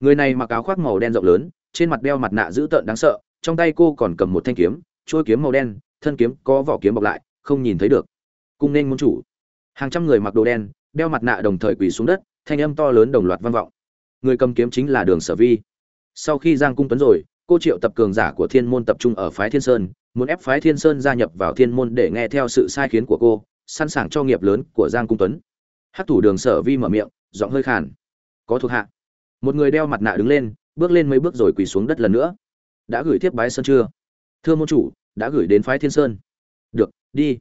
người này mặc áo khoác màu đen rộng lớn, trên mặt đeo mặt nạ dữ tợn đáng sợ, trong tay cô còn cầm một thanh kiếm, chuôi kiếm màu đen, thân kiếm có vỏ kiếm bọc lại, không nhìn thấy được. Cung nên môn chủ. Hàng trăm người mặc đồ đen, đeo mặt nạ đồng thời quỳ xuống đất, thanh âm to lớn đồng loạt vang vọng. Người cầm kiếm chính là đường sở vi. Sau khi giang cung tuấn rồi, cô triệu tập cường giả của thiên môn tập trung ở phái thiên sơn, muốn ép phái thiên sơn gia nhập vào thiên môn để nghe theo sự sai khiến của cô, sẵn sàng cho nghiệp lớn của giang cung tuấn. Hát thủ đường sở vi mở miệng, giọng hơi khàn. Có thuộc hạ một người đeo mặt nạ đứng lên, bước lên mấy bước rồi quỳ xuống đất lần nữa. Đã gửi thiếp bái sơn chưa? Thưa môn chủ, đã gửi đến phái thiên sơn. Được, đi.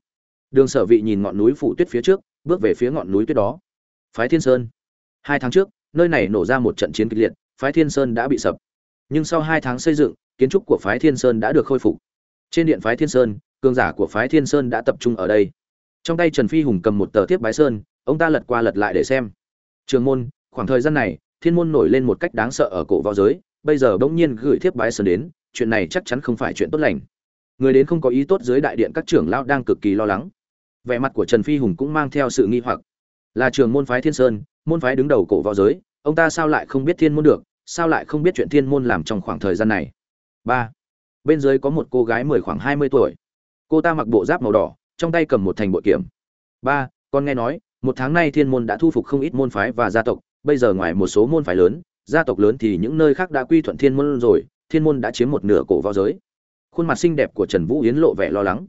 Đường sở vị nhìn ngọn núi phủ tuyết phía trước, bước về phía ngọn núi tuyết đó. Phái thiên sơn. Hai tháng trước, nơi này nổ ra một trận chiến kịch liệt, phái thiên sơn đã bị sập. Nhưng sau hai tháng xây dựng, kiến trúc của phái thiên sơn đã được khôi phục. Trên điện phái thiên sơn, cường giả của phái thiên sơn đã tập trung ở đây. Trong tay trần phi hùng cầm một tờ thiếp bái sơn, ông ta lật qua lật lại để xem. Trường môn, khoảng thời gian này thiên môn nổi lên một cách đáng sợ ở cổ võ giới, bây giờ bỗng nhiên gửi thiếp bái sơn đến, chuyện này chắc chắn không phải chuyện tốt lành. Người đến không có ý tốt dưới đại điện các trưởng lão đang cực kỳ lo lắng. Vẻ mặt của trần phi hùng cũng mang theo sự nghi hoặc. Là trường môn phái thiên sơn, môn phái đứng đầu cổ võ giới, ông ta sao lại không biết thiên môn được, sao lại không biết chuyện thiên môn làm trong khoảng thời gian này? Ba. Bên dưới có một cô gái mười khoảng hai mươi tuổi. Cô ta mặc bộ giáp màu đỏ, trong tay cầm một thành bội kiểm ba, con nghe nói, một tháng nay thiên môn đã thu phục không ít môn phái và gia tộc bây giờ ngoài một số môn phái lớn, gia tộc lớn thì những nơi khác đã quy thuận thiên môn rồi, thiên môn đã chiếm một nửa cổ võ giới. Khuôn mặt xinh đẹp của trần vũ yến lộ vẻ lo lắng.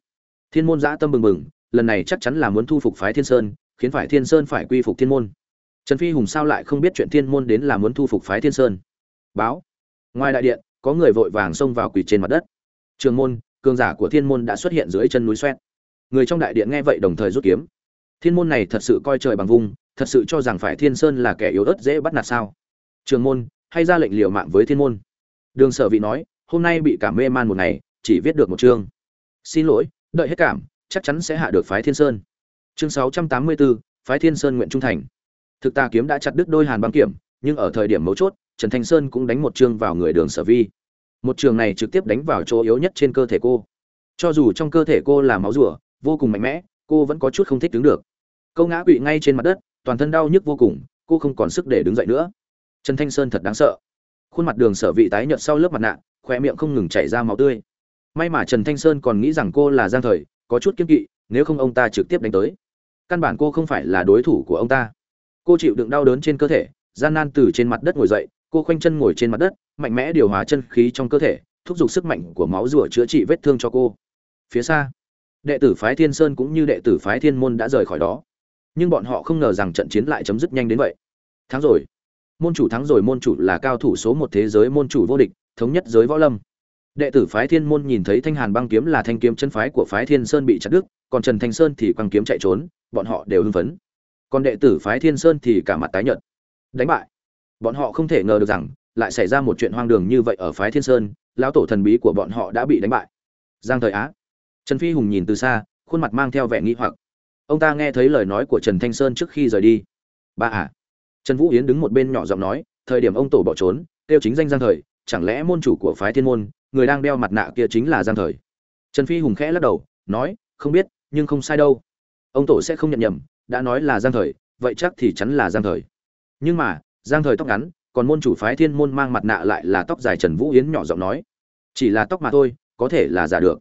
Thiên môn dã tâm bừng bừng, lần này chắc chắn là muốn thu phục phái thiên sơn, khiến phải thiên sơn phải quy phục thiên môn. Trần phi hùng sao lại không biết chuyện thiên môn đến là muốn thu phục phái thiên sơn? Báo. Ngoài đại điện, có người vội vàng xông vào quỳ trên mặt đất. Trường môn, cường giả của thiên môn đã xuất hiện dưới chân núi xoét người trong đại điện nghe vậy đồng thời rút kiếm. Thiên môn này thật sự coi trời bằng vung thật sự cho rằng phải thiên sơn là kẻ yếu ớt dễ bắt nạt sao? Trường môn, hay ra lệnh liều mạng với thiên môn? Đường sở vị nói, hôm nay bị cảm mê man một ngày, chỉ viết được một chương. Xin lỗi, đợi hết cảm, chắc chắn sẽ hạ được phái thiên sơn. Chương sáu trăm tám mươi bốn phái thiên sơn nguyện trung thành. Thực ta kiếm đã chặt đứt đôi hàn băng kiểm, nhưng ở thời điểm mấu chốt, trần thanh sơn cũng đánh một chương vào người đường sở vi. Một trường này trực tiếp đánh vào chỗ yếu nhất trên cơ thể cô. Cho dù trong cơ thể cô là máu rùa, vô cùng mạnh mẽ, cô vẫn có chút không thích đứng được. Câu ngã quỵ ngay trên mặt đất toàn thân đau nhức vô cùng, cô không còn sức để đứng dậy nữa. Trần thanh sơn thật đáng sợ. Khuôn mặt đường sở vị tái nhợt sau lớp mặt nạ khoe miệng không ngừng chảy ra máu tươi. May mà trần thanh sơn còn nghĩ rằng cô là giang thời, có chút kiên kỵ, nếu không ông ta trực tiếp đánh tới. Căn bản cô không phải là đối thủ của ông ta. Cô chịu đựng đau đớn trên cơ thể, gian nan từ trên mặt đất ngồi dậy, cô khoanh chân ngồi trên mặt đất, mạnh mẽ điều hòa chân khí trong cơ thể, thúc giục sức mạnh của máu rửa chữa trị vết thương cho cô. Phía xa, đệ tử phái thiên sơn cũng như đệ tử phái thiên môn đã rời khỏi đó nhưng bọn họ không ngờ rằng trận chiến lại chấm dứt nhanh đến vậy. Thắng rồi. Môn chủ thắng rồi, môn chủ là cao thủ số một thế giới, môn chủ vô địch, thống nhất giới võ lâm. Đệ tử phái thiên môn nhìn thấy thanh hàn băng kiếm là thanh kiếm chân phái của phái thiên sơn bị chặt đứt, còn trần thanh sơn thì quăng kiếm chạy trốn, bọn họ đều hưng phấn. Còn đệ tử phái thiên sơn thì cả mặt tái nhợt. Đánh bại. Bọn họ không thể ngờ được rằng, lại xảy ra một chuyện hoang đường như vậy ở phái thiên sơn, lão tổ thần bí của bọn họ đã bị đánh bại. Giang thời á. Trần phi hùng nhìn từ xa, khuôn mặt mang theo vẻ nghi hoặc ông ta nghe thấy lời nói của trần thanh sơn trước khi rời đi. Ba à. Trần vũ yến đứng một bên nhỏ giọng nói, thời điểm ông tổ bỏ trốn, kêu chính danh giang thời, chẳng lẽ môn chủ của phái thiên môn, người đang đeo mặt nạ kia chính là giang thời? Trần phi hùng khẽ lắc đầu, nói, không biết, nhưng không sai đâu. Ông tổ sẽ không nhận nhầm, đã nói là giang thời, vậy chắc thì chắn là giang thời. Nhưng mà, giang thời tóc ngắn, còn môn chủ phái thiên môn mang mặt nạ lại là tóc dài trần vũ yến nhỏ giọng nói. Chỉ là tóc mà thôi, có thể là giả được.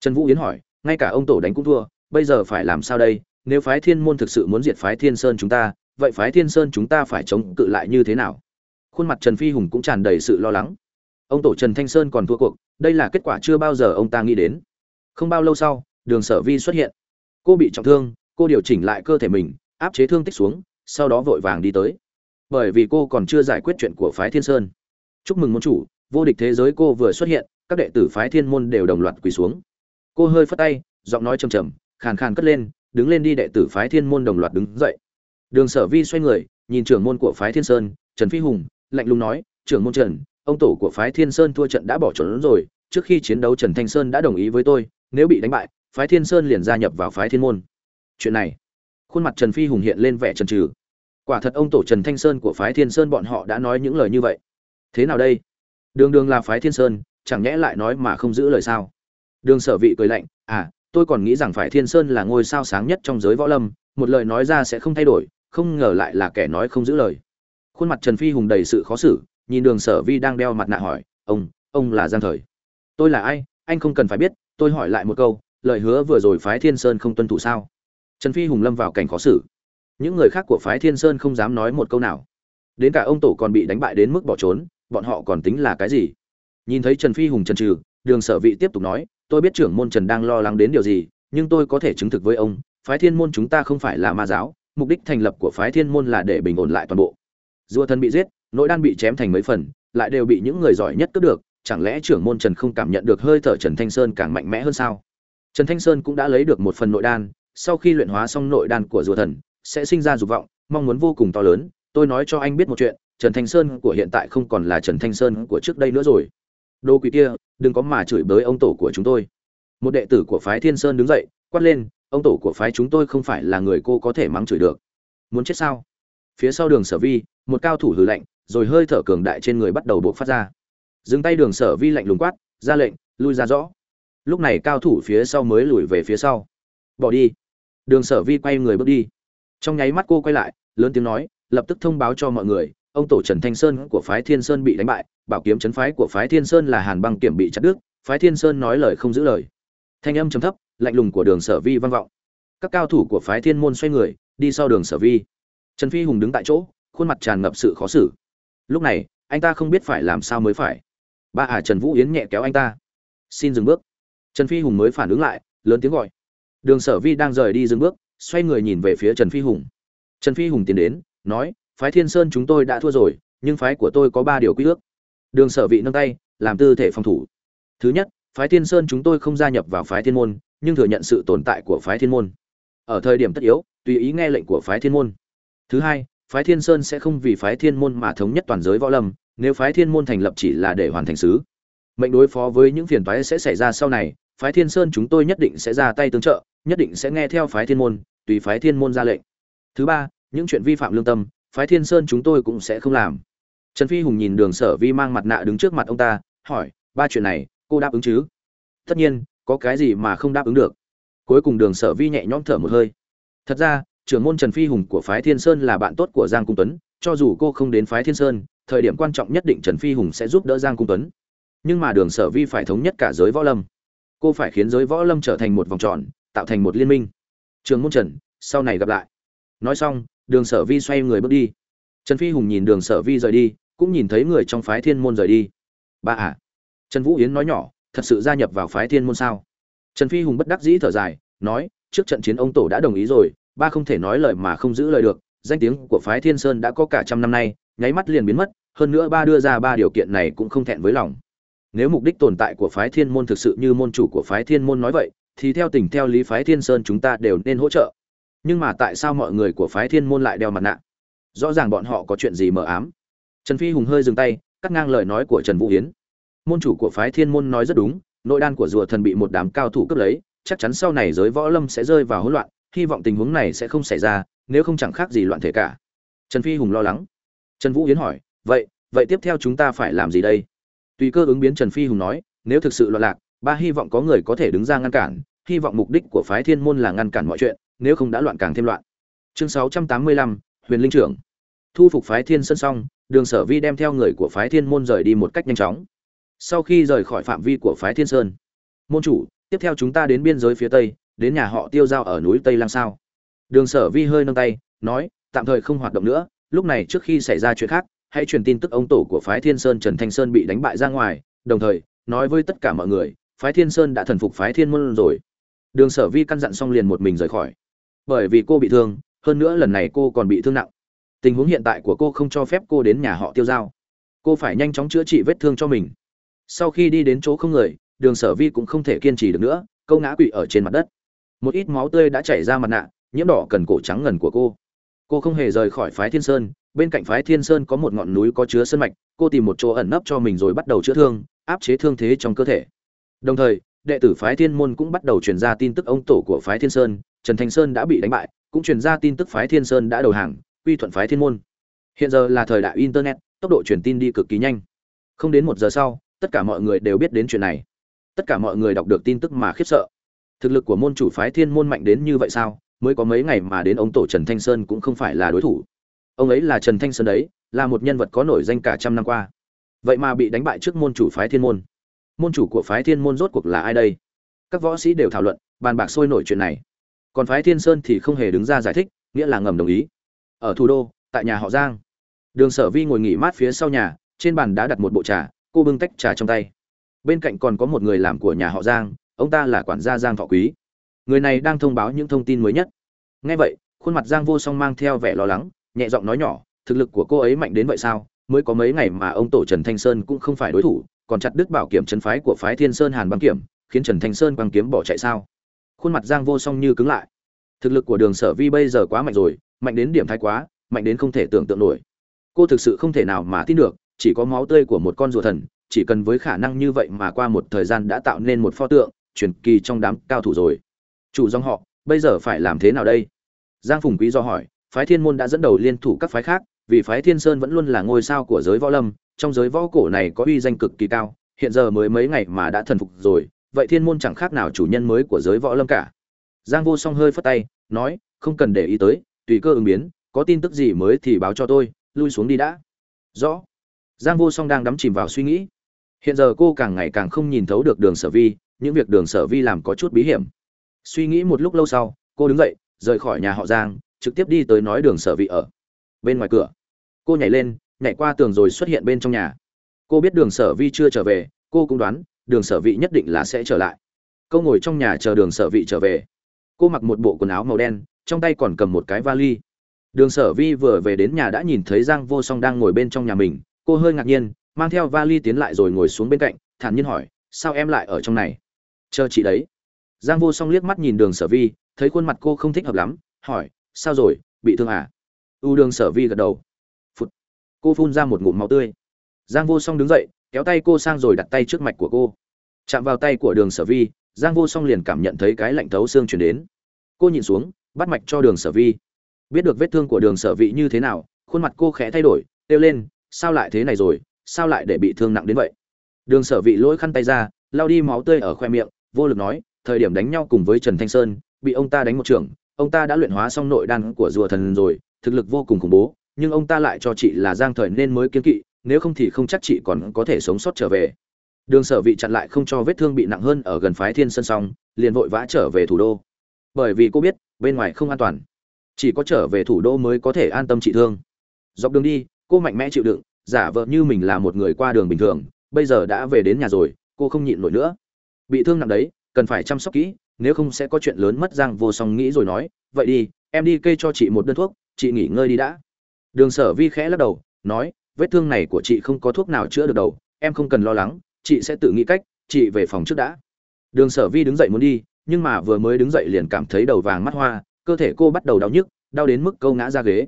Trần vũ yến hỏi, ngay cả ông tổ đánh cũng thua, bây giờ phải làm sao đây? Nếu phái thiên môn thực sự muốn diệt phái thiên sơn chúng ta, vậy phái thiên sơn chúng ta phải chống cự lại như thế nào? Khuôn mặt trần phi hùng cũng tràn đầy sự lo lắng. Ông tổ trần thanh sơn còn thua cuộc, đây là kết quả chưa bao giờ ông ta nghĩ đến. Không bao lâu sau, đường sở vi xuất hiện. Cô bị trọng thương, cô điều chỉnh lại cơ thể mình, áp chế thương tích xuống, sau đó vội vàng đi tới. Bởi vì cô còn chưa giải quyết chuyện của phái thiên sơn. Chúc mừng môn chủ, vô địch thế giới cô vừa xuất hiện, các đệ tử phái thiên môn đều đồng loạt quỳ xuống. Cô hơi phất tay, giọng nói trầm trầm, khàn khàn cất lên đứng lên đi đệ tử phái thiên môn đồng loạt đứng dậy. Đường sở vi xoay người, nhìn trưởng môn của phái thiên sơn, trần phi hùng, lạnh lùng nói, trưởng môn trần, ông tổ của phái thiên sơn thua trận đã bỏ trốn rồi, trước khi chiến đấu trần thanh sơn đã đồng ý với tôi, nếu bị đánh bại, phái thiên sơn liền gia nhập vào phái thiên môn. Chuyện này, khuôn mặt trần phi hùng hiện lên vẻ trần trừ quả thật ông tổ trần thanh sơn của phái thiên sơn bọn họ đã nói những lời như vậy. Thế nào đây? Đường đường là phái thiên sơn, chẳng nhẽ lại nói mà không giữ lời sao? Đường sở vị cười lạnh à tôi còn nghĩ rằng phải thiên sơn là ngôi sao sáng nhất trong giới võ lâm, một lời nói ra sẽ không thay đổi, không ngờ lại là kẻ nói không giữ lời. Khuôn mặt trần phi hùng đầy sự khó xử, nhìn đường sở vi đang đeo mặt nạ hỏi, ông ông là giang thời? Tôi là ai? Anh không cần phải biết, tôi hỏi lại một câu, lời hứa vừa rồi phái thiên sơn không tuân thủ sao? Trần phi hùng lâm vào cảnh khó xử. Những người khác của phái thiên sơn không dám nói một câu nào. Đến cả ông tổ còn bị đánh bại đến mức bỏ trốn, bọn họ còn tính là cái gì? Nhìn thấy trần phi hùng trần trừ đường sở vị tiếp tục nói, tôi biết trưởng môn trần đang lo lắng đến điều gì, nhưng tôi có thể chứng thực với ông, phái thiên môn chúng ta không phải là ma giáo, mục đích thành lập của phái thiên môn là để bình ổn lại toàn bộ. Rùa thần bị giết, nội đan bị chém thành mấy phần, lại đều bị những người giỏi nhất cướp được, chẳng lẽ trưởng môn trần không cảm nhận được hơi thở trần thanh sơn càng mạnh mẽ hơn sao? Trần thanh sơn cũng đã lấy được một phần nội đan, sau khi luyện hóa xong nội đan của rùa thần, sẽ sinh ra dục vọng, mong muốn vô cùng to lớn. Tôi nói cho anh biết một chuyện, trần thanh sơn của hiện tại không còn là trần thanh sơn của trước đây nữa rồi. Đô quỷ kia đừng có mà chửi bới ông tổ của chúng tôi. Một đệ tử của phái thiên sơn đứng dậy, quát lên, ông tổ của phái chúng tôi không phải là người cô có thể mắng chửi được. Muốn chết sao? Phía sau đường sở vi, một cao thủ hừ lạnh, rồi hơi thở cường đại trên người bắt đầu buộc phát ra. Dừng tay đường sở vi lạnh lùng quát, ra lệnh, lui ra rõ. Lúc này cao thủ phía sau mới lùi về phía sau. Bỏ đi. Đường sở vi quay người bước đi. Trong nháy mắt cô quay lại, lớn tiếng nói, lập tức thông báo cho mọi người, ông tổ trần thanh sơn của phái thiên sơn bị đánh bại bảo kiếm chấn phái của phái thiên sơn là hàn băng kiểm bị chặt đứt, phái thiên sơn nói lời không giữ lời. Thanh âm trầm thấp, lạnh lùng của đường sở vi vang vọng. Các cao thủ của phái thiên môn xoay người, đi sau đường sở vi. Trần phi hùng đứng tại chỗ, khuôn mặt tràn ngập sự khó xử. Lúc này, anh ta không biết phải làm sao mới phải. Ba ả trần vũ yến nhẹ kéo anh ta. Xin dừng bước. Trần phi hùng mới phản ứng lại, lớn tiếng gọi. Đường sở vi đang rời đi dừng bước, xoay người nhìn về phía trần phi hùng. Trần phi hùng tiến đến, nói, phái thiên sơn chúng tôi đã thua rồi, nhưng phái của tôi có ba điều quy ước đường sở vị nâng tay làm tư thể phòng thủ thứ nhất phái thiên sơn chúng tôi không gia nhập vào phái thiên môn nhưng thừa nhận sự tồn tại của phái thiên môn ở thời điểm tất yếu tùy ý nghe lệnh của phái thiên môn thứ hai phái thiên sơn sẽ không vì phái thiên môn mà thống nhất toàn giới võ lâm nếu phái thiên môn thành lập chỉ là để hoàn thành sứ mệnh đối phó với những phiền toái sẽ xảy ra sau này phái thiên sơn chúng tôi nhất định sẽ ra tay tương trợ nhất định sẽ nghe theo phái thiên môn tùy phái thiên môn ra lệnh thứ ba những chuyện vi phạm lương tâm phái thiên sơn chúng tôi cũng sẽ không làm trần phi hùng nhìn đường sở vi mang mặt nạ đứng trước mặt ông ta, hỏi, ba chuyện này, cô đáp ứng chứ? Tất nhiên, có cái gì mà không đáp ứng được. Cuối cùng đường sở vi nhẹ nhõm thở một hơi. Thật ra, trưởng môn trần phi hùng của phái thiên sơn là bạn tốt của giang cung tuấn, cho dù cô không đến phái thiên sơn, thời điểm quan trọng nhất định trần phi hùng sẽ giúp đỡ giang cung tuấn. Nhưng mà đường sở vi phải thống nhất cả giới võ lâm. Cô phải khiến giới võ lâm trở thành một vòng tròn, tạo thành một liên minh. Trường môn trần, sau này gặp lại. Nói xong, đường sở vi xoay người bước đi. Trần phi hùng nhìn đường sở vi rời đi cũng nhìn thấy người trong phái thiên môn rời đi. Ba à trần vũ yến nói nhỏ, thật sự gia nhập vào phái thiên môn sao? Trần phi hùng bất đắc dĩ thở dài, nói, trước trận chiến ông tổ đã đồng ý rồi, ba không thể nói lời mà không giữ lời được, danh tiếng của phái thiên sơn đã có cả trăm năm nay, nháy mắt liền biến mất, hơn nữa ba đưa ra ba điều kiện này cũng không thẹn với lòng. Nếu mục đích tồn tại của phái thiên môn thực sự như môn chủ của phái thiên môn nói vậy, thì theo tình theo lý phái thiên sơn chúng ta đều nên hỗ trợ. Nhưng mà tại sao mọi người của phái thiên môn lại đeo mặt nạ? Rõ ràng bọn họ có chuyện gì mờ ám trần phi hùng hơi dừng tay, cắt ngang lời nói của trần vũ hiến môn chủ của phái thiên môn nói rất đúng, nội đan của rùa thần bị một đám cao thủ cướp lấy, chắc chắn sau này giới võ lâm sẽ rơi vào hỗn loạn, hy vọng tình huống này sẽ không xảy ra, nếu không chẳng khác gì loạn thể cả. Trần phi hùng lo lắng. Trần vũ hiến hỏi, vậy vậy tiếp theo chúng ta phải làm gì đây? Tùy cơ ứng biến trần phi hùng nói, nếu thực sự loạn lạc, ba hy vọng có người có thể đứng ra ngăn cản, hy vọng mục đích của phái thiên môn là ngăn cản mọi chuyện, nếu không đã loạn càng thêm loạn. Chương sáu trăm tám mươi lăm, huyền linh trưởng. Thu phục phái thiên sơn xong đường sở vi đem theo người của phái thiên môn rời đi một cách nhanh chóng. Sau khi rời khỏi phạm vi của phái thiên sơn, môn chủ, tiếp theo chúng ta đến biên giới phía tây, đến nhà họ tiêu giao ở núi tây lang sao. Đường sở vi hơi nâng tay, nói, tạm thời không hoạt động nữa, lúc này trước khi xảy ra chuyện khác, hãy truyền tin tức ông tổ của phái thiên sơn trần thanh sơn bị đánh bại ra ngoài, đồng thời, nói với tất cả mọi người, phái thiên sơn đã thần phục phái thiên môn rồi. Đường sở vi căn dặn xong liền một mình rời khỏi. Bởi vì cô bị thương, hơn nữa lần này cô còn bị thương nặng tình huống hiện tại của cô không cho phép cô đến nhà họ tiêu dao, cô phải nhanh chóng chữa trị vết thương cho mình. Sau khi đi đến chỗ không người đường sở vi cũng không thể kiên trì được nữa câu ngã quỵ ở trên mặt đất. Một ít máu tươi đã chảy ra mặt nạ nhiễm đỏ cần cổ trắng ngần của cô. Cô không hề rời khỏi phái thiên sơn bên cạnh phái thiên sơn có một ngọn núi có chứa sân mạch cô tìm một chỗ ẩn nấp cho mình rồi bắt đầu chữa thương áp chế thương thế trong cơ thể. Đồng thời đệ tử phái thiên môn cũng bắt đầu truyền ra tin tức ông tổ của phái thiên sơn trần thanh sơn đã bị đánh bại cũng truyền ra tin tức phái thiên sơn đã đầu hàng quy thuận phái thiên môn. Hiện giờ là thời đại internet, tốc độ truyền tin đi cực kỳ nhanh. Không đến một giờ sau, tất cả mọi người đều biết đến chuyện này. Tất cả mọi người đọc được tin tức mà khiếp sợ. Thực lực của môn chủ phái thiên môn mạnh đến như vậy sao, mới có mấy ngày mà đến ông tổ trần thanh sơn cũng không phải là đối thủ. Ông ấy là trần thanh sơn đấy, là một nhân vật có nổi danh cả trăm năm qua. Vậy mà bị đánh bại trước môn chủ phái thiên môn. Môn chủ của phái thiên môn rốt cuộc là ai đây? Các võ sĩ đều thảo luận, bàn bạc sôi nổi chuyện này. Còn phái thiên sơn thì không hề đứng ra giải thích, nghĩa là ngầm đồng ý ở thủ đô, tại nhà họ giang. Đường sở vi ngồi nghỉ mát phía sau nhà, trên bàn đã đặt một bộ trà, cô bưng tách trà trong tay. Bên cạnh còn có một người làm của nhà họ giang, ông ta là quản gia giang thọ quý. Người này đang thông báo những thông tin mới nhất. Ngay vậy, khuôn mặt giang vô song mang theo vẻ lo lắng, nhẹ giọng nói nhỏ, thực lực của cô ấy mạnh đến vậy sao? Mới có mấy ngày mà ông tổ trần thanh sơn cũng không phải đối thủ, còn chặt đứt bảo kiểm chân phái của phái thiên sơn hàn băng kiểm, khiến trần thanh sơn băng kiếm bỏ chạy sao? Khuôn mặt giang vô song như cứng lại. Thực lực của đường sở vi bây giờ quá mạnh rồi mạnh đến điểm thái quá, mạnh đến không thể tưởng tượng nổi. Cô thực sự không thể nào mà tin được, chỉ có máu tươi của một con rùa thần, chỉ cần với khả năng như vậy mà qua một thời gian đã tạo nên một pho tượng, truyền kỳ trong đám cao thủ rồi. Chủ dòng họ, bây giờ phải làm thế nào đây? Giang phùng quý do hỏi, phái thiên môn đã dẫn đầu liên thủ các phái khác, vì phái thiên sơn vẫn luôn là ngôi sao của giới võ lâm, trong giới võ cổ này có uy danh cực kỳ cao, hiện giờ mới mấy ngày mà đã thần phục rồi, vậy thiên môn chẳng khác nào chủ nhân mới của giới võ lâm cả. Giang vô song hơi phất tay, nói, không cần để ý tới tùy cơ ứng biến, có tin tức gì mới thì báo cho tôi, lui xuống đi đã. Rõ. Giang vô song đang đắm chìm vào suy nghĩ. Hiện giờ cô càng ngày càng không nhìn thấu được đường sở vi, những việc đường sở vi làm có chút bí hiểm. Suy nghĩ một lúc lâu sau, cô đứng dậy, rời khỏi nhà họ giang, trực tiếp đi tới nói đường sở vi ở bên ngoài cửa. Cô nhảy lên, nhảy qua tường rồi xuất hiện bên trong nhà. Cô biết đường sở vi chưa trở về, cô cũng đoán, đường sở vị nhất định là sẽ trở lại. Cô ngồi trong nhà chờ đường sở vị trở về. Cô mặc một bộ quần áo màu đen trong tay còn cầm một cái vali. Đường sở vi vừa về đến nhà đã nhìn thấy giang vô song đang ngồi bên trong nhà mình. Cô hơi ngạc nhiên, mang theo vali tiến lại rồi ngồi xuống bên cạnh, thản nhiên hỏi, sao em lại ở trong này? Chờ chị đấy. Giang vô song liếc mắt nhìn đường sở vi, thấy khuôn mặt cô không thích hợp lắm, hỏi, sao rồi, bị thương à? U đường sở vi gật đầu. Phụt. Cô phun ra một ngụm máu tươi. Giang vô song đứng dậy, kéo tay cô sang rồi đặt tay trước mạch của cô. Chạm vào tay của đường sở vi, giang vô song liền cảm nhận thấy cái lạnh thấu xương chuyển đến. Cô nhìn xuống bắt mạch cho đường sở vi. Biết được vết thương của đường sở vị như thế nào, khuôn mặt cô khẽ thay đổi, kêu lên, sao lại thế này rồi? Sao lại để bị thương nặng đến vậy? Đường sở vị lỗi khăn tay ra lao đi máu tươi ở khoe miệng, vô lực nói, thời điểm đánh nhau cùng với trần thanh sơn, bị ông ta đánh một trường, ông ta đã luyện hóa xong nội đan của rùa thần rồi, thực lực vô cùng khủng bố, nhưng ông ta lại cho chị là giang thời nên mới kiên kỵ, nếu không thì không chắc chị còn có thể sống sót trở về. Đường sở vị chặn lại không cho vết thương bị nặng hơn ở gần phái thiên sơn xong, liền vội vã trở về thủ đô. Bởi vì cô biết bên ngoài không an toàn. Chỉ có trở về thủ đô mới có thể an tâm trị thương. Dọc đường đi, cô mạnh mẽ chịu đựng, giả vờ như mình là một người qua đường bình thường, bây giờ đã về đến nhà rồi, cô không nhịn nổi nữa. Bị thương nặng đấy, cần phải chăm sóc kỹ, nếu không sẽ có chuyện lớn mất giang vô song nghĩ rồi nói, vậy đi, em đi kê cho chị một đơn thuốc, chị nghỉ ngơi đi đã. Đường sở vi khẽ lắc đầu, nói, vết thương này của chị không có thuốc nào chữa được đầu em không cần lo lắng, chị sẽ tự nghĩ cách, chị về phòng trước đã. Đường sở vi đứng dậy muốn đi nhưng mà vừa mới đứng dậy liền cảm thấy đầu vàng mắt hoa, cơ thể cô bắt đầu đau nhức, đau đến mức câu ngã ra ghế.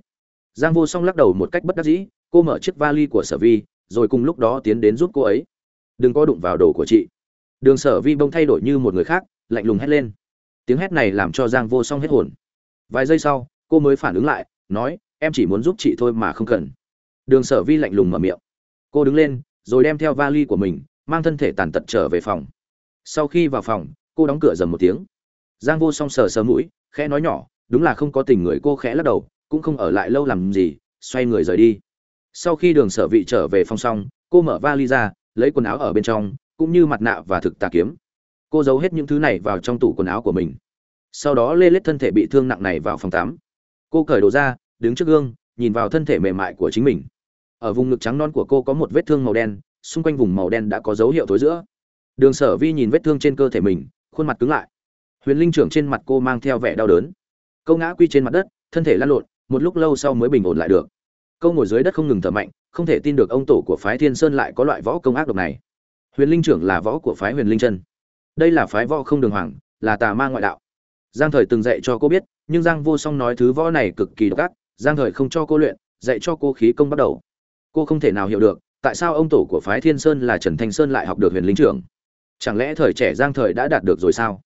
Giang vô song lắc đầu một cách bất đắc dĩ, cô mở chiếc vali của sở vi, rồi cùng lúc đó tiến đến giúp cô ấy. Đừng có đụng vào đồ của chị. Đường sở vi bông thay đổi như một người khác, lạnh lùng hét lên. Tiếng hét này làm cho giang vô song hết hồn. Vài giây sau, cô mới phản ứng lại, nói, em chỉ muốn giúp chị thôi mà không cần. Đường sở vi lạnh lùng mở miệng. Cô đứng lên, rồi đem theo vali của mình, mang thân thể tàn tật trở về phòng. Sau khi vào phòng cô đóng cửa dầm một tiếng. Giang vô song sờ sờ mũi, khẽ nói nhỏ, đúng là không có tình người, cô khẽ lắc đầu, cũng không ở lại lâu làm gì, xoay người rời đi. Sau khi đường sở vị trở về phòng xong, cô mở vali ra, lấy quần áo ở bên trong, cũng như mặt nạ và thực tà kiếm. Cô giấu hết những thứ này vào trong tủ quần áo của mình. Sau đó lê lết thân thể bị thương nặng này vào phòng tắm. Cô cởi đồ ra, đứng trước gương, nhìn vào thân thể mềm mại của chính mình. Ở vùng ngực trắng non của cô có một vết thương màu đen, xung quanh vùng màu đen đã có dấu hiệu thối giữa. Đường sở vi nhìn vết thương trên cơ thể mình khuôn mặt cứng lại. Huyền linh trưởng trên mặt cô mang theo vẻ đau đớn. Câu ngã quy trên mặt đất, thân thể lăn lộn, một lúc lâu sau mới bình ổn lại được. Câu ngồi dưới đất không ngừng thở mạnh, không thể tin được ông tổ của phái thiên sơn lại có loại võ công ác độc này. Huyền linh trưởng là võ của phái huyền linh chân. Đây là phái võ không đường hoàng, là tà ma ngoại đạo. Giang thời từng dạy cho cô biết, nhưng giang vô song nói thứ võ này cực kỳ độc ác, giang thời không cho cô luyện, dạy cho cô khí công bắt đầu. Cô không thể nào hiểu được, tại sao ông tổ của phái thiên sơn là trần thanh sơn lại học được huyền linh trưởng chẳng lẽ thời trẻ giang thời đã đạt được rồi sao?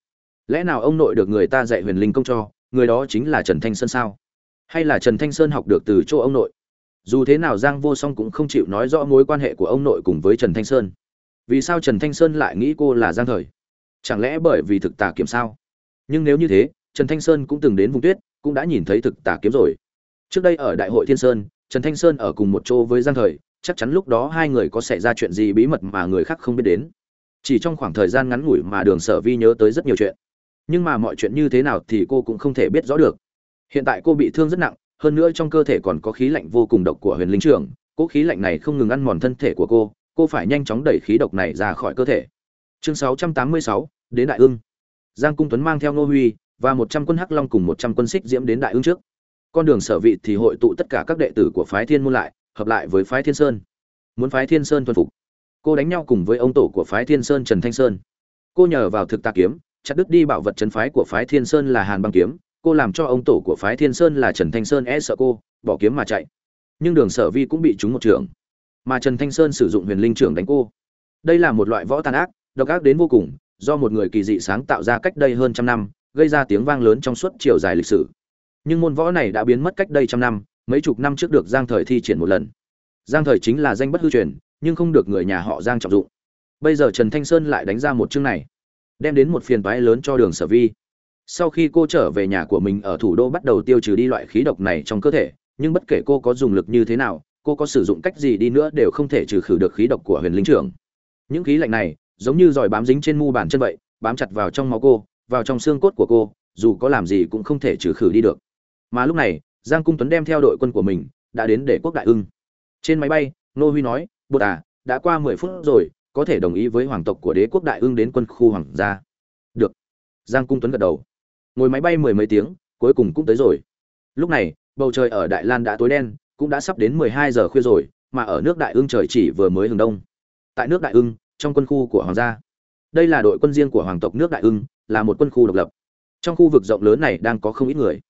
Lẽ nào ông nội được người ta dạy huyền linh công cho, người đó chính là trần thanh sơn sao? Hay là trần thanh sơn học được từ chỗ ông nội? Dù thế nào giang vô song cũng không chịu nói rõ mối quan hệ của ông nội cùng với trần thanh sơn. Vì sao trần thanh sơn lại nghĩ cô là giang thời? Chẳng lẽ bởi vì thực tà kiếm sao? Nhưng nếu như thế, trần thanh sơn cũng từng đến vùng tuyết, cũng đã nhìn thấy thực tà kiếm rồi. Trước đây ở đại hội thiên sơn, trần thanh sơn ở cùng một chỗ với giang thời, chắc chắn lúc đó hai người có xảy ra chuyện gì bí mật mà người khác không biết đến chỉ trong khoảng thời gian ngắn ngủi mà đường sở vi nhớ tới rất nhiều chuyện. Nhưng mà mọi chuyện như thế nào thì cô cũng không thể biết rõ được. Hiện tại cô bị thương rất nặng hơn nữa trong cơ thể còn có khí lạnh vô cùng độc của huyền linh trưởng cỗ khí lạnh này không ngừng ăn mòn thân thể của cô cô phải nhanh chóng đẩy khí độc này ra khỏi cơ thể. Chương 686, đến đại ương giang cung tuấn mang theo ngô huy và một trăm quân hắc long cùng một trăm quân xích diễm đến đại ương trước. Con đường sở vị thì hội tụ tất cả các đệ tử của phái thiên môn lại hợp lại với phái thiên sơn. Muốn phái thiên sơn tuân phục cô đánh nhau cùng với ông tổ của phái thiên sơn trần thanh sơn. Cô nhờ vào thực tạ kiếm, chặt đứt đi bảo vật trấn phái của phái thiên sơn là hàn băng kiếm. Cô làm cho ông tổ của phái thiên sơn là trần thanh sơn e sợ cô, bỏ kiếm mà chạy. Nhưng đường sở vi cũng bị trúng một trường. Mà trần thanh sơn sử dụng huyền linh trưởng đánh cô. Đây là một loại võ tàn ác, độc ác đến vô cùng, do một người kỳ dị sáng tạo ra cách đây hơn trăm năm, gây ra tiếng vang lớn trong suốt chiều dài lịch sử. Nhưng môn võ này đã biến mất cách đây trăm năm, mấy chục năm trước được giang thời thi triển một lần. Giang thời chính là danh bất hư truyền nhưng không được người nhà họ giang trọng dụng. Bây giờ trần thanh sơn lại đánh ra một chương này, đem đến một phiền toái lớn cho đường sở vi. Sau khi cô trở về nhà của mình ở thủ đô bắt đầu tiêu trừ đi loại khí độc này trong cơ thể, nhưng bất kể cô có dùng lực như thế nào, cô có sử dụng cách gì đi nữa đều không thể trừ khử được khí độc của huyền linh trưởng. Những khí lạnh này, giống như giỏi bám dính trên mu bàn chân vậy, bám chặt vào trong máu cô, vào trong xương cốt của cô, dù có làm gì cũng không thể trừ khử đi được. Mà lúc này, giang cung tuấn đem theo đội quân của mình, đã đến để quốc đại ưng. Trên máy bay, nô huy nói bột à đã qua mười phút rồi, có thể đồng ý với hoàng tộc của đế quốc đại ưng đến quân khu hoàng gia. Được. Giang cung tuấn gật đầu. Ngồi máy bay mười mấy tiếng, cuối cùng cũng tới rồi. Lúc này, bầu trời ở đại lan đã tối đen, cũng đã sắp đến mười hai giờ khuya rồi, mà ở nước đại ưng trời chỉ vừa mới hừng đông. Tại nước đại ưng trong quân khu của hoàng gia. Đây là đội quân riêng của hoàng tộc nước đại ưng là một quân khu độc lập. Trong khu vực rộng lớn này đang có không ít người.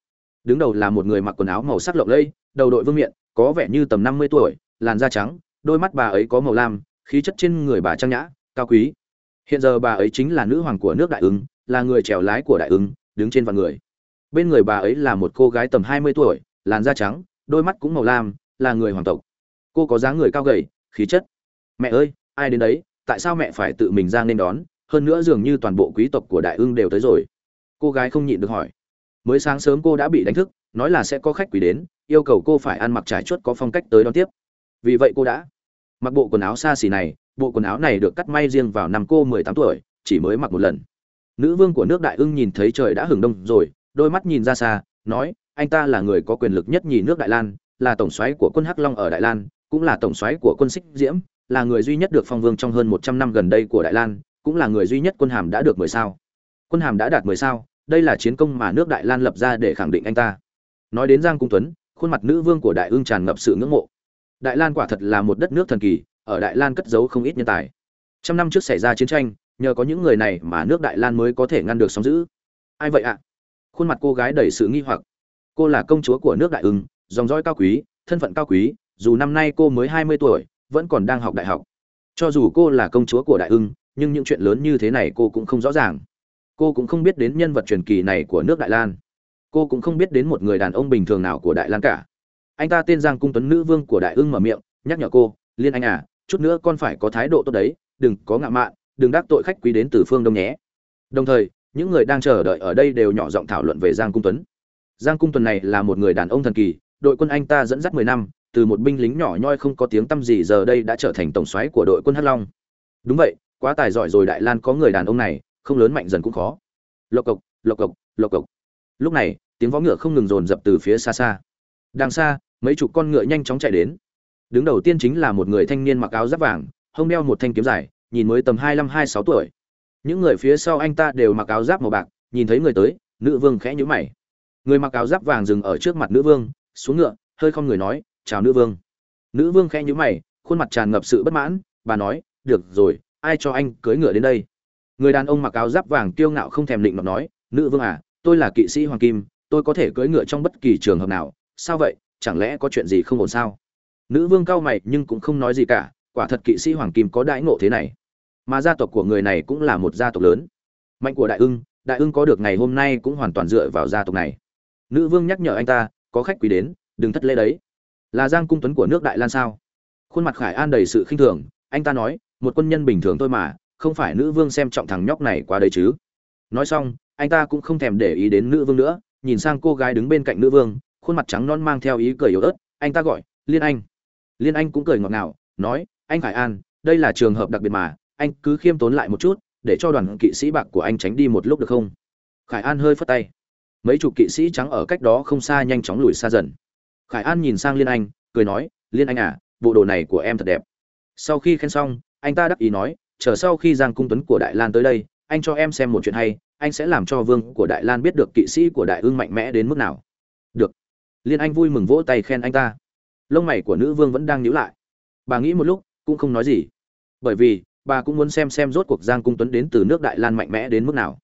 Đứng đầu là một người mặc quần áo màu sắc lộng lẫy, đầu đội vương miện, có vẻ như tầm năm mươi tuổi, làn da trắng đôi mắt bà ấy có màu lam, khí chất trên người bà trang nhã, cao quý. Hiện giờ bà ấy chính là nữ hoàng của nước đại ứng, là người trèo lái của đại ứng, đứng trên vạn người. Bên người bà ấy là một cô gái tầm hai mươi tuổi, làn da trắng, đôi mắt cũng màu lam, là người hoàng tộc. Cô có dáng người cao gầy, khí chất. Mẹ ơi, ai đến đấy? Tại sao mẹ phải tự mình ra nên đón? Hơn nữa dường như toàn bộ quý tộc của đại ưng đều tới rồi. Cô gái không nhịn được hỏi. Mới sáng sớm cô đã bị đánh thức, nói là sẽ có khách quý đến, yêu cầu cô phải ăn mặc trải chuốt có phong cách tới đón tiếp. Vì vậy cô đã mặc bộ quần áo xa xỉ này, bộ quần áo này được cắt may riêng vào năm cô mười tám tuổi, chỉ mới mặc một lần. Nữ vương của nước đại ưng nhìn thấy trời đã hừng đông rồi, đôi mắt nhìn ra xa, nói, anh ta là người có quyền lực nhất nhì nước đại lan, là tổng soái của quân hắc long ở đại lan, cũng là tổng soái của quân xích diễm, là người duy nhất được phong vương trong hơn một trăm năm gần đây của đại lan, cũng là người duy nhất quân hàm đã được mười sao? Quân hàm đã đạt mười sao? Đây là chiến công mà nước đại lan lập ra để khẳng định anh ta. Nói đến giang cung tuấn, khuôn mặt nữ vương của đại ương tràn ngập sự ngưỡng mộ đại lan quả thật là một đất nước thần kỳ, ở đại lan cất giấu không ít nhân tài. Trăm năm trước xảy ra chiến tranh, nhờ có những người này mà nước đại lan mới có thể ngăn được sóng dữ. ai vậy ạ? Khuôn mặt cô gái đầy sự nghi hoặc. Cô là công chúa của nước đại ưng, dòng dõi cao quý, thân phận cao quý, dù năm nay cô mới hai mươi tuổi, vẫn còn đang học đại học. Cho dù cô là công chúa của đại ưng, nhưng những chuyện lớn như thế này cô cũng không rõ ràng. Cô cũng không biết đến nhân vật truyền kỳ này của nước đại lan. Cô cũng không biết đến một người đàn ông bình thường nào của đại lan cả anh ta tên giang cung tuấn, nữ vương của đại ưng mở miệng, nhắc nhở cô, liên anh à chút nữa con phải có thái độ tốt đấy, đừng có ngạo mạn, đừng đắc tội khách quý đến từ phương đông nhé. Đồng thời, những người đang chờ đợi ở đây đều nhỏ giọng thảo luận về giang cung tuấn. Giang cung tuấn này là một người đàn ông thần kỳ, đội quân anh ta dẫn dắt mười năm, từ một binh lính nhỏ nhoi không có tiếng tăm gì giờ đây đã trở thành tổng soái của đội quân hắc long. Đúng vậy, quá tài giỏi rồi đại lan có người đàn ông này, không lớn mạnh dần cũng khó. Lộc cộc lộc cộc lộc cộc. Lúc này, tiếng vó ngựa không ngừng dồn dập từ phía xa xa đằng xa, mấy chục con ngựa nhanh chóng chạy đến. Đứng đầu tiên chính là một người thanh niên mặc áo giáp vàng, hông đeo một thanh kiếm dài, nhìn mới tầm hai mươi hai sáu tuổi. Những người phía sau anh ta đều mặc áo giáp màu bạc, nhìn thấy người tới, nữ vương khẽ nhũ mày. Người mặc áo giáp vàng dừng ở trước mặt nữ vương, xuống ngựa, hơi không người nói, chào nữ vương. Nữ vương khẽ nhũ mày, khuôn mặt tràn ngập sự bất mãn, bà nói, được rồi, ai cho anh cưỡi ngựa đến đây? Người đàn ông mặc áo giáp vàng kiêu ngạo không thèm định mà nói, nữ vương à tôi là kỵ sĩ hoàng kim, tôi có thể cưỡi ngựa trong bất kỳ trường hợp nào sao vậy, chẳng lẽ có chuyện gì không ổn sao? Nữ vương cao mày nhưng cũng không nói gì cả, quả thật kỵ sĩ hoàng kim có đãi ngộ thế này. Mà gia tộc của người này cũng là một gia tộc lớn. Mạnh của đại ưng đại ưng có được ngày hôm nay cũng hoàn toàn dựa vào gia tộc này. Nữ vương nhắc nhở anh ta, có khách quý đến, đừng thất lễ đấy. Là giang cung tuấn của nước đại lan sao? Khuôn mặt khải an đầy sự khinh thường, anh ta nói, một quân nhân bình thường thôi mà, không phải nữ vương xem trọng thằng nhóc này quá đấy chứ. Nói xong, anh ta cũng không thèm để ý đến nữ vương nữa, nhìn sang cô gái đứng bên cạnh nữ vương khuôn mặt trắng non mang theo ý cười yếu ớt, anh ta gọi liên anh. Liên anh cũng cười ngọt ngào, nói, anh khải an, đây là trường hợp đặc biệt mà, anh cứ khiêm tốn lại một chút, để cho đoàn kỵ sĩ bạc của anh tránh đi một lúc được không? Khải an hơi phất tay. Mấy chục kỵ sĩ trắng ở cách đó không xa nhanh chóng lùi xa dần. Khải an nhìn sang liên anh, cười nói, liên anh à bộ đồ này của em thật đẹp. Sau khi khen xong, anh ta đắc ý nói, chờ sau khi giang cung tuấn của đại lan tới đây, anh cho em xem một chuyện hay, anh sẽ làm cho vương của đại lan biết được kỵ sĩ của đại ương mạnh mẽ đến mức nào liên anh vui mừng vỗ tay khen anh ta. Lông mày của nữ vương vẫn đang nhíu lại. Bà nghĩ một lúc, cũng không nói gì. Bởi vì, bà cũng muốn xem xem rốt cuộc giang cung tuấn đến từ nước đại lan mạnh mẽ đến mức nào.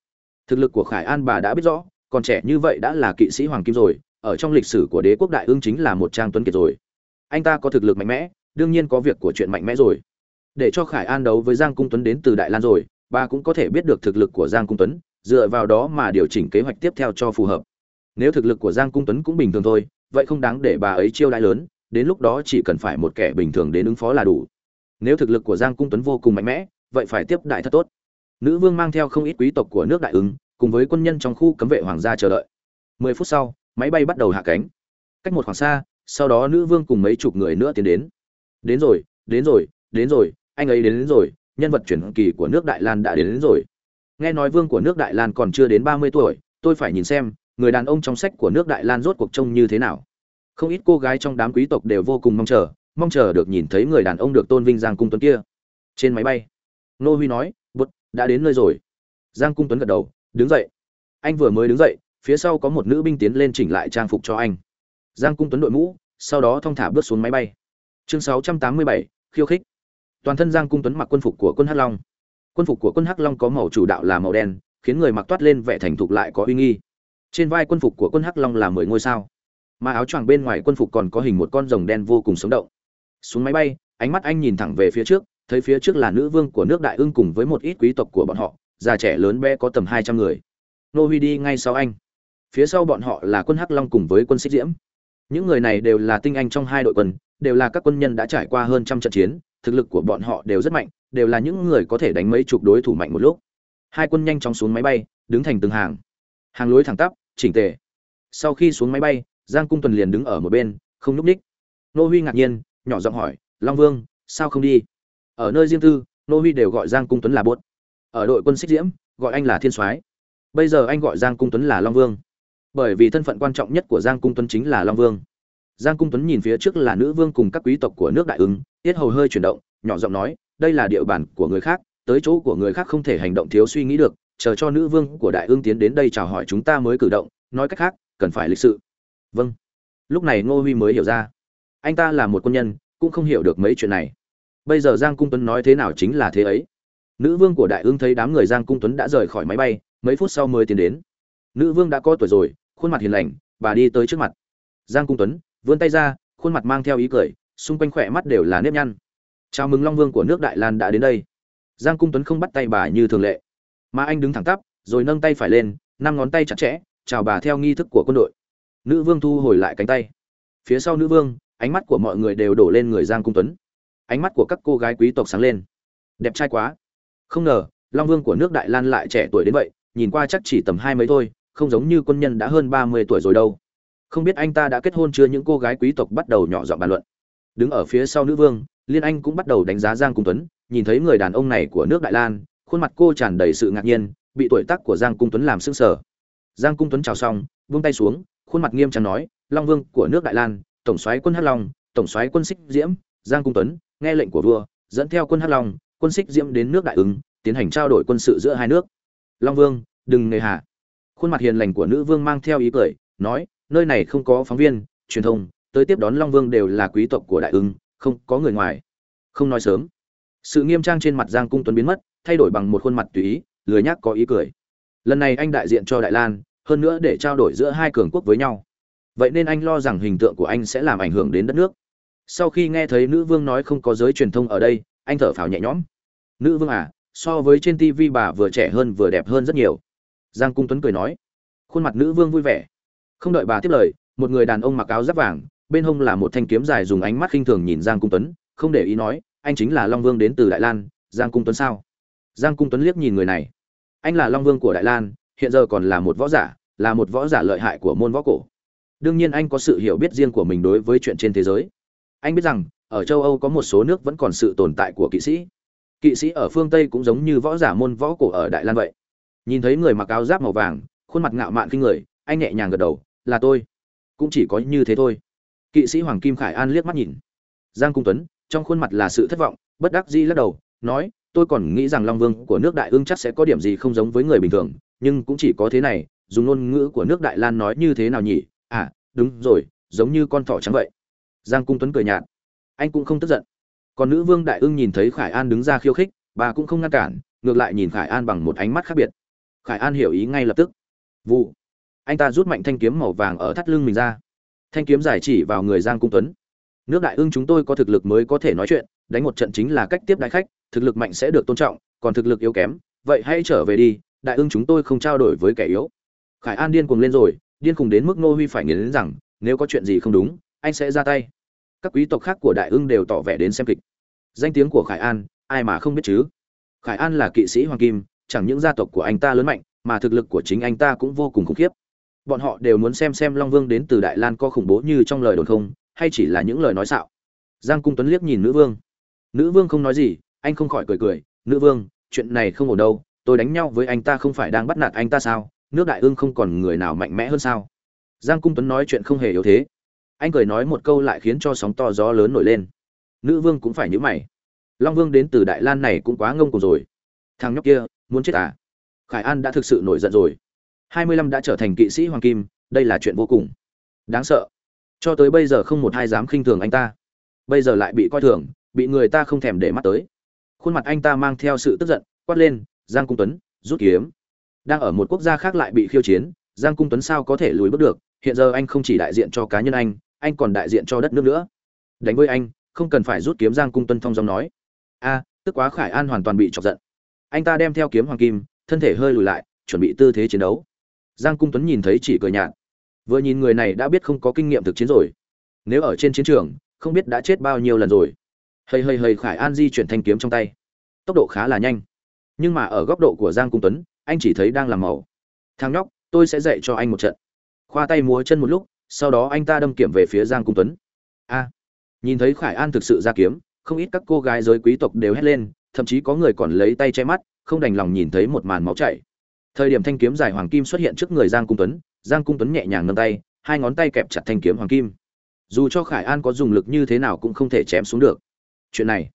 Thực lực của khải an bà đã biết rõ, còn trẻ như vậy đã là kỵ sĩ hoàng kim rồi, ở trong lịch sử của đế quốc đại ương chính là một trang tuấn kiệt rồi. Anh ta có thực lực mạnh mẽ, đương nhiên có việc của chuyện mạnh mẽ rồi. Để cho khải an đấu với giang cung tuấn đến từ đại lan rồi, bà cũng có thể biết được thực lực của giang cung tuấn, dựa vào đó mà điều chỉnh kế hoạch tiếp theo cho phù hợp nếu thực lực của giang cung tuấn cũng bình thường thôi vậy không đáng để bà ấy chiêu đãi lớn đến lúc đó chỉ cần phải một kẻ bình thường đến ứng phó là đủ. Nếu thực lực của giang cung tuấn vô cùng mạnh mẽ vậy phải tiếp đại thật tốt. Nữ vương mang theo không ít quý tộc của nước đại ứng cùng với quân nhân trong khu cấm vệ hoàng gia chờ đợi. Mười phút sau máy bay bắt đầu hạ cánh. Cách một khoảng xa sau đó nữ vương cùng mấy chục người nữa tiến đến. Đến rồi đến rồi đến rồi anh ấy đến, đến rồi nhân vật chuyển kỳ của nước đại lan đã đến, đến rồi. Nghe nói vương của nước đại lan còn chưa đến ba mươi tuổi tôi phải nhìn xem người đàn ông trong sách của nước đại lan rốt cuộc trông như thế nào? Không ít cô gái trong đám quý tộc đều vô cùng mong chờ mong chờ được nhìn thấy người đàn ông được tôn vinh giang cung tuấn kia. Trên máy bay nô huy nói "Bụt, đã đến nơi rồi. Giang cung tuấn gật đầu đứng dậy. Anh vừa mới đứng dậy phía sau có một nữ binh tiến lên chỉnh lại trang phục cho anh. Giang cung tuấn đội mũ sau đó thong thả bước xuống máy bay. Chương 687, khiêu khích. Toàn thân giang cung tuấn mặc quân phục của quân hắc long. Quân phục của quân hắc long có màu chủ đạo là màu đen khiến người mặc toát lên vẻ thành thục lại có uy nghi trên vai quân phục của quân hắc long là mười ngôi sao, mà áo choàng bên ngoài quân phục còn có hình một con rồng đen vô cùng sống động. Xuống máy bay, ánh mắt anh nhìn thẳng về phía trước, thấy phía trước là nữ vương của nước đại ưng cùng với một ít quý tộc của bọn họ, già trẻ lớn bé có tầm hai trăm người. Nô huy đi ngay sau anh. Phía sau bọn họ là quân hắc long cùng với quân xích diễm. Những người này đều là tinh anh trong hai đội quân, đều là các quân nhân đã trải qua hơn trăm trận chiến, thực lực của bọn họ đều rất mạnh, đều là những người có thể đánh mấy chục đối thủ mạnh một lúc. Hai quân nhanh chóng xuống máy bay, đứng thành từng hàng. Hàng lối thẳng tắp chỉnh tề. Sau khi xuống máy bay, giang cung tuần liền đứng ở một bên, không nhúc ních nô huy ngạc nhiên, nhỏ giọng hỏi, long vương, sao không đi? Ở nơi riêng tư, nô huy đều gọi giang cung tuấn là bốt. Ở đội quân xích diễm, gọi anh là thiên soái. Bây giờ anh gọi giang cung tuấn là long vương. Bởi vì thân phận quan trọng nhất của giang cung tuấn chính là long vương. Giang cung tuấn nhìn phía trước là nữ vương cùng các quý tộc của nước đại ứng, tiết hầu hơi chuyển động, nhỏ giọng nói, đây là địa bàn của người khác, tới chỗ của người khác không thể hành động thiếu suy nghĩ được chờ cho nữ vương của đại ương tiến đến đây chào hỏi chúng ta mới cử động, nói cách khác, cần phải lịch sự. Vâng. Lúc này ngô huy mới hiểu ra. Anh ta là một quân nhân, cũng không hiểu được mấy chuyện này. Bây giờ giang cung tuấn nói thế nào chính là thế ấy. Nữ vương của đại ương thấy đám người giang cung tuấn đã rời khỏi máy bay, mấy phút sau mới tiến đến. Nữ vương đã có tuổi rồi, khuôn mặt hiền lành, bà đi tới trước mặt. Giang cung tuấn, vươn tay ra, khuôn mặt mang theo ý cười, xung quanh khỏe mắt đều là nếp nhăn. Chào mừng long vương của nước đại lan đã đến đây. Giang cung tuấn không bắt tay bà như thường lệ mà anh đứng thẳng tắp, rồi nâng tay phải lên, năm ngón tay chặt chẽ, chào bà theo nghi thức của quân đội. Nữ vương thu hồi lại cánh tay. Phía sau nữ vương, ánh mắt của mọi người đều đổ lên người giang cung tuấn. Ánh mắt của các cô gái quý tộc sáng lên. Đẹp trai quá. Không ngờ, long vương của nước đại lan lại trẻ tuổi đến vậy, nhìn qua chắc chỉ tầm hai mấy thôi, không giống như quân nhân đã hơn ba mươi tuổi rồi đâu. Không biết anh ta đã kết hôn chưa, những cô gái quý tộc bắt đầu nhỏ giọng bàn luận. Đứng ở phía sau nữ vương, liên anh cũng bắt đầu đánh giá giang cung tuấn, nhìn thấy người đàn ông này của nước đại lan khuôn mặt cô tràn đầy sự ngạc nhiên, bị tuổi tác của giang cung tuấn làm sững sờ. Giang cung tuấn chào xong vung tay xuống, khuôn mặt nghiêm trang nói, long vương của nước đại lan, tổng soái quân hắc long, tổng soái quân xích diễm, giang cung tuấn, nghe lệnh của vua, dẫn theo quân hắc long, quân xích diễm đến nước đại ứng, tiến hành trao đổi quân sự giữa hai nước. Long vương, đừng nề hà. Khuôn mặt hiền lành của nữ vương mang theo ý cười, nói, nơi này không có phóng viên, truyền thông, tới tiếp đón long vương đều là quý tộc của đại ứng, không có người ngoài. Không nói sớm, sự nghiêm trang trên mặt giang cung tuấn biến mất thay đổi bằng một khuôn mặt tùy ý, lười nhác có ý cười. Lần này anh đại diện cho đại lan, hơn nữa để trao đổi giữa hai cường quốc với nhau. Vậy nên anh lo rằng hình tượng của anh sẽ làm ảnh hưởng đến đất nước. Sau khi nghe thấy nữ vương nói không có giới truyền thông ở đây, anh thở phào nhẹ nhõm. Nữ vương à so với trên tv bà vừa trẻ hơn vừa đẹp hơn rất nhiều. Giang cung tuấn cười nói. Khuôn mặt nữ vương vui vẻ. Không đợi bà tiếp lời, một người đàn ông mặc áo giáp vàng, bên hông là một thanh kiếm dài dùng ánh mắt khinh thường nhìn giang cung tuấn, không để ý nói, anh chính là long vương đến từ đại lan, giang cung tuấn sao? Giang cung tuấn liếc nhìn người này. Anh là long vương của đại lan, hiện giờ còn là một võ giả, là một võ giả lợi hại của môn võ cổ. Đương nhiên anh có sự hiểu biết riêng của mình đối với chuyện trên thế giới. Anh biết rằng, ở châu âu có một số nước vẫn còn sự tồn tại của kỵ sĩ. Kỵ sĩ ở phương tây cũng giống như võ giả môn võ cổ ở đại lan vậy. Nhìn thấy người mặc áo giáp màu vàng, khuôn mặt ngạo mạn kinh người, anh nhẹ nhàng gật đầu, là tôi. Cũng chỉ có như thế thôi. Kỵ sĩ hoàng kim khải an liếc mắt nhìn. Giang cung tuấn, trong khuôn mặt là sự thất vọng, bất đắc dĩ lắc đầu, nói tôi còn nghĩ rằng long vương của nước đại ương chắc sẽ có điểm gì không giống với người bình thường, nhưng cũng chỉ có thế này, dùng ngôn ngữ của nước đại lan nói như thế nào nhỉ? À đúng rồi, giống như con thỏ trắng vậy. Giang cung tuấn cười nhạt. Anh cũng không tức giận. Còn nữ vương đại ương nhìn thấy khải an đứng ra khiêu khích, bà cũng không ngăn cản, ngược lại nhìn khải an bằng một ánh mắt khác biệt. Khải an hiểu ý ngay lập tức. Vụ. Anh ta rút mạnh thanh kiếm màu vàng ở thắt lưng mình ra. Thanh kiếm giải chỉ vào người giang cung tuấn. Nước đại ương chúng tôi có thực lực mới có thể nói chuyện, đánh một trận chính là cách tiếp đại khách thực lực mạnh sẽ được tôn trọng, còn thực lực yếu kém, vậy hãy trở về đi, đại ưng chúng tôi không trao đổi với kẻ yếu. Khải an điên cuồng lên rồi, điên cuồng đến mức nô huy phải nghiến rằng, nếu có chuyện gì không đúng, anh sẽ ra tay. Các quý tộc khác của đại ưng đều tỏ vẻ đến xem kịch. Danh tiếng của khải an, ai mà không biết chứ? Khải an là kỵ sĩ hoàng kim, chẳng những gia tộc của anh ta lớn mạnh, mà thực lực của chính anh ta cũng vô cùng khủng khiếp. Bọn họ đều muốn xem xem long vương đến từ đại lan có khủng bố như trong lời đồn không, hay chỉ là những lời nói xạo. Giang cung tuấn liếc nhìn nữ vương. Nữ vương không nói gì anh không khỏi cười cười, nữ vương, chuyện này không ổn đâu, tôi đánh nhau với anh ta không phải đang bắt nạt anh ta sao? Nước đại ương không còn người nào mạnh mẽ hơn sao? Giang cung tuấn nói chuyện không hề yếu thế. Anh cười nói một câu lại khiến cho sóng to gió lớn nổi lên. Nữ vương cũng phải nhữ mày. Long vương đến từ đại lan này cũng quá ngông cùng rồi. Thằng nhóc kia, muốn chết à? Khải an đã thực sự nổi giận rồi. Hai mươi lăm đã trở thành kỵ sĩ hoàng kim, đây là chuyện vô cùng. Đáng sợ. Cho tới bây giờ không một ai dám khinh thường anh ta. Bây giờ lại bị coi thường, bị người ta không thèm để mắt tới khuôn mặt anh ta mang theo sự tức giận, quát lên, giang cung tuấn, rút kiếm. Đang ở một quốc gia khác lại bị khiêu chiến, giang cung tuấn sao có thể lùi bước được? Hiện giờ anh không chỉ đại diện cho cá nhân anh anh còn đại diện cho đất nước nữa. Đánh với anh, không cần phải rút kiếm, giang cung tuấn thong dong nói. A, tức quá khải an hoàn toàn bị chọc giận. Anh ta đem theo kiếm hoàng kim, thân thể hơi lùi lại, chuẩn bị tư thế chiến đấu. Giang cung tuấn nhìn thấy chỉ cười nhạt. Vừa nhìn người này đã biết không có kinh nghiệm thực chiến rồi. Nếu ở trên chiến trường, không biết đã chết bao nhiêu lần rồi hầy hầy hầy khải an di chuyển thanh kiếm trong tay. Tốc độ khá là nhanh. Nhưng mà ở góc độ của giang cung tuấn, anh chỉ thấy đang làm màu. Thằng nhóc, tôi sẽ dạy cho anh một trận. Khoa tay múa chân một lúc, sau đó anh ta đâm kiểm về phía giang cung tuấn. A. Nhìn thấy khải an thực sự ra kiếm, không ít các cô gái giới quý tộc đều hét lên, thậm chí có người còn lấy tay che mắt, không đành lòng nhìn thấy một màn máu chảy. Thời điểm thanh kiếm dài hoàng kim xuất hiện trước người giang cung tuấn, giang cung tuấn nhẹ nhàng nâng tay, hai ngón tay kẹp chặt thanh kiếm hoàng kim. Dù cho khải an có dùng lực như thế nào cũng không thể chém xuống được chuyện này.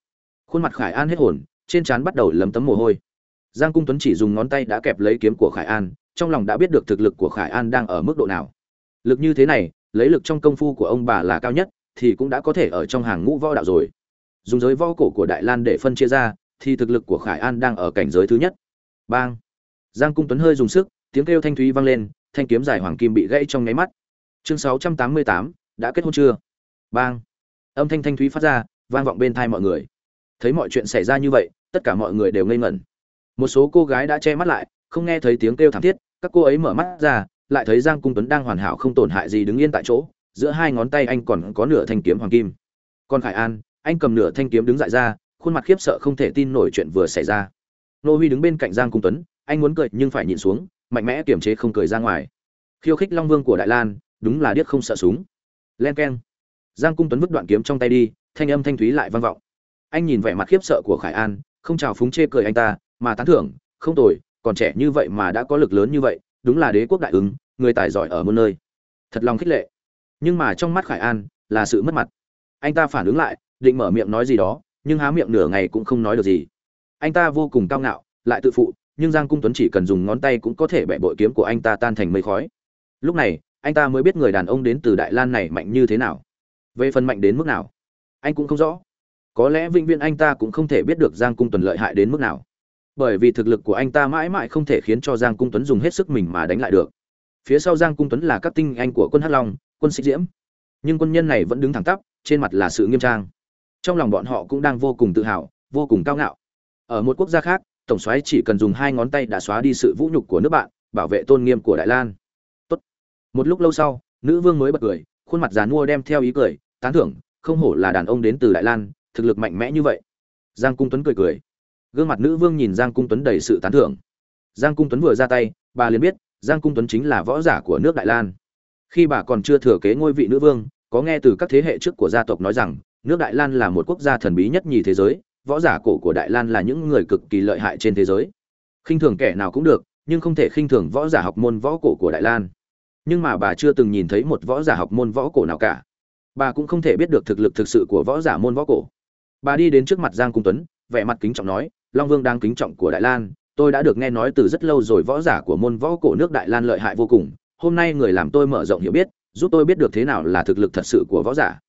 Khuôn mặt khải an hết hồn trên trán bắt đầu lấm tấm mồ hôi. Giang cung tuấn chỉ dùng ngón tay đã kẹp lấy kiếm của khải an trong lòng đã biết được thực lực của khải an đang ở mức độ nào. Lực như thế này lấy lực trong công phu của ông bà là cao nhất thì cũng đã có thể ở trong hàng ngũ võ đạo rồi. Dùng giới võ cổ của đại lan để phân chia ra thì thực lực của khải an đang ở cảnh giới thứ nhất. Bang. Giang cung tuấn hơi dùng sức tiếng kêu thanh thúy vang lên thanh kiếm dài hoàng kim bị gãy trong nháy mắt. Chương 688, đã kết hôn chưa? Bang. Âm thanh thanh thúy phát ra vang vọng bên thai mọi người. Thấy mọi chuyện xảy ra như vậy, tất cả mọi người đều ngây ngẩn. Một số cô gái đã che mắt lại, không nghe thấy tiếng kêu thảm thiết, các cô ấy mở mắt ra, lại thấy giang cung tuấn đang hoàn hảo không tổn hại gì đứng yên tại chỗ, giữa hai ngón tay anh còn có nửa thanh kiếm hoàng kim. Còn khải an, anh cầm nửa thanh kiếm đứng dại ra, khuôn mặt khiếp sợ không thể tin nổi chuyện vừa xảy ra. Nô huy đứng bên cạnh giang cung tuấn, anh muốn cười nhưng phải nhịn xuống, mạnh mẽ kiềm chế không cười ra ngoài. Khiêu khích long vương của đại lan, đúng là điếc không sợ súng. Len keng. Giang cung tuấn vứt đoạn kiếm trong tay đi thanh âm thanh thúy lại vang vọng. Anh nhìn vẻ mặt khiếp sợ của khải an, không chào phúng chê cười anh ta, mà tán thưởng, không tồi, còn trẻ như vậy mà đã có lực lớn như vậy, đúng là đế quốc đại ứng, người tài giỏi ở muôn nơi. Thật lòng khích lệ. Nhưng mà trong mắt khải an là sự mất mặt. Anh ta phản ứng lại, định mở miệng nói gì đó, nhưng há miệng nửa ngày cũng không nói được gì. Anh ta vô cùng cao ngạo, lại tự phụ, nhưng giang cung tuấn chỉ cần dùng ngón tay cũng có thể bẻ bội kiếm của anh ta tan thành mây khói. Lúc này, anh ta mới biết người đàn ông đến từ đại lan này mạnh như thế nào. Về phần mạnh đến mức nào? Anh cũng không rõ. Có lẽ vĩnh viễn anh ta cũng không thể biết được giang cung tuấn lợi hại đến mức nào. Bởi vì thực lực của anh ta mãi mãi không thể khiến cho giang cung tuấn dùng hết sức mình mà đánh lại được. Phía sau giang cung tuấn là các tinh anh của quân hắc long, quân sĩ diễm. Nhưng quân nhân này vẫn đứng thẳng tắp, trên mặt là sự nghiêm trang. Trong lòng bọn họ cũng đang vô cùng tự hào, vô cùng cao ngạo. Ở một quốc gia khác, tổng soái chỉ cần dùng hai ngón tay đã xóa đi sự vũ nhục của nước bạn, bảo vệ tôn nghiêm của đại lan. Tốt. một lúc lâu sau, nữ vương mới bật cười, khuôn mặt già nua đem theo ý cười, tán thưởng không hổ là đàn ông đến từ đại lan, thực lực mạnh mẽ như vậy. Giang cung tuấn cười cười. Gương mặt nữ vương nhìn giang cung tuấn đầy sự tán thưởng. Giang cung tuấn vừa ra tay, bà liền biết, giang cung tuấn chính là võ giả của nước đại lan. Khi bà còn chưa thừa kế ngôi vị nữ vương, có nghe từ các thế hệ trước của gia tộc nói rằng, nước đại lan là một quốc gia thần bí nhất nhì thế giới, võ giả cổ của đại lan là những người cực kỳ lợi hại trên thế giới. Khinh thường kẻ nào cũng được, nhưng không thể khinh thường võ giả học môn võ cổ của đại lan. Nhưng mà bà chưa từng nhìn thấy một võ giả học môn võ cổ nào cả bà cũng không thể biết được thực lực thực sự của võ giả môn võ cổ. Bà đi đến trước mặt giang cung tuấn, vẻ mặt kính trọng nói, long vương đang kính trọng của đại lan, tôi đã được nghe nói từ rất lâu rồi võ giả của môn võ cổ nước đại lan lợi hại vô cùng. Hôm nay người làm tôi mở rộng hiểu biết, giúp tôi biết được thế nào là thực lực thật sự của võ giả.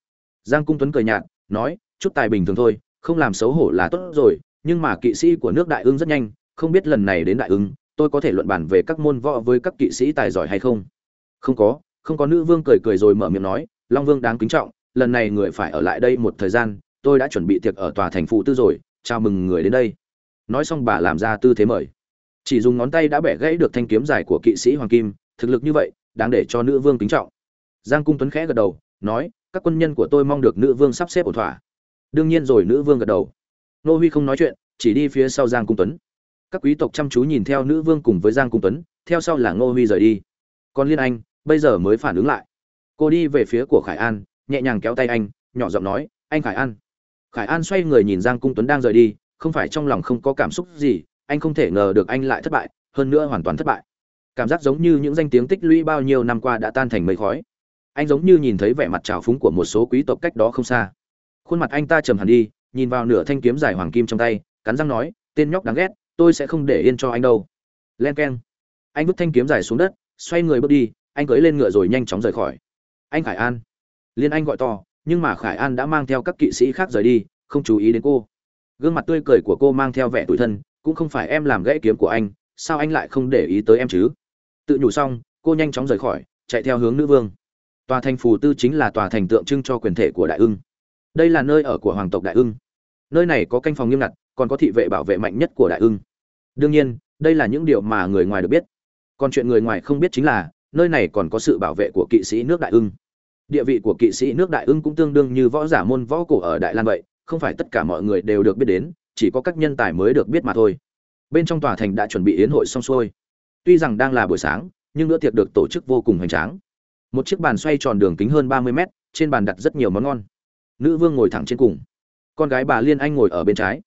Giang cung tuấn cười nhạt, nói, chút tài bình thường thôi, không làm xấu hổ là tốt rồi, nhưng mà kỵ sĩ của nước đại ưng rất nhanh, không biết lần này đến đại ưng, tôi có thể luận bàn về các môn võ với các kỵ sĩ tài giỏi hay không? Không có không có. Nữ vương cười cười rồi mở miệng nói long vương đáng kính trọng, lần này người phải ở lại đây một thời gian, tôi đã chuẩn bị tiệc ở tòa thành phụ tư rồi, chào mừng người đến đây. Nói xong bà làm ra tư thế mời. Chỉ dùng ngón tay đã bẻ gãy được thanh kiếm dài của kỵ sĩ hoàng kim, thực lực như vậy, đáng để cho nữ vương kính trọng. Giang cung tuấn khẽ gật đầu, nói, các quân nhân của tôi mong được nữ vương sắp xếp ổn thỏa. Đương nhiên rồi, nữ vương gật đầu. Nô huy không nói chuyện, chỉ đi phía sau giang cung tuấn. Các quý tộc chăm chú nhìn theo nữ vương cùng với giang cung tuấn, theo sau là ngô huy rời đi. Còn liên anh, bây giờ mới phản ứng lại cô đi về phía của khải an, nhẹ nhàng kéo tay anh, nhỏ giọng nói, anh khải an. Khải an xoay người nhìn giang cung tuấn đang rời đi, không phải trong lòng không có cảm xúc gì, anh không thể ngờ được anh lại thất bại, hơn nữa hoàn toàn thất bại. Cảm giác giống như những danh tiếng tích lũy bao nhiêu năm qua đã tan thành mây khói. Anh giống như nhìn thấy vẻ mặt trào phúng của một số quý tộc cách đó không xa. Khuôn mặt anh ta trầm hẳn đi, nhìn vào nửa thanh kiếm dài hoàng kim trong tay, cắn răng nói, tên nhóc đáng ghét, tôi sẽ không để yên cho anh đâu. Len k e n anh vứt thanh kiếm dài xuống đất, xoay người bước đi, anh cưỡi lên ngựa rồi nhanh chóng rời khỏi anh khải an. Liên anh gọi to, nhưng mà khải an đã mang theo các kỵ sĩ khác rời đi, không chú ý đến cô. Gương mặt tươi cười của cô mang theo vẻ tủi thân, cũng không phải em làm gãy kiếm của anh, sao anh lại không để ý tới em chứ? Tự nhủ xong, cô nhanh chóng rời khỏi, chạy theo hướng nữ vương. Tòa thành phù tư chính là tòa thành tượng trưng cho quyền thể của đại ưng. Đây là nơi ở của hoàng tộc đại ưng. Nơi này có canh phòng nghiêm ngặt, còn có thị vệ bảo vệ mạnh nhất của đại ưng. Đương nhiên, đây là những điều mà người ngoài được biết. Còn chuyện người ngoài không biết chính là nơi này còn có sự bảo vệ của kỵ sĩ nước đại ưng. Địa vị của kỵ sĩ nước đại ưng cũng tương đương như võ giả môn võ cổ ở đại lan vậy, không phải tất cả mọi người đều được biết đến, chỉ có các nhân tài mới được biết mà thôi. Bên trong tòa thành đã chuẩn bị yến hội xong xuôi. Tuy rằng đang là buổi sáng, nhưng bữa tiệc được tổ chức vô cùng hoành tráng. Một chiếc bàn xoay tròn đường kính hơn ba mươi mét, trên bàn đặt rất nhiều món ngon. Nữ vương ngồi thẳng trên cùng. Con gái bà liên anh ngồi ở bên trái.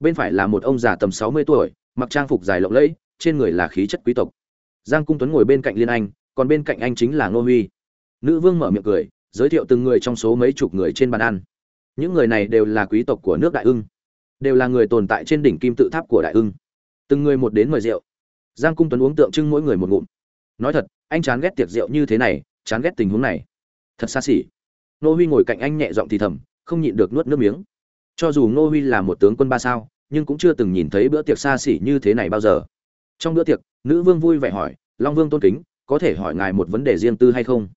Bên phải là một ông già tầm sáu mươi tuổi, mặc trang phục dài lộng lẫy, trên người là khí chất quý tộc. Giang cung tuấn ngồi bên cạnh liên anh còn bên cạnh anh chính là ngô huy. Nữ vương mở miệng cười, giới thiệu từng người trong số mấy chục người trên bàn ăn. Những người này đều là quý tộc của nước đại ưng, đều là người tồn tại trên đỉnh kim tự tháp của đại ưng. Từng người một đến mời rượu. Giang cung tuấn uống tượng trưng mỗi người một ngụm. Nói thật, anh chán ghét tiệc rượu như thế này, chán ghét tình huống này. Thật xa xỉ. Nô huy ngồi cạnh anh nhẹ giọng thì thầm, không nhịn được nuốt nước miếng. Cho dù nô huy là một tướng quân ba sao, nhưng cũng chưa từng nhìn thấy bữa tiệc xa xỉ như thế này bao giờ. Trong bữa tiệc, nữ vương vui vẻ hỏi, long vương tôn kính có thể hỏi ngài một vấn đề riêng tư hay không?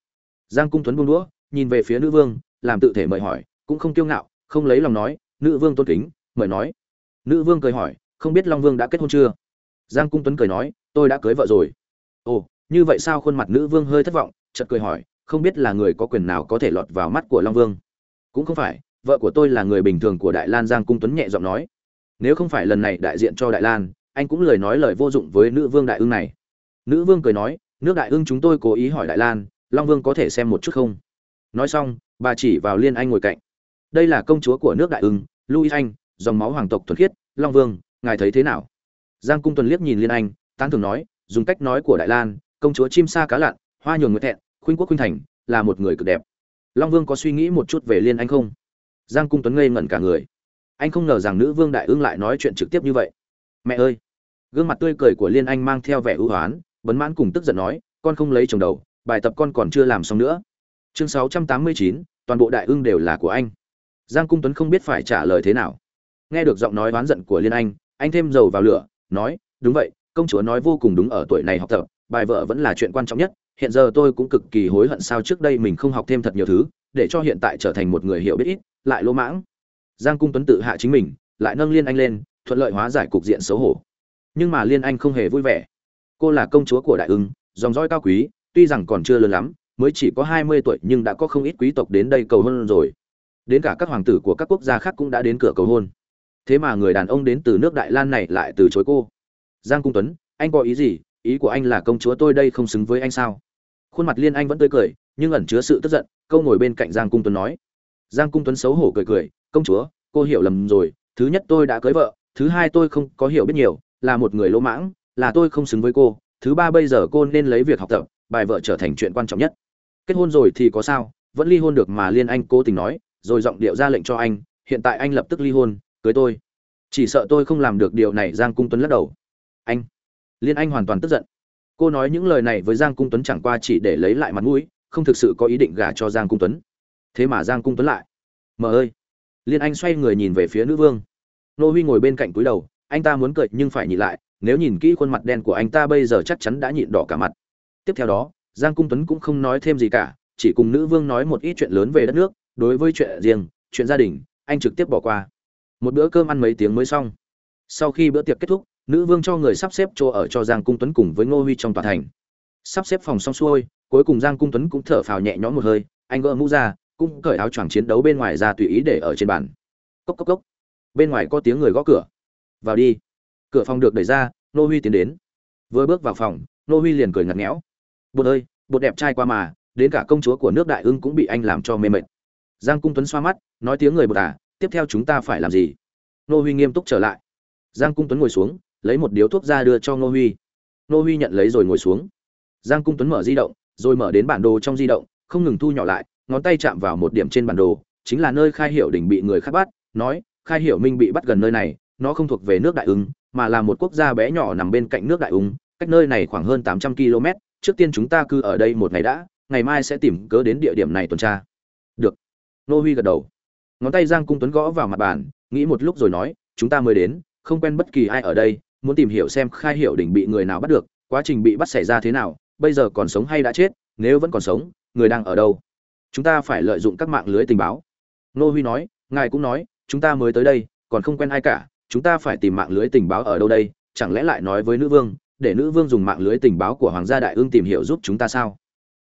Giang cung tuấn buông đũa, nhìn về phía nữ vương, làm tự thể mời hỏi, cũng không kiêu ngạo, không lấy lòng nói, nữ vương tôn kính, mời nói. Nữ vương cười hỏi, không biết long vương đã kết hôn chưa? Giang cung tuấn cười nói, tôi đã cưới vợ rồi. Ồ, như vậy sao khuôn mặt nữ vương hơi thất vọng? Chợt cười hỏi, không biết là người có quyền nào có thể lọt vào mắt của long vương? Cũng không phải, vợ của tôi là người bình thường của đại lan, giang cung tuấn nhẹ giọng nói. Nếu không phải lần này đại diện cho đại lan, anh cũng lời nói lời vô dụng với nữ vương đại ưng này. Nữ vương cười nói nước đại ưng chúng tôi cố ý hỏi đại lan, long vương có thể xem một chút không? Nói xong, bà chỉ vào liên anh ngồi cạnh. Đây là công chúa của nước đại ưng, louis anh, dòng máu hoàng tộc thuần khiết, long vương, ngài thấy thế nào? Giang cung tuần liếc nhìn liên anh, tán thường nói, dùng cách nói của đại lan, công chúa chim sa cá lặn, hoa nhường nguyệt thẹn, khuynh quốc khuynh thành, là một người cực đẹp. Long vương có suy nghĩ một chút về liên anh không? Giang cung tuấn ngây ngẩn cả người. Anh không ngờ rằng nữ vương đại ưng lại nói chuyện trực tiếp như vậy. Mẹ ơi! Gương mặt tươi cười của liên anh mang theo vẻ ưu hoán bấn mãn cùng tức giận nói, con không lấy chồng đầu, bài tập con còn chưa làm xong nữa. Chương sáu trăm tám mươi chín, toàn bộ đại ưng đều là của anh. Giang cung tuấn không biết phải trả lời thế nào. Nghe được giọng nói oán giận của liên anh anh thêm dầu vào lửa, nói, đúng vậy, công chúa nói vô cùng đúng ở tuổi này học tập, bài vợ vẫn là chuyện quan trọng nhất, hiện giờ tôi cũng cực kỳ hối hận sao trước đây mình không học thêm thật nhiều thứ, để cho hiện tại trở thành một người hiểu biết ít, lại lỗ mãng. Giang cung tuấn tự hạ chính mình, lại nâng liên anh lên, thuận lợi hóa giải cục diện xấu hổ. Nhưng mà liên anh không hề vui vẻ cô là công chúa của đại ưng, dòng dõi cao quý, tuy rằng còn chưa lớn lắm, mới chỉ có hai mươi tuổi nhưng đã có không ít quý tộc đến đây cầu hôn rồi. Đến cả các hoàng tử của các quốc gia khác cũng đã đến cửa cầu hôn. Thế mà người đàn ông đến từ nước đại lan này lại từ chối cô. Giang cung tuấn, anh có ý gì? Ý của anh là công chúa tôi đây không xứng với anh sao? Khuôn mặt liên anh vẫn tươi cười, nhưng ẩn chứa sự tức giận, câu ngồi bên cạnh giang cung tuấn nói. Giang cung tuấn xấu hổ cười cười, công chúa, cô hiểu lầm rồi, thứ nhất tôi đã cưới vợ, thứ hai tôi không có hiểu biết nhiều, là một người lỗ mãng là tôi không xứng với cô, thứ ba bây giờ cô nên lấy việc học tập, bài vợ trở thành chuyện quan trọng nhất. Kết hôn rồi thì có sao, vẫn ly hôn được mà liên anh cố tình nói, rồi giọng điệu ra lệnh cho anh, hiện tại anh lập tức ly hôn, cưới tôi. Chỉ sợ tôi không làm được điều này, giang cung tuấn lắc đầu. Anh, liên anh hoàn toàn tức giận. Cô nói những lời này với giang cung tuấn chẳng qua chỉ để lấy lại mặt mũi, không thực sự có ý định gả cho giang cung tuấn. Thế mà giang cung tuấn lại. Mờ ơi. Liên anh xoay người nhìn về phía nữ vương. Nô huy ngồi bên cạnh cúi đầu, anh ta muốn cười nhưng phải nhịn lại nếu nhìn kỹ khuôn mặt đen của anh ta bây giờ chắc chắn đã nhịn đỏ cả mặt. Tiếp theo đó, giang cung tuấn cũng không nói thêm gì cả, chỉ cùng nữ vương nói một ít chuyện lớn về đất nước, đối với chuyện riêng, chuyện gia đình, anh trực tiếp bỏ qua. Một bữa cơm ăn mấy tiếng mới xong. Sau khi bữa tiệc kết thúc, nữ vương cho người sắp xếp chỗ ở cho giang cung tuấn cùng với ngô huy trong tòa thành. Sắp xếp phòng xong xuôi, cuối cùng giang cung tuấn cũng thở phào nhẹ nhõm một hơi, anh gỡ mũ ra, cũng cởi áo choàng chiến đấu bên ngoài ra tùy ý để ở trên bàn. Cốc cốc cốc. Bên ngoài có tiếng người gõ cửa. Vào đi cửa phòng được đẩy ra, nô huy tiến đến. Vừa bước vào phòng, nô huy liền cười ngặt nghẽo. Bột ơi bột đẹp trai qua mà, đến cả công chúa của nước đại ưng cũng bị anh làm cho mê mệt. Giang cung tuấn xoa mắt, nói tiếng người bột à tiếp theo chúng ta phải làm gì? Nô huy nghiêm túc trở lại. Giang cung tuấn ngồi xuống, lấy một điếu thuốc ra đưa cho nô huy. Nô huy nhận lấy rồi ngồi xuống. Giang cung tuấn mở di động, rồi mở đến bản đồ trong di động, không ngừng thu nhỏ lại, ngón tay chạm vào một điểm trên bản đồ, chính là nơi khai hiệu đỉnh bị người khác bắt, nói, khai hiệu minh bị bắt gần nơi này, nó không thuộc về nước đại ứng mà là một quốc gia bé nhỏ nằm bên cạnh nước đại úng, cách nơi này khoảng hơn tám trăm km trước tiên chúng ta cứ ở đây một ngày đã ngày mai sẽ tìm cớ đến địa điểm này tuần tra. Được. Nô huy gật đầu. Ngón tay giang cung tuấn gõ vào mặt bàn nghĩ một lúc rồi nói chúng ta mới đến không quen bất kỳ ai ở đây muốn tìm hiểu xem khai hiểu đỉnh bị người nào bắt được quá trình bị bắt xảy ra thế nào bây giờ còn sống hay đã chết nếu vẫn còn sống người đang ở đâu? Chúng ta phải lợi dụng các mạng lưới tình báo. Nô huy nói ngài cũng nói chúng ta mới tới đây còn không quen ai cả chúng ta phải tìm mạng lưới tình báo ở đâu đây? Chẳng lẽ lại nói với nữ vương, để nữ vương dùng mạng lưới tình báo của hoàng gia đại ương tìm hiểu giúp chúng ta sao?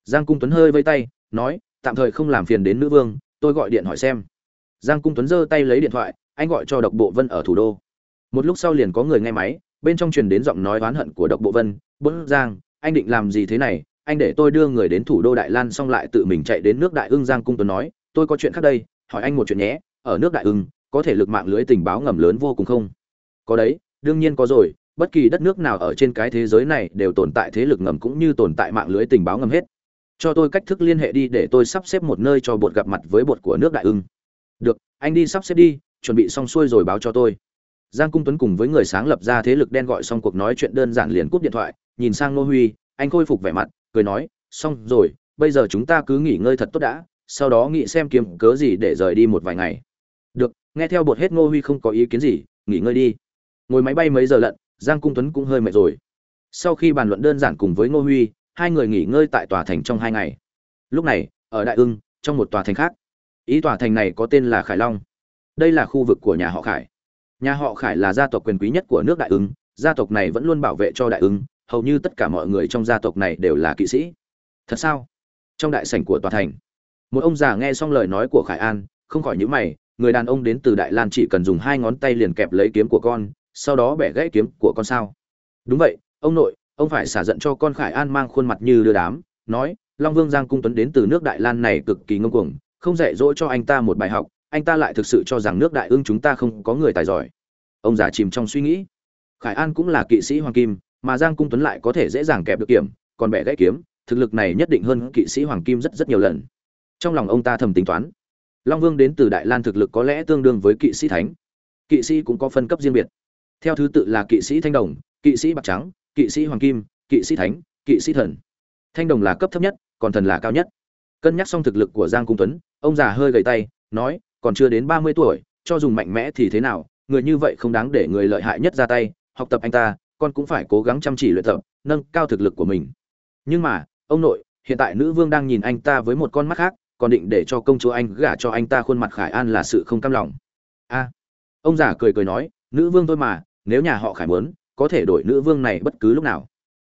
Giang cung tuấn hơi vây tay, nói, tạm thời không làm phiền đến nữ vương, tôi gọi điện hỏi xem. Giang cung tuấn giơ tay lấy điện thoại, anh gọi cho độc bộ vân ở thủ đô. Một lúc sau liền có người nghe máy, bên trong truyền đến giọng nói oán hận của độc bộ vân, bỗng giang, anh định làm gì thế này? Anh để tôi đưa người đến thủ đô đại lan xong lại tự mình chạy đến nước đại ưng. Giang cung tuấn nói, tôi có chuyện khác đây, hỏi anh một chuyện nhé, ở nước đại ưng có thể lực mạng lưới tình báo ngầm lớn vô cùng không? Có đấy, đương nhiên có rồi, bất kỳ đất nước nào ở trên cái thế giới này đều tồn tại thế lực ngầm cũng như tồn tại mạng lưới tình báo ngầm hết. Cho tôi cách thức liên hệ đi để tôi sắp xếp một nơi cho bột gặp mặt với bột của nước đại ưng. Được, anh đi sắp xếp đi, chuẩn bị xong xuôi rồi báo cho tôi. Giang cung tuấn cùng với người sáng lập ra thế lực đen gọi xong cuộc nói chuyện đơn giản liền cúp điện thoại, nhìn sang nô huy, anh khôi phục vẻ mặt, cười nói, xong rồi, bây giờ chúng ta cứ nghỉ ngơi thật tốt đã, sau đó nghĩ xem kiếm cớ gì để rời đi một vài ngày nghe theo bột hết ngô huy không có ý kiến gì, nghỉ ngơi đi. Ngồi máy bay mấy giờ lận, giang cung tuấn cũng hơi mệt rồi. Sau khi bàn luận đơn giản cùng với ngô huy, hai người nghỉ ngơi tại tòa thành trong hai ngày. Lúc này, ở đại ưng, trong một tòa thành khác. Ý tòa thành này có tên là khải long. Đây là khu vực của nhà họ khải. Nhà họ khải là gia tộc quyền quý nhất của nước đại ưng, gia tộc này vẫn luôn bảo vệ cho đại ưng, hầu như tất cả mọi người trong gia tộc này đều là kỵ sĩ. Thật sao? Trong đại sảnh của tòa thành, một ông già nghe xong lời nói của khải an, không khỏi nhữ mày người đàn ông đến từ đại lan chỉ cần dùng hai ngón tay liền kẹp lấy kiếm của con, sau đó bẻ gãy kiếm của con sao. Đúng vậy, ông nội, ông phải xả giận cho con khải an mang khuôn mặt như đưa đám, nói, long vương giang cung tuấn đến từ nước đại lan này cực kỳ ngông cuồng, không dạy dỗ cho anh ta một bài học, anh ta lại thực sự cho rằng nước đại ương chúng ta không có người tài giỏi. Ông già chìm trong suy nghĩ. Khải an cũng là kỵ sĩ hoàng kim, mà giang cung tuấn lại có thể dễ dàng kẹp được kiếm, còn bẻ gãy kiếm, thực lực này nhất định hơn kỵ sĩ hoàng kim rất rất nhiều lần. Trong lòng ông ta thầm tính toán long vương đến từ đại lan thực lực có lẽ tương đương với kỵ sĩ thánh. Kỵ sĩ cũng có phân cấp riêng biệt. Theo thứ tự là kỵ sĩ thanh đồng, kỵ sĩ bạc trắng, kỵ sĩ hoàng kim, kỵ sĩ thánh, kỵ sĩ thần. Thanh đồng là cấp thấp nhất, còn thần là cao nhất. Cân nhắc xong thực lực của giang cung tuấn, ông già hơi gầy tay, nói, còn chưa đến ba mươi tuổi, cho dùng mạnh mẽ thì thế nào, người như vậy không đáng để người lợi hại nhất ra tay, học tập anh ta, con cũng phải cố gắng chăm chỉ luyện tập, nâng cao thực lực của mình. Nhưng mà, ông nội, hiện tại nữ vương đang nhìn anh ta với một con mắt khác còn định để cho công chúa anh gả cho anh ta khuôn mặt khải an là sự không cam lòng. A, ông già cười cười nói, nữ vương thôi mà, nếu nhà họ khải muốn, có thể đổi nữ vương này bất cứ lúc nào.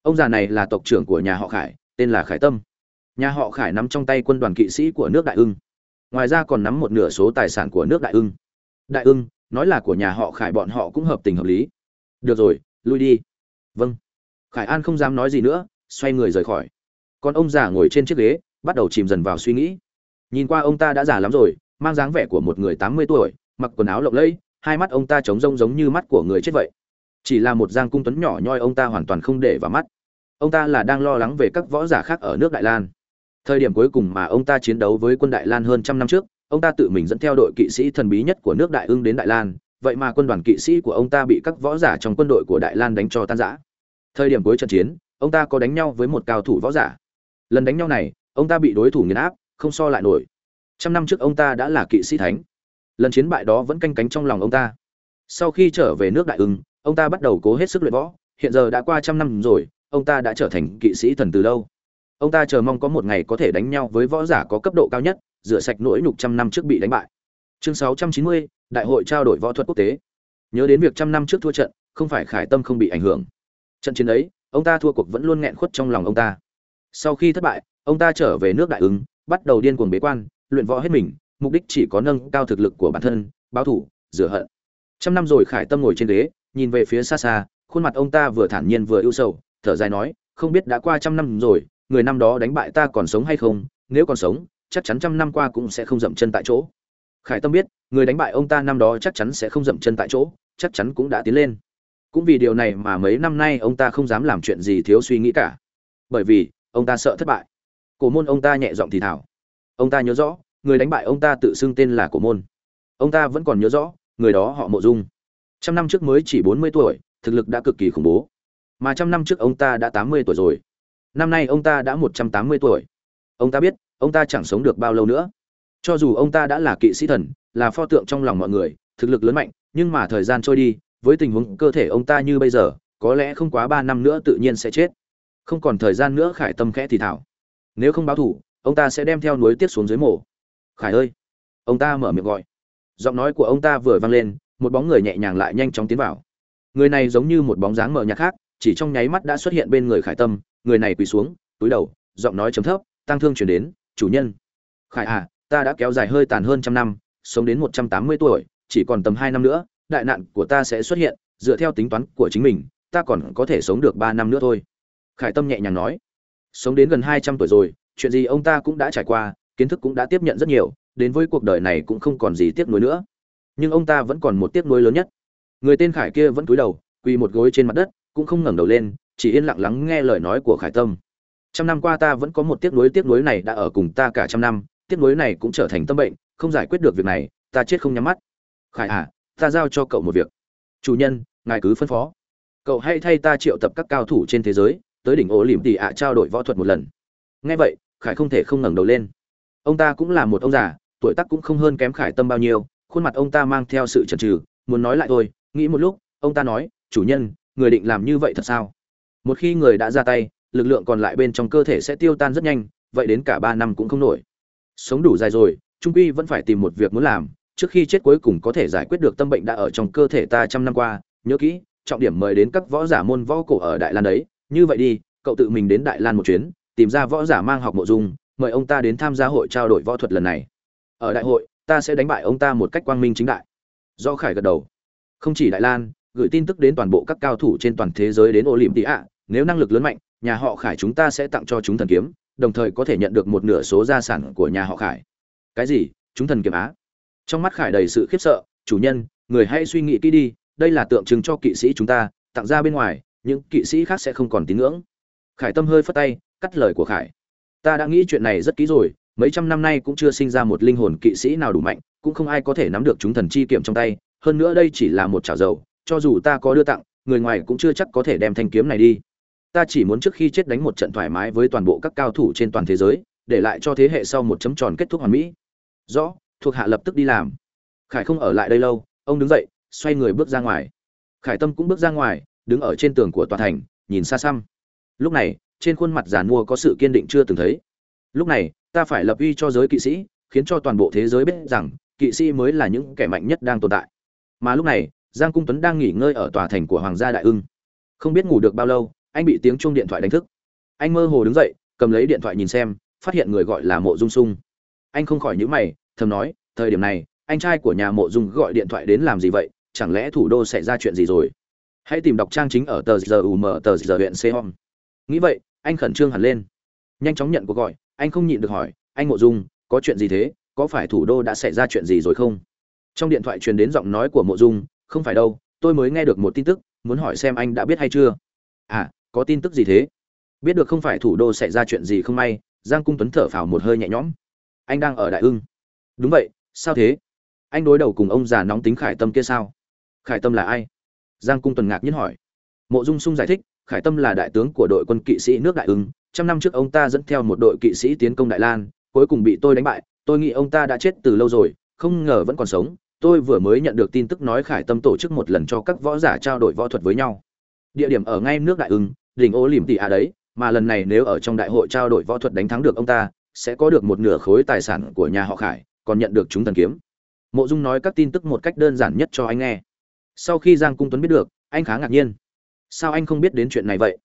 Ông già này là tộc trưởng của nhà họ khải, tên là khải tâm. Nhà họ khải nắm trong tay quân đoàn kỵ sĩ của nước đại ưng. Ngoài ra còn nắm một nửa số tài sản của nước đại ưng. Đại ưng, nói là của nhà họ khải bọn họ cũng hợp tình hợp lý. Được rồi, lui đi. Vâng. Khải an không dám nói gì nữa, xoay người rời khỏi. Còn ông già ngồi trên chiếc ghế, bắt đầu chìm dần vào suy nghĩ nhìn qua ông ta đã già lắm rồi, mang dáng vẻ của một người tám mươi tuổi, mặc quần áo lộng lẫy, hai mắt ông ta trống rông giống như mắt của người chết vậy. Chỉ là một giang cung tuấn nhỏ nhoi ông ta hoàn toàn không để vào mắt. Ông ta là đang lo lắng về các võ giả khác ở nước đại lan. Thời điểm cuối cùng mà ông ta chiến đấu với quân đại lan hơn trăm năm trước, ông ta tự mình dẫn theo đội kỵ sĩ thần bí nhất của nước đại ưng đến đại lan, vậy mà quân đoàn kỵ sĩ của ông ta bị các võ giả trong quân đội của đại lan đánh cho tan rã. Thời điểm cuối trận chiến, ông ta có đánh nhau với một cao thủ võ giả. Lần đánh nhau này, ông ta bị đối thủ nghiền áp không so lại nổi. Trăm năm trước ông ta đã là kỵ sĩ thánh. Lần chiến bại đó vẫn canh cánh trong lòng ông ta. Sau khi trở về nước đại ưng ông ta bắt đầu cố hết sức luyện võ. Hiện giờ đã qua trăm năm rồi ông ta đã trở thành kỵ sĩ thần từ lâu. Ông ta chờ mong có một ngày có thể đánh nhau với võ giả có cấp độ cao nhất rửa sạch nỗi nhục trăm năm trước bị đánh bại. Chương 690, đại hội trao đổi võ thuật quốc tế. Nhớ đến việc trăm năm trước thua trận không phải khải tâm không bị ảnh hưởng. Trận chiến ấy ông ta thua cuộc vẫn luôn nghẹn khuất trong lòng ông ta. Sau khi thất bại ông ta trở về nước đại ứng bắt đầu điên cuồng bế quan, luyện võ hết mình, mục đích chỉ có nâng cao thực lực của bản thân, báo thủ, rửa hận. Trăm năm rồi khải tâm ngồi trên ghế, nhìn về phía xa xa, khuôn mặt ông ta vừa thản nhiên vừa ưu sầu, thở dài nói, không biết đã qua trăm năm rồi, người năm đó đánh bại ta còn sống hay không? Nếu còn sống, chắc chắn trăm năm qua cũng sẽ không dậm chân tại chỗ. Khải tâm biết, người đánh bại ông ta năm đó chắc chắn sẽ không dậm chân tại chỗ, chắc chắn cũng đã tiến lên. Cũng vì điều này mà mấy năm nay ông ta không dám làm chuyện gì thiếu suy nghĩ cả. Bởi vì, ông ta sợ thất bại cổ môn ông ta nhẹ giọng thì thảo ông ta nhớ rõ, người đánh bại ông ta tự xưng tên là cổ môn. Ông ta vẫn còn nhớ rõ, người đó họ mộ dung. Trăm năm trước mới chỉ bốn mươi tuổi, thực lực đã cực kỳ khủng bố. Mà trăm năm trước ông ta đã tám mươi tuổi rồi. Năm nay ông ta đã một trăm tám mươi tuổi. Ông ta biết, ông ta chẳng sống được bao lâu nữa. Cho dù ông ta đã là kỵ sĩ thần, là pho tượng trong lòng mọi người, thực lực lớn mạnh, nhưng mà thời gian trôi đi, với tình huống cơ thể ông ta như bây giờ, có lẽ không quá ba năm nữa tự nhiên sẽ chết. Không còn thời gian nữa khải tâm khẽ thì thảo nếu không báo thủ, ông ta sẽ đem theo núi tiết xuống dưới mổ. Khải ơi! Ông ta mở miệng gọi. Giọng nói của ông ta vừa vang lên, một bóng người nhẹ nhàng lại nhanh chóng tiến vào. Người này giống như một bóng dáng mờ nhạt khác, chỉ trong nháy mắt đã xuất hiện bên người khải tâm, người này quỳ xuống, túi đầu, giọng nói chấm thấp tăng thương chuyển đến, chủ nhân. Khải à ta đã kéo dài hơi tàn hơn trăm năm, sống đến một trăm tám mươi tuổi, chỉ còn tầm hai năm nữa, đại nạn của ta sẽ xuất hiện, dựa theo tính toán của chính mình, ta còn có thể sống được ba năm nữa thôi. Khải tâm nhẹ nhàng nói sống đến gần hai trăm tuổi rồi, chuyện gì ông ta cũng đã trải qua, kiến thức cũng đã tiếp nhận rất nhiều, đến với cuộc đời này cũng không còn gì tiếc nuối nữa. Nhưng ông ta vẫn còn một tiếc nuối lớn nhất. Người tên khải kia vẫn cúi đầu, quỳ một gối trên mặt đất, cũng không ngẩng đầu lên, chỉ yên lặng lắng nghe lời nói của khải tâm. Trăm năm qua ta vẫn có một tiếc nuối tiếc nuối này đã ở cùng ta cả trăm năm, tiếc nuối này cũng trở thành tâm bệnh, không giải quyết được việc này, ta chết không nhắm mắt. Khải à ta giao cho cậu một việc. Chủ nhân, ngài cứ phân phó. Cậu hãy thay ta triệu tập các cao thủ trên thế giới tới đỉnh ổ lỉm tỉ ạ trao đổi võ thuật một lần. Ngay vậy, khải không thể không ngẩng đầu lên. Ông ta cũng là một ông già, tuổi tác cũng không hơn kém khải tâm bao nhiêu, khuôn mặt ông ta mang theo sự chần trừ muốn nói lại thôi, nghĩ một lúc, ông ta nói, chủ nhân, người định làm như vậy thật sao? Một khi người đã ra tay, lực lượng còn lại bên trong cơ thể sẽ tiêu tan rất nhanh, vậy đến cả ba năm cũng không nổi. Sống đủ dài rồi, trung quy vẫn phải tìm một việc muốn làm, trước khi chết cuối cùng có thể giải quyết được tâm bệnh đã ở trong cơ thể ta trăm năm qua. Nhớ kỹ, trọng điểm mời đến các võ giả môn võ cổ ở đại lan đấy như vậy đi, cậu tự mình đến đại lan một chuyến, tìm ra võ giả mang học mộ dung, mời ông ta đến tham gia hội trao đổi võ thuật lần này. Ở đại hội, ta sẽ đánh bại ông ta một cách quang minh chính đại. Do khải gật đầu. Không chỉ đại lan, gửi tin tức đến toàn bộ các cao thủ trên toàn thế giới đến olympia, nếu năng lực lớn mạnh, nhà họ khải chúng ta sẽ tặng cho chúng thần kiếm, đồng thời có thể nhận được một nửa số gia sản của nhà họ khải. Cái gì? Chúng thần kiếm á? Trong mắt khải đầy sự khiếp sợ, chủ nhân, người hãy suy nghĩ kỹ đi, đây là tượng trưng cho kỵ sĩ chúng ta, tặng ra bên ngoài những kỵ sĩ khác sẽ không còn tín ngưỡng. Khải tâm hơi phất tay, cắt lời của khải. Ta đã nghĩ chuyện này rất kỹ rồi, mấy trăm năm nay cũng chưa sinh ra một linh hồn kỵ sĩ nào đủ mạnh, cũng không ai có thể nắm được chúng thần chi kiểm trong tay. Hơn nữa đây chỉ là một chảo dầu, cho dù ta có đưa tặng, người ngoài cũng chưa chắc có thể đem thanh kiếm này đi. Ta chỉ muốn trước khi chết đánh một trận thoải mái với toàn bộ các cao thủ trên toàn thế giới, để lại cho thế hệ sau một chấm tròn kết thúc hoàn mỹ. Rõ, thuộc hạ lập tức đi làm. Khải không ở lại đây lâu, ông đứng dậy, xoay người bước ra ngoài. Khải tâm cũng bước ra ngoài đứng ở trên tường của tòa thành, nhìn xa xăm. Lúc này, trên khuôn mặt giàn mua có sự kiên định chưa từng thấy. Lúc này, ta phải lập uy cho giới kỵ sĩ, khiến cho toàn bộ thế giới biết rằng, kỵ sĩ mới là những kẻ mạnh nhất đang tồn tại. Mà lúc này, giang cung tuấn đang nghỉ ngơi ở tòa thành của hoàng gia đại ưng. Không biết ngủ được bao lâu, anh bị tiếng chuông điện thoại đánh thức. Anh mơ hồ đứng dậy, cầm lấy điện thoại nhìn xem, phát hiện người gọi là mộ dung sung. Anh không khỏi nhíu mày, thầm nói, thời điểm này, anh trai của nhà mộ dung gọi điện thoại đến làm gì vậy? Chẳng lẽ thủ đô xảy ra chuyện gì rồi? Hãy tìm đọc trang chính ở tờ giờ ùm tờ giờ huyện xe hom nghĩ vậy, anh khẩn trương hẳn lên. Nhanh chóng nhận cuộc gọi, anh không nhịn được hỏi, anh mộ dung, có chuyện gì thế? Có phải thủ đô đã xảy ra chuyện gì rồi không? Trong điện thoại truyền đến giọng nói của mộ dung, không phải đâu, tôi mới nghe được một tin tức, muốn hỏi xem anh đã biết hay chưa. À có tin tức gì thế? Biết được không phải thủ đô xảy ra chuyện gì không may? Giang cung tuấn thở phào một hơi nhẹ nhõm. Anh đang ở đại hưng đúng vậy, sao thế? Anh đối đầu cùng ông già nóng tính khải tâm kia sao? Khải tâm là ai? Giang cung tuần ngạc nhiên hỏi. Mộ dung sung giải thích, khải tâm là đại tướng của đội quân kỵ sĩ nước đại ưng trăm năm trước ông ta dẫn theo một đội kỵ sĩ tiến công đại lan, cuối cùng bị tôi đánh bại, tôi nghĩ ông ta đã chết từ lâu rồi, không ngờ vẫn còn sống. Tôi vừa mới nhận được tin tức nói khải tâm tổ chức một lần cho các võ giả trao đổi võ thuật với nhau. Địa điểm ở ngay nước đại ưng đỉnh ô lìm tị à đấy, mà lần này nếu ở trong đại hội trao đổi võ thuật đánh thắng được ông ta, sẽ có được một nửa khối tài sản của nhà họ khải, còn nhận được chúng thần kiếm. Mộ dung nói các tin tức một cách đơn giản nhất cho anh nghe sau khi giang cung tuấn biết được, anh khá ngạc nhiên. Sao anh không biết đến chuyện này vậy?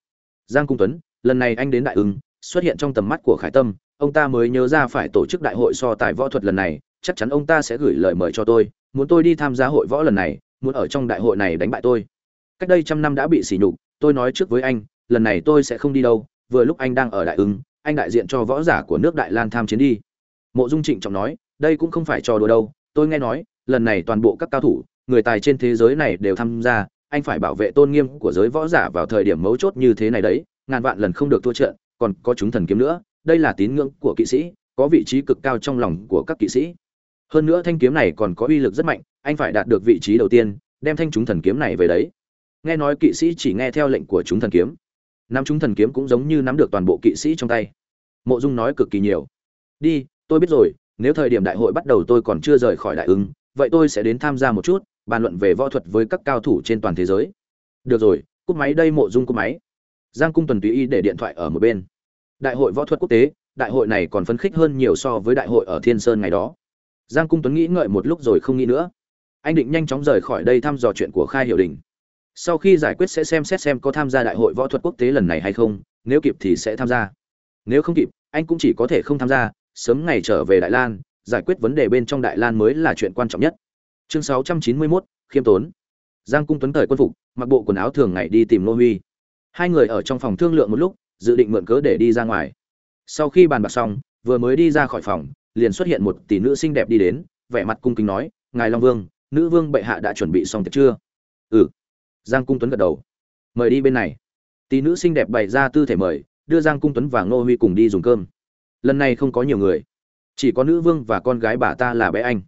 Giang cung tuấn, lần này anh đến đại ứng xuất hiện trong tầm mắt của khải tâm, ông ta mới nhớ ra phải tổ chức đại hội so tài võ thuật lần này, chắc chắn ông ta sẽ gửi lời mời cho tôi, muốn tôi đi tham gia hội võ lần này, muốn ở trong đại hội này đánh bại tôi. Cách đây trăm năm đã bị sỉ nhục, tôi nói trước với anh, lần này tôi sẽ không đi đâu, vừa lúc anh đang ở đại ứng anh đại diện cho võ giả của nước đại lan tham chiến đi. Mộ dung trịnh trọng nói, đây cũng không phải trò đùa đâu, tôi nghe nói, lần này toàn bộ các cao thủ người tài trên thế giới này đều tham gia, anh phải bảo vệ tôn nghiêm của giới võ giả vào thời điểm mấu chốt như thế này đấy, ngàn vạn lần không được thua trận, còn có chúng thần kiếm nữa, đây là tín ngưỡng của kỵ sĩ, có vị trí cực cao trong lòng của các kỵ sĩ. Hơn nữa thanh kiếm này còn có uy lực rất mạnh, anh phải đạt được vị trí đầu tiên, đem thanh chúng thần kiếm này về đấy. Nghe nói kỵ sĩ chỉ nghe theo lệnh của chúng thần kiếm. Nắm chúng thần kiếm cũng giống như nắm được toàn bộ kỵ sĩ trong tay. Mộ dung nói cực kỳ nhiều. Đi, tôi biết rồi, nếu thời điểm đại hội bắt đầu tôi còn chưa rời khỏi đại ứng vậy tôi sẽ đến tham gia một chút bàn luận về võ thuật với các cao thủ trên toàn thế giới. Được rồi, cúp máy đây mộ dung cúp máy. Giang cung tuần tùy ý để điện thoại ở một bên. Đại hội võ thuật quốc tế, đại hội này còn phấn khích hơn nhiều so với đại hội ở thiên sơn ngày đó. Giang cung tuấn nghĩ ngợi một lúc rồi không nghĩ nữa. Anh định nhanh chóng rời khỏi đây thăm dò chuyện của khai hiệu đình. Sau khi giải quyết sẽ xem xét xem có tham gia đại hội võ thuật quốc tế lần này hay không, nếu kịp thì sẽ tham gia. Nếu không kịp, anh cũng chỉ có thể không tham gia, sớm ngày trở về đại lan, giải quyết vấn đề bên trong đại lan mới là chuyện quan trọng nhất chương 691, khiêm tốn. Giang cung tuấn thời quân phục mặc bộ quần áo thường ngày đi tìm nô huy. Hai người ở trong phòng thương lượng một lúc dự định mượn cớ để đi ra ngoài. Sau khi bàn bạc xong vừa mới đi ra khỏi phòng liền xuất hiện một tỷ nữ xinh đẹp đi đến vẻ mặt cung kính nói ngài long vương nữ vương bệ hạ đã chuẩn bị xong tiệc chưa? Ừ. Giang cung tuấn gật đầu. Mời đi bên này. Tỷ nữ xinh đẹp bày ra tư thể mời đưa giang cung tuấn và ngô huy cùng đi dùng cơm. Lần này không có nhiều người. Chỉ có nữ vương và con gái bà ta là bé anh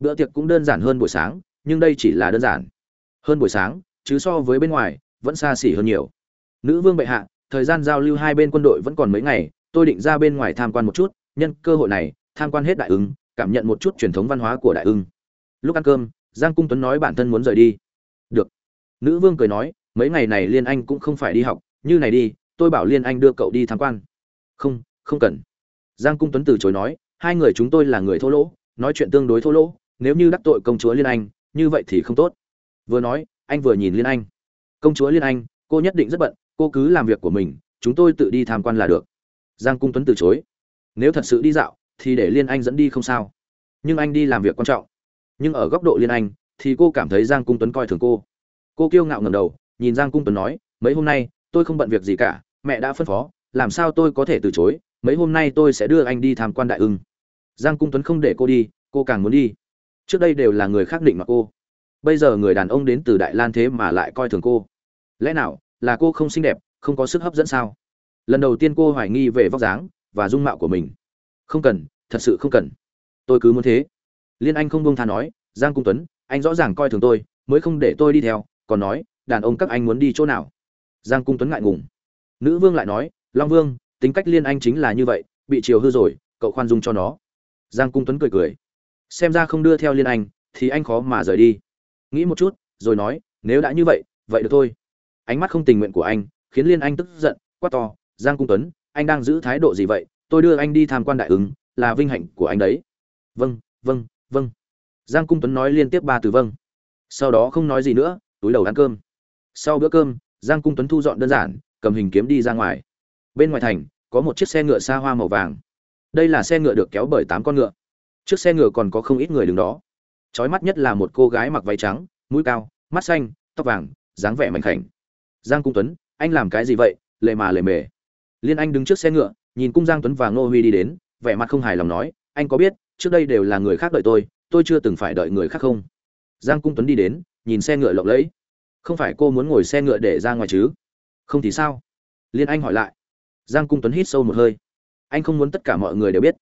bữa tiệc cũng đơn giản hơn buổi sáng, nhưng đây chỉ là đơn giản. Hơn buổi sáng, chứ so với bên ngoài, vẫn xa xỉ hơn nhiều. Nữ vương bệ hạ, thời gian giao lưu hai bên quân đội vẫn còn mấy ngày, tôi định ra bên ngoài tham quan một chút, nhân cơ hội này, tham quan hết đại ưng, cảm nhận một chút truyền thống văn hóa của đại ưng. Lúc ăn cơm, giang cung tuấn nói bản thân muốn rời đi. Được. Nữ vương cười nói, mấy ngày này liên anh cũng không phải đi học, như này đi, tôi bảo liên anh đưa cậu đi tham quan. Không không cần. Giang cung tuấn từ chối nói, hai người chúng tôi là người thô lỗ, nói chuyện tương đối thô lỗ nếu như đắc tội công chúa liên anh, như vậy thì không tốt. Vừa nói, anh vừa nhìn liên anh. Công chúa liên anh, cô nhất định rất bận, cô cứ làm việc của mình, chúng tôi tự đi tham quan là được. Giang cung tuấn từ chối. Nếu thật sự đi dạo, thì để liên anh dẫn đi không sao. Nhưng anh đi làm việc quan trọng. Nhưng ở góc độ liên anh, thì cô cảm thấy giang cung tuấn coi thường cô. Cô kiêu ngạo ngầm đầu, nhìn giang cung tuấn nói, mấy hôm nay, tôi không bận việc gì cả, mẹ đã phân phó, làm sao tôi có thể từ chối? Mấy hôm nay tôi sẽ đưa anh đi tham quan đại ưng. Giang cung tuấn không để cô đi, cô càng muốn đi trước đây đều là người khác định mà cô. Bây giờ người đàn ông đến từ đại lan thế mà lại coi thường cô. Lẽ nào, là cô không xinh đẹp, không có sức hấp dẫn sao? Lần đầu tiên cô hoài nghi về vóc dáng và dung mạo của mình. Không cần, thật sự không cần. Tôi cứ muốn thế. Liên anh không bông tha nói, giang cung tuấn, anh rõ ràng coi thường tôi, mới không để tôi đi theo, còn nói, đàn ông các anh muốn đi chỗ nào? Giang cung tuấn ngại ngùng. Nữ vương lại nói, long vương, tính cách liên anh chính là như vậy, bị chiều hư rồi, cậu khoan dung cho nó. Giang cung tuấn cười cười xem ra không đưa theo liên anh, thì anh khó mà rời đi. Nghĩ một chút, rồi nói, nếu đã như vậy vậy được thôi. Ánh mắt không tình nguyện của anh khiến liên anh tức giận, quát to, giang cung tuấn, anh đang giữ thái độ gì vậy? Tôi đưa anh đi tham quan đại ứng, là vinh hạnh của anh đấy. Vâng vâng vâng. Giang cung tuấn nói liên tiếp ba từ vâng. Sau đó không nói gì nữa, túi đầu ăn cơm. Sau bữa cơm, giang cung tuấn thu dọn đơn giản, cầm hình kiếm đi ra ngoài. Bên ngoài thành, có một chiếc xe ngựa xa hoa màu vàng. Đây là xe ngựa được kéo bởi tám con ngựa trước xe ngựa còn có không ít người đứng đó. Trói mắt nhất là một cô gái mặc váy trắng, mũi cao, mắt xanh, tóc vàng, dáng vẻ mảnh khảnh. Giang cung tuấn, anh làm cái gì vậy? Lệ mà lệ mề. Liên anh đứng trước xe ngựa, nhìn cung giang tuấn và ngô huy đi đến, vẻ mặt không hài lòng nói, anh có biết, trước đây đều là người khác đợi tôi tôi chưa từng phải đợi người khác không? Giang cung tuấn đi đến, nhìn xe ngựa lộng lẫy. Không phải cô muốn ngồi xe ngựa để ra ngoài chứ? Không thì sao? Liên anh hỏi lại. Giang cung tuấn hít sâu một hơi. Anh không muốn tất cả mọi người đều biết.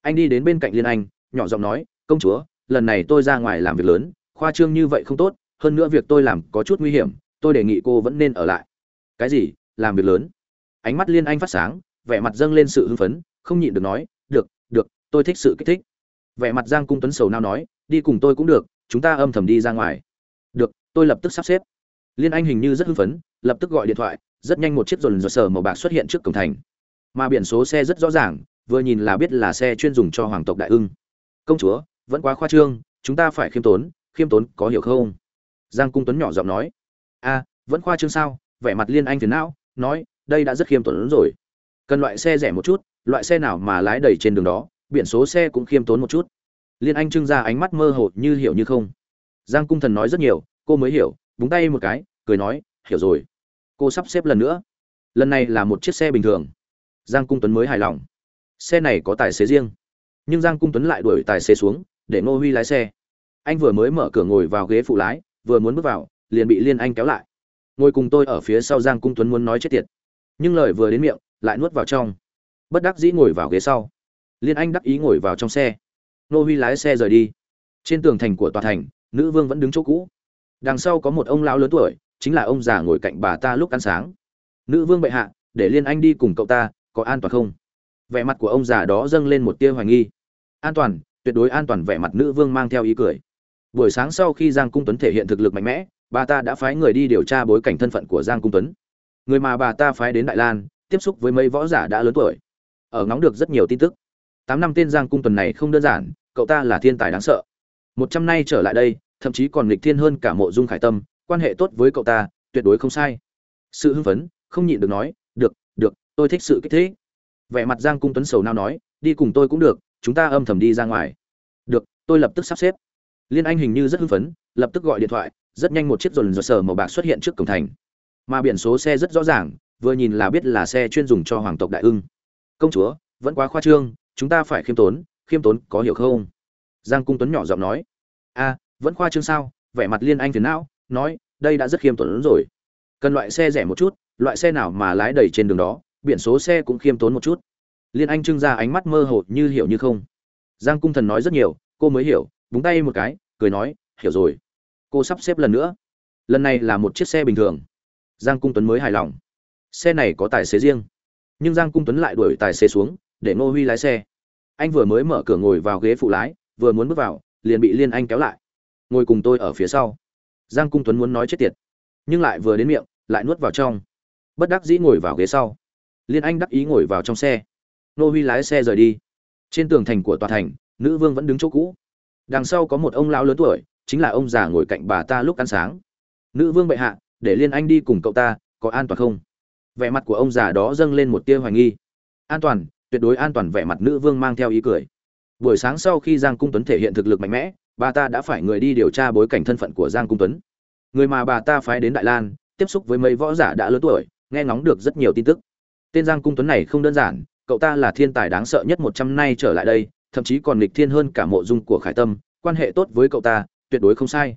Anh đi đến bên cạnh liên anh nhỏ giọng nói, công chúa, lần này tôi ra ngoài làm việc lớn, khoa trương như vậy không tốt, hơn nữa việc tôi làm có chút nguy hiểm, tôi đề nghị cô vẫn nên ở lại. Cái gì? Làm việc lớn? Ánh mắt liên anh phát sáng, vẻ mặt dâng lên sự hưng phấn, không nhịn được nói, được được, tôi thích sự kích thích. Vẻ mặt giang cung tuấn sầu nao nói, đi cùng tôi cũng được, chúng ta âm thầm đi ra ngoài. Được, tôi lập tức sắp xếp. Liên anh hình như rất hưng phấn, lập tức gọi điện thoại, rất nhanh một chiếc dồn dồn sở màu bạc xuất hiện trước cổng thành. Mà biển số xe rất rõ ràng, vừa nhìn là biết là xe chuyên dùng cho hoàng tộc đại ưng công chúa, vẫn quá khoa trương, chúng ta phải khiêm tốn khiêm tốn có hiểu không? Giang cung tuấn nhỏ giọng nói. A vẫn khoa trương sao? Vẻ mặt liên anh phiền não, nói, đây đã rất khiêm tốn rồi. Cần loại xe rẻ một chút, loại xe nào mà lái đầy trên đường đó, biển số xe cũng khiêm tốn một chút. Liên anh trưng ra ánh mắt mơ hồ như hiểu như không. Giang cung thần nói rất nhiều, cô mới hiểu, búng tay một cái, cười nói, hiểu rồi. Cô sắp xếp lần nữa. Lần này là một chiếc xe bình thường. Giang cung tuấn mới hài lòng. Xe này có tài xế riêng nhưng giang cung tuấn lại đuổi tài xế xuống, để ngô huy lái xe. Anh vừa mới mở cửa ngồi vào ghế phụ lái, vừa muốn bước vào, liền bị liên anh kéo lại. Ngồi cùng tôi ở phía sau giang cung tuấn muốn nói chết tiệt. Nhưng lời vừa đến miệng, lại nuốt vào trong. Bất đắc dĩ ngồi vào ghế sau. Liên anh đắc ý ngồi vào trong xe. Nô huy lái xe rời đi. Trên tường thành của tòa thành, nữ vương vẫn đứng chỗ cũ. Đằng sau có một ông lão lớn tuổi, chính là ông già ngồi cạnh bà ta lúc ăn sáng. Nữ vương bệ hạ, để liên anh đi cùng cậu ta, có an toàn không? Vẻ mặt của ông già đó dâng lên một tia hoài nghi an toàn, tuyệt đối an toàn vẻ mặt nữ vương mang theo ý cười. Buổi sáng sau khi giang cung tuấn thể hiện thực lực mạnh mẽ, bà ta đã phái người đi điều tra bối cảnh thân phận của giang cung tuấn. Người mà bà ta phái đến đại lan, tiếp xúc với mấy võ giả đã lớn tuổi, ở ngóng được rất nhiều tin tức. Tám năm tên giang cung tuần này không đơn giản, cậu ta là thiên tài đáng sợ. Một trăm nay trở lại đây, thậm chí còn lịch thiên hơn cả mộ dung khải tâm, quan hệ tốt với cậu ta, tuyệt đối không sai. Sự hưng phấn, không nhịn được nói, được được, tôi thích sự kích thích. Vẻ mặt giang cung tuấn sầu nao nói, đi cùng tôi cũng được chúng ta âm thầm đi ra ngoài. Được, tôi lập tức sắp xếp. Liên anh hình như rất hưng phấn, lập tức gọi điện thoại, rất nhanh một chiếc dồn dồn sở màu bạc xuất hiện trước cổng thành. Mà biển số xe rất rõ ràng, vừa nhìn là biết là xe chuyên dùng cho hoàng tộc đại ưng. Công chúa, vẫn quá khoa trương, chúng ta phải khiêm tốn khiêm tốn có hiểu không? Giang cung tuấn nhỏ giọng nói. A vẫn khoa trương sao? Vẻ mặt liên anh phiền não, nói, đây đã rất khiêm tốn rồi. Cần loại xe rẻ một chút, loại xe nào mà lái đầy trên đường đó, biển số xe cũng khiêm tốn một chút liên anh trưng ra ánh mắt mơ hồ như hiểu như không. Giang cung thần nói rất nhiều, cô mới hiểu, búng tay một cái, cười nói, hiểu rồi. Cô sắp xếp lần nữa. Lần này là một chiếc xe bình thường. Giang cung tuấn mới hài lòng. Xe này có tài xế riêng. Nhưng giang cung tuấn lại đuổi tài xế xuống, để ngô huy lái xe. Anh vừa mới mở cửa ngồi vào ghế phụ lái, vừa muốn bước vào, liền bị liên anh kéo lại. Ngồi cùng tôi ở phía sau. Giang cung tuấn muốn nói chết tiệt, nhưng lại vừa đến miệng, lại nuốt vào trong. Bất đắc dĩ ngồi vào ghế sau. Liên anh đắc ý ngồi vào trong xe. Nô huy lái xe rời đi. Trên tường thành của tòa thành, nữ vương vẫn đứng chỗ cũ. Đằng sau có một ông lão lớn tuổi, chính là ông già ngồi cạnh bà ta lúc ăn sáng. Nữ vương bệ hạ, để liên anh đi cùng cậu ta, có an toàn không? Vẻ mặt của ông già đó dâng lên một tia hoài nghi. An toàn, tuyệt đối an toàn, vẻ mặt nữ vương mang theo ý cười. Buổi sáng sau khi giang cung tuấn thể hiện thực lực mạnh mẽ, bà ta đã phải người đi điều tra bối cảnh thân phận của giang cung tuấn. Người mà bà ta phái đến đại lan, tiếp xúc với mấy võ giả đã lớn tuổi, nghe ngóng được rất nhiều tin tức. Tên giang cung tuấn này không đơn giản cậu ta là thiên tài đáng sợ nhất một trăm nay trở lại đây, thậm chí còn nghịch thiên hơn cả mộ dung của khải tâm, quan hệ tốt với cậu ta, tuyệt đối không sai.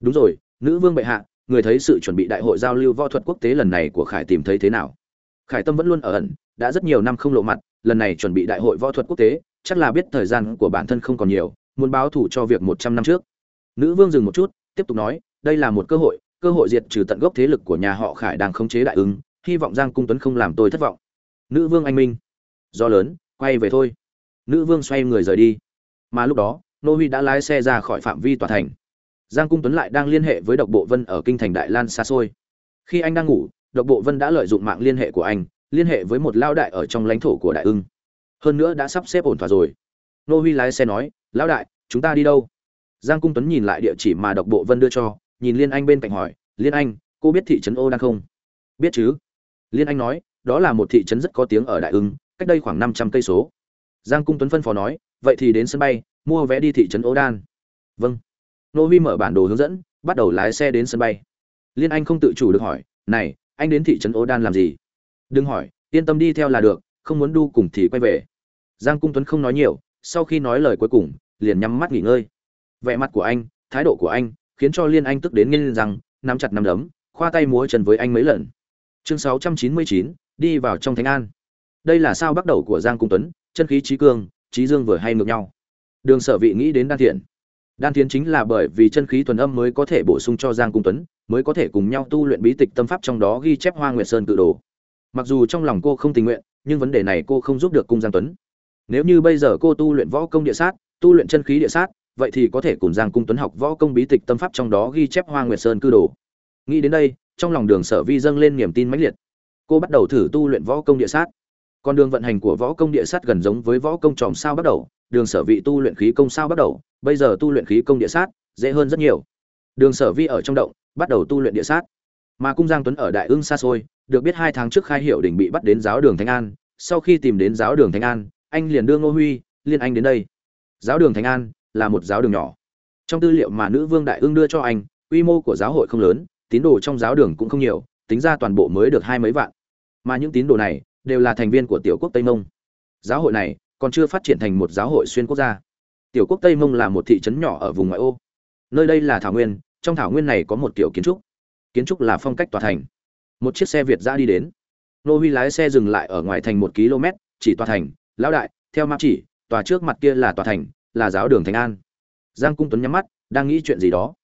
Đúng rồi, nữ vương bệ hạ, người thấy sự chuẩn bị đại hội giao lưu võ thuật quốc tế lần này của khải tìm thấy thế nào? Khải tâm vẫn luôn ở ẩn, đã rất nhiều năm không lộ mặt, lần này chuẩn bị đại hội võ thuật quốc tế, chắc là biết thời gian của bản thân không còn nhiều, muốn báo thù cho việc một trăm năm trước. Nữ vương dừng một chút, tiếp tục nói, đây là một cơ hội cơ hội diệt trừ tận gốc thế lực của nhà họ khải đang khống chế đại ứng, hy vọng giang cung tuấn không làm tôi thất vọng. Nữ vương anh minh do lớn, quay về thôi. Nữ vương xoay người rời đi. Mà lúc đó, nô huy đã lái xe ra khỏi phạm vi tòa thành. Giang cung tuấn lại đang liên hệ với độc bộ vân ở kinh thành đại lan xa xôi. Khi anh đang ngủ, độc bộ vân đã lợi dụng mạng liên hệ của anh, liên hệ với một lao đại ở trong lãnh thổ của đại ưng. Hơn nữa đã sắp xếp ổn thỏa rồi. Nô huy lái xe nói, lão đại, chúng ta đi đâu? Giang cung tuấn nhìn lại địa chỉ mà độc bộ vân đưa cho, nhìn liên anh bên cạnh hỏi, liên anh, cô biết thị trấn ô đang không? Biết chứ. Liên anh nói, đó là một thị trấn rất có tiếng ở đại ưng cách đây khoảng năm trăm cây số. Giang cung tuấn phân phó nói vậy thì đến sân bay mua vé đi thị trấn ố đan. Vâng. Nô huy mở bản đồ hướng dẫn bắt đầu lái xe đến sân bay. Liên anh không tự chủ được hỏi này anh đến thị trấn ố đan làm gì? Đừng hỏi yên tâm đi theo là được không muốn đu cùng thì quay về. Giang cung tuấn không nói nhiều sau khi nói lời cuối cùng liền nhắm mắt nghỉ ngơi. Vẻ mặt của anh thái độ của anh khiến cho liên anh tức đến nghiêng rằng nắm chặt nắm đấm khoa tay múa chân với anh mấy lần. Chương 699, đi vào trong thánh an đây là sao bắt đầu của giang cung tuấn, chân khí trí cương, trí dương vừa hay ngược nhau. Đường sở vị nghĩ đến đan thiện. Đan thiện chính là bởi vì chân khí thuần âm mới có thể bổ sung cho giang cung tuấn, mới có thể cùng nhau tu luyện bí tịch tâm pháp trong đó ghi chép hoa nguyệt sơn cự đồ. Mặc dù trong lòng cô không tình nguyện, nhưng vấn đề này cô không giúp được cung giang tuấn. Nếu như bây giờ cô tu luyện võ công địa sát, tu luyện chân khí địa sát, vậy thì có thể cùng giang cung tuấn học võ công bí tịch tâm pháp trong đó ghi chép hoa nguyệt sơn cư đồ. Nghĩ đến đây, trong lòng đường sở vi dâng lên niềm tin mãnh liệt. Cô bắt đầu thử tu luyện võ công địa sát con đường vận hành của võ công địa sát gần giống với võ công tròm sao bắt đầu, đường sở vị tu luyện khí công sao bắt đầu, bây giờ tu luyện khí công địa sát, dễ hơn rất nhiều. Đường sở vi ở trong động, bắt đầu tu luyện địa sát. Mà cung giang tuấn ở đại ưng xa xôi, được biết hai tháng trước khai hiệu đỉnh bị bắt đến giáo đường thánh an, sau khi tìm đến giáo đường thánh an, anh liền đưa ngô huy, liên anh đến đây. Giáo đường thánh an là một giáo đường nhỏ. Trong tư liệu mà nữ vương đại ưng đưa cho anh, quy mô của giáo hội không lớn, tín đồ trong giáo đường cũng không nhiều, tính ra toàn bộ mới được hai mấy vạn. Mà những tín đồ này đều là thành viên của tiểu quốc tây mông. Giáo hội này còn chưa phát triển thành một giáo hội xuyên quốc gia. Tiểu quốc tây mông là một thị trấn nhỏ ở vùng ngoại ô. Nơi đây là thảo nguyên, trong thảo nguyên này có một kiểu kiến trúc. Kiến trúc là phong cách tòa thành. Một chiếc xe việt ra đi đến. Nô huy lái xe dừng lại ở ngoài thành một km, chỉ tòa thành, lão đại, theo map chỉ, tòa trước mặt kia là tòa thành, là giáo đường thành an. Giang cung tuấn nhắm mắt, đang nghĩ chuyện gì đó.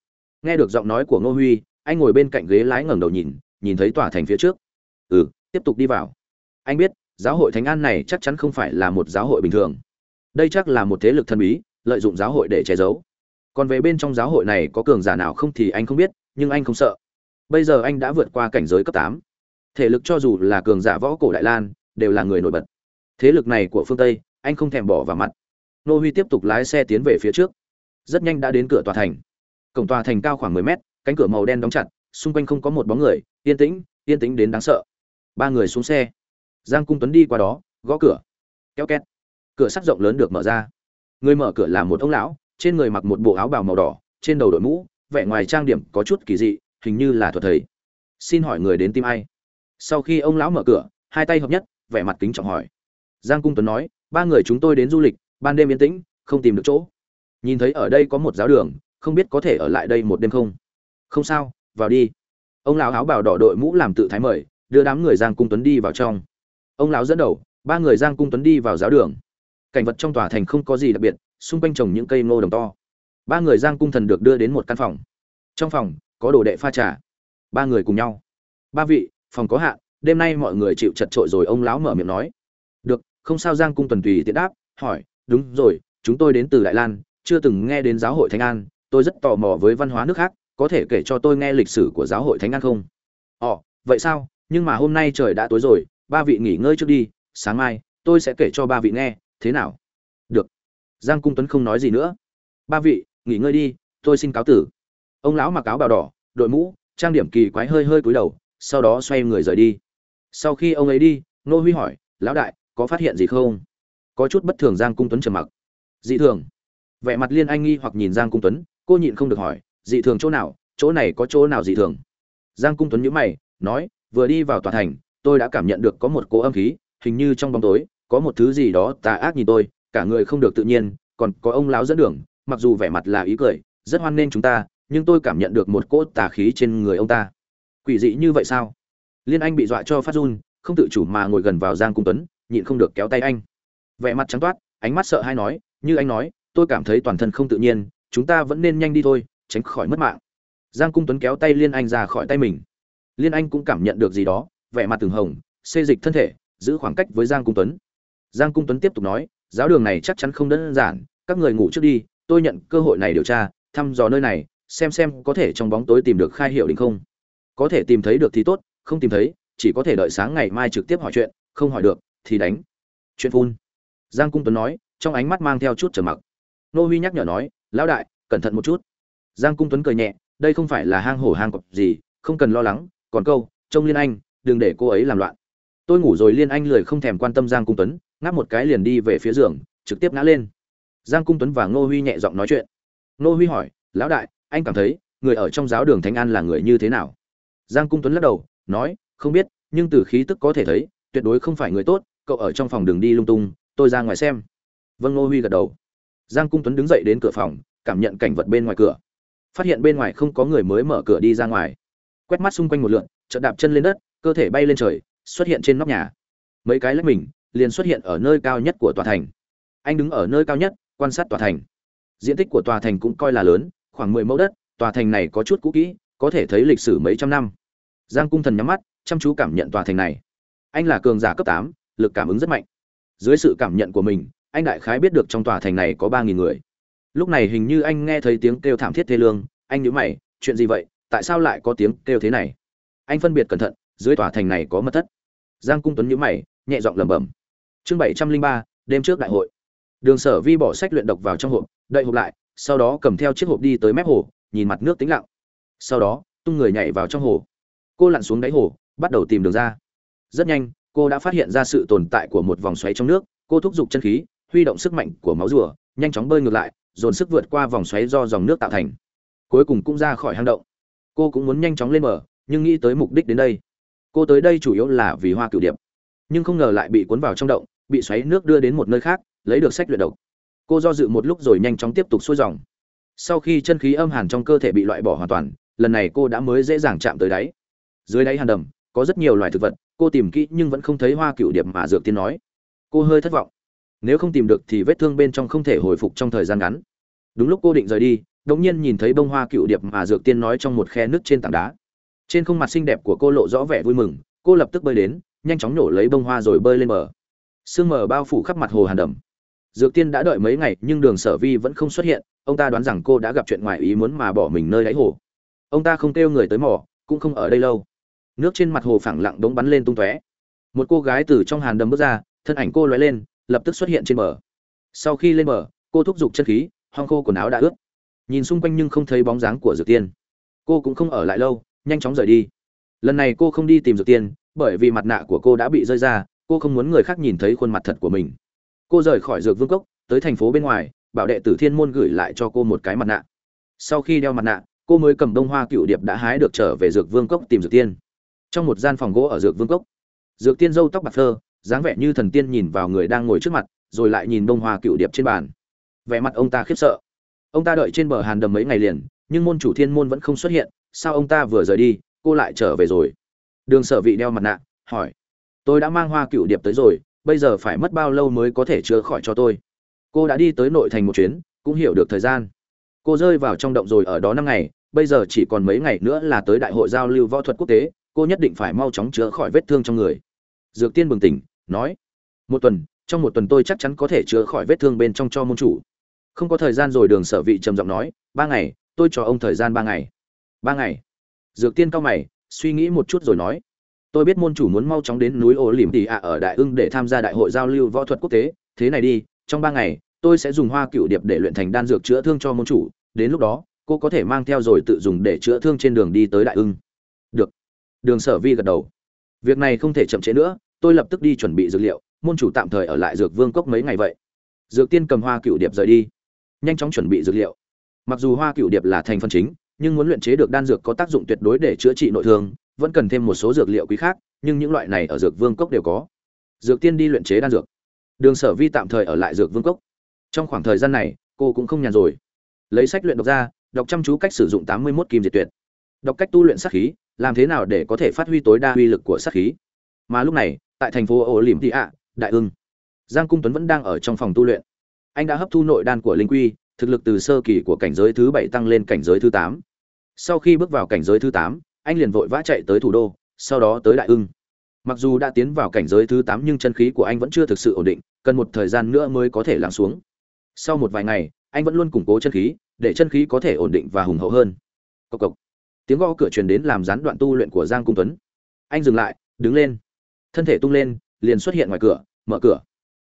Nghe được giọng nói của ngô huy, anh ngồi bên cạnh ghế lái ngẩng đầu nhìn nhìn thấy tòa thành phía trước. Ừ tiếp tục đi vào anh biết, giáo hội thánh an này chắc chắn không phải là một giáo hội bình thường. Đây chắc là một thế lực thần bí, lợi dụng giáo hội để che giấu. Còn về bên trong giáo hội này có cường giả nào không thì anh không biết, nhưng anh không sợ. Bây giờ anh đã vượt qua cảnh giới cấp tám. Thể lực cho dù là cường giả võ cổ đại lan, đều là người nổi bật. Thế lực này của phương tây, anh không thèm bỏ vào mặt. Nô huy tiếp tục lái xe tiến về phía trước. Rất nhanh đã đến cửa tòa thành. Cổng tòa thành cao khoảng mười mét, cánh cửa màu đen đóng chặt, xung quanh không có một bóng người, yên tĩnh yên tĩnh đến đáng sợ. Ba người xuống xe giang cung tuấn đi qua đó, gõ cửa. Kéo két. Cửa sắt rộng lớn được mở ra. Người mở cửa là một ông lão, trên người mặc một bộ áo bào màu đỏ, trên đầu đội mũ, vẻ ngoài trang điểm có chút kỳ dị, hình như là thuật thầy. Xin hỏi người đến tìm ai? Sau khi ông lão mở cửa, hai tay hợp nhất, vẻ mặt kính trọng hỏi. Giang cung tuấn nói, ba người chúng tôi đến du lịch, ban đêm yên tĩnh, không tìm được chỗ. Nhìn thấy ở đây có một giáo đường, không biết có thể ở lại đây một đêm không? Không sao, vào đi. Ông lão áo bào đỏ đội mũ làm tự thái mời, đưa đám người giang cung tuấn đi vào trong ông lão dẫn đầu, ba người giang cung tuấn đi vào giáo đường. Cảnh vật trong tòa thành không có gì đặc biệt, xung quanh trồng những cây ngô đồng to. Ba người giang cung thần được đưa đến một căn phòng. Trong phòng, có đồ đệ pha trà. Ba người cùng nhau. Ba vị, phòng có hạn, đêm nay mọi người chịu chật trội rồi ông lão mở miệng nói. Được, không sao giang cung tuần tùy tiện đáp, hỏi, đúng rồi, chúng tôi đến từ đại lan, chưa từng nghe đến giáo hội thánh an, tôi rất tò mò với văn hóa nước khác, có thể kể cho tôi nghe lịch sử của giáo hội thánh an không? Ồ, vậy sao? Nhưng mà hôm nay trời đã tối rồi ba vị nghỉ ngơi trước đi, sáng mai, tôi sẽ kể cho ba vị nghe, thế nào? Được. Giang cung tuấn không nói gì nữa. Ba vị, nghỉ ngơi đi, tôi xin cáo tử. Ông lão mặc áo bào đỏ, đội mũ, trang điểm kỳ quái hơi hơi cúi đầu, sau đó xoay người rời đi. Sau khi ông ấy đi, nô huy hỏi, lão đại, có phát hiện gì không? Có chút bất thường giang cung tuấn trầm mặc. Dị thường. Vẻ mặt liên anh nghi hoặc nhìn giang cung tuấn, cô nhịn không được hỏi, dị thường chỗ nào? Chỗ này có chỗ nào dị thường? Giang cung tuấn nhíu mày, nói, vừa đi vào tòa thành tôi đã cảm nhận được có một cỗ âm khí, hình như trong bóng tối, có một thứ gì đó tà ác nhìn tôi, cả người không được tự nhiên, còn có ông lão dẫn đường, mặc dù vẻ mặt là ý cười, rất hoan nghênh chúng ta, nhưng tôi cảm nhận được một cỗ tà khí trên người ông ta. Quỷ dị như vậy sao? Liên anh bị dọa cho phát run, không tự chủ mà ngồi gần vào giang cung tuấn, nhịn không được kéo tay anh. Vẻ mặt trắng toát, ánh mắt sợ hãi nói, như anh nói, tôi cảm thấy toàn thân không tự nhiên, chúng ta vẫn nên nhanh đi thôi, tránh khỏi mất mạng. Giang cung tuấn kéo tay liên anh ra khỏi tay mình. Liên anh cũng cảm nhận được gì đó vẻ mặt từng hồng, xê dịch thân thể, giữ khoảng cách với giang cung tuấn. Giang cung tuấn tiếp tục nói, giáo đường này chắc chắn không đơn giản, các người ngủ trước đi, tôi nhận cơ hội này điều tra, thăm dò nơi này, xem xem có thể trong bóng tối tìm được khai hiệu định không. Có thể tìm thấy được thì tốt, không tìm thấy, chỉ có thể đợi sáng ngày mai trực tiếp hỏi chuyện, không hỏi được thì đánh. Chuyện phun. Giang cung tuấn nói, trong ánh mắt mang theo chút trầm mặc. Nô huy nhắc nhở nói, lão đại, cẩn thận một chút. Giang cung tuấn cười nhẹ, đây không phải là hang hổ hang cọp gì, không cần lo lắng, còn câu, trông liên anh đừng để cô ấy làm loạn. Tôi ngủ rồi liên anh lười không thèm quan tâm giang cung tuấn, ngáp một cái liền đi về phía giường, trực tiếp ngã lên. Giang cung tuấn và ngô huy nhẹ giọng nói chuyện. Ngô huy hỏi, lão đại, anh cảm thấy người ở trong giáo đường thánh an là người như thế nào? Giang cung tuấn lắc đầu, nói, không biết, nhưng từ khí tức có thể thấy, tuyệt đối không phải người tốt, cậu ở trong phòng đường đi lung tung, tôi ra ngoài xem. Vâng ngô huy gật đầu. Giang cung tuấn đứng dậy đến cửa phòng, cảm nhận cảnh vật bên ngoài cửa. Phát hiện bên ngoài không có người mới mở cửa đi ra ngoài. Quét mắt xung quanh một lượn, chợt đạp chân lên đất cơ thể bay lên trời, xuất hiện trên nóc nhà. Mấy cái lách mình liền xuất hiện ở nơi cao nhất của tòa thành. Anh đứng ở nơi cao nhất, quan sát tòa thành. Diện tích của tòa thành cũng coi là lớn, khoảng mười mẫu đất, tòa thành này có chút cũ kỹ, có thể thấy lịch sử mấy trăm năm. Giang cung thần nhắm mắt, chăm chú cảm nhận tòa thành này. Anh là cường giả cấp tám, lực cảm ứng rất mạnh. Dưới sự cảm nhận của mình, anh đại khái biết được trong tòa thành này có ba nghìn người. Lúc này hình như anh nghe thấy tiếng kêu thảm thiết thê lương, anh nhớ mày, chuyện gì vậy? Tại sao lại có tiếng kêu thế này? Anh phân biệt cẩn thận dưới tòa thành này có mật thất. Giang cung tuấn nhíu mày, nhẹ giọng lẩm bẩm. Chương bảy trăm linh ba, đêm trước đại hội. Đường sở vi bỏ sách luyện độc vào trong hộp, đậy hộp lại, sau đó cầm theo chiếc hộp đi tới mép hồ, nhìn mặt nước tĩnh lặng. Sau đó, tung người nhảy vào trong hồ. Cô lặn xuống đáy hồ, bắt đầu tìm đường ra. Rất nhanh, cô đã phát hiện ra sự tồn tại của một vòng xoáy trong nước, cô thúc giục chân khí, huy động sức mạnh của máu rùa, nhanh chóng bơi ngược lại, dồn sức vượt qua vòng xoáy do dòng nước tạo thành. Cuối cùng cũng ra khỏi hang động. Cô cũng muốn nhanh chóng lên mở nhưng nghĩ tới mục đích đến đây cô tới đây chủ yếu là vì hoa cửu điệp. Nhưng không ngờ lại bị cuốn vào trong động, bị xoáy nước đưa đến một nơi khác, lấy được sách luyện độc. Cô do dự một lúc rồi nhanh chóng tiếp tục xuôi dòng. Sau khi chân khí âm hàn trong cơ thể bị loại bỏ hoàn toàn, lần này cô đã mới dễ dàng chạm tới đáy. Dưới đáy hàn đầm, có rất nhiều loài thực vật, cô tìm kỹ nhưng vẫn không thấy hoa cửu điệp mà dược tiên nói. Cô hơi thất vọng. Nếu không tìm được thì vết thương bên trong không thể hồi phục trong thời gian ngắn. Đúng lúc cô định rời đi, đột nhiên nhìn thấy bông hoa cựu điệp mà dược tiên nói trong một khe nước trên tảng đá trên khuôn mặt xinh đẹp của cô lộ rõ vẻ vui mừng, cô lập tức bơi đến, nhanh chóng nổ lấy bông hoa rồi bơi lên bờ. Sương mờ bao phủ khắp mặt hồ hàn đầm. Dược tiên đã đợi mấy ngày, nhưng đường sở vi vẫn không xuất hiện, ông ta đoán rằng cô đã gặp chuyện ngoài ý muốn mà bỏ mình nơi đáy hồ. Ông ta không kêu người tới mỏ cũng không ở đây lâu. Nước trên mặt hồ phẳng lặng đống bắn lên tung tóe. Một cô gái từ trong hàn đầm bước ra, thân ảnh cô lóe lên, lập tức xuất hiện trên bờ. Sau khi lên bờ, cô thúc giục chân khí hong khô quần áo đã ướt. Nhìn xung quanh nhưng không thấy bóng dáng của dược tiên. Cô cũng không ở lại lâu nhanh chóng rời đi. Lần này cô không đi tìm dược tiên, bởi vì mặt nạ của cô đã bị rơi ra, cô không muốn người khác nhìn thấy khuôn mặt thật của mình. Cô rời khỏi dược vương cốc, tới thành phố bên ngoài, bảo đệ tử thiên môn gửi lại cho cô một cái mặt nạ. Sau khi đeo mặt nạ, cô mới cầm đông hoa cựu điệp đã hái được trở về dược vương cốc tìm dược tiên. Trong một gian phòng gỗ ở dược vương cốc, dược tiên râu tóc bạc phơ, dáng vẻ như thần tiên nhìn vào người đang ngồi trước mặt, rồi lại nhìn đông hoa cựu điệp trên bàn. Vẻ mặt ông ta khiếp sợ. Ông ta đợi trên bờ hàn đầm mấy ngày liền, nhưng môn chủ thiên môn vẫn không xuất hiện sao ông ta vừa rời đi, cô lại trở về rồi? Đường sở vị đeo mặt nạ, hỏi. Tôi đã mang hoa cựu điệp tới rồi, bây giờ phải mất bao lâu mới có thể chữa khỏi cho tôi? Cô đã đi tới nội thành một chuyến, cũng hiểu được thời gian. Cô rơi vào trong động rồi ở đó năm ngày, bây giờ chỉ còn mấy ngày nữa là tới đại hội giao lưu võ thuật quốc tế, cô nhất định phải mau chóng chữa khỏi vết thương trong người. Dược tiên bừng tỉnh, nói. Một tuần, trong một tuần tôi chắc chắn có thể chữa khỏi vết thương bên trong cho môn chủ. Không có thời gian rồi, đường sở vị trầm giọng nói. Ba ngày, tôi cho ông thời gian ba ngày ba ngày. Dược tiên cao mày, suy nghĩ một chút rồi nói. Tôi biết môn chủ muốn mau chóng đến núi ô lìm tỉ ạ ở đại ưng để tham gia đại hội giao lưu võ thuật quốc tế. Thế này đi, trong ba ngày, tôi sẽ dùng hoa cựu điệp để luyện thành đan dược chữa thương cho môn chủ. Đến lúc đó, cô có thể mang theo rồi tự dùng để chữa thương trên đường đi tới đại ưng. Được. Đường sở vi gật đầu. Việc này không thể chậm trễ nữa, tôi lập tức đi chuẩn bị dược liệu. Môn chủ tạm thời ở lại dược vương cốc mấy ngày vậy. Dược tiên cầm hoa cựu điệp rời đi. Nhanh chóng chuẩn bị dược liệu. Mặc dù hoa cựu điệp là thành phần chính nhưng muốn luyện chế được đan dược có tác dụng tuyệt đối để chữa trị nội thương, vẫn cần thêm một số dược liệu quý khác, nhưng những loại này ở dược vương cốc đều có. Dược tiên đi luyện chế đan dược. Đường sở vi tạm thời ở lại dược vương cốc. Trong khoảng thời gian này, cô cũng không nhàn rồi. Lấy sách luyện đọc ra, đọc chăm chú cách sử dụng tám mươi 81 kim diệt tuyệt. Đọc cách tu luyện sát khí, làm thế nào để có thể phát huy tối đa uy lực của sát khí. Mà lúc này, tại thành phố Ô lìm thị ạ đại ưng, giang cung tuấn vẫn đang ở trong phòng tu luyện. Anh đã hấp thu nội đan của linh quy, thực lực từ sơ kỳ của cảnh giới thứ bảy tăng lên cảnh giới thứ tám sau khi bước vào cảnh giới thứ tám, anh liền vội vã chạy tới thủ đô, sau đó tới đại ưng. Mặc dù đã tiến vào cảnh giới thứ tám nhưng chân khí của anh vẫn chưa thực sự ổn định, cần một thời gian nữa mới có thể lắng xuống. Sau một vài ngày, anh vẫn luôn củng cố chân khí, để chân khí có thể ổn định và hùng hậu hơn. Cộc cộc. Tiếng gõ cửa truyền đến làm gián đoạn tu luyện của giang cung tuấn. Anh dừng lại, đứng lên. Thân thể tung lên, liền xuất hiện ngoài cửa, mở cửa.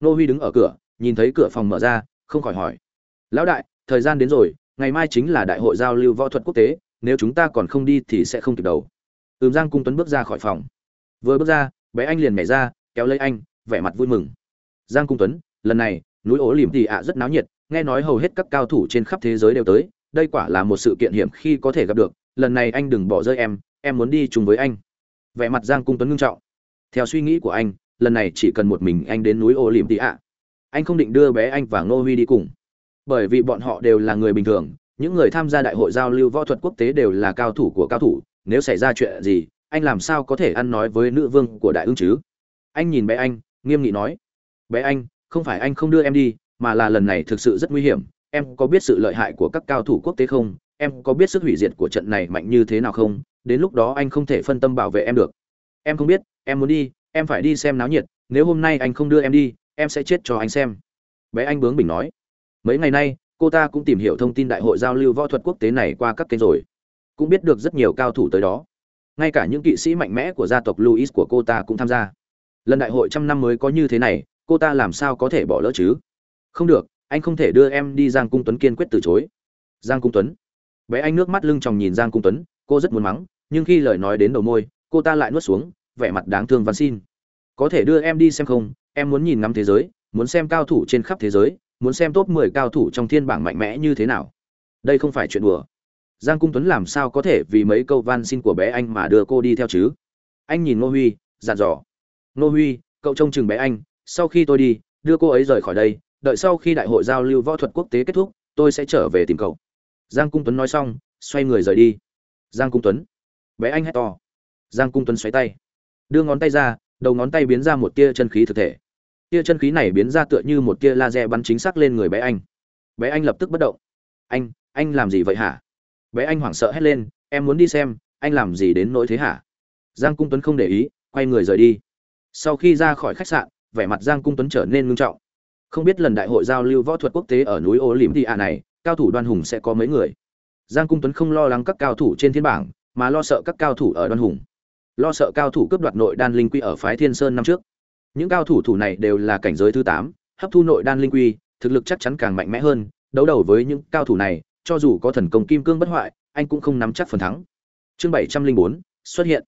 Nô huy đứng ở cửa, nhìn thấy cửa phòng mở ra, không khỏi hỏi. Lão đại, thời gian đến rồi, ngày mai chính là đại hội giao lưu võ thuật quốc tế nếu chúng ta còn không đi thì sẽ không kịp đầu. Ừm, giang cung tuấn bước ra khỏi phòng. Vừa bước ra, bé anh liền nhảy ra, kéo lấy anh, vẻ mặt vui mừng. Giang cung tuấn, lần này, núi ố liềm tì ạ rất náo nhiệt, nghe nói hầu hết các cao thủ trên khắp thế giới đều tới, đây quả là một sự kiện hiểm khi có thể gặp được. Lần này anh đừng bỏ rơi em em muốn đi chung với anh. Vẻ mặt giang cung tuấn ngưng trọng. Theo suy nghĩ của anh, lần này chỉ cần một mình anh đến núi ô liềm tì ạ. Anh không định đưa bé anh và ngô huy đi cùng. Bởi vì bọn họ đều là người bình thường những người tham gia đại hội giao lưu võ thuật quốc tế đều là cao thủ của cao thủ, nếu xảy ra chuyện gì, anh làm sao có thể ăn nói với nữ vương của đại ương chứ? Anh nhìn bé anh, nghiêm nghị nói. Bé anh, không phải anh không đưa em đi, mà là lần này thực sự rất nguy hiểm. Em có biết sự lợi hại của các cao thủ quốc tế không? Em có biết sức hủy diệt của trận này mạnh như thế nào không? Đến lúc đó anh không thể phân tâm bảo vệ em được. Em không biết, em muốn đi, em phải đi xem náo nhiệt. Nếu hôm nay anh không đưa em đi, em sẽ chết cho anh xem. Bé anh bướng bỉnh nói. Mấy ngày nay cô ta cũng tìm hiểu thông tin đại hội giao lưu võ thuật quốc tế này qua các kênh rồi. Cũng biết được rất nhiều cao thủ tới đó. Ngay cả những kỵ sĩ mạnh mẽ của gia tộc luis của cô ta cũng tham gia. Lần đại hội trăm năm mới có như thế này, cô ta làm sao có thể bỏ lỡ chứ? Không được, anh không thể đưa em đi giang cung tuấn kiên quyết từ chối. Giang cung tuấn. Bé anh nước mắt lưng tròng nhìn giang cung tuấn, cô rất muốn mắng, nhưng khi lời nói đến đầu môi, cô ta lại nuốt xuống, vẻ mặt đáng thương van xin. Có thể đưa em đi xem không? Em muốn nhìn ngắm thế giới, muốn xem cao thủ trên khắp thế giới muốn xem top 10 cao thủ trong thiên bảng mạnh mẽ như thế nào. Đây không phải chuyện đùa. Giang cung tuấn làm sao có thể vì mấy câu van xin của bé anh mà đưa cô đi theo chứ? Anh nhìn ngô huy, dặn dò. Ngô huy, cậu trông chừng bé anh, sau khi tôi đi, đưa cô ấy rời khỏi đây, đợi sau khi đại hội giao lưu võ thuật quốc tế kết thúc, tôi sẽ trở về tìm cậu. Giang cung tuấn nói xong, xoay người rời đi. Giang cung tuấn. Bé anh hét to. Giang cung tuấn xoay tay. Đưa ngón tay ra, đầu ngón tay biến ra một tia chân khí thực thể tia chân khí này biến ra tựa như một tia laser bắn chính xác lên người bé anh. Bé anh lập tức bất động. Anh anh làm gì vậy hả? Bé anh hoảng sợ hét lên, em muốn đi xem, anh làm gì đến nỗi thế hả? Giang cung tuấn không để ý, quay người rời đi. Sau khi ra khỏi khách sạn, vẻ mặt giang cung tuấn trở nên ngưng trọng. Không biết lần đại hội giao lưu võ thuật quốc tế ở núi ô lìm thị ạ này, cao thủ đoan hùng sẽ có mấy người? Giang cung tuấn không lo lắng các cao thủ trên thiên bảng, mà lo sợ các cao thủ ở đoan hùng. Lo sợ cao thủ cướp đoạt nội đan linh quy ở phái thiên sơn năm trước những cao thủ thủ này đều là cảnh giới thứ tám, hấp thu nội đan linh quy, thực lực chắc chắn càng mạnh mẽ hơn, đấu đầu với những cao thủ này, cho dù có thần công kim cương bất hoại, anh cũng không nắm chắc phần thắng. Chương bảy trăm linh bốn, xuất hiện.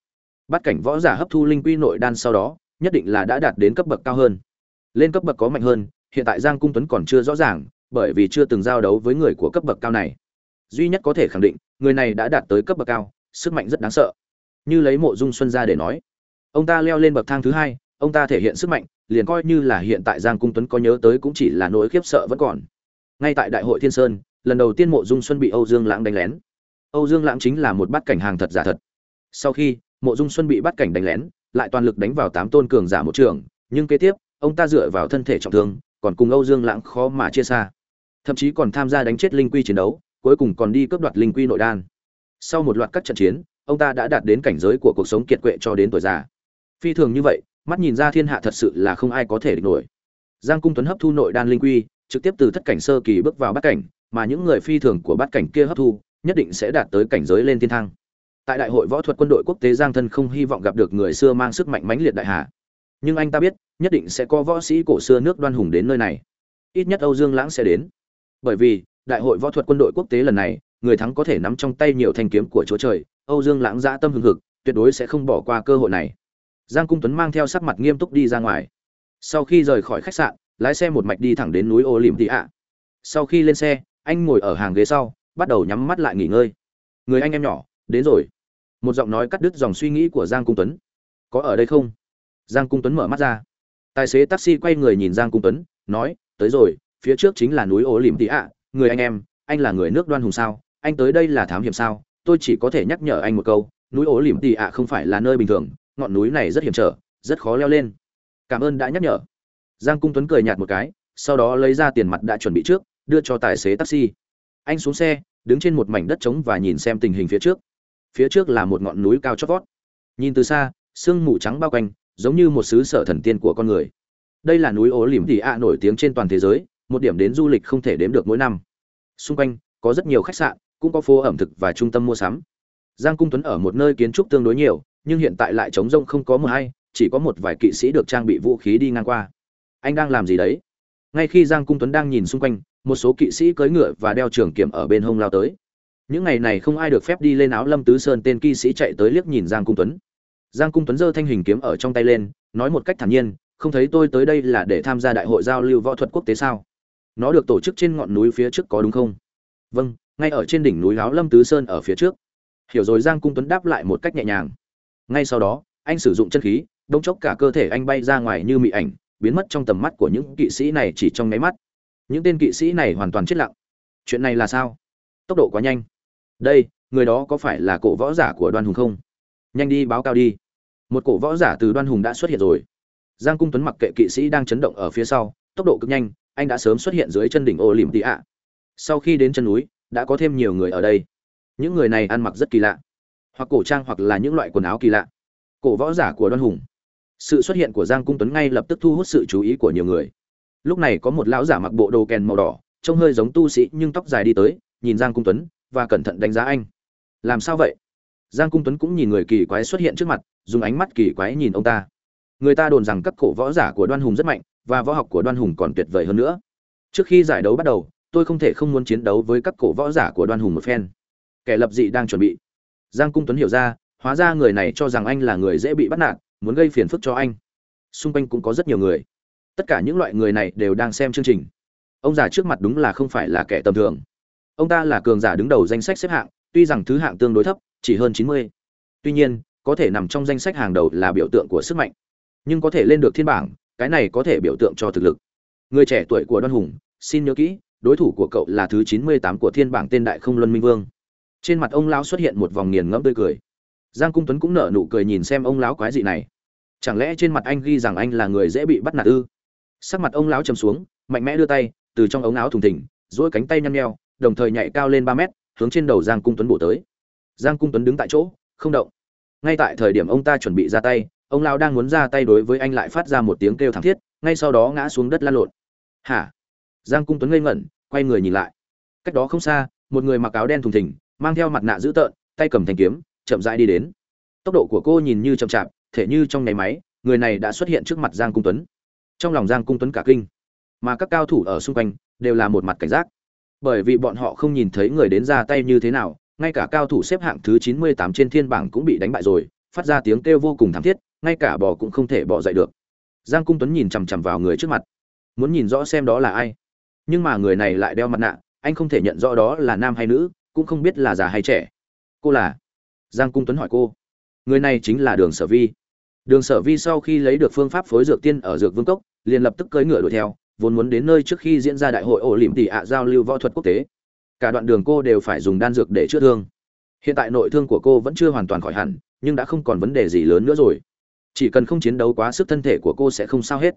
Bắt cảnh võ giả hấp thu linh quy nội đan sau đó, nhất định là đã đạt đến cấp bậc cao hơn. Lên cấp bậc có mạnh hơn, hiện tại giang cung tuấn còn chưa rõ ràng, bởi vì chưa từng giao đấu với người của cấp bậc cao này. Duy nhất có thể khẳng định, người này đã đạt tới cấp bậc cao, sức mạnh rất đáng sợ. Như lấy mộ dung xuân ra để nói, ông ta leo lên bậc thang thứ hai ông ta thể hiện sức mạnh, liền coi như là hiện tại giang cung tuấn có nhớ tới cũng chỉ là nỗi khiếp sợ vẫn còn. Ngay tại đại hội thiên sơn, lần đầu tiên mộ dung xuân bị âu dương lãng đánh lén. Âu dương lãng chính là một bắt cảnh hàng thật giả thật. Sau khi mộ dung xuân bị bắt cảnh đánh lén, lại toàn lực đánh vào tám tôn cường giả một trường, nhưng kế tiếp, ông ta dựa vào thân thể trọng thương, còn cùng âu dương lãng khó mà chia xa. Thậm chí còn tham gia đánh chết linh quy chiến đấu, cuối cùng còn đi cướp đoạt linh quy nội đan. Sau một loạt các trận chiến, ông ta đã đạt đến cảnh giới của cuộc sống kiệt quệ cho đến tuổi già. Phi thường như vậy mắt nhìn ra thiên hạ thật sự là không ai có thể địch nổi. Giang cung tuấn hấp thu nội đan linh quy, trực tiếp từ thất cảnh sơ kỳ bước vào bát cảnh, mà những người phi thường của bát cảnh kia hấp thu, nhất định sẽ đạt tới cảnh giới lên thiên thăng. Tại đại hội võ thuật quân đội quốc tế giang thân không hy vọng gặp được người xưa mang sức mạnh mãnh liệt đại hạ nhưng anh ta biết, nhất định sẽ có võ sĩ cổ xưa nước đoan hùng đến nơi này. Ít nhất âu dương lãng sẽ đến. Bởi vì, đại hội võ thuật quân đội quốc tế lần này, người thắng có thể nắm trong tay nhiều thanh kiếm của chúa trời, âu dương lãng dã tâm hừng hực, tuyệt đối sẽ không bỏ qua cơ hội này giang cung tuấn mang theo sắc mặt nghiêm túc đi ra ngoài. Sau khi rời khỏi khách sạn, lái xe một mạch đi thẳng đến núi ô lìm thị ạ sau khi lên xe, anh ngồi ở hàng ghế sau, bắt đầu nhắm mắt lại nghỉ ngơi. Người anh em nhỏ, đến rồi. Một giọng nói cắt đứt dòng suy nghĩ của giang cung tuấn. Có ở đây không? Giang cung tuấn mở mắt ra. Tài xế taxi quay người nhìn giang cung tuấn, nói, tới rồi, phía trước chính là núi ố lìm tị ạ người anh em, anh là người nước đoan hùng sao? Anh tới đây là thám hiểm sao? Tôi chỉ có thể nhắc nhở anh một câu, núi ố lìm tị ạ không phải là nơi bình thường ngọn núi này rất hiểm trở, rất khó leo lên. Cảm ơn đã nhắc nhở. Giang cung tuấn cười nhạt một cái, sau đó lấy ra tiền mặt đã chuẩn bị trước, đưa cho tài xế taxi. Anh xuống xe, đứng trên một mảnh đất trống và nhìn xem tình hình phía trước. Phía trước là một ngọn núi cao chót vót. Nhìn từ xa, sương mù trắng bao quanh, giống như một xứ sở thần tiên của con người. Đây là núi ố lìm tỉ ạ nổi tiếng trên toàn thế giới, một điểm đến du lịch không thể đếm được mỗi năm. Xung quanh, có rất nhiều khách sạn, cũng có phố ẩm thực và trung tâm mua sắm. Giang cung tuấn ở một nơi kiến trúc tương đối nhiều nhưng hiện tại lại trống rông không có một hay, chỉ có một vài kỵ sĩ được trang bị vũ khí đi ngang qua. Anh đang làm gì đấy? Ngay khi giang cung tuấn đang nhìn xung quanh, một số kỵ sĩ cưỡi ngựa và đeo trường kiếm ở bên hông lao tới. Những ngày này không ai được phép đi lên áo lâm tứ sơn tên kỵ sĩ chạy tới liếc nhìn giang cung tuấn. Giang cung tuấn giơ thanh hình kiếm ở trong tay lên, nói một cách thản nhiên, không thấy tôi tới đây là để tham gia đại hội giao lưu võ thuật quốc tế sao? Nó được tổ chức trên ngọn núi phía trước có đúng không? Vâng ngay ở trên đỉnh núi áo lâm tứ sơn ở phía trước. Hiểu rồi, giang cung tuấn đáp lại một cách nhẹ nhàng ngay sau đó, anh sử dụng chân khí, đông chốc cả cơ thể anh bay ra ngoài như mị ảnh, biến mất trong tầm mắt của những kỵ sĩ này chỉ trong nháy mắt. Những tên kỵ sĩ này hoàn toàn chết lặng. Chuyện này là sao? Tốc độ quá nhanh. Đây, người đó có phải là cổ võ giả của đoan hùng không? Nhanh đi báo cao đi. Một cổ võ giả từ đoan hùng đã xuất hiện rồi. Giang cung tuấn mặc kệ kỵ sĩ đang chấn động ở phía sau, tốc độ cực nhanh, anh đã sớm xuất hiện dưới chân đỉnh ô lìm tị ạ sau khi đến chân núi, đã có thêm nhiều người ở đây. Những người này ăn mặc rất kỳ lạ hoặc cổ trang hoặc là những loại quần áo kỳ lạ. Cổ võ giả của đoan hùng. Sự xuất hiện của giang cung tuấn ngay lập tức thu hút sự chú ý của nhiều người. Lúc này có một lão giả mặc bộ đồ kèn màu đỏ, trông hơi giống tu sĩ nhưng tóc dài đi tới, nhìn giang cung tuấn và cẩn thận đánh giá anh. Làm sao vậy? Giang cung tuấn cũng nhìn người kỳ quái xuất hiện trước mặt, dùng ánh mắt kỳ quái nhìn ông ta. Người ta đồn rằng các cổ võ giả của đoan hùng rất mạnh, và võ học của đoan hùng còn tuyệt vời hơn nữa. Trước khi giải đấu bắt đầu, tôi không thể không muốn chiến đấu với các cổ võ giả của đoan hùng một phen. Kẻ lập dị đang chuẩn bị giang cung tuấn hiểu ra, hóa ra người này cho rằng anh là người dễ bị bắt nạt, muốn gây phiền phức cho anh. Xung quanh cũng có rất nhiều người. Tất cả những loại người này đều đang xem chương trình. Ông già trước mặt đúng là không phải là kẻ tầm thường. Ông ta là cường giả đứng đầu danh sách xếp hạng, tuy rằng thứ hạng tương đối thấp, chỉ hơn chín mươi. Tuy nhiên, có thể nằm trong danh sách hàng đầu là biểu tượng của sức mạnh. Nhưng có thể lên được thiên bảng, cái này có thể biểu tượng cho thực lực. Người trẻ tuổi của đoan hùng, xin nhớ kỹ, đối thủ của cậu là thứ chín mươi tám của thiên bảng tên đại không luân minh vương trên mặt ông lão xuất hiện một vòng nghiền ngẫm tươi cười. Giang cung tuấn cũng nở nụ cười nhìn xem ông lão quái dị này. Chẳng lẽ trên mặt anh ghi rằng anh là người dễ bị bắt nạt ư? Sắc mặt ông lão trầm xuống, mạnh mẽ đưa tay, từ trong ống áo thùng thỉnh, duỗi cánh tay nhăn nheo, đồng thời nhảy cao lên ba mét, hướng trên đầu giang cung tuấn bổ tới. Giang cung tuấn đứng tại chỗ, không động. Ngay tại thời điểm ông ta chuẩn bị ra tay, ông lão đang muốn ra tay đối với anh lại phát ra một tiếng kêu thảm thiết, ngay sau đó ngã xuống đất lăn lộn. Hả? Giang cung tuấn ngây ngẩn, quay người nhìn lại. Cách đó không xa, một người mặc áo đen thùng thình mang theo mặt nạ dữ tợn, tay cầm thanh kiếm, chậm rãi đi đến. Tốc độ của cô nhìn như chậm chạp, thể như trong nháy máy, người này đã xuất hiện trước mặt giang cung tuấn. Trong lòng giang cung tuấn cả kinh. Mà các cao thủ ở xung quanh đều là một mặt cảnh giác. Bởi vì bọn họ không nhìn thấy người đến ra tay như thế nào, ngay cả cao thủ xếp hạng thứ 98 trên thiên bảng cũng bị đánh bại rồi, phát ra tiếng kêu vô cùng thảm thiết, ngay cả bò cũng không thể bò dậy được. Giang cung tuấn nhìn chằm chằm vào người trước mặt, muốn nhìn rõ xem đó là ai. Nhưng mà người này lại đeo mặt nạ, anh không thể nhận rõ đó là nam hay nữ cũng không biết là già hay trẻ. Cô là giang cung tuấn hỏi cô. Người này chính là đường sở vi. Đường sở vi sau khi lấy được phương pháp phối dược tiên ở dược vương cốc, liền lập tức cưỡi ngựa đuổi theo, vốn muốn đến nơi trước khi diễn ra đại hội ổ lỉm tỉ ạ giao lưu võ thuật quốc tế. Cả đoạn đường cô đều phải dùng đan dược để chữa thương. Hiện tại nội thương của cô vẫn chưa hoàn toàn khỏi hẳn, nhưng đã không còn vấn đề gì lớn nữa rồi. Chỉ cần không chiến đấu quá sức thân thể của cô sẽ không sao hết.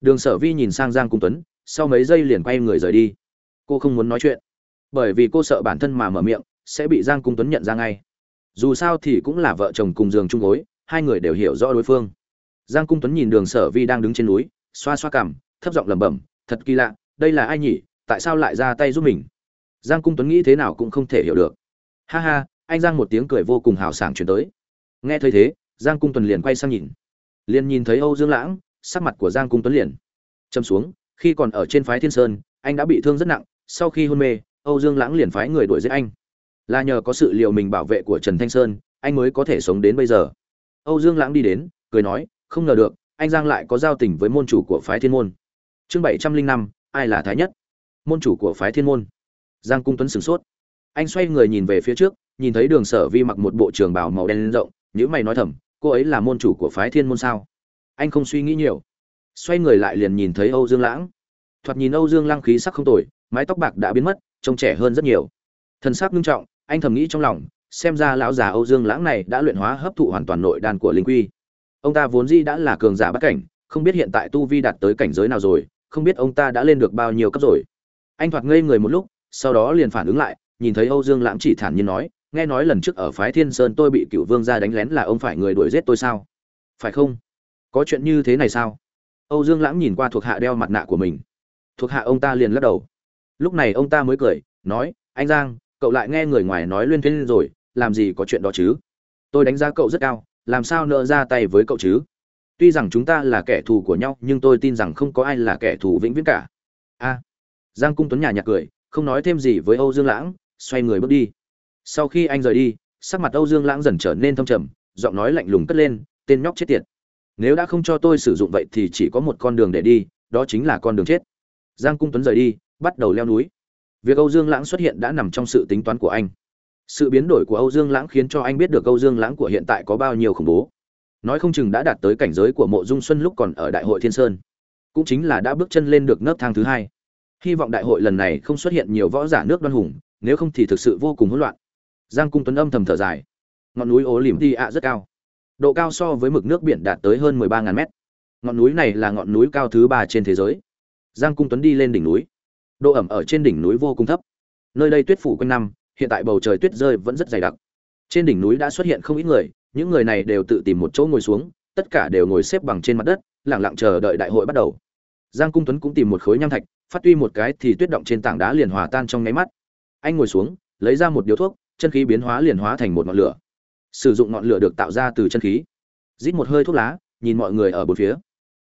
Đường sở vi nhìn sang giang cung tuấn, sau mấy giây liền quay người rời đi. Cô không muốn nói chuyện bởi vì cô sợ bản thân mà mở miệng, sẽ bị giang cung tuấn nhận ra ngay. Dù sao thì cũng là vợ chồng cùng giường chung gối, hai người đều hiểu rõ đối phương. Giang cung tuấn nhìn đường sở vi đang đứng trên núi, xoa xoa cằm, thấp giọng lẩm bẩm, thật kỳ lạ, đây là ai nhỉ? Tại sao lại ra tay giúp mình? Giang cung tuấn nghĩ thế nào cũng không thể hiểu được. Ha ha, anh giang một tiếng cười vô cùng hào sảng chuyển tới. Nghe thấy thế, giang cung tuấn liền quay sang nhìn. Liền nhìn thấy âu dương lãng, sắc mặt của giang cung tuấn liền châm xuống, khi còn ở trên phái thiên sơn, anh đã bị thương rất nặng, sau khi hôn mê âu dương lãng liền phái người đuổi giết anh. Là nhờ có sự liều mình bảo vệ của trần thanh sơn, anh mới có thể sống đến bây giờ. Âu dương lãng đi đến, cười nói, không ngờ được, anh giang lại có giao tình với môn chủ của phái thiên môn. Chương bảy trăm linh năm, ai là thái nhất? Môn chủ của phái thiên môn. Giang cung tuấn sửng sốt. Anh xoay người nhìn về phía trước, nhìn thấy đường sở vi mặc một bộ trường bào màu đen rộng, nhíu mày nói thầm, cô ấy là môn chủ của phái thiên môn sao? Anh không suy nghĩ nhiều. Xoay người lại liền nhìn thấy âu dương lãng. Thoạt nhìn âu dương lăng khí sắc không tồi, mái tóc bạc đã biến mất trông trẻ hơn rất nhiều. Thân xác nghiêm trọng, anh thầm nghĩ trong lòng, xem ra lão già âu dương lãng này đã luyện hóa hấp thụ hoàn toàn nội đan của linh quy. Ông ta vốn dĩ đã là cường giả bất cảnh, không biết hiện tại tu vi đạt tới cảnh giới nào rồi, không biết ông ta đã lên được bao nhiêu cấp rồi. Anh thoạt ngây người một lúc, sau đó liền phản ứng lại, nhìn thấy âu dương lãng chỉ thản nhiên nói, nghe nói lần trước ở phái thiên sơn tôi bị cựu vương gia đánh lén là ông phải người đuổi giết tôi sao? Phải không? Có chuyện như thế này sao? Âu dương lãng nhìn qua thuộc hạ đeo mặt nạ của mình. Thuộc hạ ông ta liền lắc đầu lúc này ông ta mới cười, nói, anh giang, cậu lại nghe người ngoài nói luyên thuyên rồi, làm gì có chuyện đó chứ? Tôi đánh giá cậu rất cao, làm sao nợ ra tay với cậu chứ? Tuy rằng chúng ta là kẻ thù của nhau, nhưng tôi tin rằng không có ai là kẻ thù vĩnh viễn cả. A, giang cung tuấn nhà nhạc cười, không nói thêm gì với âu dương lãng, xoay người bước đi. Sau khi anh rời đi, sắc mặt âu dương lãng dần trở nên thâm trầm, giọng nói lạnh lùng cất lên, tên nhóc chết tiệt. Nếu đã không cho tôi sử dụng vậy thì chỉ có một con đường để đi, đó chính là con đường chết. Giang cung tuấn rời đi bắt đầu leo núi. Việc âu dương lãng xuất hiện đã nằm trong sự tính toán của anh. Sự biến đổi của âu dương lãng khiến cho anh biết được âu dương lãng của hiện tại có bao nhiêu khủng bố. Nói không chừng đã đạt tới cảnh giới của mộ dung xuân lúc còn ở đại hội thiên sơn. Cũng chính là đã bước chân lên được nấc thang thứ hai. Hy vọng đại hội lần này không xuất hiện nhiều võ giả nước đoan hùng, nếu không thì thực sự vô cùng hỗn loạn. Giang cung tuấn âm thầm thở dài. Ngọn núi ố lìm đi ạ rất cao. Độ cao so với mực nước biển đạt tới hơn 13.000 mét. Ngọn núi này là ngọn núi cao thứ ba trên thế giới. Giang cung tuấn đi lên đỉnh núi độ ẩm ở trên đỉnh núi vô cùng thấp. Nơi đây tuyết phủ quanh năm, hiện tại bầu trời tuyết rơi vẫn rất dày đặc. Trên đỉnh núi đã xuất hiện không ít người, những người này đều tự tìm một chỗ ngồi xuống, tất cả đều ngồi xếp bằng trên mặt đất lẳng lặng chờ đợi đại hội bắt đầu. Giang cung tuấn cũng tìm một khối nham thạch, phát tuy một cái thì tuyết động trên tảng đá liền hòa tan trong nháy mắt. Anh ngồi xuống, lấy ra một điếu thuốc, chân khí biến hóa liền hóa thành một ngọn lửa. Sử dụng ngọn lửa được tạo ra từ chân khí. Rít một hơi thuốc lá, nhìn mọi người ở bốn phía.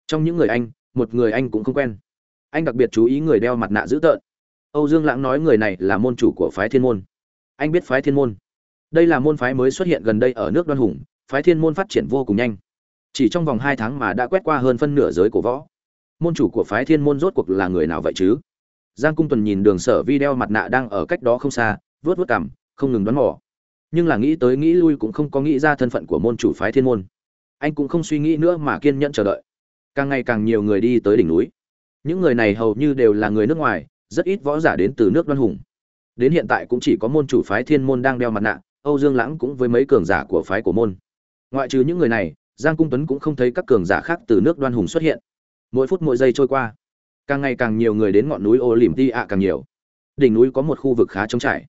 Trong những người anh, một người anh cũng không quen anh đặc biệt chú ý người đeo mặt nạ dữ tợn. Âu dương lãng nói người này là môn chủ của phái thiên môn. Anh biết phái thiên môn. Đây là môn phái mới xuất hiện gần đây ở nước đoan hùng, phái thiên môn phát triển vô cùng nhanh. Chỉ trong vòng hai tháng mà đã quét qua hơn phân nửa giới cổ võ. Môn chủ của phái thiên môn rốt cuộc là người nào vậy chứ? Giang cung tuần nhìn đường sở video mặt nạ đang ở cách đó không xa vớt vớt cảm không ngừng đoán mò. Nhưng là nghĩ tới nghĩ lui cũng không có nghĩ ra thân phận của môn chủ phái thiên môn. Anh cũng không suy nghĩ nữa mà kiên nhẫn chờ đợi. Càng ngày càng nhiều người đi tới đỉnh núi những người này hầu như đều là người nước ngoài, rất ít võ giả đến từ nước đoan hùng. Đến hiện tại cũng chỉ có môn chủ phái thiên môn đang đeo mặt nạ, âu dương lãng cũng với mấy cường giả của phái của môn. Ngoại trừ những người này, giang cung tuấn cũng không thấy các cường giả khác từ nước đoan hùng xuất hiện. Mỗi phút mỗi giây trôi qua, càng ngày càng nhiều người đến ngọn núi ô lìm ti ạ càng nhiều. Đỉnh núi có một khu vực khá trống trải.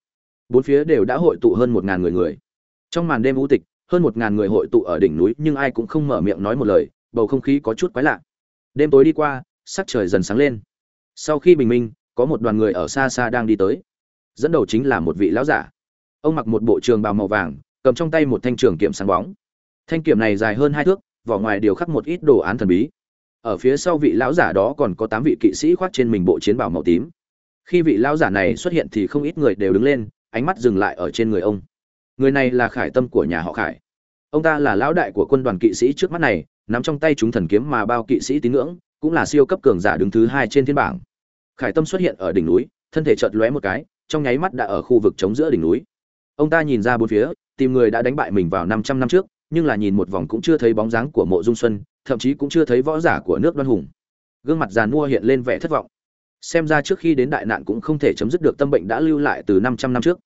Bốn phía đều đã hội tụ hơn một ngàn người người. Trong màn đêm u tịch, hơn một ngàn người hội tụ ở đỉnh núi, nhưng ai cũng không mở miệng nói một lời, bầu không khí có chút quái lạ. Đêm tối đi qua sắc trời dần sáng lên. Sau khi bình minh, có một đoàn người ở xa xa đang đi tới. Dẫn đầu chính là một vị lão giả. Ông mặc một bộ trường bào màu vàng, cầm trong tay một thanh trường kiếm sáng bóng. Thanh kiếm này dài hơn hai thước, vỏ ngoài điều khắc một ít đồ án thần bí. Ở phía sau vị lão giả đó còn có tám vị kỵ sĩ khoác trên mình bộ chiến bào màu tím. Khi vị lão giả này xuất hiện thì không ít người đều đứng lên, ánh mắt dừng lại ở trên người ông. Người này là khải tâm của nhà họ khải. Ông ta là lão đại của quân đoàn kỵ sĩ trước mắt này, nắm trong tay chúng thần kiếm mà bao kỵ sĩ tín ngưỡng cũng là siêu cấp cường giả đứng thứ hai trên thiên bảng. Khải tâm xuất hiện ở đỉnh núi, thân thể chợt lóe một cái, trong nháy mắt đã ở khu vực chống giữa đỉnh núi. Ông ta nhìn ra bốn phía, tìm người đã đánh bại mình vào 500 năm trước, nhưng là nhìn một vòng cũng chưa thấy bóng dáng của mộ dung xuân, thậm chí cũng chưa thấy võ giả của nước đoan hùng. Gương mặt giàn mua hiện lên vẻ thất vọng. Xem ra trước khi đến đại nạn cũng không thể chấm dứt được tâm bệnh đã lưu lại từ 500 năm trước.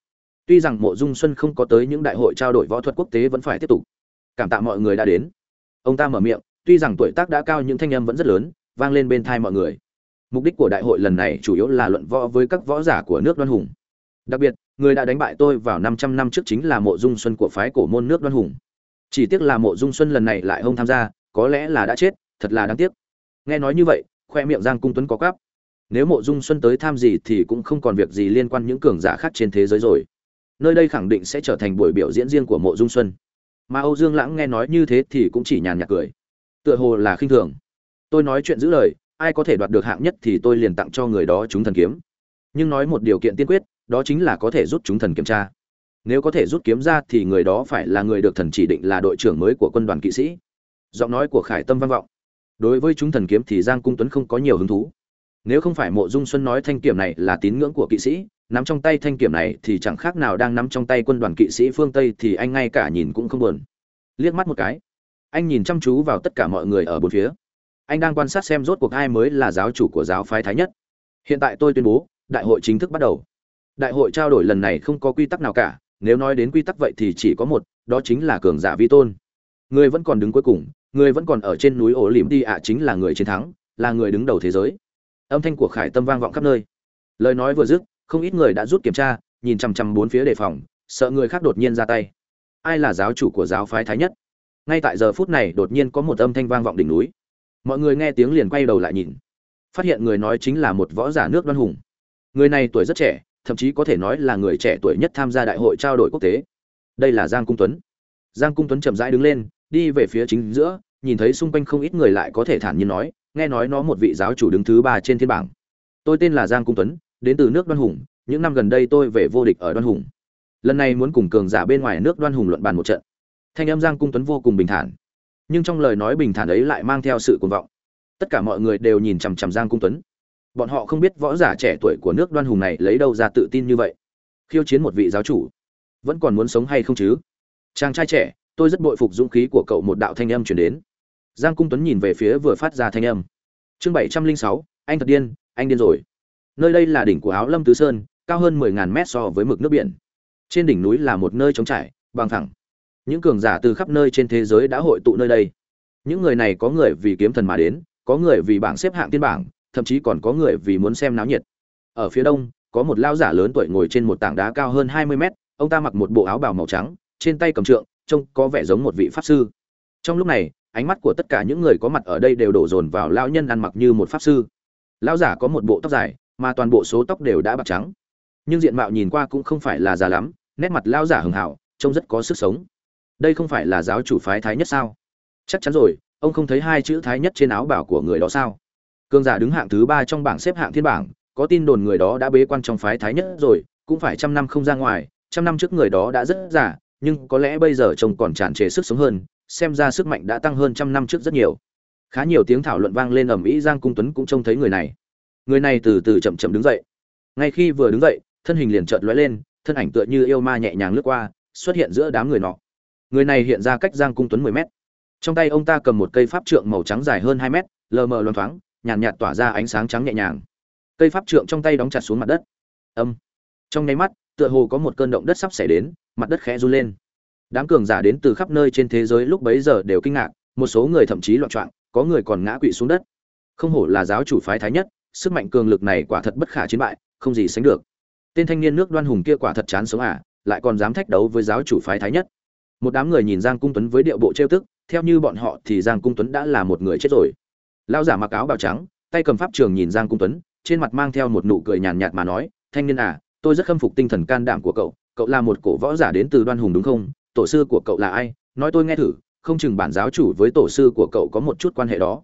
Tuy rằng mộ dung xuân không có tới những đại hội trao đổi võ thuật quốc tế vẫn phải tiếp tục. Cảm tạ mọi người đã đến. Ông ta mở miệng, tuy rằng tuổi tác đã cao nhưng thanh âm vẫn rất lớn vang lên bên thai mọi người. Mục đích của đại hội lần này chủ yếu là luận võ với các võ giả của nước đoan hùng. Đặc biệt, người đã đánh bại tôi vào 500 năm trước chính là mộ dung xuân của phái cổ môn nước đoan hùng. Chỉ tiếc là mộ dung xuân lần này lại không tham gia, có lẽ là đã chết, thật là đáng tiếc. Nghe nói như vậy, khoe miệng giang cung tuấn có cắp nếu mộ dung xuân tới tham gì thì cũng không còn việc gì liên quan những cường giả khác trên thế giới rồi. Nơi đây khẳng định sẽ trở thành buổi biểu diễn riêng của mộ dung xuân. Mà âu dương lãng nghe nói như thế thì cũng chỉ nhàn nhạt cười. Tựa hồ là khinh thường tôi nói chuyện giữ lời, ai có thể đoạt được hạng nhất thì tôi liền tặng cho người đó chúng thần kiếm. Nhưng nói một điều kiện tiên quyết, đó chính là có thể rút chúng thần kiểm tra. Nếu có thể rút kiếm ra thì người đó phải là người được thần chỉ định là đội trưởng mới của quân đoàn kỵ sĩ. Giọng nói của khải tâm vang vọng. Đối với chúng thần kiếm thì giang cung tuấn không có nhiều hứng thú. Nếu không phải mộ dung xuân nói thanh kiểm này là tín ngưỡng của kỵ sĩ, nắm trong tay thanh kiểm này thì chẳng khác nào đang nắm trong tay quân đoàn kỵ sĩ phương tây thì anh ngay cả nhìn cũng không buồn. Liếc mắt một cái. Anh nhìn chăm chú vào tất cả mọi người ở bốn phía anh đang quan sát xem rốt cuộc ai mới là giáo chủ của giáo phái thái nhất. Hiện tại tôi tuyên bố, đại hội chính thức bắt đầu. Đại hội trao đổi lần này không có quy tắc nào cả, nếu nói đến quy tắc vậy thì chỉ có một, đó chính là cường giả vi tôn. Người vẫn còn đứng cuối cùng, người vẫn còn ở trên núi ổ lỉm đi ạ chính là người chiến thắng, là người đứng đầu thế giới. Âm thanh của khải tâm vang vọng khắp nơi. Lời nói vừa dứt, không ít người đã rút kiểm tra, nhìn chằm chằm bốn phía đề phòng, sợ người khác đột nhiên ra tay. Ai là giáo chủ của giáo phái thái nhất? Ngay tại giờ phút này đột nhiên có một âm thanh vang vọng đỉnh núi mọi người nghe tiếng liền quay đầu lại nhìn. Phát hiện người nói chính là một võ giả nước đoan hùng. Người này tuổi rất trẻ, thậm chí có thể nói là người trẻ tuổi nhất tham gia đại hội trao đổi quốc tế. Đây là giang cung tuấn. Giang cung tuấn chậm rãi đứng lên, đi về phía chính giữa, nhìn thấy xung quanh không ít người lại có thể thản nhiên nói, nghe nói nó một vị giáo chủ đứng thứ ba trên thiên bảng. Tôi tên là giang cung tuấn, đến từ nước đoan hùng, những năm gần đây tôi về vô địch ở đoan hùng. Lần này muốn cùng cường giả bên ngoài nước đoan hùng luận bàn một trận. Thanh âm giang cung tuấn vô cùng bình thản nhưng trong lời nói bình thản ấy lại mang theo sự cuồng vọng. Tất cả mọi người đều nhìn chằm chằm giang cung tuấn. Bọn họ không biết võ giả trẻ tuổi của nước đoan hùng này lấy đâu ra tự tin như vậy. Khiêu chiến một vị giáo chủ, vẫn còn muốn sống hay không chứ? Chàng trai trẻ, tôi rất bội phục dũng khí của cậu một đạo thanh âm chuyển đến. Giang cung tuấn nhìn về phía vừa phát ra thanh âm. Chương bảy trăm linh sáu, anh thật điên, anh điên rồi. Nơi đây là đỉnh của áo lâm tứ sơn, cao hơn mười ngàn mét so với mực nước biển. Trên đỉnh núi là một nơi trống trải, bằng thẳng những cường giả từ khắp nơi trên thế giới đã hội tụ nơi đây. Những người này có người vì kiếm thần mà đến, có người vì bảng xếp hạng tiên bảng, thậm chí còn có người vì muốn xem náo nhiệt. Ở phía đông, có một lao giả lớn tuổi ngồi trên một tảng đá cao hơn hai mươi mét, ông ta mặc một bộ áo bào màu trắng, trên tay cầm trượng, trông có vẻ giống một vị pháp sư. Trong lúc này, ánh mắt của tất cả những người có mặt ở đây đều đổ dồn vào lão nhân ăn mặc như một pháp sư. Lão giả có một bộ tóc dài, mà toàn bộ số tóc đều đã bạc trắng. Nhưng diện mạo nhìn qua cũng không phải là già lắm, nét mặt lão giả hường hảo, trông rất có sức sống đây không phải là giáo chủ phái thái nhất sao? Chắc chắn rồi, ông không thấy hai chữ thái nhất trên áo bảo của người đó sao? Cường giả đứng hạng thứ ba trong bảng xếp hạng thiên bảng, có tin đồn người đó đã bế quan trong phái thái nhất rồi, cũng phải trăm năm không ra ngoài, trăm năm trước người đó đã rất già, nhưng có lẽ bây giờ trông còn tràn trề sức sống hơn, xem ra sức mạnh đã tăng hơn trăm năm trước rất nhiều. Khá nhiều tiếng thảo luận vang lên ầm ĩ, giang cung tuấn cũng trông thấy người này. Người này từ từ chậm chậm đứng dậy. Ngay khi vừa đứng dậy, thân hình liền chợt lóe lên, thân ảnh tựa như yêu ma nhẹ nhàng lướt qua, xuất hiện giữa đám người nọ người này hiện ra cách giang cung tuấn mười mét. Trong tay ông ta cầm một cây pháp trượng màu trắng dài hơn hai mét lờ mờ loang thoáng nhàn nhạt, nhạt tỏa ra ánh sáng trắng nhẹ nhàng. Cây pháp trượng trong tay đóng chặt xuống mặt đất. Âm. Trong nháy mắt tựa hồ có một cơn động đất sắp xảy đến mặt đất khẽ run lên. Đám cường giả đến từ khắp nơi trên thế giới lúc bấy giờ đều kinh ngạc một số người thậm chí loạn trọng có người còn ngã quỵ xuống đất. Không hổ là giáo chủ phái thái nhất sức mạnh cường lực này quả thật bất khả chiến bại không gì sánh được. Tên thanh niên nước đoan hùng kia quả thật chán sống à lại còn dám thách đấu với giáo chủ phái thái nhất một đám người nhìn giang cung tuấn với điệu bộ trêu tức, theo như bọn họ thì giang cung tuấn đã là một người chết rồi. Lao giả mặc áo bào trắng, tay cầm pháp trường nhìn giang cung tuấn, trên mặt mang theo một nụ cười nhàn nhạt mà nói, thanh niên à tôi rất khâm phục tinh thần can đảm của cậu cậu là một cổ võ giả đến từ đoan hùng đúng không? Tổ sư của cậu là ai? Nói tôi nghe thử, không chừng bản giáo chủ với tổ sư của cậu có một chút quan hệ đó.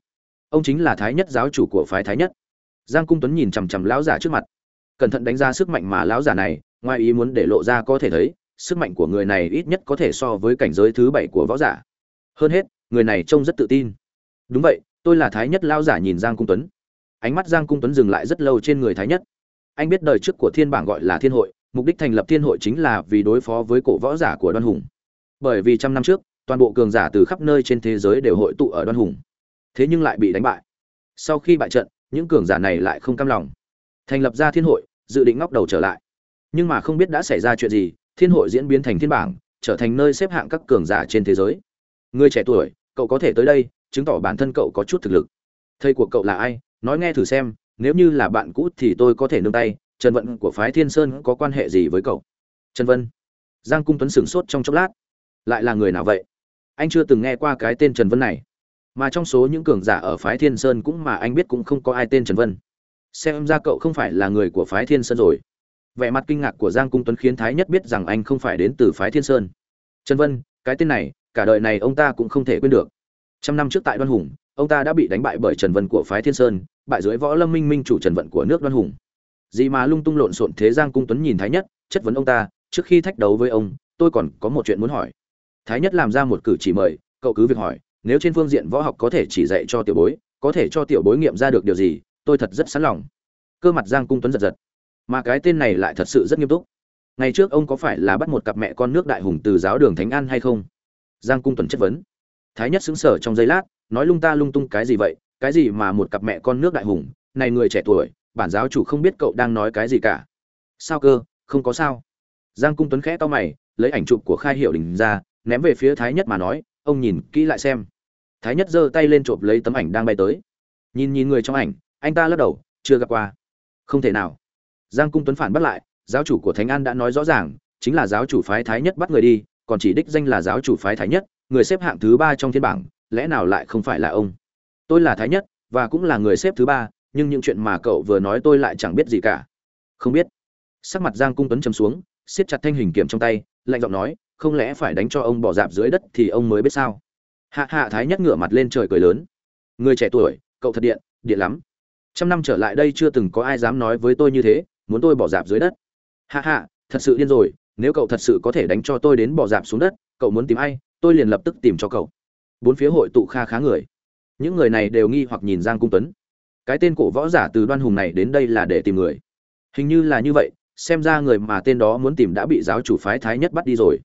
Ông chính là thái nhất giáo chủ của phái thái nhất. Giang cung tuấn nhìn chằm chằm lão giả trước mặt. Cẩn thận đánh ra sức mạnh mà lão giả này, ngoài ý muốn để lộ ra có thể thấy sức mạnh của người này ít nhất có thể so với cảnh giới thứ bảy của võ giả. Hơn hết, người này trông rất tự tin. Đúng vậy, tôi là thái nhất lao giả nhìn giang cung tuấn. Ánh mắt giang cung tuấn dừng lại rất lâu trên người thái nhất. Anh biết đời trước của thiên bảng gọi là thiên hội, mục đích thành lập thiên hội chính là vì đối phó với cổ võ giả của đoan hùng. Bởi vì trăm năm trước, toàn bộ cường giả từ khắp nơi trên thế giới đều hội tụ ở đoan hùng. Thế nhưng lại bị đánh bại. Sau khi bại trận, những cường giả này lại không cam lòng. Thành lập ra thiên hội, dự định ngóc đầu trở lại. Nhưng mà không biết đã xảy ra chuyện gì thiên hội diễn biến thành thiên bảng, trở thành nơi xếp hạng các cường giả trên thế giới. Người trẻ tuổi, cậu có thể tới đây, chứng tỏ bản thân cậu có chút thực lực. Thầy của cậu là ai? Nói nghe thử xem, nếu như là bạn cũ thì tôi có thể nương tay, trần vận của phái thiên sơn có quan hệ gì với cậu? Trần vân. Giang cung tuấn sửng sốt trong chốc lát. Lại là người nào vậy? Anh chưa từng nghe qua cái tên trần vân này. Mà trong số những cường giả ở phái thiên sơn cũng mà anh biết cũng không có ai tên trần vân. Xem ra cậu không phải là người của phái thiên sơn rồi vẻ mặt kinh ngạc của giang cung tuấn khiến thái nhất biết rằng anh không phải đến từ phái thiên sơn. Trần vân, cái tên này, cả đời này ông ta cũng không thể quên được. Trăm năm trước tại đoan hùng, ông ta đã bị đánh bại bởi trần vân của phái thiên sơn, bại dưới võ lâm minh minh chủ trần vận của nước đoan hùng. Gì mà lung tung lộn xộn thế giang cung tuấn nhìn thái nhất, chất vấn ông ta, trước khi thách đấu với ông, tôi còn có một chuyện muốn hỏi. Thái nhất làm ra một cử chỉ mời, cậu cứ việc hỏi, nếu trên phương diện võ học có thể chỉ dạy cho tiểu bối, có thể cho tiểu bối nghiệm ra được điều gì, tôi thật rất sẵn lòng. Cơ mặt giang cung tuấn giật giật mà cái tên này lại thật sự rất nghiêm túc. Ngày trước ông có phải là bắt một cặp mẹ con nước đại hùng từ giáo đường thánh an hay không? Giang cung tuấn chất vấn. Thái nhất xứng sở trong giây lát, nói lung ta lung tung cái gì vậy? Cái gì mà một cặp mẹ con nước đại hùng? Này người trẻ tuổi, bản giáo chủ không biết cậu đang nói cái gì cả. Sao cơ? Không có sao. Giang cung tuấn khẽ to mày, lấy ảnh chụp của khai hiệu đình ra, ném về phía thái nhất mà nói, ông nhìn kỹ lại xem. Thái nhất giơ tay lên chộp lấy tấm ảnh đang bay tới. Nhìn nhìn người trong ảnh, anh ta lắc đầu, chưa gặp qua. Không thể nào giang cung tuấn phản bắt lại, giáo chủ của thánh an đã nói rõ ràng, chính là giáo chủ phái thái nhất bắt người đi, còn chỉ đích danh là giáo chủ phái thái nhất, người xếp hạng thứ ba trong thiên bảng, lẽ nào lại không phải là ông? Tôi là thái nhất, và cũng là người xếp thứ ba, nhưng những chuyện mà cậu vừa nói tôi lại chẳng biết gì cả. Không biết. Sắc mặt giang cung tuấn chấm xuống, siết chặt thanh hình kiểm trong tay, lạnh giọng nói, không lẽ phải đánh cho ông bỏ dạp dưới đất thì ông mới biết sao? Hạ hạ thái nhất ngửa mặt lên trời cười lớn. Người trẻ tuổi, cậu thật điện điện lắm. Trăm năm trở lại đây chưa từng có ai dám nói với tôi như thế muốn tôi bỏ dạp dưới đất. Hạ hạ thật sự điên rồi, nếu cậu thật sự có thể đánh cho tôi đến bỏ dạp xuống đất, cậu muốn tìm ai, tôi liền lập tức tìm cho cậu. Bốn phía hội tụ kha khá người. Những người này đều nghi hoặc nhìn giang cung tuấn. Cái tên cổ võ giả từ đoan hùng này đến đây là để tìm người. Hình như là như vậy, xem ra người mà tên đó muốn tìm đã bị giáo chủ phái thái nhất bắt đi rồi.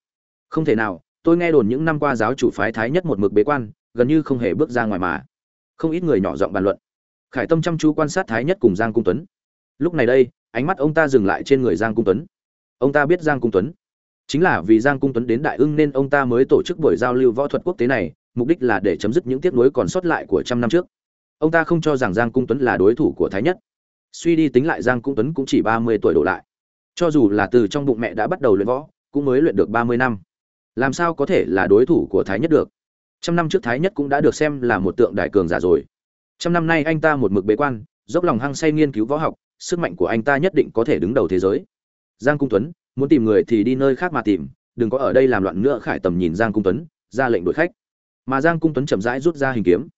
Không thể nào, tôi nghe đồn những năm qua giáo chủ phái thái nhất một mực bế quan, gần như không hề bước ra ngoài mà. Không ít người nhỏ giọng bàn luận. Khải tâm chăm chú quan sát thái nhất cùng giang cung tuấn. Lúc này đây ánh mắt ông ta dừng lại trên người giang cung tuấn. Ông ta biết giang cung tuấn. Chính là vì giang cung tuấn đến đại ưng nên ông ta mới tổ chức buổi giao lưu võ thuật quốc tế này, mục đích là để chấm dứt những tiếc nuối còn sót lại của trăm năm trước. Ông ta không cho rằng giang cung tuấn là đối thủ của thái nhất. Suy đi tính lại giang cung tuấn cũng chỉ ba mươi tuổi đổ lại. Cho dù là từ trong bụng mẹ đã bắt đầu luyện võ, cũng mới luyện được ba mươi năm. Làm sao có thể là đối thủ của thái nhất được? Trăm năm trước thái nhất cũng đã được xem là một tượng đại cường giả rồi. Trăm năm nay anh ta một mực bế quan, dốc lòng hăng say nghiên cứu võ học sức mạnh của anh ta nhất định có thể đứng đầu thế giới. Giang cung tuấn, muốn tìm người thì đi nơi khác mà tìm, đừng có ở đây làm loạn nữa, khải tầm nhìn giang cung tuấn, ra lệnh đuổi khách. Mà giang cung tuấn chậm rãi rút ra hình kiếm.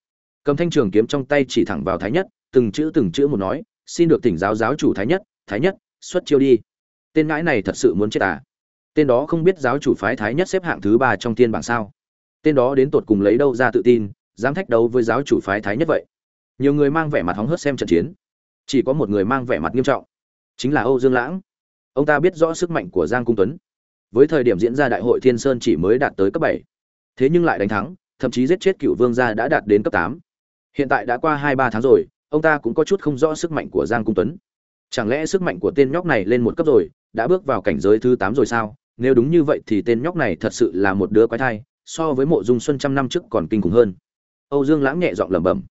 Cầm thanh trường kiếm trong tay chỉ thẳng vào thái nhất, từng chữ từng chữ một nói, xin được tỉnh giáo giáo chủ thái nhất thái nhất, xuất chiêu đi. Tên ngãi này thật sự muốn chết à? Tên đó không biết giáo chủ phái thái nhất xếp hạng thứ ba trong tiên bảng sao? Tên đó đến tột cùng lấy đâu ra tự tin, dám thách đấu với giáo chủ phái thái nhất vậy? Nhiều người mang vẻ mặt hóng hớt xem trận chiến chỉ có một người mang vẻ mặt nghiêm trọng, chính là âu dương lãng. Ông ta biết rõ sức mạnh của giang cung tuấn. Với thời điểm diễn ra đại hội thiên sơn chỉ mới đạt tới cấp bảy, thế nhưng lại đánh thắng, thậm chí giết chết cựu vương gia đã đạt đến cấp tám. Hiện tại đã qua hai ba tháng rồi, ông ta cũng có chút không rõ sức mạnh của giang cung tuấn. Chẳng lẽ sức mạnh của tên nhóc này lên một cấp rồi, đã bước vào cảnh giới thứ tám rồi sao? Nếu đúng như vậy thì tên nhóc này thật sự là một đứa quái thai, so với mộ dung xuân trăm năm trước còn kinh khủng hơn. Âu dương lãng nhẹ giọng lẩm bẩm.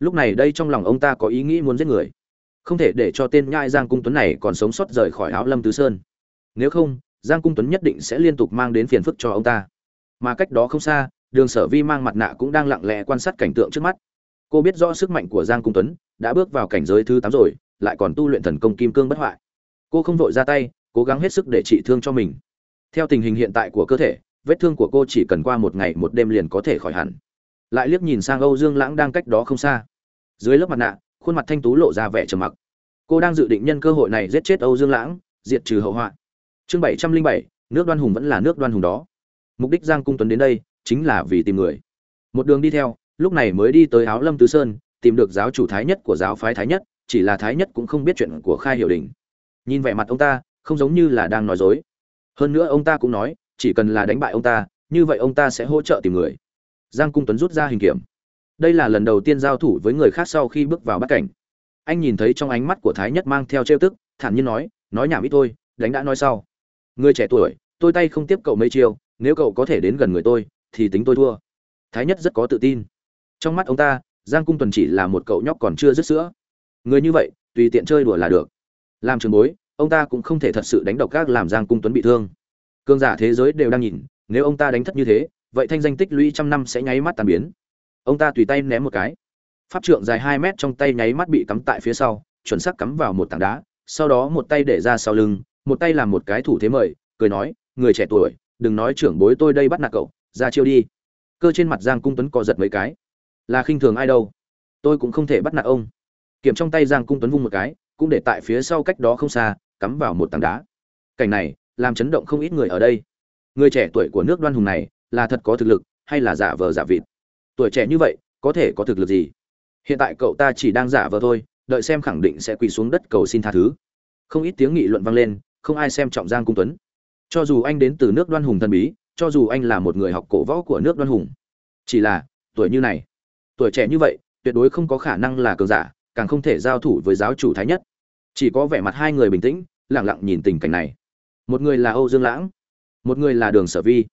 Lúc này đây trong lòng ông ta có ý nghĩ muốn giết người không thể để cho tên nhai giang cung tuấn này còn sống sót rời khỏi áo lâm tứ sơn. Nếu không, giang cung tuấn nhất định sẽ liên tục mang đến phiền phức cho ông ta. Mà cách đó không xa, đường sở vi mang mặt nạ cũng đang lặng lẽ quan sát cảnh tượng trước mắt. Cô biết rõ sức mạnh của giang cung tuấn, đã bước vào cảnh giới thứ tám rồi, lại còn tu luyện thần công kim cương bất hoại. Cô không vội ra tay, cố gắng hết sức để trị thương cho mình. Theo tình hình hiện tại của cơ thể, vết thương của cô chỉ cần qua một ngày một đêm liền có thể khỏi hẳn. Lại liếc nhìn sang âu dương lãng đang cách đó không xa. Dưới lớp mặt nạ khuôn mặt thanh tú lộ ra vẻ trầm mặc. Cô đang dự định nhân cơ hội này giết chết âu dương lãng, diệt trừ hậu họa. Chương bảy trăm linh bảy, nước đoan hùng vẫn là nước đoan hùng đó. Mục đích giang cung tuấn đến đây, chính là vì tìm người. Một đường đi theo, lúc này mới đi tới áo lâm tứ sơn, tìm được giáo chủ thái nhất của giáo phái thái nhất, chỉ là thái nhất cũng không biết chuyện của khai hiểu đình. Nhìn vẻ mặt ông ta, không giống như là đang nói dối. Hơn nữa ông ta cũng nói, chỉ cần là đánh bại ông ta, như vậy ông ta sẽ hỗ trợ tìm người. Giang cung tuấn rút ra hình kiểm đây là lần đầu tiên giao thủ với người khác sau khi bước vào bắt cảnh. Anh nhìn thấy trong ánh mắt của thái nhất mang theo trêu tức, thản nhiên nói nói nhảm ít thôi, đánh đã nói sau. Người trẻ tuổi, tôi tay không tiếp cậu mấy chiêu, nếu cậu có thể đến gần người tôi, thì tính tôi thua. Thái nhất rất có tự tin. Trong mắt ông ta, giang cung tuần chỉ là một cậu nhóc còn chưa dứt sữa. Người như vậy, tùy tiện chơi đùa là được. Làm trường bối, ông ta cũng không thể thật sự đánh độc các làm giang cung tuấn bị thương. Cương giả thế giới đều đang nhìn, nếu ông ta đánh thất như thế, vậy thanh danh tích lũy trăm năm sẽ nháy mắt tàn biến ông ta tùy tay ném một cái. Pháp trượng dài hai mét trong tay nháy mắt bị cắm tại phía sau, chuẩn xác cắm vào một tảng đá, sau đó một tay để ra sau lưng, một tay làm một cái thủ thế mời, cười nói, người trẻ tuổi, đừng nói trưởng bối tôi đây bắt nạt cậu, ra chiêu đi. Cơ trên mặt giang cung tuấn co giật mấy cái. Là khinh thường ai đâu, tôi cũng không thể bắt nạt ông. Kiểm trong tay giang cung tuấn vung một cái, cũng để tại phía sau cách đó không xa, cắm vào một tảng đá. Cảnh này, làm chấn động không ít người ở đây. Người trẻ tuổi của nước đoan hùng này, là thật có thực lực, hay là giả vờ giả vịt? Tuổi trẻ như vậy, có thể có thực lực gì? Hiện tại cậu ta chỉ đang giả vờ thôi, đợi xem khẳng định sẽ quỳ xuống đất cầu xin tha thứ. Không ít tiếng nghị luận vang lên, không ai xem trọng giang cung tuấn. Cho dù anh đến từ nước đoan hùng thần bí, cho dù anh là một người học cổ võ của nước đoan hùng, chỉ là tuổi như này, tuổi trẻ như vậy, tuyệt đối không có khả năng là cường giả, càng không thể giao thủ với giáo chủ thái nhất. Chỉ có vẻ mặt hai người bình tĩnh lẳng lặng nhìn tình cảnh này. Một người là âu dương lãng, một người là đường sở vi.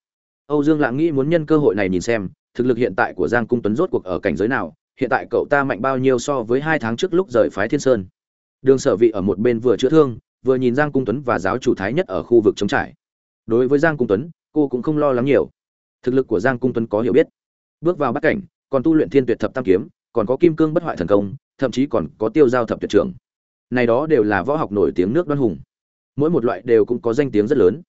Âu dương lãng nghĩ muốn nhân cơ hội này nhìn xem thực lực hiện tại của giang cung tuấn rốt cuộc ở cảnh giới nào, hiện tại cậu ta mạnh bao nhiêu so với hai tháng trước lúc rời phái thiên sơn. Đường sở vị ở một bên vừa chữa thương, vừa nhìn giang cung tuấn và giáo chủ thái nhất ở khu vực chống trải. Đối với giang cung tuấn, cô cũng không lo lắng nhiều. Thực lực của giang cung tuấn có hiểu biết. Bước vào bắt cảnh, còn tu luyện thiên tuyệt thập tam kiếm, còn có kim cương bất hoại thần công, thậm chí còn có tiêu giao thập tuyệt trưởng. Này đó đều là võ học nổi tiếng nước đoan hùng. Mỗi một loại đều cũng có danh tiếng rất lớn.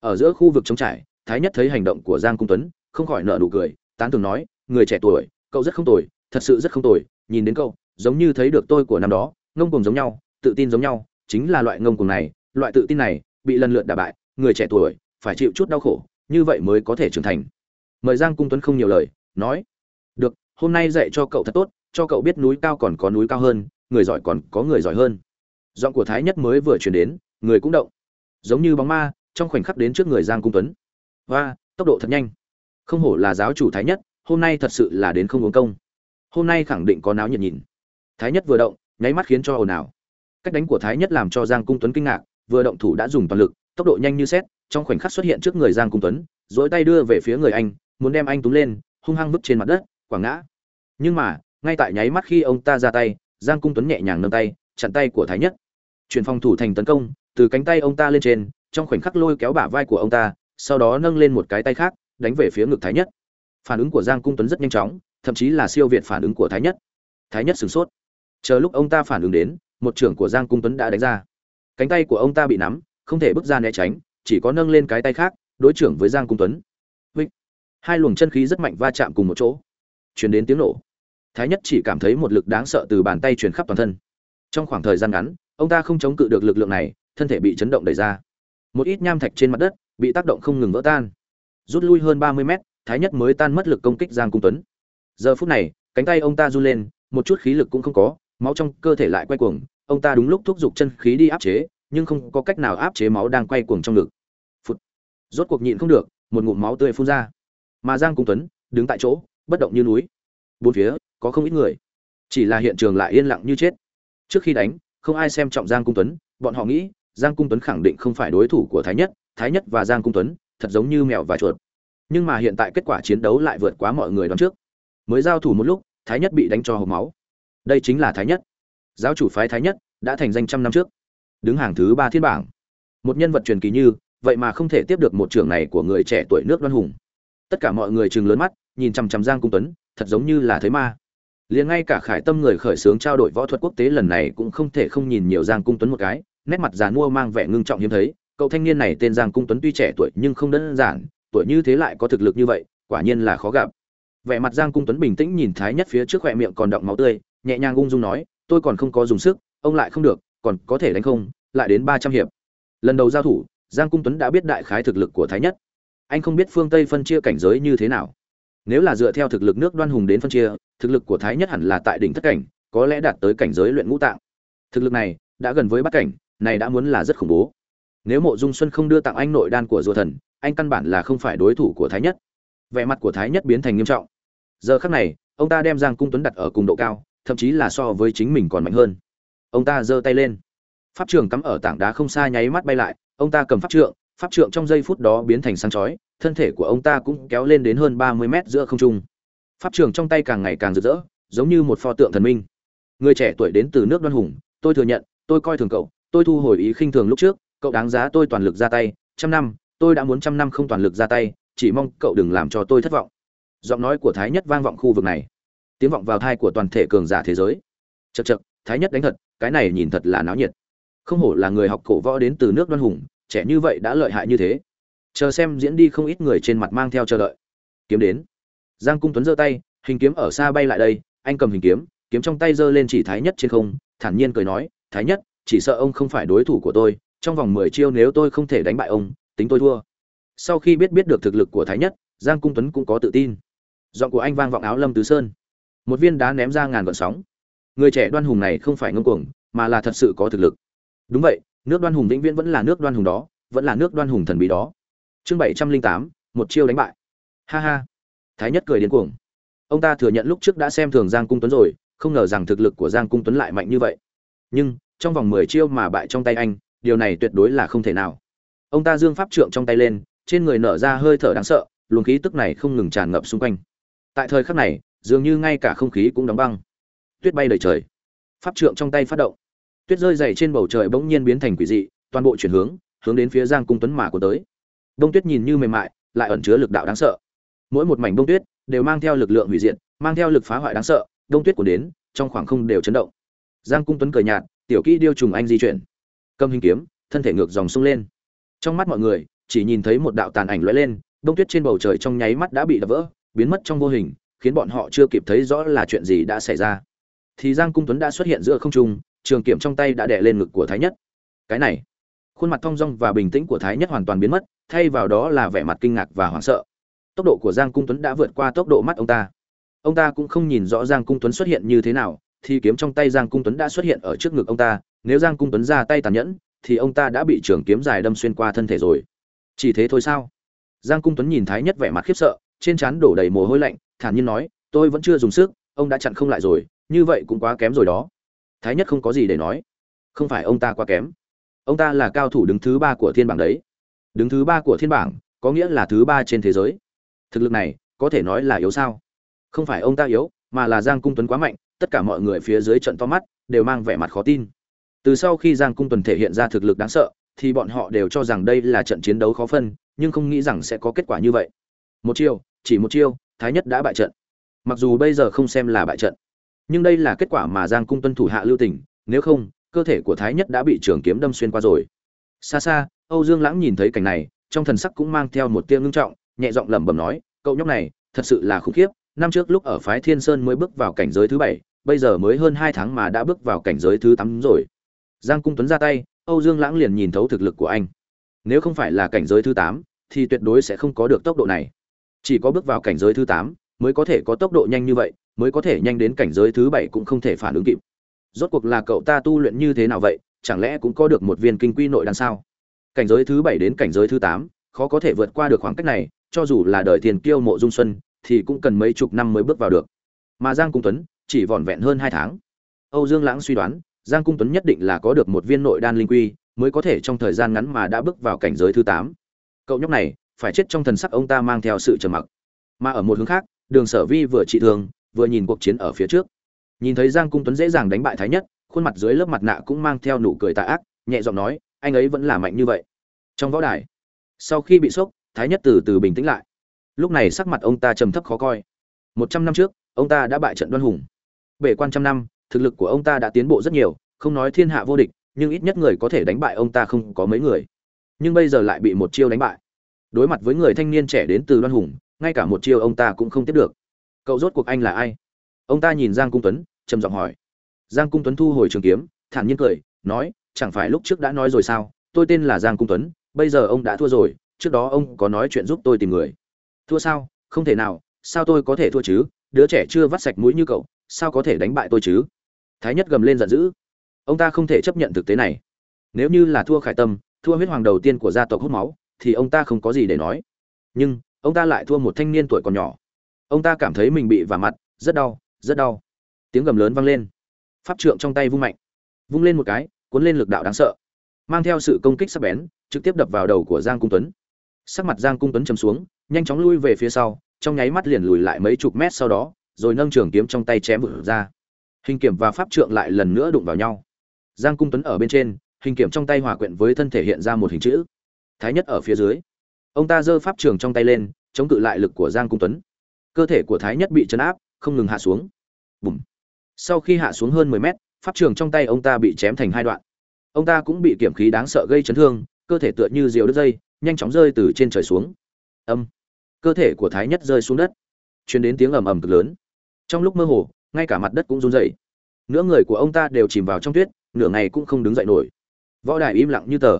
Ở giữa khu vực chống trải, thái nhất thấy hành động của giang cung tuấn, không khỏi nợ nụ cười tán thường nói, người trẻ tuổi, cậu rất không tồi, thật sự rất không tồi, nhìn đến cậu, giống như thấy được tôi của năm đó, ngông cùng giống nhau, tự tin giống nhau, chính là loại ngông cùng này, loại tự tin này, bị lần lượt đả bại, người trẻ tuổi phải chịu chút đau khổ, như vậy mới có thể trưởng thành. Mời giang cung tuấn không nhiều lời, nói, được, hôm nay dạy cho cậu thật tốt, cho cậu biết núi cao còn có núi cao hơn, người giỏi còn có người giỏi hơn. Giọng của thái nhất mới vừa chuyển đến, người cũng động. Giống như bóng ma, trong khoảnh khắc đến trước người giang cung tuấn. Và tốc độ thật nhanh không hổ là giáo chủ thái nhất, hôm nay thật sự là đến không uống công. Hôm nay khẳng định có náo nhiệt nhìn. Thái nhất vừa động, nháy mắt khiến cho ồn ào. Cách đánh của thái nhất làm cho giang cung tuấn kinh ngạc, vừa động thủ đã dùng toàn lực, tốc độ nhanh như xét trong khoảnh khắc xuất hiện trước người giang cung tuấn dỗi tay đưa về phía người anh, muốn đem anh túm lên, hung hăng vứt trên mặt đất, quảng ngã. Nhưng mà, ngay tại nháy mắt khi ông ta ra tay, giang cung tuấn nhẹ nhàng nâng tay, chặn tay của thái nhất. Chuyển phòng thủ thành tấn công, từ cánh tay ông ta lên trên, trong khoảnh khắc lôi kéo bả vai của ông ta, sau đó nâng lên một cái tay khác đánh về phía ngực thái nhất. Phản ứng của giang cung tuấn rất nhanh chóng, thậm chí là siêu việt phản ứng của thái nhất. Thái nhất sửng sốt. Chờ lúc ông ta phản ứng đến, một trưởng của giang cung tuấn đã đánh ra. Cánh tay của ông ta bị nắm, không thể bước ra né tránh, chỉ có nâng lên cái tay khác, đối trưởng với giang cung tuấn. Vịnh. hai luồng chân khí rất mạnh va chạm cùng một chỗ. Chuyển đến tiếng nổ. Thái nhất chỉ cảm thấy một lực đáng sợ từ bàn tay truyền khắp toàn thân. Trong khoảng thời gian ngắn, ông ta không chống cự được lực lượng này, thân thể bị chấn động đẩy ra. Một ít nham thạch trên mặt đất bị tác động không ngừng vỡ tan rút lui hơn ba mươi mét, thái nhất mới tan mất lực công kích giang cung tuấn. Giờ phút này, cánh tay ông ta run lên, một chút khí lực cũng không có, máu trong cơ thể lại quay cuồng, ông ta đúng lúc thúc giục chân khí đi áp chế, nhưng không có cách nào áp chế máu đang quay cuồng trong ngực. Phút rốt cuộc nhịn không được, một ngụm máu tươi phun ra. Mà giang cung tuấn, đứng tại chỗ, bất động như núi. Bốn phía, có không ít người. Chỉ là hiện trường lại yên lặng như chết. Trước khi đánh, không ai xem trọng giang cung tuấn, bọn họ nghĩ, giang cung tuấn khẳng định không phải đối thủ của thái nhất thái nhất và giang cung tuấn thật giống như mèo và chuột. Nhưng mà hiện tại kết quả chiến đấu lại vượt quá mọi người đoán trước. Mới giao thủ một lúc, thái nhất bị đánh cho hộp máu. Đây chính là thái nhất. Giáo chủ phái thái nhất đã thành danh trăm năm trước. Đứng hàng thứ ba thiên bảng. Một nhân vật truyền kỳ như, vậy mà không thể tiếp được một trường này của người trẻ tuổi nước đoan hùng. Tất cả mọi người chừng lớn mắt, nhìn chằm chằm giang cung tuấn, thật giống như là thấy ma. Liền ngay cả khải tâm người khởi xướng trao đổi võ thuật quốc tế lần này cũng không thể không nhìn nhiều giang cung tuấn một cái, nét mặt già nua mang vẻ ngưng trọng hiếm thấy cậu thanh niên này tên giang cung tuấn tuy trẻ tuổi nhưng không đơn giản, tuổi như thế lại có thực lực như vậy, quả nhiên là khó gặp. Vẻ mặt giang cung tuấn bình tĩnh nhìn thái nhất phía trước khoe miệng còn đọng máu tươi, nhẹ nhàng ung dung nói, tôi còn không có dùng sức, ông lại không được, còn có thể đánh không, lại đến ba trăm hiệp. Lần đầu giao thủ, giang cung tuấn đã biết đại khái thực lực của thái nhất. Anh không biết phương tây phân chia cảnh giới như thế nào. Nếu là dựa theo thực lực nước đoan hùng đến phân chia, thực lực của thái nhất hẳn là tại đỉnh thất cảnh, có lẽ đạt tới cảnh giới luyện ngũ tạng. Thực lực này đã gần với bắt cảnh, này đã muốn là rất khủng bố nếu mộ dung xuân không đưa tặng anh nội đan của rùa thần, anh căn bản là không phải đối thủ của thái nhất. Vẻ mặt của thái nhất biến thành nghiêm trọng. Giờ khắc này, ông ta đem giang cung tuấn đặt ở cùng độ cao, thậm chí là so với chính mình còn mạnh hơn. Ông ta giơ tay lên. Pháp trường cắm ở tảng đá không xa nháy mắt bay lại, ông ta cầm pháp trượng pháp trượng trong giây phút đó biến thành sáng chói, thân thể của ông ta cũng kéo lên đến hơn ba mươi mét giữa không trung. Pháp trường trong tay càng ngày càng rực rỡ, giống như một pho tượng thần minh. Người trẻ tuổi đến từ nước đoan hùng, tôi thừa nhận, tôi coi thường cậu, tôi thu hồi ý khinh thường lúc trước cậu đáng giá tôi toàn lực ra tay, trăm năm, tôi đã muốn trăm năm không toàn lực ra tay, chỉ mong cậu đừng làm cho tôi thất vọng. Giọng nói của thái nhất vang vọng khu vực này. Tiếng vọng vào thai của toàn thể cường giả thế giới. Chật chật thái nhất đánh thật, cái này nhìn thật là náo nhiệt. Không hổ là người học cổ võ đến từ nước đoan hùng, trẻ như vậy đã lợi hại như thế. Chờ xem diễn đi không ít người trên mặt mang theo chờ đợi. Kiếm đến. Giang cung tuấn giơ tay, hình kiếm ở xa bay lại đây, anh cầm hình kiếm kiếm trong tay giơ lên chỉ thái nhất trên không, thản nhiên cười nói, thái nhất, chỉ sợ ông không phải đối thủ của tôi trong vòng mười chiêu nếu tôi không thể đánh bại ông, tính tôi thua. Sau khi biết biết được thực lực của thái nhất, giang cung tuấn cũng có tự tin. Giọng của anh vang vọng áo lâm tứ sơn. Một viên đá ném ra ngàn gợn sóng. Người trẻ đoan hùng này không phải ngông cuồng, mà là thật sự có thực lực. Đúng vậy, nước đoan hùng vĩnh viễn vẫn là nước đoan hùng đó, vẫn là nước đoan hùng thần bí đó. Chương bảy trăm linh tám, một chiêu đánh bại. Ha ha. Thái nhất cười điên cuồng. Ông ta thừa nhận lúc trước đã xem thường giang cung tuấn rồi, không ngờ rằng thực lực của giang cung tuấn lại mạnh như vậy. Nhưng, trong vòng mười chiêu mà bại trong tay anh điều này tuyệt đối là không thể nào. Ông ta dương pháp trượng trong tay lên, trên người nở ra hơi thở đáng sợ, luồng khí tức này không ngừng tràn ngập xung quanh. Tại thời khắc này, dường như ngay cả không khí cũng đóng băng. Tuyết bay đầy trời. Pháp trượng trong tay phát động. Tuyết rơi dày trên bầu trời bỗng nhiên biến thành quỷ dị, toàn bộ chuyển hướng hướng đến phía giang cung tuấn mà của tới. Đông tuyết nhìn như mềm mại, lại ẩn chứa lực đạo đáng sợ. Mỗi một mảnh bông tuyết đều mang theo lực lượng hủy diệt, mang theo lực phá hoại đáng sợ, đông tuyết của đến, trong khoảng không đều chấn động. Giang cung tuấn cười nhạt, tiểu kỹ điêu trùng anh di chuyển cầm hình kiếm, thân thể ngược dòng sông lên. Trong mắt mọi người, chỉ nhìn thấy một đạo tàn ảnh lóe lên, đông tuyết trên bầu trời trong nháy mắt đã bị đập vỡ, biến mất trong vô hình, khiến bọn họ chưa kịp thấy rõ là chuyện gì đã xảy ra. Thì giang cung tuấn đã xuất hiện giữa không trung, trường kiểm trong tay đã đè lên ngực của thái nhất. Cái này, khuôn mặt thong dong và bình tĩnh của thái nhất hoàn toàn biến mất, thay vào đó là vẻ mặt kinh ngạc và hoảng sợ. Tốc độ của giang cung tuấn đã vượt qua tốc độ mắt ông ta. Ông ta cũng không nhìn rõ giang cung tuấn xuất hiện như thế nào, thì kiếm trong tay giang cung tuấn đã xuất hiện ở trước ngực ông ta nếu giang cung tuấn ra tay tàn nhẫn, thì ông ta đã bị trường kiếm dài đâm xuyên qua thân thể rồi. Chỉ thế thôi sao? Giang cung tuấn nhìn thái nhất vẻ mặt khiếp sợ, trên trán đổ đầy mồ hôi lạnh, thản nhiên nói, tôi vẫn chưa dùng sức, ông đã chặn không lại rồi, như vậy cũng quá kém rồi đó. Thái nhất không có gì để nói. Không phải ông ta quá kém. Ông ta là cao thủ đứng thứ ba của thiên bảng đấy. Đứng thứ ba của thiên bảng, có nghĩa là thứ ba trên thế giới. Thực lực này, có thể nói là yếu sao? Không phải ông ta yếu, mà là giang cung tuấn quá mạnh, tất cả mọi người phía dưới trận to mắt, đều mang vẻ mặt khó tin từ sau khi giang cung Tuần thể hiện ra thực lực đáng sợ, thì bọn họ đều cho rằng đây là trận chiến đấu khó phân, nhưng không nghĩ rằng sẽ có kết quả như vậy. Một chiêu, chỉ một chiêu, thái nhất đã bại trận. Mặc dù bây giờ không xem là bại trận, nhưng đây là kết quả mà giang cung tuân thủ hạ lưu tình, nếu không, cơ thể của thái nhất đã bị trường kiếm đâm xuyên qua rồi. Xa xa, âu dương lãng nhìn thấy cảnh này, trong thần sắc cũng mang theo một tia ngưng trọng, nhẹ giọng lẩm bẩm nói, cậu nhóc này, thật sự là khủng khiếp, năm trước lúc ở phái thiên sơn mới bước vào cảnh giới thứ bảy, bây giờ mới hơn hai tháng mà đã bước vào cảnh giới thứ tám rồi giang cung tuấn ra tay, âu dương lãng liền nhìn thấu thực lực của anh. Nếu không phải là cảnh giới thứ tám, thì tuyệt đối sẽ không có được tốc độ này. Chỉ có bước vào cảnh giới thứ tám mới có thể có tốc độ nhanh như vậy, mới có thể nhanh đến cảnh giới thứ bảy cũng không thể phản ứng kịp. Rốt cuộc là cậu ta tu luyện như thế nào vậy? Chẳng lẽ cũng có được một viên kinh quy nội đan sao? Cảnh giới thứ bảy đến cảnh giới thứ tám, khó có thể vượt qua được khoảng cách này, cho dù là đời tiền kiêu mộ dung xuân, thì cũng cần mấy chục năm mới bước vào được. Mà giang cung tuấn chỉ vỏn vẹn hơn hai tháng. Âu dương lãng suy đoán giang cung tuấn nhất định là có được một viên nội đan linh quy, mới có thể trong thời gian ngắn mà đã bước vào cảnh giới thứ tám. Cậu nhóc này, phải chết trong thần sắc ông ta mang theo sự trầm mặc. Mà ở một hướng khác, đường sở vi vừa trị thương, vừa nhìn cuộc chiến ở phía trước. Nhìn thấy giang cung tuấn dễ dàng đánh bại thái nhất, khuôn mặt dưới lớp mặt nạ cũng mang theo nụ cười tà ác, nhẹ giọng nói, anh ấy vẫn là mạnh như vậy. Trong võ đài, sau khi bị sốc, thái nhất từ từ bình tĩnh lại. Lúc này sắc mặt ông ta trầm thấp khó coi. Một trăm năm trước, ông ta đã bại trận đoan hùng. Bể quan trăm năm thực lực của ông ta đã tiến bộ rất nhiều, không nói thiên hạ vô địch, nhưng ít nhất người có thể đánh bại ông ta không có mấy người. Nhưng bây giờ lại bị một chiêu đánh bại. Đối mặt với người thanh niên trẻ đến từ đoan hùng, ngay cả một chiêu ông ta cũng không tiếp được. Cậu rốt cuộc anh là ai? Ông ta nhìn giang cung tuấn, trầm giọng hỏi. Giang cung tuấn thu hồi trường kiếm, thản nhiên cười, nói, chẳng phải lúc trước đã nói rồi sao? Tôi tên là giang cung tuấn, bây giờ ông đã thua rồi, trước đó ông có nói chuyện giúp tôi tìm người. Thua sao? Không thể nào, sao tôi có thể thua chứ? Đứa trẻ chưa vắt sạch mũi như cậu, sao có thể đánh bại tôi chứ? Thái nhất gầm lên giận dữ. Ông ta không thể chấp nhận thực tế này. Nếu như là thua khải tâm, thua huyết hoàng đầu tiên của gia tộc hút máu, thì ông ta không có gì để nói. Nhưng, ông ta lại thua một thanh niên tuổi còn nhỏ. Ông ta cảm thấy mình bị vả mặt, rất đau rất đau. Tiếng gầm lớn vang lên. Pháp trượng trong tay vung mạnh. Vung lên một cái, cuốn lên lực đạo đáng sợ. Mang theo sự công kích sắc bén, trực tiếp đập vào đầu của giang cung tuấn. Sắc mặt giang cung tuấn chấm xuống, nhanh chóng lui về phía sau, trong nháy mắt liền lùi lại mấy chục mét sau đó, rồi nâng trường kiếm trong tay chém vụt ra hình kiểm và pháp trượng lại lần nữa đụng vào nhau. Giang cung tuấn ở bên trên, hình kiểm trong tay hòa quyện với thân thể hiện ra một hình chữ. Thái nhất ở phía dưới. Ông ta giơ pháp trường trong tay lên, chống cự lại lực của giang cung tuấn. Cơ thể của thái nhất bị chấn áp, không ngừng hạ xuống. Bùm. Sau khi hạ xuống hơn mười mét, pháp trường trong tay ông ta bị chém thành hai đoạn. Ông ta cũng bị kiểm khí đáng sợ gây chấn thương, cơ thể tựa như diều đứt dây, nhanh chóng rơi từ trên trời xuống. Âm. Cơ thể của thái nhất rơi xuống đất. Chuyển đến tiếng ầm ầm cực lớn. Trong lúc mơ hồ ngay cả mặt đất cũng run rẩy. Nửa người của ông ta đều chìm vào trong tuyết, nửa ngày cũng không đứng dậy nổi. Võ đài im lặng như tờ.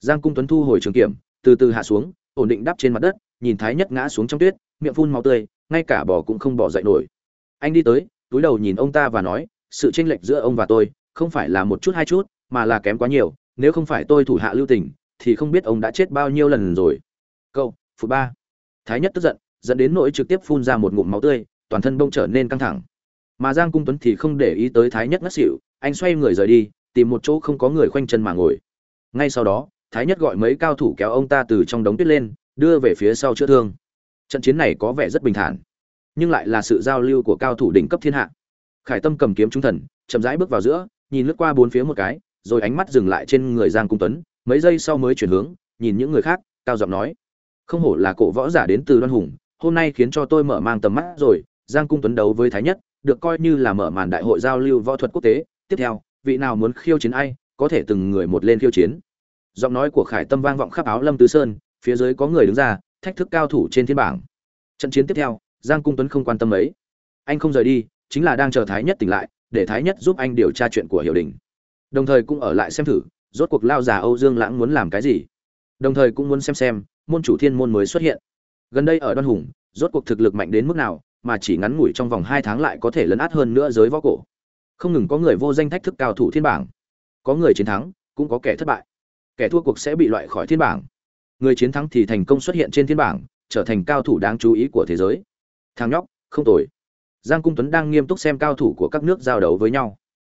Giang cung tuấn thu hồi trường kiểm, từ từ hạ xuống, ổn định đắp trên mặt đất, nhìn thái nhất ngã xuống trong tuyết, miệng phun máu tươi, ngay cả bò cũng không bỏ dậy nổi. Anh đi tới, túi đầu nhìn ông ta và nói, sự chênh lệch giữa ông và tôi không phải là một chút hai chút, mà là kém quá nhiều, nếu không phải tôi thủ hạ lưu tình, thì không biết ông đã chết bao nhiêu lần rồi. Câu phụ ba. Thái nhất tức giận, dẫn đến nỗi trực tiếp phun ra một ngụm máu tươi, toàn thân bông trở nên căng thẳng mà giang cung tuấn thì không để ý tới thái nhất ngất xỉu, anh xoay người rời đi, tìm một chỗ không có người khoanh chân mà ngồi. Ngay sau đó, thái nhất gọi mấy cao thủ kéo ông ta từ trong đống tuyết lên, đưa về phía sau chữa thương. Trận chiến này có vẻ rất bình thản, nhưng lại là sự giao lưu của cao thủ đỉnh cấp thiên hạ. Khải tâm cầm kiếm trung thần, chậm rãi bước vào giữa, nhìn lướt qua bốn phía một cái, rồi ánh mắt dừng lại trên người giang cung tuấn, mấy giây sau mới chuyển hướng, nhìn những người khác, cao giọng nói, không hổ là cổ võ giả đến từ đoan hùng, hôm nay khiến cho tôi mở mang tầm mắt rồi, giang cung tuấn đấu với thái nhất được coi như là mở màn đại hội giao lưu võ thuật quốc tế. Tiếp theo, vị nào muốn khiêu chiến ai, có thể từng người một lên khiêu chiến. Giọng nói của khải tâm vang vọng khắp áo lâm tứ sơn, phía dưới có người đứng ra, thách thức cao thủ trên thiên bảng. Trận chiến tiếp theo, giang cung tuấn không quan tâm ấy anh không rời đi, chính là đang chờ thái nhất tỉnh lại, để thái nhất giúp anh điều tra chuyện của hiểu đình. Đồng thời cũng ở lại xem thử, rốt cuộc lao già âu dương lãng muốn làm cái gì. Đồng thời cũng muốn xem xem, môn chủ thiên môn mới xuất hiện. Gần đây ở đoan hùng, rốt cuộc thực lực mạnh đến mức nào mà chỉ ngắn ngủi trong vòng hai tháng lại có thể lấn át hơn nữa giới võ cổ. Không ngừng có người vô danh thách thức cao thủ thiên bảng. Có người chiến thắng, cũng có kẻ thất bại. Kẻ thua cuộc sẽ bị loại khỏi thiên bảng. Người chiến thắng thì thành công xuất hiện trên thiên bảng, trở thành cao thủ đáng chú ý của thế giới. Thằng nhóc, không tồi. Giang cung tuấn đang nghiêm túc xem cao thủ của các nước giao đấu với nhau.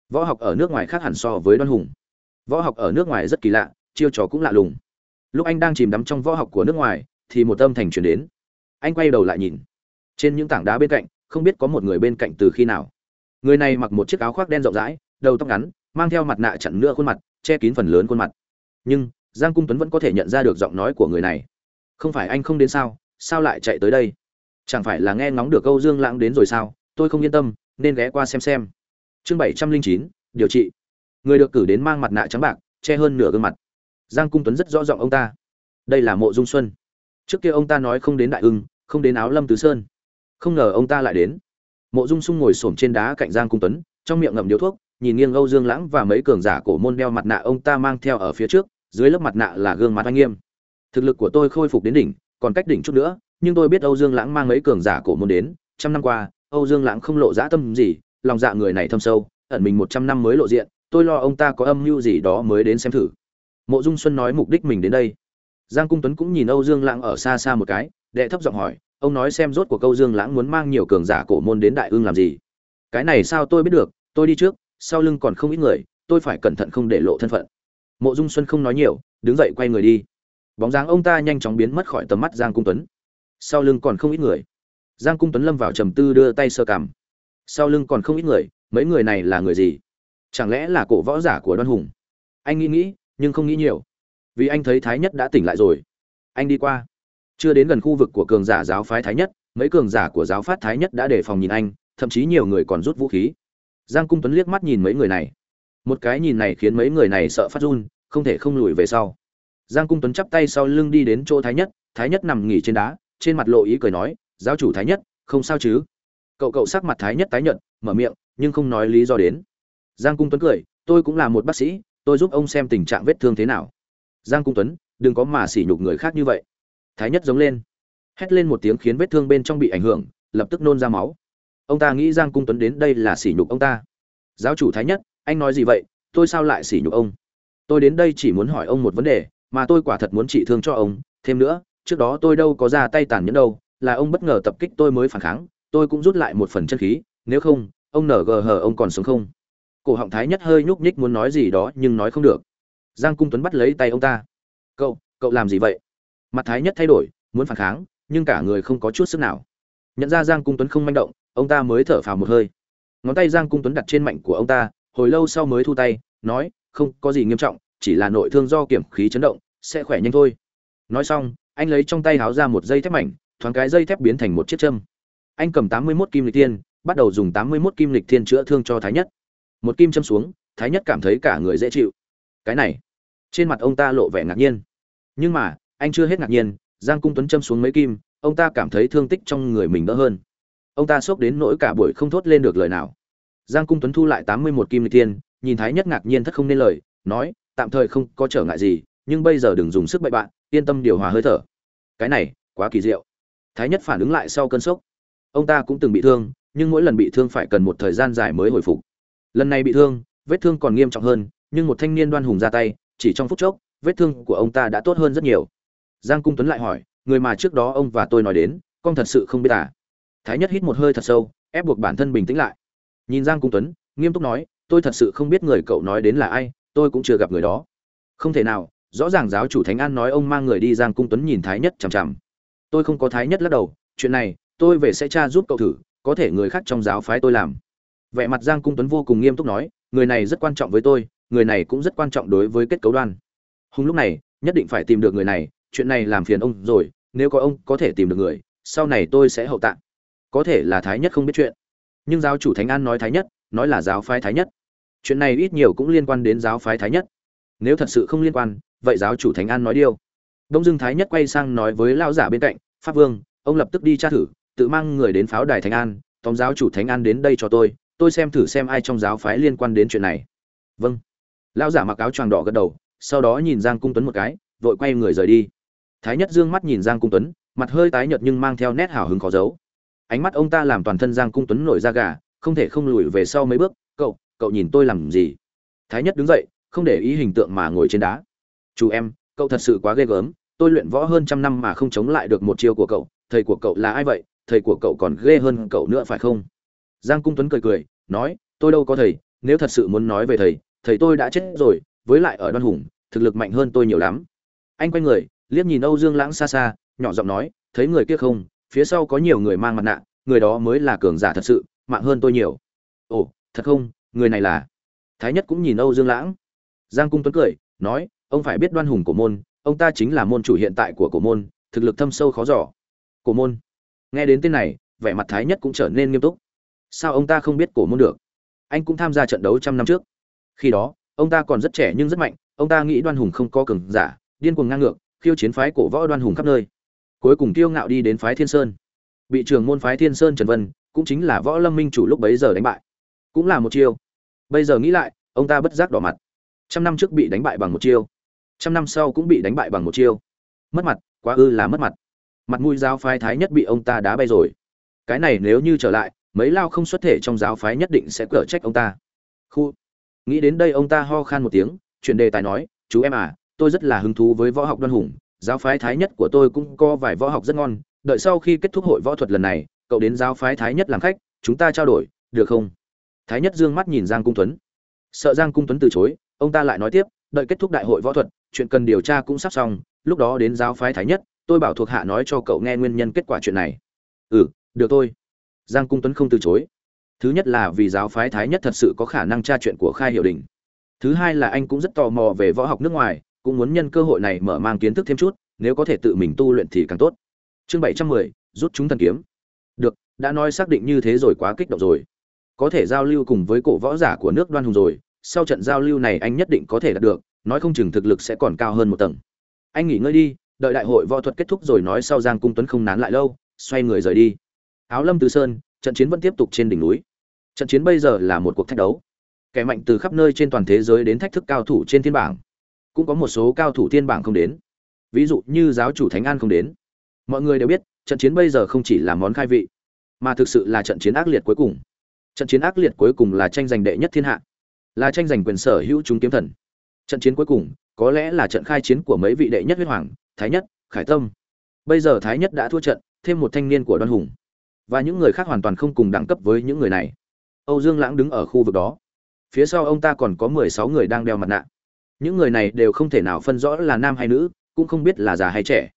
Võ học ở nước ngoài khác hẳn so với đoan hùng. Võ học ở nước ngoài rất kỳ lạ, chiêu trò cũng lạ lùng. Lúc anh đang chìm đắm trong võ học của nước ngoài, thì một âm thanh truyền đến. Anh quay đầu lại nhìn trên những tảng đá bên cạnh, không biết có một người bên cạnh từ khi nào. Người này mặc một chiếc áo khoác đen rộng rãi, đầu tóc ngắn, mang theo mặt nạ chặn nửa khuôn mặt, che kín phần lớn khuôn mặt. Nhưng, giang cung tuấn vẫn có thể nhận ra được giọng nói của người này. Không phải anh không đến sao? Sao lại chạy tới đây? Chẳng phải là nghe ngóng được câu dương lãng đến rồi sao? Tôi không yên tâm, nên ghé qua xem xem. Chương bảy trăm linh chín, điều trị. Người được cử đến mang mặt nạ trắng bạc, che hơn nửa gương mặt. Giang cung tuấn rất rõ giọng ông ta. Đây là mộ dung xuân. Trước kia ông ta nói không đến đại hưng, không đến áo lâm tứ sơn không ngờ ông ta lại đến. Mộ dung sung ngồi s trên đá cạnh giang cung tuấn, trong miệng ngậm điếu thuốc, nhìn nghiêng âu dương lãng và mấy cường giả cổ môn đeo mặt nạ ông ta mang theo ở phía trước, dưới lớp mặt nạ là gương mặt anh nghiêm. Thực lực của tôi khôi phục đến đỉnh, còn cách đỉnh chút nữa, nhưng tôi biết âu dương lãng mang mấy cường giả cổ môn đến. Trăm năm qua, âu dương lãng không lộ dã tâm gì, lòng dạ người này thâm sâu, ẩn mình một trăm năm mới lộ diện, tôi lo ông ta có âm mưu gì đó mới đến xem thử. Mộ dung xuân nói mục đích mình đến đây. Giang cung tuấn cũng nhìn âu dương lãng ở xa xa một cái, đệ thấp giọng hỏi ông nói xem rốt của câu dương lãng muốn mang nhiều cường giả cổ môn đến đại ương làm gì. Cái này sao tôi biết được, tôi đi trước, sau lưng còn không ít người, tôi phải cẩn thận không để lộ thân phận. Mộ dung xuân không nói nhiều, đứng dậy quay người đi. Bóng dáng ông ta nhanh chóng biến mất khỏi tầm mắt giang cung tuấn. Sau lưng còn không ít người. Giang cung tuấn lâm vào trầm tư đưa tay sơ cằm. Sau lưng còn không ít người, mấy người này là người gì? Chẳng lẽ là cổ võ giả của đoan hùng? Anh nghĩ nghĩ, nhưng không nghĩ nhiều. Vì anh thấy thái nhất đã tỉnh lại rồi. Anh đi qua chưa đến gần khu vực của cường giả giáo phái thái nhất, mấy cường giả của giáo phát thái nhất đã đề phòng nhìn anh, thậm chí nhiều người còn rút vũ khí. Giang cung tuấn liếc mắt nhìn mấy người này. Một cái nhìn này khiến mấy người này sợ phát run, không thể không lùi về sau. Giang cung tuấn chắp tay sau lưng đi đến chỗ thái nhất thái nhất nằm nghỉ trên đá, trên mặt lộ ý cười nói, giáo chủ thái nhất, không sao chứ? Cậu cậu sắc mặt thái nhất tái nhợt, mở miệng, nhưng không nói lý do đến. Giang cung tuấn cười, tôi cũng là một bác sĩ, tôi giúp ông xem tình trạng vết thương thế nào. Giang cung tuấn, đừng có mà sỉ nhục người khác như vậy thái nhất giống lên. Hét lên một tiếng khiến vết thương bên trong bị ảnh hưởng, lập tức nôn ra máu. Ông ta nghĩ giang cung tuấn đến đây là sỉ nhục ông ta. Giáo chủ thái nhất, anh nói gì vậy? Tôi sao lại sỉ nhục ông? Tôi đến đây chỉ muốn hỏi ông một vấn đề, mà tôi quả thật muốn trị thương cho ông. Thêm nữa, trước đó tôi đâu có ra tay tàn nhẫn đâu, là ông bất ngờ tập kích tôi mới phản kháng, tôi cũng rút lại một phần chân khí, nếu không, ông nở gờ hờ ông còn sống không? Cổ họng thái nhất hơi nhúc nhích muốn nói gì đó nhưng nói không được. Giang cung tuấn bắt lấy tay ông ta. Cậu cậu làm gì vậy? Mặt thái nhất thay đổi, muốn phản kháng, nhưng cả người không có chút sức nào. Nhận ra giang cung tuấn không manh động, ông ta mới thở phào một hơi. Ngón tay giang cung tuấn đặt trên mạnh của ông ta, hồi lâu sau mới thu tay, nói, không có gì nghiêm trọng, chỉ là nội thương do kiểm khí chấn động, sẽ khỏe nhanh thôi. Nói xong, anh lấy trong tay háo ra một dây thép mảnh, thoáng cái dây thép biến thành một chiếc châm. Anh cầm tám mươi mốt kim lịch thiên, bắt đầu dùng tám mươi mốt kim lịch thiên chữa thương cho thái nhất. Một kim châm xuống, thái nhất cảm thấy cả người dễ chịu. Cái này, trên mặt ông ta lộ vẻ ngạc nhiên. Nhưng mà anh chưa hết ngạc nhiên, giang cung tuấn châm xuống mấy kim, ông ta cảm thấy thương tích trong người mình đỡ hơn. Ông ta sốc đến nỗi cả buổi không thốt lên được lời nào. Giang cung tuấn thu lại tám mươi một kim lịch tiên nhìn thái nhất ngạc nhiên thất không nên lời, nói, tạm thời không có trở ngại gì, nhưng bây giờ đừng dùng sức bậy bạn, yên tâm điều hòa hơi thở. Cái này, quá kỳ diệu. Thái nhất phản ứng lại sau cơn sốc. Ông ta cũng từng bị thương, nhưng mỗi lần bị thương phải cần một thời gian dài mới hồi phục. Lần này bị thương, vết thương còn nghiêm trọng hơn, nhưng một thanh niên đoan hùng ra tay, chỉ trong phút chốc, vết thương của ông ta đã tốt hơn rất nhiều giang cung tuấn lại hỏi, người mà trước đó ông và tôi nói đến, con thật sự không biết à? Thái nhất hít một hơi thật sâu, ép buộc bản thân bình tĩnh lại. Nhìn giang cung tuấn, nghiêm túc nói, tôi thật sự không biết người cậu nói đến là ai, tôi cũng chưa gặp người đó. Không thể nào, rõ ràng giáo chủ thánh an nói ông mang người đi. Giang cung tuấn nhìn thái nhất chằm chằm. Tôi không có thái nhất lắc đầu, chuyện này, tôi về sẽ tra giúp cậu thử, có thể người khác trong giáo phái tôi làm. Vẻ mặt giang cung tuấn vô cùng nghiêm túc nói, người này rất quan trọng với tôi, người này cũng rất quan trọng đối với kết cấu đoan. Hùng lúc này, nhất định phải tìm được người này chuyện này làm phiền ông rồi, nếu có ông có thể tìm được người, sau này tôi sẽ hậu tạng. Có thể là thái nhất không biết chuyện. Nhưng giáo chủ thánh an nói thái nhất, nói là giáo phái thái nhất. Chuyện này ít nhiều cũng liên quan đến giáo phái thái nhất. Nếu thật sự không liên quan, vậy giáo chủ thánh an nói điêu đông dương thái nhất quay sang nói với lao giả bên cạnh, pháp vương, ông lập tức đi tra thử, tự mang người đến pháo đài thánh an, tóm giáo chủ thánh an đến đây cho tôi tôi xem thử xem ai trong giáo phái liên quan đến chuyện này. Vâng. Lao giả mặc áo choàng đỏ gật đầu, sau đó nhìn giang cung tuấn một cái, vội quay người rời đi thái nhất dương mắt nhìn giang cung tuấn, mặt hơi tái nhợt nhưng mang theo nét hào hứng khó giấu. Ánh mắt ông ta làm toàn thân giang cung tuấn nổi da gà, không thể không lùi về sau mấy bước, cậu cậu nhìn tôi làm gì? Thái nhất đứng dậy, không để ý hình tượng mà ngồi trên đá. Chú em, cậu thật sự quá ghê gớm, tôi luyện võ hơn trăm năm mà không chống lại được một chiêu của cậu, thầy của cậu là ai vậy? Thầy của cậu còn ghê hơn cậu nữa phải không? Giang cung tuấn cười cười, nói, tôi đâu có thầy, nếu thật sự muốn nói về thầy thầy tôi đã chết rồi, với lại ở đoan hùng, thực lực mạnh hơn tôi nhiều lắm. Anh quay người liếc nhìn âu dương lãng xa xa, nhỏ giọng nói, thấy người kia không? Phía sau có nhiều người mang mặt nạ, người đó mới là cường giả thật sự mạnh hơn tôi nhiều. Ồ, thật không? Người này là? Thái nhất cũng nhìn âu dương lãng. Giang cung tuấn cười, nói, ông phải biết đoan hùng của môn, ông ta chính là môn chủ hiện tại của cổ môn, thực lực thâm sâu khó giỏ cổ môn? Nghe đến tên này, vẻ mặt thái nhất cũng trở nên nghiêm túc. Sao ông ta không biết cổ môn được? Anh cũng tham gia trận đấu trăm năm trước. Khi đó, ông ta còn rất trẻ nhưng rất mạnh, ông ta nghĩ đoan hùng không có cường giả, điên cuồng ngang ngược khiêu chiến phái cổ võ đoan hùng khắp nơi. Cuối cùng kiêu ngạo đi đến phái thiên sơn. Bị trưởng môn phái thiên sơn trần vân, cũng chính là võ lâm minh chủ lúc bấy giờ đánh bại. Cũng là một chiêu. Bây giờ nghĩ lại, ông ta bất giác đỏ mặt. Trăm năm trước bị đánh bại bằng một chiêu. Trăm năm sau cũng bị đánh bại bằng một chiêu. Mất mặt, quá ư là mất mặt. Mặt mũi giáo phái thái nhất bị ông ta đá bay rồi. Cái này nếu như trở lại, mấy lao không xuất thể trong giáo phái nhất định sẽ cở trách ông ta. Khu. Nghĩ đến đây ông ta ho khan một tiếng chuyện đề tài nói, chú em à tôi rất là hứng thú với võ học đoan hùng, giáo phái thái nhất của tôi cũng có vài võ học rất ngon. Đợi sau khi kết thúc hội võ thuật lần này, cậu đến giáo phái thái nhất làm khách, chúng ta trao đổi, được không? Thái nhất dương mắt nhìn giang cung tuấn. Sợ giang cung tuấn từ chối, ông ta lại nói tiếp, đợi kết thúc đại hội võ thuật, chuyện cần điều tra cũng sắp xong, lúc đó đến giáo phái thái nhất, tôi bảo thuộc hạ nói cho cậu nghe nguyên nhân kết quả chuyện này. Ừ được thôi. Giang cung tuấn không từ chối. Thứ nhất là vì giáo phái thái nhất thật sự có khả năng tra chuyện của khai hiệu đình. Thứ hai là anh cũng rất tò mò về võ học nước ngoài cũng muốn nhân cơ hội này mở mang kiến thức thêm chút, nếu có thể tự mình tu luyện thì càng tốt. Chương bảy trăm mười, rút chúng thần kiếm. Được, đã nói xác định như thế rồi quá kích động rồi. Có thể giao lưu cùng với cổ võ giả của nước đoan hùng rồi, sau trận giao lưu này anh nhất định có thể đạt được, nói không chừng thực lực sẽ còn cao hơn một tầng. Anh nghỉ ngơi đi, đợi đại hội võ thuật kết thúc rồi nói sau giang cung tuấn không nán lại lâu, xoay người rời đi. Áo lâm từ sơn, trận chiến vẫn tiếp tục trên đỉnh núi. Trận chiến bây giờ là một cuộc thách đấu. Kẻ mạnh từ khắp nơi trên toàn thế giới đến thách thức cao thủ trên thiên bảng cũng có một số cao thủ thiên bảng không đến. Ví dụ như giáo chủ thánh an không đến. Mọi người đều biết, trận chiến bây giờ không chỉ là món khai vị, mà thực sự là trận chiến ác liệt cuối cùng. Trận chiến ác liệt cuối cùng là tranh giành đệ nhất thiên hạ, là tranh giành quyền sở hữu chúng kiếm thần. Trận chiến cuối cùng, có lẽ là trận khai chiến của mấy vị đệ nhất huyết hoàng, thái nhất, khải tâm. Bây giờ thái nhất đã thua trận, thêm một thanh niên của đoan hùng. Và những người khác hoàn toàn không cùng đẳng cấp với những người này. Âu dương lãng đứng ở khu vực đó. Phía sau ông ta còn có mười sáu người đang đeo mặt nạ những người này đều không thể nào phân rõ là nam hay nữ, cũng không biết là già hay trẻ.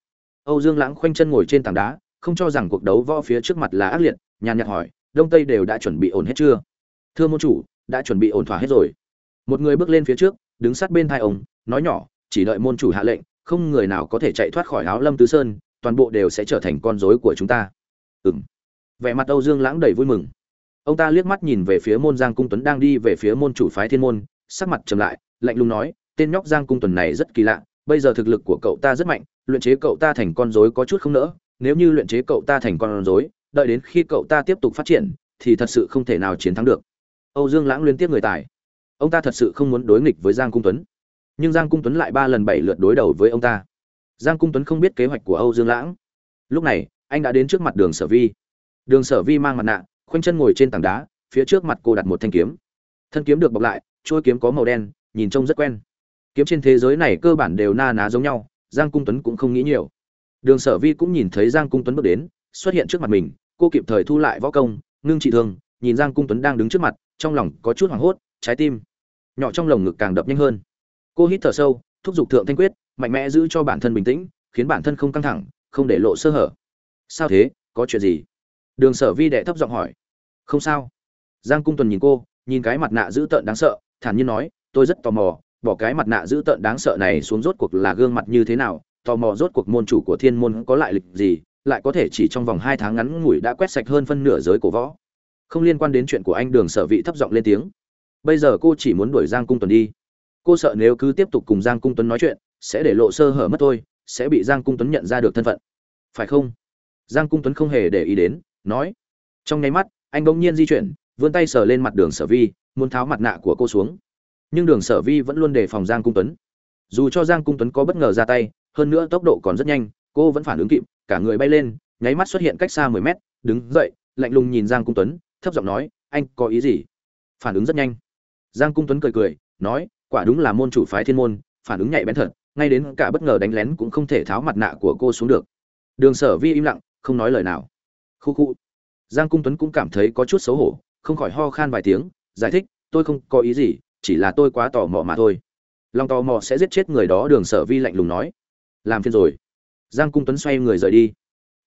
Âu dương lãng khoanh chân ngồi trên tảng đá, không cho rằng cuộc đấu võ phía trước mặt là ác liệt, nhàn nhạt hỏi, đông tây đều đã chuẩn bị ổn hết chưa? Thưa môn chủ, đã chuẩn bị ổn thỏa hết rồi. Một người bước lên phía trước, đứng sát bên thai ông, nói nhỏ, chỉ đợi môn chủ hạ lệnh, không người nào có thể chạy thoát khỏi áo lâm tứ sơn, toàn bộ đều sẽ trở thành con rối của chúng ta. Ừm. Vẻ mặt âu dương lãng đầy vui mừng. Ông ta liếc mắt nhìn về phía môn giang cung tuấn đang đi về phía môn chủ phái thiên môn, sắc mặt trầm lại, lạnh lùng nói tên nhóc giang cung tuấn này rất kỳ lạ, bây giờ thực lực của cậu ta rất mạnh, luyện chế cậu ta thành con rối có chút không nỡ, nếu như luyện chế cậu ta thành con rối, đợi đến khi cậu ta tiếp tục phát triển, thì thật sự không thể nào chiến thắng được. Âu dương lãng liên tiếp người tài. Ông ta thật sự không muốn đối nghịch với giang cung tuấn. Nhưng giang cung tuấn lại ba lần bảy lượt đối đầu với ông ta. Giang cung tuấn không biết kế hoạch của âu dương lãng. Lúc này, anh đã đến trước mặt đường sở vi. Đường sở vi mang mặt nạ, khoanh chân ngồi trên tảng đá, phía trước mặt cô đặt một thanh kiếm. Thân kiếm được bọc lại trôi kiếm có màu đen, nhìn trông rất quen kiếm trên thế giới này cơ bản đều na ná giống nhau, giang cung tuấn cũng không nghĩ nhiều. Đường sở vi cũng nhìn thấy giang cung tuấn bước đến, xuất hiện trước mặt mình, cô kịp thời thu lại võ công, ngưng trị thương, nhìn giang cung tuấn đang đứng trước mặt, trong lòng có chút hoảng hốt, trái tim nhỏ trong lồng ngực càng đập nhanh hơn. Cô hít thở sâu, thúc giục thượng thanh quyết, mạnh mẽ giữ cho bản thân bình tĩnh, khiến bản thân không căng thẳng, không để lộ sơ hở. Sao thế? Có chuyện gì? Đường sở vi đệ thấp giọng hỏi. Không sao. Giang cung tuần nhìn cô, nhìn cái mặt nạ dữ tợn đáng sợ, thản nhiên nói, tôi rất tò mò bỏ cái mặt nạ dữ tợn đáng sợ này xuống rốt cuộc là gương mặt như thế nào, tò mò rốt cuộc môn chủ của thiên môn có lại lịch gì, lại có thể chỉ trong vòng hai tháng ngắn ngủi đã quét sạch hơn phân nửa giới cổ võ. Không liên quan đến chuyện của anh đường sở vị thấp giọng lên tiếng. Bây giờ cô chỉ muốn đuổi giang cung Tuấn đi. Cô sợ nếu cứ tiếp tục cùng giang cung tuấn nói chuyện, sẽ để lộ sơ hở mất thôi, sẽ bị giang cung tuấn nhận ra được thân phận. Phải không? Giang cung tuấn không hề để ý đến, nói. Trong nháy mắt, anh bỗng nhiên di chuyển, vươn tay sờ lên mặt đường sở vi, muốn tháo mặt nạ của cô xuống nhưng đường sở vi vẫn luôn đề phòng giang cung tuấn. Dù cho giang cung tuấn có bất ngờ ra tay, hơn nữa tốc độ còn rất nhanh, cô vẫn phản ứng kịp, cả người bay lên, nháy mắt xuất hiện cách xa mười mét, đứng dậy, lạnh lùng nhìn giang cung tuấn, thấp giọng nói, anh có ý gì? Phản ứng rất nhanh. Giang cung tuấn cười cười, nói, quả đúng là môn chủ phái thiên môn, phản ứng nhạy bén thật, ngay đến cả bất ngờ đánh lén cũng không thể tháo mặt nạ của cô xuống được. Đường sở vi im lặng, không nói lời nào. Khu khu. Giang cung tuấn cũng cảm thấy có chút xấu hổ, không khỏi ho khan vài tiếng, giải thích, tôi không có ý gì chỉ là tôi quá tò mò mà thôi. Lòng tò mò sẽ giết chết người đó, đường sở vi lạnh lùng nói. Làm phiền rồi. Giang cung tuấn xoay người rời đi.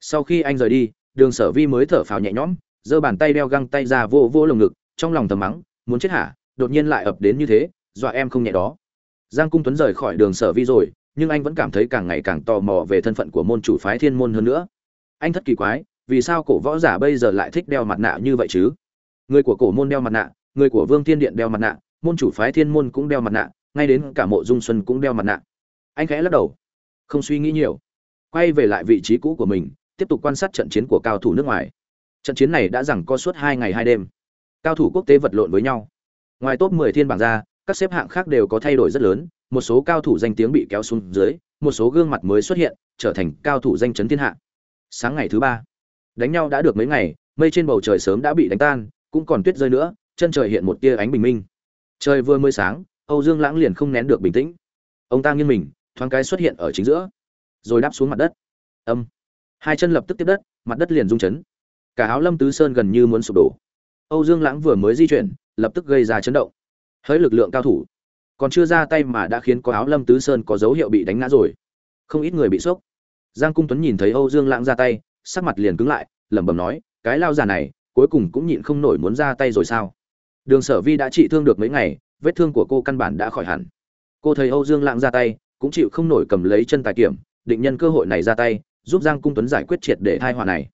Sau khi anh rời đi, đường sở vi mới thở phào nhẹ nhõm, giơ bàn tay đeo găng tay ra vô vô lồng ngực, trong lòng thầm mắng, muốn chết hả? Đột nhiên lại ập đến như thế, dọa em không nhẹ đó. Giang cung tuấn rời khỏi đường sở vi rồi, nhưng anh vẫn cảm thấy càng ngày càng tò mò về thân phận của môn chủ phái thiên môn hơn nữa. Anh thất kỳ quái, vì sao cổ võ giả bây giờ lại thích đeo mặt nạ như vậy chứ? Người của cổ môn đeo mặt nạ, người của vương thiên điện đeo mặt nạ môn chủ phái thiên môn cũng đeo mặt nạ, ngay đến cả mộ dung xuân cũng đeo mặt nạ. Anh khẽ lắc đầu, không suy nghĩ nhiều, quay về lại vị trí cũ của mình, tiếp tục quan sát trận chiến của cao thủ nước ngoài. Trận chiến này đã rằng co suốt hai ngày hai đêm. Cao thủ quốc tế vật lộn với nhau. Ngoài top 10 thiên bảng ra, các xếp hạng khác đều có thay đổi rất lớn, một số cao thủ danh tiếng bị kéo xuống dưới, một số gương mặt mới xuất hiện, trở thành cao thủ danh chấn thiên hạ. Sáng ngày thứ ba, đánh nhau đã được mấy ngày, mây trên bầu trời sớm đã bị đánh tan, cũng còn tuyết rơi nữa, chân trời hiện một tia ánh bình minh trời vừa mới sáng, âu dương lãng liền không nén được bình tĩnh. Ông ta nghiêng mình, thoáng cái xuất hiện ở chính giữa. Rồi đáp xuống mặt đất. Âm. Hai chân lập tức tiếp đất, mặt đất liền rung chấn. Cả áo lâm tứ sơn gần như muốn sụp đổ. Âu dương lãng vừa mới di chuyển, lập tức gây ra chấn động. Hỡi lực lượng cao thủ. Còn chưa ra tay mà đã khiến có áo lâm tứ sơn có dấu hiệu bị đánh ngã rồi. Không ít người bị sốc. Giang cung tuấn nhìn thấy âu dương lãng ra tay, sắc mặt liền cứng lại, lẩm bẩm nói, cái lao già này, cuối cùng cũng nhịn không nổi muốn ra tay rồi sao? Đường sở vi đã trị thương được mấy ngày, vết thương của cô căn bản đã khỏi hẳn. Cô thấy âu dương lãng ra tay, cũng chịu không nổi cầm lấy chân tài kiểm, định nhân cơ hội này ra tay, giúp giang cung tuấn giải quyết triệt để tai họa này.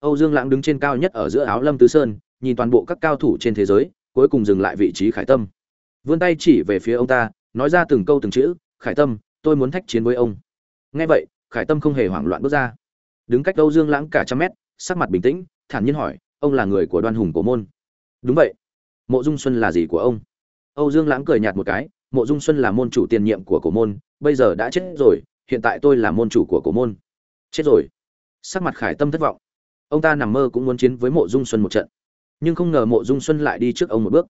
Âu dương lãng đứng trên cao nhất ở giữa áo lâm tứ sơn, nhìn toàn bộ các cao thủ trên thế giới, cuối cùng dừng lại vị trí khải tâm. Vươn tay chỉ về phía ông ta, nói ra từng câu từng chữ, khải tâm, tôi muốn thách chiến với ông. Nghe vậy, khải tâm không hề hoảng loạn bước ra. Đứng cách âu dương lãng cả trăm mét, sắc mặt bình tĩnh, thản nhiên hỏi, ông là người của đoan hùng Cổ môn. Đúng vậy mộ dung xuân là gì của ông? Âu dương lãng cười nhạt một cái, mộ dung xuân là môn chủ tiền nhiệm của cổ môn, bây giờ đã chết rồi, hiện tại tôi là môn chủ của cổ môn. Chết rồi. Sắc mặt khải tâm thất vọng. Ông ta nằm mơ cũng muốn chiến với mộ dung xuân một trận. Nhưng không ngờ mộ dung xuân lại đi trước ông một bước.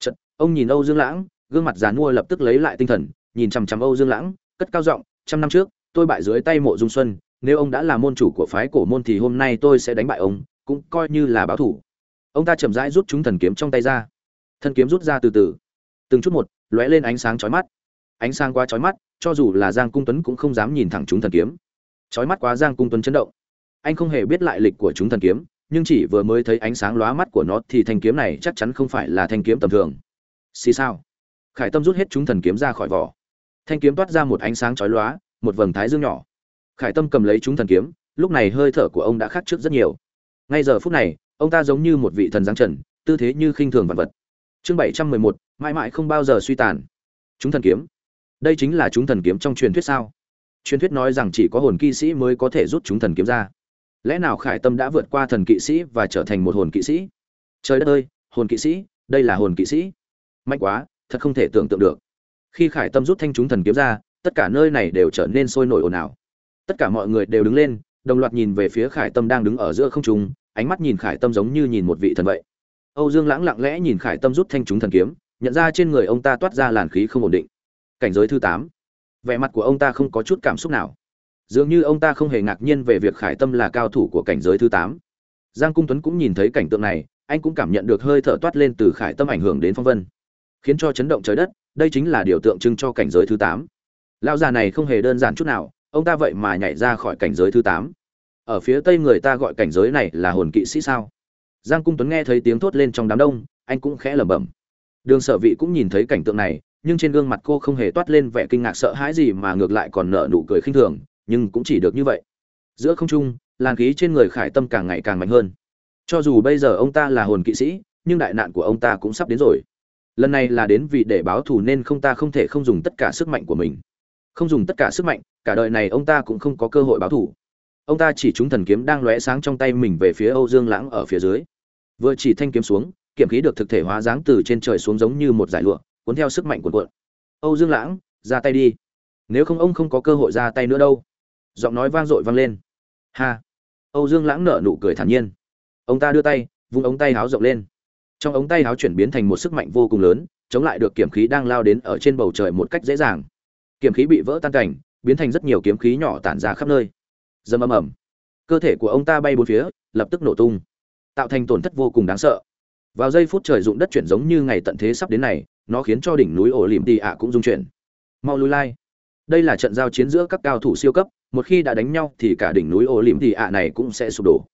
Trận ông nhìn âu dương lãng, gương mặt dán mua lập tức lấy lại tinh thần, nhìn chằm chằm âu dương lãng, cất cao giọng, trăm năm trước, tôi bại dưới tay mộ dung xuân, nếu ông đã là môn chủ của phái cổ môn thì hôm nay tôi sẽ đánh bại ông, cũng coi như là báo thủ. Ông ta chậm rãi rút chúng thần kiếm trong tay ra thân kiếm rút ra từ từ. Từng chút một, lóe lên ánh sáng chói mắt. Ánh sáng quá chói mắt, cho dù là giang cung tuấn cũng không dám nhìn thẳng chúng thần kiếm. Chói mắt quá giang cung tuấn chấn động. Anh không hề biết lại lịch của chúng thần kiếm, nhưng chỉ vừa mới thấy ánh sáng lóa mắt của nó thì thanh kiếm này chắc chắn không phải là thanh kiếm tầm thường. Xì sao khải tâm rút hết chúng thần kiếm ra khỏi vỏ. Thanh kiếm toát ra một ánh sáng chói lóa, một vầng thái dương nhỏ. Khải tâm cầm lấy chúng thần kiếm, lúc này hơi thở của ông đã khác trước rất nhiều. Ngay giờ phút này, ông ta giống như một vị thần giáng trần, tư thế như khinh thường vạn vật chương bảy trăm mười một, mãi mãi không bao giờ suy tàn. Chúng thần kiếm. Đây chính là chúng thần kiếm trong truyền thuyết sao? Truyền thuyết nói rằng chỉ có hồn kỵ sĩ mới có thể rút chúng thần kiếm ra. Lẽ nào khải tâm đã vượt qua thần kỵ sĩ và trở thành một hồn kỵ sĩ? Trời đất ơi, hồn kỵ sĩ, đây là hồn kỵ sĩ. Mạnh quá, thật không thể tưởng tượng được. Khi khải tâm rút thanh chúng thần kiếm ra, tất cả nơi này đều trở nên sôi nổi ồn ào. Tất cả mọi người đều đứng lên, đồng loạt nhìn về phía khải tâm đang đứng ở giữa không trung, ánh mắt nhìn khải tâm giống như nhìn một vị thần vậy âu dương lãng lặng lẽ nhìn khải tâm rút thanh chúng thần kiếm, nhận ra trên người ông ta toát ra làn khí không ổn định. Cảnh giới thứ tám. Vẻ mặt của ông ta không có chút cảm xúc nào. Dường như ông ta không hề ngạc nhiên về việc khải tâm là cao thủ của cảnh giới thứ tám. Giang cung tuấn cũng nhìn thấy cảnh tượng này, anh cũng cảm nhận được hơi thở toát lên từ khải tâm ảnh hưởng đến phong vân. Khiến cho chấn động trời đất, đây chính là điều tượng trưng cho cảnh giới thứ tám. Lão già này không hề đơn giản chút nào, ông ta vậy mà nhảy ra khỏi cảnh giới thứ tám. Ở phía tây người ta gọi cảnh giới này là hồn kỵ sĩ sao? Giang cung tuấn nghe thấy tiếng thốt lên trong đám đông, anh cũng khẽ lẩm bẩm. Đường sở vị cũng nhìn thấy cảnh tượng này, nhưng trên gương mặt cô không hề toát lên vẻ kinh ngạc sợ hãi gì mà ngược lại còn nở nụ cười khinh thường, nhưng cũng chỉ được như vậy. Giữa không trung, làn khí trên người khải tâm càng ngày càng mạnh hơn. Cho dù bây giờ ông ta là hồn kỵ sĩ, nhưng đại nạn của ông ta cũng sắp đến rồi. Lần này là đến vì để báo thù nên không ta không thể không dùng tất cả sức mạnh của mình. Không dùng tất cả sức mạnh, cả đời này ông ta cũng không có cơ hội báo thù. Ông ta chỉ trúng thần kiếm đang lóe sáng trong tay mình về phía âu dương lãng ở phía dưới vừa chỉ thanh kiếm xuống kiểm khí được thực thể hóa dáng từ trên trời xuống giống như một giải lụa, cuốn theo sức mạnh của cuộn. Âu dương lãng, ra tay đi. Nếu không ông không có cơ hội ra tay nữa đâu. Giọng nói vang dội vang lên. Ha. Âu dương lãng nở nụ cười thản nhiên. Ông ta đưa tay, vung ống tay háo rộng lên. Trong ống tay háo chuyển biến thành một sức mạnh vô cùng lớn, chống lại được kiểm khí đang lao đến ở trên bầu trời một cách dễ dàng. Kiểm khí bị vỡ tan cảnh, biến thành rất nhiều kiếm khí nhỏ tản ra khắp nơi. Dầm ầm ầm. Cơ thể của ông ta bay bốn phía, lập tức nổ tung tạo thành tổn thất vô cùng đáng sợ. Vào giây phút trời dụng đất chuyển giống như ngày tận thế sắp đến này, nó khiến cho đỉnh núi ổ lìm tì ạ cũng rung chuyển. Mau lui lai. Đây là trận giao chiến giữa các cao thủ siêu cấp, một khi đã đánh nhau thì cả đỉnh núi ổ lìm tì ạ này cũng sẽ sụp đổ.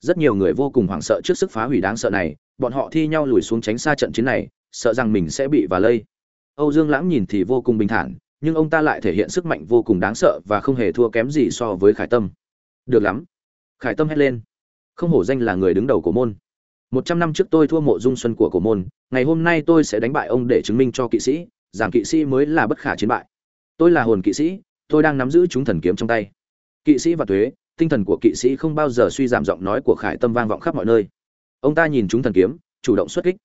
Rất nhiều người vô cùng hoảng sợ trước sức phá hủy đáng sợ này, bọn họ thi nhau lùi xuống tránh xa trận chiến này, sợ rằng mình sẽ bị và lây. Âu dương lãng nhìn thì vô cùng bình thản, nhưng ông ta lại thể hiện sức mạnh vô cùng đáng sợ và không hề thua kém gì so với khải tâm. Được lắm. Khải tâm hét lên không hổ danh là người đứng đầu của môn. Một trăm năm trước tôi thua mộ dung xuân của cổ môn, ngày hôm nay tôi sẽ đánh bại ông để chứng minh cho kỵ sĩ, rằng kỵ sĩ mới là bất khả chiến bại. Tôi là hồn kỵ sĩ, tôi đang nắm giữ chúng thần kiếm trong tay. Kỵ sĩ và thuế tinh thần của kỵ sĩ không bao giờ suy giảm giọng nói của khải tâm vang vọng khắp mọi nơi. Ông ta nhìn chúng thần kiếm, chủ động xuất kích.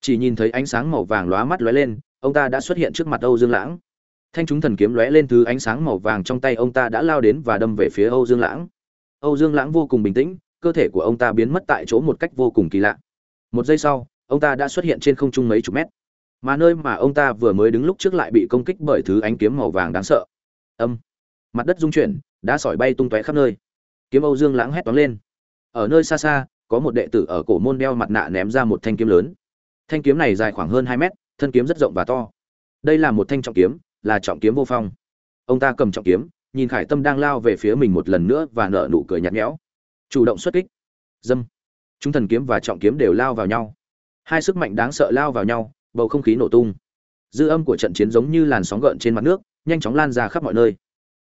Chỉ nhìn thấy ánh sáng màu vàng lóa mắt lóe lên, ông ta đã xuất hiện trước mặt âu dương lãng. Thanh chúng thần kiếm lóe lên thứ ánh sáng màu vàng trong tay ông ta đã lao đến và đâm về phía âu dương lãng. Âu dương lãng vô cùng bình tĩnh cơ thể của ông ta biến mất tại chỗ một cách vô cùng kỳ lạ. Một giây sau, ông ta đã xuất hiện trên không trung mấy chục mét. Mà nơi mà ông ta vừa mới đứng lúc trước lại bị công kích bởi thứ ánh kiếm màu vàng đáng sợ. Âm. Mặt đất rung chuyển, đá sỏi bay tung tóe khắp nơi. Kiếm âu dương lãng hét toáng lên. Ở nơi xa xa, có một đệ tử ở cổ môn đeo mặt nạ ném ra một thanh kiếm lớn. Thanh kiếm này dài khoảng hơn hai mét, thân kiếm rất rộng và to. Đây là một thanh trọng kiếm, là trọng kiếm vô phong. Ông ta cầm trọng kiếm, nhìn khải tâm đang lao về phía mình một lần nữa và nở nụ cười nhạt nhẽo chủ động xuất kích. Dâm. Chúng thần kiếm và trọng kiếm đều lao vào nhau. Hai sức mạnh đáng sợ lao vào nhau, bầu không khí nổ tung. Dư âm của trận chiến giống như làn sóng gợn trên mặt nước, nhanh chóng lan ra khắp mọi nơi.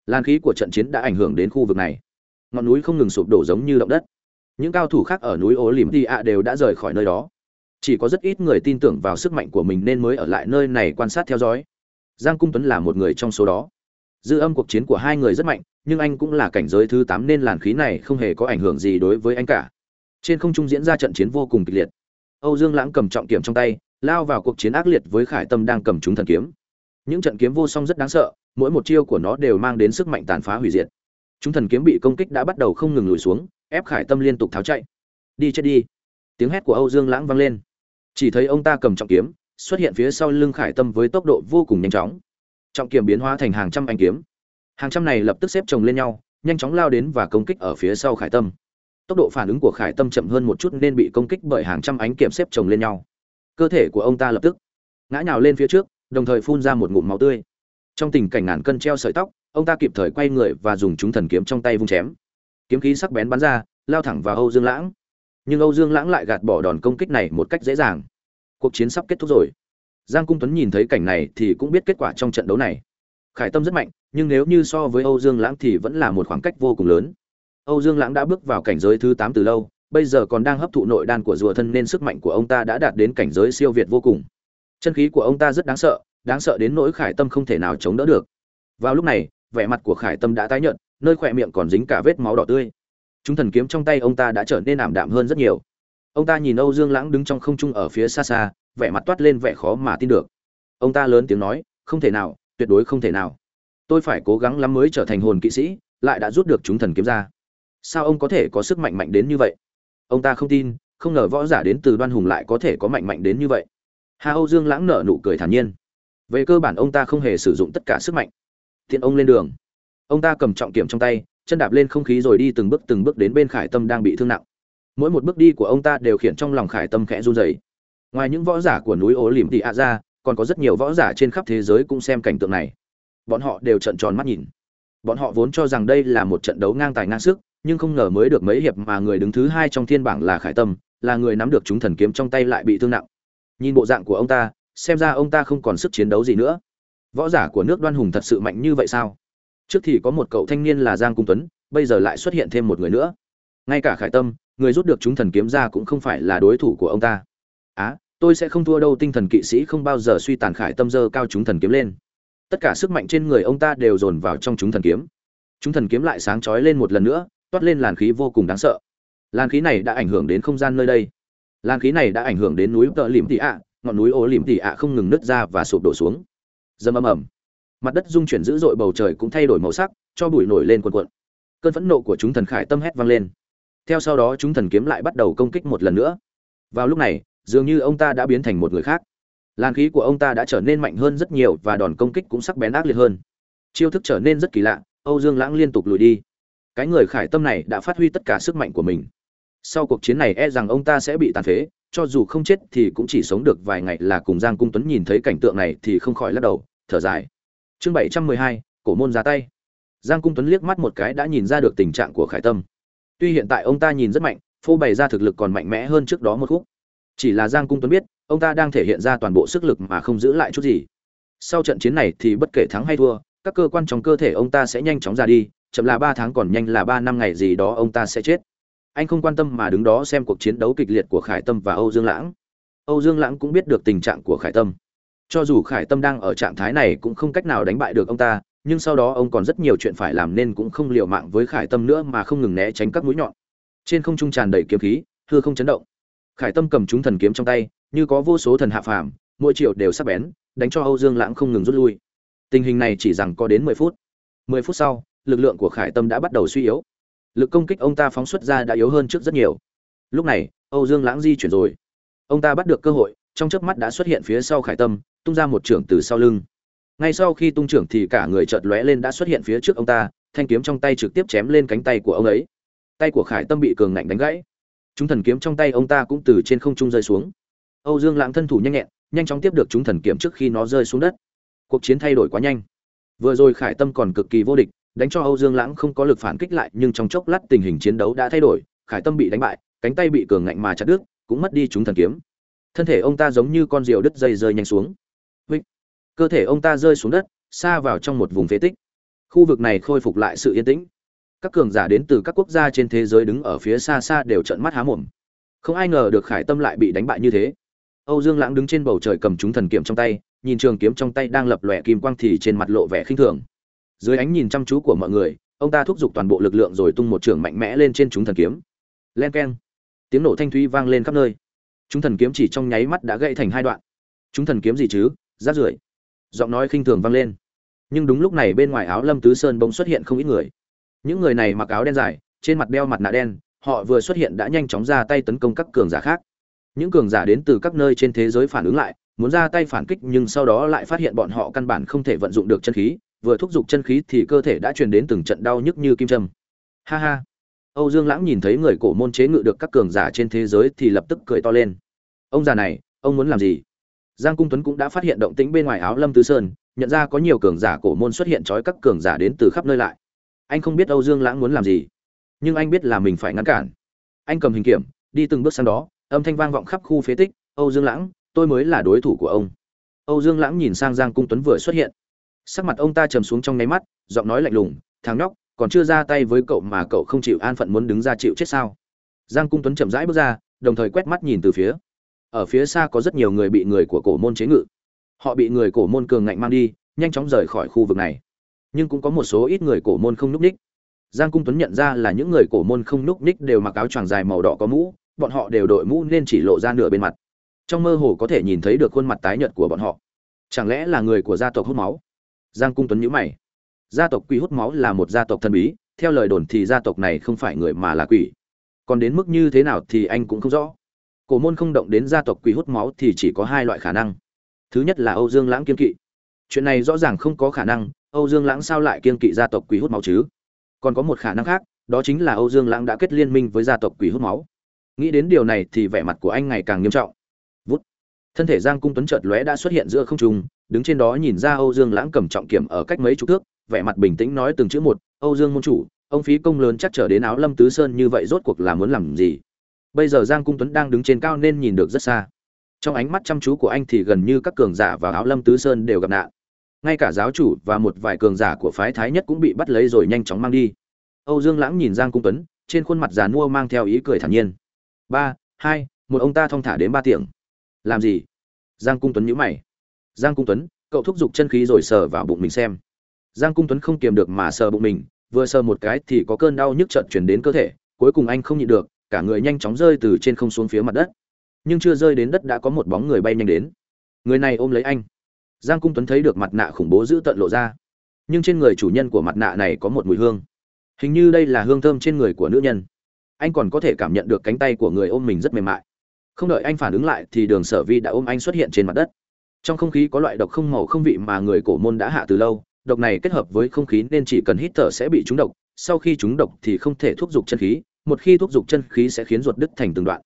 Lan khí của trận chiến đã ảnh hưởng đến khu vực này. Ngọn núi không ngừng sụp đổ giống như động đất. Những cao thủ khác ở núi ố lìm đi ạ đều đã rời khỏi nơi đó. Chỉ có rất ít người tin tưởng vào sức mạnh của mình nên mới ở lại nơi này quan sát theo dõi. Giang cung tuấn là một người trong số đó dư âm cuộc chiến của hai người rất mạnh, nhưng anh cũng là cảnh giới thứ tám nên làn khí này không hề có ảnh hưởng gì đối với anh cả. Trên không trung diễn ra trận chiến vô cùng kịch liệt. Âu dương lãng cầm trọng kiếm trong tay, lao vào cuộc chiến ác liệt với khải tâm đang cầm chúng thần kiếm. Những trận kiếm vô song rất đáng sợ, mỗi một chiêu của nó đều mang đến sức mạnh tàn phá hủy diệt. Chúng thần kiếm bị công kích đã bắt đầu không ngừng lùi xuống, ép khải tâm liên tục tháo chạy. Đi chết đi. Tiếng hét của âu dương lãng vang lên. Chỉ thấy ông ta cầm trọng kiếm, xuất hiện phía sau lưng khải tâm với tốc độ vô cùng nhanh chóng trọng kiếm biến hóa thành hàng trăm anh kiếm. Hàng trăm này lập tức xếp chồng lên nhau, nhanh chóng lao đến và công kích ở phía sau khải tâm. Tốc độ phản ứng của khải tâm chậm hơn một chút nên bị công kích bởi hàng trăm ánh kiếm xếp chồng lên nhau. Cơ thể của ông ta lập tức ngã nhào lên phía trước, đồng thời phun ra một ngụm máu tươi. Trong tình cảnh ngàn cân treo sợi tóc, ông ta kịp thời quay người và dùng chúng thần kiếm trong tay vung chém. Kiếm khí sắc bén bắn ra, lao thẳng vào âu dương lãng. Nhưng âu dương lãng lại gạt bỏ đòn công kích này một cách dễ dàng. Cuộc chiến sắp kết thúc rồi giang cung tuấn nhìn thấy cảnh này thì cũng biết kết quả trong trận đấu này. Khải tâm rất mạnh, nhưng nếu như so với âu dương lãng thì vẫn là một khoảng cách vô cùng lớn. Âu dương lãng đã bước vào cảnh giới thứ tám từ lâu, bây giờ còn đang hấp thụ nội đan của rùa thân nên sức mạnh của ông ta đã đạt đến cảnh giới siêu việt vô cùng. Chân khí của ông ta rất đáng sợ đáng sợ đến nỗi khải tâm không thể nào chống đỡ được. Vào lúc này, vẻ mặt của khải tâm đã tái nhợt, nơi khỏe miệng còn dính cả vết máu đỏ tươi. Chúng thần kiếm trong tay ông ta đã trở nên ảm đạm hơn rất nhiều. Ông ta nhìn âu dương lãng đứng trong không trung ở phía xa xa vẻ mặt toát lên vẻ khó mà tin được. Ông ta lớn tiếng nói, không thể nào, tuyệt đối không thể nào. Tôi phải cố gắng lắm mới trở thành hồn kỵ sĩ, lại đã rút được chúng thần kiếm ra. Sao ông có thể có sức mạnh mạnh đến như vậy? Ông ta không tin, không ngờ võ giả đến từ đoan hùng lại có thể có mạnh mạnh đến như vậy. Hà âu dương lãng nở nụ cười thản nhiên. Về cơ bản ông ta không hề sử dụng tất cả sức mạnh. Tiện ông lên đường. Ông ta cầm trọng kiểm trong tay, chân đạp lên không khí rồi đi từng bước từng bước đến bên khải tâm đang bị thương nặng. Mỗi một bước đi của ông ta đều khiến trong lòng khải tâm khẽ run rẩy ngoài những võ giả của núi ố lìm tị ạ ra còn có rất nhiều võ giả trên khắp thế giới cũng xem cảnh tượng này. Bọn họ đều trợn tròn mắt nhìn. Bọn họ vốn cho rằng đây là một trận đấu ngang tài ngang sức, nhưng không ngờ mới được mấy hiệp mà người đứng thứ hai trong thiên bảng là khải tâm, là người nắm được chúng thần kiếm trong tay lại bị thương nặng. Nhìn bộ dạng của ông ta, xem ra ông ta không còn sức chiến đấu gì nữa. Võ giả của nước đoan hùng thật sự mạnh như vậy sao? Trước thì có một cậu thanh niên là giang cung tuấn, bây giờ lại xuất hiện thêm một người nữa. Ngay cả khải tâm, người rút được chúng thần kiếm ra cũng không phải là đối thủ của ông ta á, tôi sẽ không thua đâu, tinh thần kỵ sĩ không bao giờ suy tàn khải tâm dơ cao chúng thần kiếm lên. Tất cả sức mạnh trên người ông ta đều dồn vào trong chúng thần kiếm. Chúng thần kiếm lại sáng chói lên một lần nữa, toát lên làn khí vô cùng đáng sợ. Làn khí này đã ảnh hưởng đến không gian nơi đây. Làn khí này đã ảnh hưởng đến núi tợ lìm tị ạ, ngọn núi Ô lìm tị ạ không ngừng nứt ra và sụp đổ xuống. Dầm ầm ầm. Mặt đất rung chuyển dữ dội, bầu trời cũng thay đổi màu sắc, cho bụi nổi lên quần cuộn. Cơn phẫn nộ của chúng thần khải tâm hét vang lên. Theo sau đó, chúng thần kiếm lại bắt đầu công kích một lần nữa. Vào lúc này dường như ông ta đã biến thành một người khác. Làn khí của ông ta đã trở nên mạnh hơn rất nhiều và đòn công kích cũng sắc bén ác liệt hơn. Chiêu thức trở nên rất kỳ lạ, âu dương lãng liên tục lùi đi. Cái người khải tâm này đã phát huy tất cả sức mạnh của mình. Sau cuộc chiến này e rằng ông ta sẽ bị tàn phế, cho dù không chết thì cũng chỉ sống được vài ngày là cùng giang cung tuấn nhìn thấy cảnh tượng này thì không khỏi lắc đầu, thở dài. Chương bảy trăm mười hai, cổ môn ra tay. Giang cung tuấn liếc mắt một cái đã nhìn ra được tình trạng của khải tâm. Tuy hiện tại ông ta nhìn rất mạnh, phô bày ra thực lực còn mạnh mẽ hơn trước đó một khúc chỉ là giang cung tuấn biết, ông ta đang thể hiện ra toàn bộ sức lực mà không giữ lại chút gì. Sau trận chiến này thì bất kể thắng hay thua, các cơ quan trong cơ thể ông ta sẽ nhanh chóng ra đi, chậm là ba tháng còn nhanh là ba năm ngày gì đó ông ta sẽ chết. Anh không quan tâm mà đứng đó xem cuộc chiến đấu kịch liệt của khải tâm và âu dương lãng. Âu dương lãng cũng biết được tình trạng của khải tâm. Cho dù khải tâm đang ở trạng thái này cũng không cách nào đánh bại được ông ta, nhưng sau đó ông còn rất nhiều chuyện phải làm nên cũng không liều mạng với khải tâm nữa mà không ngừng né tránh các mũi nhọn. Trên không trung tràn đầy kiếm khí thưa không chấn động khải tâm cầm chúng thần kiếm trong tay, như có vô số thần hạ phàm, mỗi triệu đều sắp bén, đánh cho âu dương lãng không ngừng rút lui. Tình hình này chỉ rằng có đến mười phút. Mười phút sau, lực lượng của khải tâm đã bắt đầu suy yếu. Lực công kích ông ta phóng xuất ra đã yếu hơn trước rất nhiều. Lúc này, âu dương lãng di chuyển rồi. Ông ta bắt được cơ hội, trong chớp mắt đã xuất hiện phía sau khải tâm, tung ra một trưởng từ sau lưng. Ngay sau khi tung trưởng thì cả người chợt lóe lên đã xuất hiện phía trước ông ta, thanh kiếm trong tay trực tiếp chém lên cánh tay của ông ấy. Tay của khải tâm bị cường ngạnh đánh gãy chúng thần kiếm trong tay ông ta cũng từ trên không trung rơi xuống. Âu dương lãng thân thủ nhanh nhẹn, nhanh chóng tiếp được chúng thần kiếm trước khi nó rơi xuống đất. Cuộc chiến thay đổi quá nhanh. Vừa rồi khải tâm còn cực kỳ vô địch, đánh cho âu dương lãng không có lực phản kích lại, nhưng trong chốc lát tình hình chiến đấu đã thay đổi, khải tâm bị đánh bại, cánh tay bị cường ngạnh mà chặt đứt, cũng mất đi chúng thần kiếm. Thân thể ông ta giống như con diều đứt dây rơi nhanh xuống. Vịnh. cơ thể ông ta rơi xuống đất, xa vào trong một vùng phế tích. Khu vực này khôi phục lại sự yên tĩnh các cường giả đến từ các quốc gia trên thế giới đứng ở phía xa xa đều trợn mắt há mồm. Không ai ngờ được khải tâm lại bị đánh bại như thế. Âu dương lãng đứng trên bầu trời cầm chúng thần kiếm trong tay, nhìn trường kiếm trong tay đang lập lòe kim quang thì trên mặt lộ vẻ khinh thường. Dưới ánh nhìn chăm chú của mọi người, ông ta thúc giục toàn bộ lực lượng rồi tung một trường mạnh mẽ lên trên chúng thần kiếm. Len keng. Tiếng nổ thanh thúy vang lên khắp nơi. Chúng thần kiếm chỉ trong nháy mắt đã gãy thành hai đoạn. Chúng thần kiếm gì chứ? Rát rưởi. Giọng nói khinh thường vang lên. Nhưng đúng lúc này bên ngoài áo lâm tứ sơn bỗng xuất hiện không ít người những người này mặc áo đen dài, trên mặt đeo mặt nạ đen, họ vừa xuất hiện đã nhanh chóng ra tay tấn công các cường giả khác. Những cường giả đến từ các nơi trên thế giới phản ứng lại, muốn ra tay phản kích nhưng sau đó lại phát hiện bọn họ căn bản không thể vận dụng được chân khí, vừa thúc giục chân khí thì cơ thể đã truyền đến từng trận đau nhức như kim châm. Ha ha. Âu dương lãng nhìn thấy người cổ môn chế ngự được các cường giả trên thế giới thì lập tức cười to lên. Ông già này, ông muốn làm gì? Giang cung tuấn cũng đã phát hiện động tĩnh bên ngoài áo lâm tứ sơn, nhận ra có nhiều cường giả cổ môn xuất hiện trói các cường giả đến từ khắp nơi lại anh không biết âu dương lãng muốn làm gì, nhưng anh biết là mình phải ngăn cản. Anh cầm hình kiểm, đi từng bước sang đó, âm thanh vang vọng khắp khu phế tích, âu dương lãng, tôi mới là đối thủ của ông. Âu dương lãng nhìn sang giang cung tuấn vừa xuất hiện. Sắc mặt ông ta trầm xuống trong nháy mắt, giọng nói lạnh lùng, thằng nhóc, còn chưa ra tay với cậu mà cậu không chịu an phận muốn đứng ra chịu chết sao? Giang cung tuấn chậm rãi bước ra, đồng thời quét mắt nhìn từ phía. Ở phía xa có rất nhiều người bị người của cổ môn chế ngự. Họ bị người cổ môn cường ngạnh mang đi, nhanh chóng rời khỏi khu vực này nhưng cũng có một số ít người cổ môn không núp ních. Giang cung tuấn nhận ra là những người cổ môn không núp ních đều mặc áo choàng dài màu đỏ có mũ, bọn họ đều đội mũ nên chỉ lộ ra nửa bên mặt. Trong mơ hồ có thể nhìn thấy được khuôn mặt tái nhợt của bọn họ. Chẳng lẽ là người của gia tộc hút máu? Giang cung tuấn nhíu mày. Gia tộc quỷ hút máu là một gia tộc thần bí, theo lời đồn thì gia tộc này không phải người mà là quỷ. Còn đến mức như thế nào thì anh cũng không rõ. Cổ môn không động đến gia tộc quỷ hút máu thì chỉ có hai loại khả năng. Thứ nhất là âu dương lãng kiên kỵ. Chuyện này rõ ràng không có khả năng âu dương lãng sao lại kiên kỵ gia tộc quỷ hút máu chứ? Còn có một khả năng khác, đó chính là âu dương lãng đã kết liên minh với gia tộc quỷ hút máu. Nghĩ đến điều này thì vẻ mặt của anh ngày càng nghiêm trọng. Vút. Thân thể giang cung tuấn chợt lóe đã xuất hiện giữa không trung, đứng trên đó nhìn ra âu dương lãng cầm trọng kiểm ở cách mấy chục thước, vẻ mặt bình tĩnh nói từng chữ một, âu dương môn chủ, ông phí công lớn chắc trở đến áo lâm tứ sơn như vậy rốt cuộc là muốn làm gì? Bây giờ giang cung tuấn đang đứng trên cao nên nhìn được rất xa. Trong ánh mắt chăm chú của anh thì gần như các cường giả và áo lâm tứ sơn đều gặp nạn ngay cả giáo chủ và một vài cường giả của phái thái nhất cũng bị bắt lấy rồi nhanh chóng mang đi. Âu dương lãng nhìn giang cung tuấn, trên khuôn mặt già nua mang theo ý cười thản nhiên. Ba, hai, một ông ta thong thả đến ba tiếng làm gì? Giang cung tuấn nhíu mày. Giang cung tuấn, cậu thúc giục chân khí rồi sờ vào bụng mình xem. Giang cung tuấn không kiềm được mà sờ bụng mình, vừa sờ một cái thì có cơn đau nhức trợn chuyển đến cơ thể, cuối cùng anh không nhịn được, cả người nhanh chóng rơi từ trên không xuống phía mặt đất. Nhưng chưa rơi đến đất đã có một bóng người bay nhanh đến. Người này ôm lấy anh giang cung tuấn thấy được mặt nạ khủng bố giữ tận lộ ra. Nhưng trên người chủ nhân của mặt nạ này có một mùi hương. Hình như đây là hương thơm trên người của nữ nhân. Anh còn có thể cảm nhận được cánh tay của người ôm mình rất mềm mại. Không đợi anh phản ứng lại thì đường sở vi đã ôm anh xuất hiện trên mặt đất. Trong không khí có loại độc không màu không vị mà người cổ môn đã hạ từ lâu, độc này kết hợp với không khí nên chỉ cần hít thở sẽ bị trúng độc, sau khi trúng độc thì không thể thúc giục chân khí, một khi thúc giục chân khí sẽ khiến ruột đứt thành từng đoạn.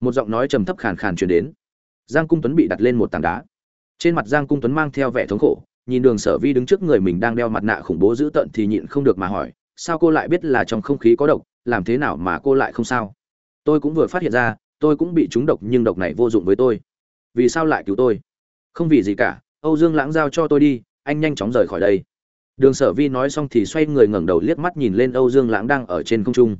Một giọng nói trầm thấp khàn khàn truyền đến. Giang cung tuấn bị đặt lên một tảng đá trên mặt giang cung tuấn mang theo vẻ thống khổ, nhìn đường sở vi đứng trước người mình đang đeo mặt nạ khủng bố dữ tợn thì nhịn không được mà hỏi, sao cô lại biết là trong không khí có độc, làm thế nào mà cô lại không sao? Tôi cũng vừa phát hiện ra, tôi cũng bị trúng độc nhưng độc này vô dụng với tôi. Vì sao lại cứu tôi? Không vì gì cả, âu dương lãng giao cho tôi đi, anh nhanh chóng rời khỏi đây. Đường sở vi nói xong thì xoay người ngẩng đầu liếc mắt nhìn lên âu dương lãng đang ở trên không trung.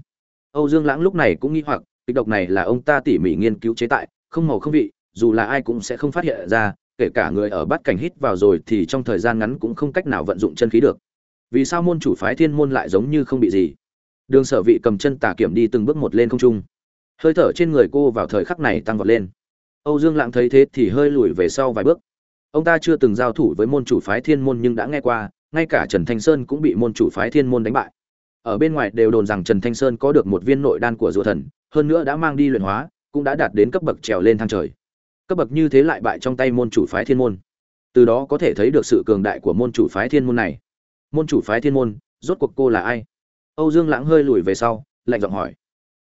Âu dương lãng lúc này cũng nghĩ hoặc, kịch độc này là ông ta tỉ mỉ nghiên cứu chế tại, không màu không vị, dù là ai cũng sẽ không phát hiện ra kể cả người ở bát cảnh hít vào rồi thì trong thời gian ngắn cũng không cách nào vận dụng chân khí được. Vì sao môn chủ phái thiên môn lại giống như không bị gì? Đường sở vị cầm chân tà kiểm đi từng bước một lên không trung. Hơi thở trên người cô vào thời khắc này tăng vọt lên. Âu dương lãng thấy thế thì hơi lùi về sau vài bước. Ông ta chưa từng giao thủ với môn chủ phái thiên môn nhưng đã nghe qua, ngay cả trần thanh sơn cũng bị môn chủ phái thiên môn đánh bại. Ở bên ngoài đều đồn rằng trần thanh sơn có được một viên nội đan của rùa thần, hơn nữa đã mang đi luyện hóa, cũng đã đạt đến cấp bậc trèo lên thang trời cấp bậc như thế lại bại trong tay môn chủ phái thiên môn. Từ đó có thể thấy được sự cường đại của môn chủ phái thiên môn này. Môn chủ phái thiên môn, rốt cuộc cô là ai? Âu dương lãng hơi lùi về sau, lạnh giọng hỏi.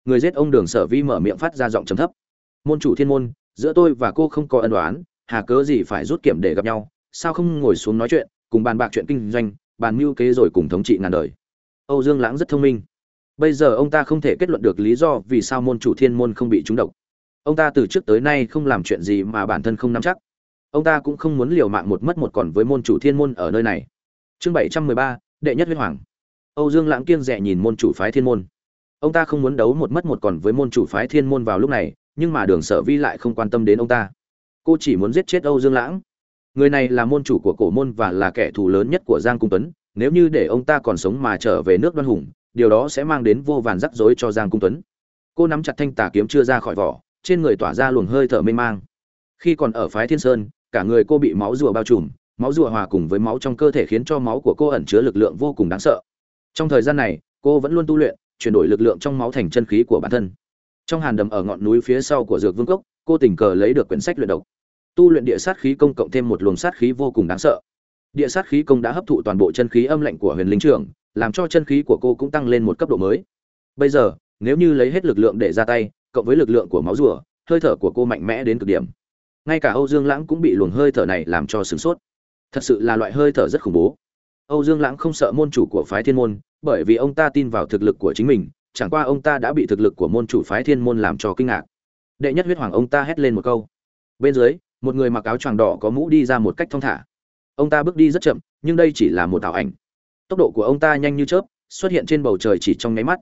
Người giết ông đường sở vi mở miệng phát ra giọng trầm thấp. Môn chủ thiên môn, giữa tôi và cô không có ân đoán hà cớ gì phải rút kiểm để gặp nhau? Sao không ngồi xuống nói chuyện, cùng bàn bạc chuyện kinh doanh, bàn mưu kế rồi cùng thống trị ngàn đời? Âu dương lãng rất thông minh. Bây giờ ông ta không thể kết luận được lý do vì sao môn chủ thiên môn không bị trúng độc ông ta từ trước tới nay không làm chuyện gì mà bản thân không nắm chắc. Ông ta cũng không muốn liều mạng một mất một còn với môn chủ thiên môn ở nơi này. Chương bảy trăm mười ba, đệ nhất huyết hoàng. Âu dương lãng kiêng rẻ nhìn môn chủ phái thiên môn. Ông ta không muốn đấu một mất một còn với môn chủ phái thiên môn vào lúc này, nhưng mà đường sở vi lại không quan tâm đến ông ta. Cô chỉ muốn giết chết âu dương lãng. Người này là môn chủ của cổ môn và là kẻ thù lớn nhất của giang cung tuấn. Nếu như để ông ta còn sống mà trở về nước đoan hùng, điều đó sẽ mang đến vô vàn rắc rối cho giang cung tuấn. Cô nắm chặt thanh tà kiếm chưa ra khỏi vỏ trên người tỏa ra luồng hơi thở mênh mang. Khi còn ở phái thiên sơn, cả người cô bị máu rùa bao trùm, máu rùa hòa cùng với máu trong cơ thể khiến cho máu của cô ẩn chứa lực lượng vô cùng đáng sợ. Trong thời gian này, cô vẫn luôn tu luyện, chuyển đổi lực lượng trong máu thành chân khí của bản thân. Trong hàn đầm ở ngọn núi phía sau của dược vương cốc, cô tình cờ lấy được quyển sách luyện độc. Tu luyện địa sát khí công cộng thêm một luồng sát khí vô cùng đáng sợ. Địa sát khí công đã hấp thụ toàn bộ chân khí âm lạnh của huyền linh trưởng, làm cho chân khí của cô cũng tăng lên một cấp độ mới. Bây giờ, nếu như lấy hết lực lượng để ra tay cộng với lực lượng của máu rùa, hơi thở của cô mạnh mẽ đến cực điểm. Ngay cả âu dương lãng cũng bị luồng hơi thở này làm cho sửng sốt. Thật sự là loại hơi thở rất khủng bố. Âu dương lãng không sợ môn chủ của phái thiên môn, bởi vì ông ta tin vào thực lực của chính mình, chẳng qua ông ta đã bị thực lực của môn chủ phái thiên môn làm cho kinh ngạc. Đệ nhất huyết hoàng ông ta hét lên một câu. Bên dưới, một người mặc áo choàng đỏ có mũ đi ra một cách thong thả. Ông ta bước đi rất chậm, nhưng đây chỉ là một tạo ảnh. Tốc độ của ông ta nhanh như chớp, xuất hiện trên bầu trời chỉ trong nháy mắt.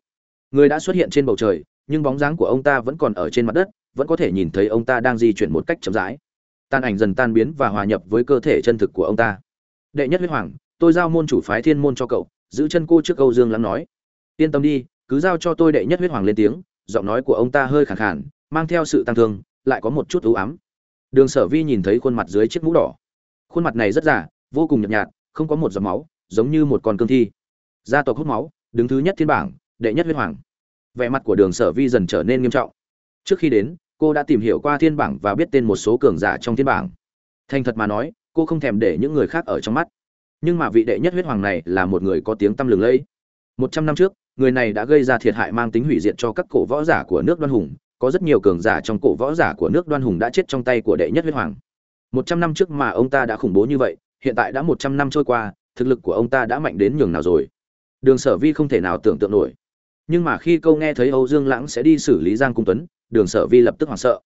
Người đã xuất hiện trên bầu trời nhưng bóng dáng của ông ta vẫn còn ở trên mặt đất, vẫn có thể nhìn thấy ông ta đang di chuyển một cách chậm rãi. Tan ảnh dần tan biến và hòa nhập với cơ thể chân thực của ông ta. Đệ nhất huyết hoàng, tôi giao môn chủ phái thiên môn cho cậu, giữ chân cô trước câu dương lắng nói. Yên tâm đi, cứ giao cho tôi đệ nhất huyết hoàng lên tiếng, giọng nói của ông ta hơi khẳng khản mang theo sự tăng thương, lại có một chút ưu ám. Đường sở vi nhìn thấy khuôn mặt dưới chiếc mũ đỏ. Khuôn mặt này rất giả vô cùng nhợt nhạt, không có một giọt máu, giống như một con cương thi. Gia tộc hút máu, đứng thứ nhất thiên bảng, đệ nhất huyết hoàng vẻ mặt của đường sở vi dần trở nên nghiêm trọng. Trước khi đến, cô đã tìm hiểu qua thiên bảng và biết tên một số cường giả trong thiên bảng. Thành thật mà nói, cô không thèm để những người khác ở trong mắt. Nhưng mà vị đệ nhất huyết hoàng này là một người có tiếng tăm lừng lẫy. Một trăm năm trước, người này đã gây ra thiệt hại mang tính hủy diệt cho các cổ võ giả của nước đoan hùng. Có rất nhiều cường giả trong cổ võ giả của nước đoan hùng đã chết trong tay của đệ nhất huyết hoàng. Một trăm năm trước mà ông ta đã khủng bố như vậy, hiện tại đã một trăm năm trôi qua, thực lực của ông ta đã mạnh đến nhường nào rồi? Đường sở vi không thể nào tưởng tượng nổi nhưng mà khi câu nghe thấy âu dương lãng sẽ đi xử lý giang cung tuấn, đường sở vi lập tức hoảng sợ.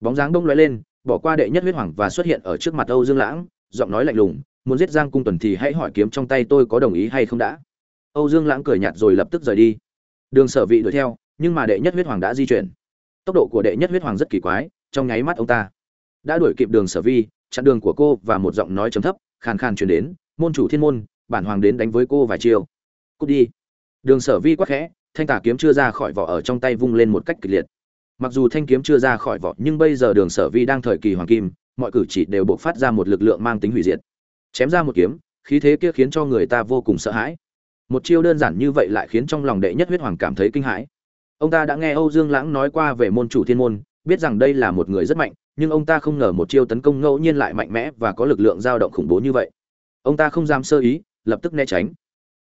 Bóng dáng đông lóe lên, bỏ qua đệ nhất huyết hoàng và xuất hiện ở trước mặt âu dương lãng, giọng nói lạnh lùng, muốn giết giang cung tuấn thì hãy hỏi kiếm trong tay tôi có đồng ý hay không đã. Âu dương lãng cười nhạt rồi lập tức rời đi. Đường sở vị đuổi theo, nhưng mà đệ nhất huyết hoàng đã di chuyển. Tốc độ của đệ nhất huyết hoàng rất kỳ quái, trong nháy mắt ông ta đã đuổi kịp đường sở vi, chặn đường của cô và một giọng nói chấm thấp, khàn khàn truyền đến, môn chủ thiên môn, bản hoàng đến đánh với cô vài chiều cút đi. Đường sở vi quắc khẽ thanh tà kiếm chưa ra khỏi vỏ ở trong tay vung lên một cách kịch liệt. Mặc dù thanh kiếm chưa ra khỏi vỏ, nhưng bây giờ đường sở vi đang thời kỳ hoàng kim, mọi cử chỉ đều buộc phát ra một lực lượng mang tính hủy diệt. Chém ra một kiếm, khí thế kia khiến cho người ta vô cùng sợ hãi. Một chiêu đơn giản như vậy lại khiến trong lòng đệ nhất huyết hoàng cảm thấy kinh hãi. Ông ta đã nghe âu dương lãng nói qua về môn chủ thiên môn, biết rằng đây là một người rất mạnh, nhưng ông ta không ngờ một chiêu tấn công ngẫu nhiên lại mạnh mẽ và có lực lượng dao động khủng bố như vậy. Ông ta không dám sơ ý, lập tức né tránh.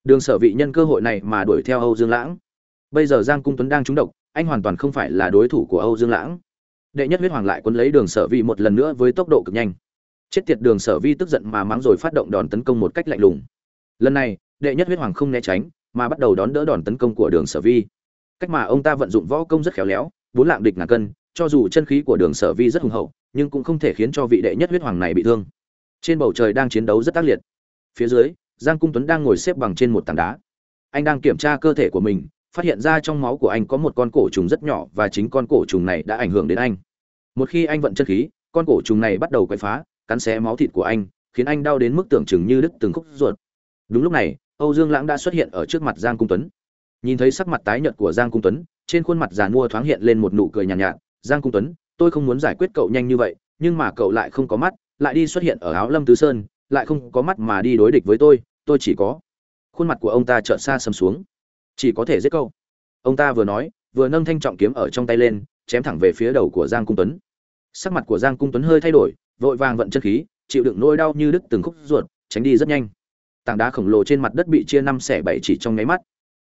Đường sở vị nhân cơ hội này mà đuổi theo âu dương lãng bây giờ giang cung tuấn đang trúng độc, anh hoàn toàn không phải là đối thủ của âu dương lãng. Đệ nhất huyết hoàng lại cuốn lấy đường sở vi một lần nữa với tốc độ cực nhanh. Chết tiệt đường sở vi tức giận mà mắng rồi phát động đòn tấn công một cách lạnh lùng. Lần này, đệ nhất huyết hoàng không né tránh, mà bắt đầu đón đỡ đòn tấn công của đường sở vi. Cách mà ông ta vận dụng võ công rất khéo léo, bốn lạng địch ngàn cân, cho dù chân khí của đường sở vi rất hùng hậu, nhưng cũng không thể khiến cho vị đệ nhất huyết hoàng này bị thương. Trên bầu trời đang chiến đấu rất ác liệt. Phía dưới, giang cung tuấn đang ngồi xếp bằng trên một tảng đá. Anh đang kiểm tra cơ thể của mình phát hiện ra trong máu của anh có một con cổ trùng rất nhỏ và chính con cổ trùng này đã ảnh hưởng đến anh. Một khi anh vận chân khí con cổ trùng này bắt đầu quậy phá cắn xé máu thịt của anh khiến anh đau đến mức tưởng chừng như đứt từng khúc ruột. Đúng lúc này âu dương lãng đã xuất hiện ở trước mặt giang cung tuấn. Nhìn thấy sắc mặt tái nhợt của giang cung tuấn trên khuôn mặt già mua thoáng hiện lên một nụ cười nhàn nhạt, nhạt giang cung tuấn tôi không muốn giải quyết cậu nhanh như vậy nhưng mà cậu lại không có mắt lại đi xuất hiện ở áo lâm tứ sơn lại không có mắt mà đi đối địch với tôi tôi chỉ có. Khuôn mặt của ông ta trợn xa sầm xuống chỉ có thể giết câu. Ông ta vừa nói, vừa nâng thanh trọng kiếm ở trong tay lên, chém thẳng về phía đầu của giang cung tuấn. Sắc mặt của giang cung tuấn hơi thay đổi, vội vàng vận chân khí, chịu đựng nỗi đau như đứt từng khúc ruột, tránh đi rất nhanh. Tảng đá khổng lồ trên mặt đất bị chia năm xẻ bảy chỉ trong nháy mắt.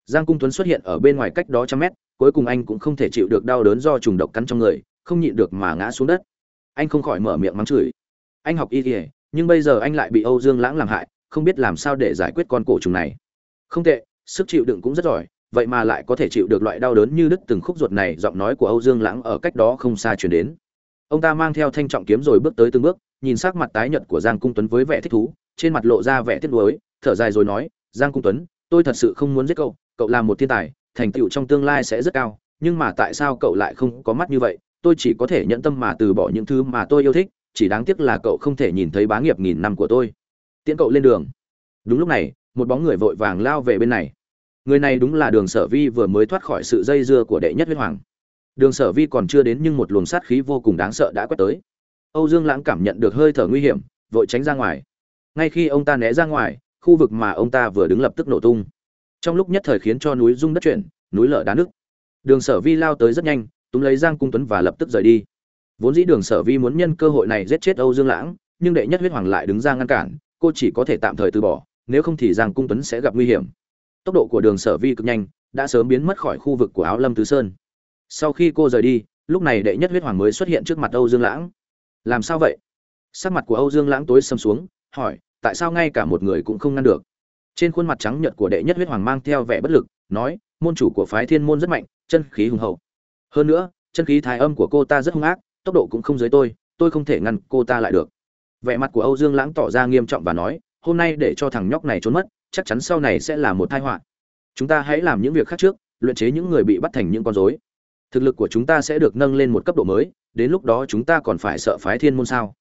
Giang cung tuấn xuất hiện ở bên ngoài cách đó trăm mét, cuối cùng anh cũng không thể chịu được đau đớn do trùng độc cắn trong người, không nhịn được mà ngã xuống đất. Anh không khỏi mở miệng mắng chửi. Anh học y kỉa nhưng bây giờ anh lại bị âu dương lãng làm hại, không biết làm sao để giải quyết con cổ trùng này. Không tệ sức chịu đựng cũng rất giỏi, vậy mà lại có thể chịu được loại đau đớn như đứt từng khúc ruột này, giọng nói của âu dương lãng ở cách đó không xa chuyển đến. Ông ta mang theo thanh trọng kiếm rồi bước tới từng bước, nhìn sắc mặt tái nhợt của giang cung tuấn với vẻ thích thú, trên mặt lộ ra vẻ tiếc nuối, thở dài rồi nói, giang cung tuấn, tôi thật sự không muốn giết cậu cậu là một thiên tài, thành tựu trong tương lai sẽ rất cao, nhưng mà tại sao cậu lại không có mắt như vậy? Tôi chỉ có thể nhẫn tâm mà từ bỏ những thứ mà tôi yêu thích, chỉ đáng tiếc là cậu không thể nhìn thấy bá nghiệp nghìn năm của tôi. Tiễn cậu lên đường. Đúng lúc này, một bóng người vội vàng lao về bên này người này đúng là đường sở vi vừa mới thoát khỏi sự dây dưa của đệ nhất huyết hoàng. Đường sở vi còn chưa đến nhưng một luồng sát khí vô cùng đáng sợ đã quét tới. Âu dương lãng cảm nhận được hơi thở nguy hiểm, vội tránh ra ngoài. Ngay khi ông ta né ra ngoài, khu vực mà ông ta vừa đứng lập tức nổ tung. Trong lúc nhất thời khiến cho núi rung đất chuyển, núi lở đá nước đường sở vi lao tới rất nhanh, túm lấy giang cung tuấn và lập tức rời đi. Vốn dĩ đường sở vi muốn nhân cơ hội này giết chết âu dương lãng, nhưng đệ nhất huyết hoàng lại đứng ra ngăn cản, cô chỉ có thể tạm thời từ bỏ, nếu không thì giang cung tuấn sẽ gặp nguy hiểm tốc độ của đường sở vi cực nhanh, đã sớm biến mất khỏi khu vực của áo lâm tứ sơn. Sau khi cô rời đi, lúc này đệ nhất huyết hoàng mới xuất hiện trước mặt âu dương lãng. Làm sao vậy? Sắc mặt của âu dương lãng tối xâm xuống, hỏi, tại sao ngay cả một người cũng không ngăn được? Trên khuôn mặt trắng nhợt của đệ nhất huyết hoàng mang theo vẻ bất lực, nói, môn chủ của phái thiên môn rất mạnh, chân khí hùng hậu. Hơn nữa, chân khí thái âm của cô ta rất hung ác, tốc độ cũng không dưới tôi tôi không thể ngăn cô ta lại được. Vẻ mặt của âu dương lãng tỏ ra nghiêm trọng và nói, hôm nay để cho thằng nhóc này trốn mất chắc chắn sau này sẽ là một tai họa. Chúng ta hãy làm những việc khác trước, luyện chế những người bị bắt thành những con rối. Thực lực của chúng ta sẽ được nâng lên một cấp độ mới, đến lúc đó chúng ta còn phải sợ phái thiên môn sao?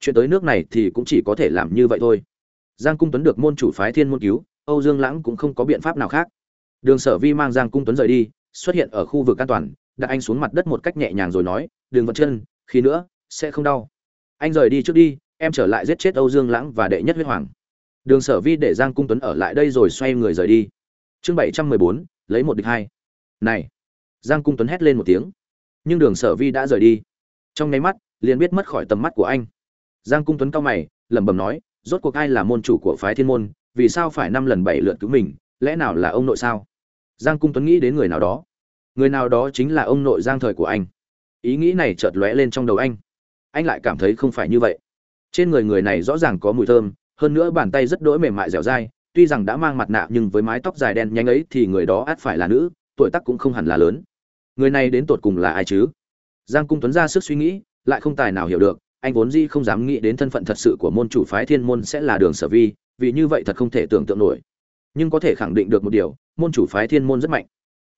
Chuyện tới nước này thì cũng chỉ có thể làm như vậy thôi. Giang cung tuấn được môn chủ phái thiên môn cứu, âu dương lãng cũng không có biện pháp nào khác. Đường sở vi mang giang cung tuấn rời đi, xuất hiện ở khu vực an toàn, đặt anh xuống mặt đất một cách nhẹ nhàng rồi nói, Đường vận chân khi nữa sẽ không đau. Anh rời đi trước đi, em trở lại giết chết âu dương lãng và đệ nhất huyết hoàng đường sở vi để giang cung tuấn ở lại đây rồi xoay người rời đi. Chương bảy trăm mười bốn, lấy một địch hai. Này! Giang cung tuấn hét lên một tiếng. Nhưng đường sở vi đã rời đi. Trong nháy mắt, liền biết mất khỏi tầm mắt của anh. Giang cung tuấn cao mày, lẩm bẩm nói, rốt cuộc ai là môn chủ của phái thiên môn? Vì sao phải năm lần bảy lượt cứu mình? Lẽ nào là ông nội sao? Giang cung tuấn nghĩ đến người nào đó. Người nào đó chính là ông nội giang thời của anh. Ý nghĩ này chợt lóe lên trong đầu anh. Anh lại cảm thấy không phải như vậy. Trên người người này rõ ràng có mùi thơm hơn nữa bàn tay rất đỗi mềm mại dẻo dai, tuy rằng đã mang mặt nạ nhưng với mái tóc dài đen nhanh ấy thì người đó ắt phải là nữ, tuổi tác cũng không hẳn là lớn. Người này đến tột cùng là ai chứ? Giang cung tuấn ra sức suy nghĩ, lại không tài nào hiểu được, anh vốn dĩ không dám nghĩ đến thân phận thật sự của môn chủ phái thiên môn sẽ là đường sở vi, vì như vậy thật không thể tưởng tượng nổi. Nhưng có thể khẳng định được một điều, môn chủ phái thiên môn rất mạnh,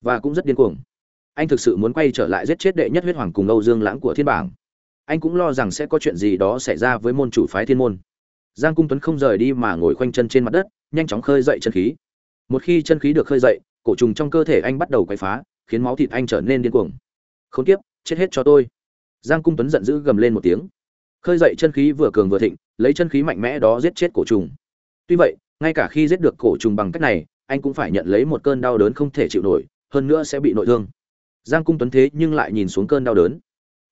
và cũng rất điên cuồng. Anh thực sự muốn quay trở lại giết chết đệ nhất huyết hoàng cùng âu dương lãng của thiên bảng. Anh cũng lo rằng sẽ có chuyện gì đó xảy ra với môn chủ phái thiên môn giang cung tuấn không rời đi mà ngồi khoanh chân trên mặt đất, nhanh chóng khơi dậy chân khí. Một khi chân khí được khơi dậy, cổ trùng trong cơ thể anh bắt đầu quay phá, khiến máu thịt anh trở nên điên cuồng. Không tiếp chết hết cho tôi. Giang cung tuấn giận dữ gầm lên một tiếng. Khơi dậy chân khí vừa cường vừa thịnh, lấy chân khí mạnh mẽ đó giết chết cổ trùng. Tuy vậy, ngay cả khi giết được cổ trùng bằng cách này, anh cũng phải nhận lấy một cơn đau đớn không thể chịu nổi, hơn nữa sẽ bị nội thương. Giang cung tuấn thế nhưng lại nhìn xuống cơn đau đớn.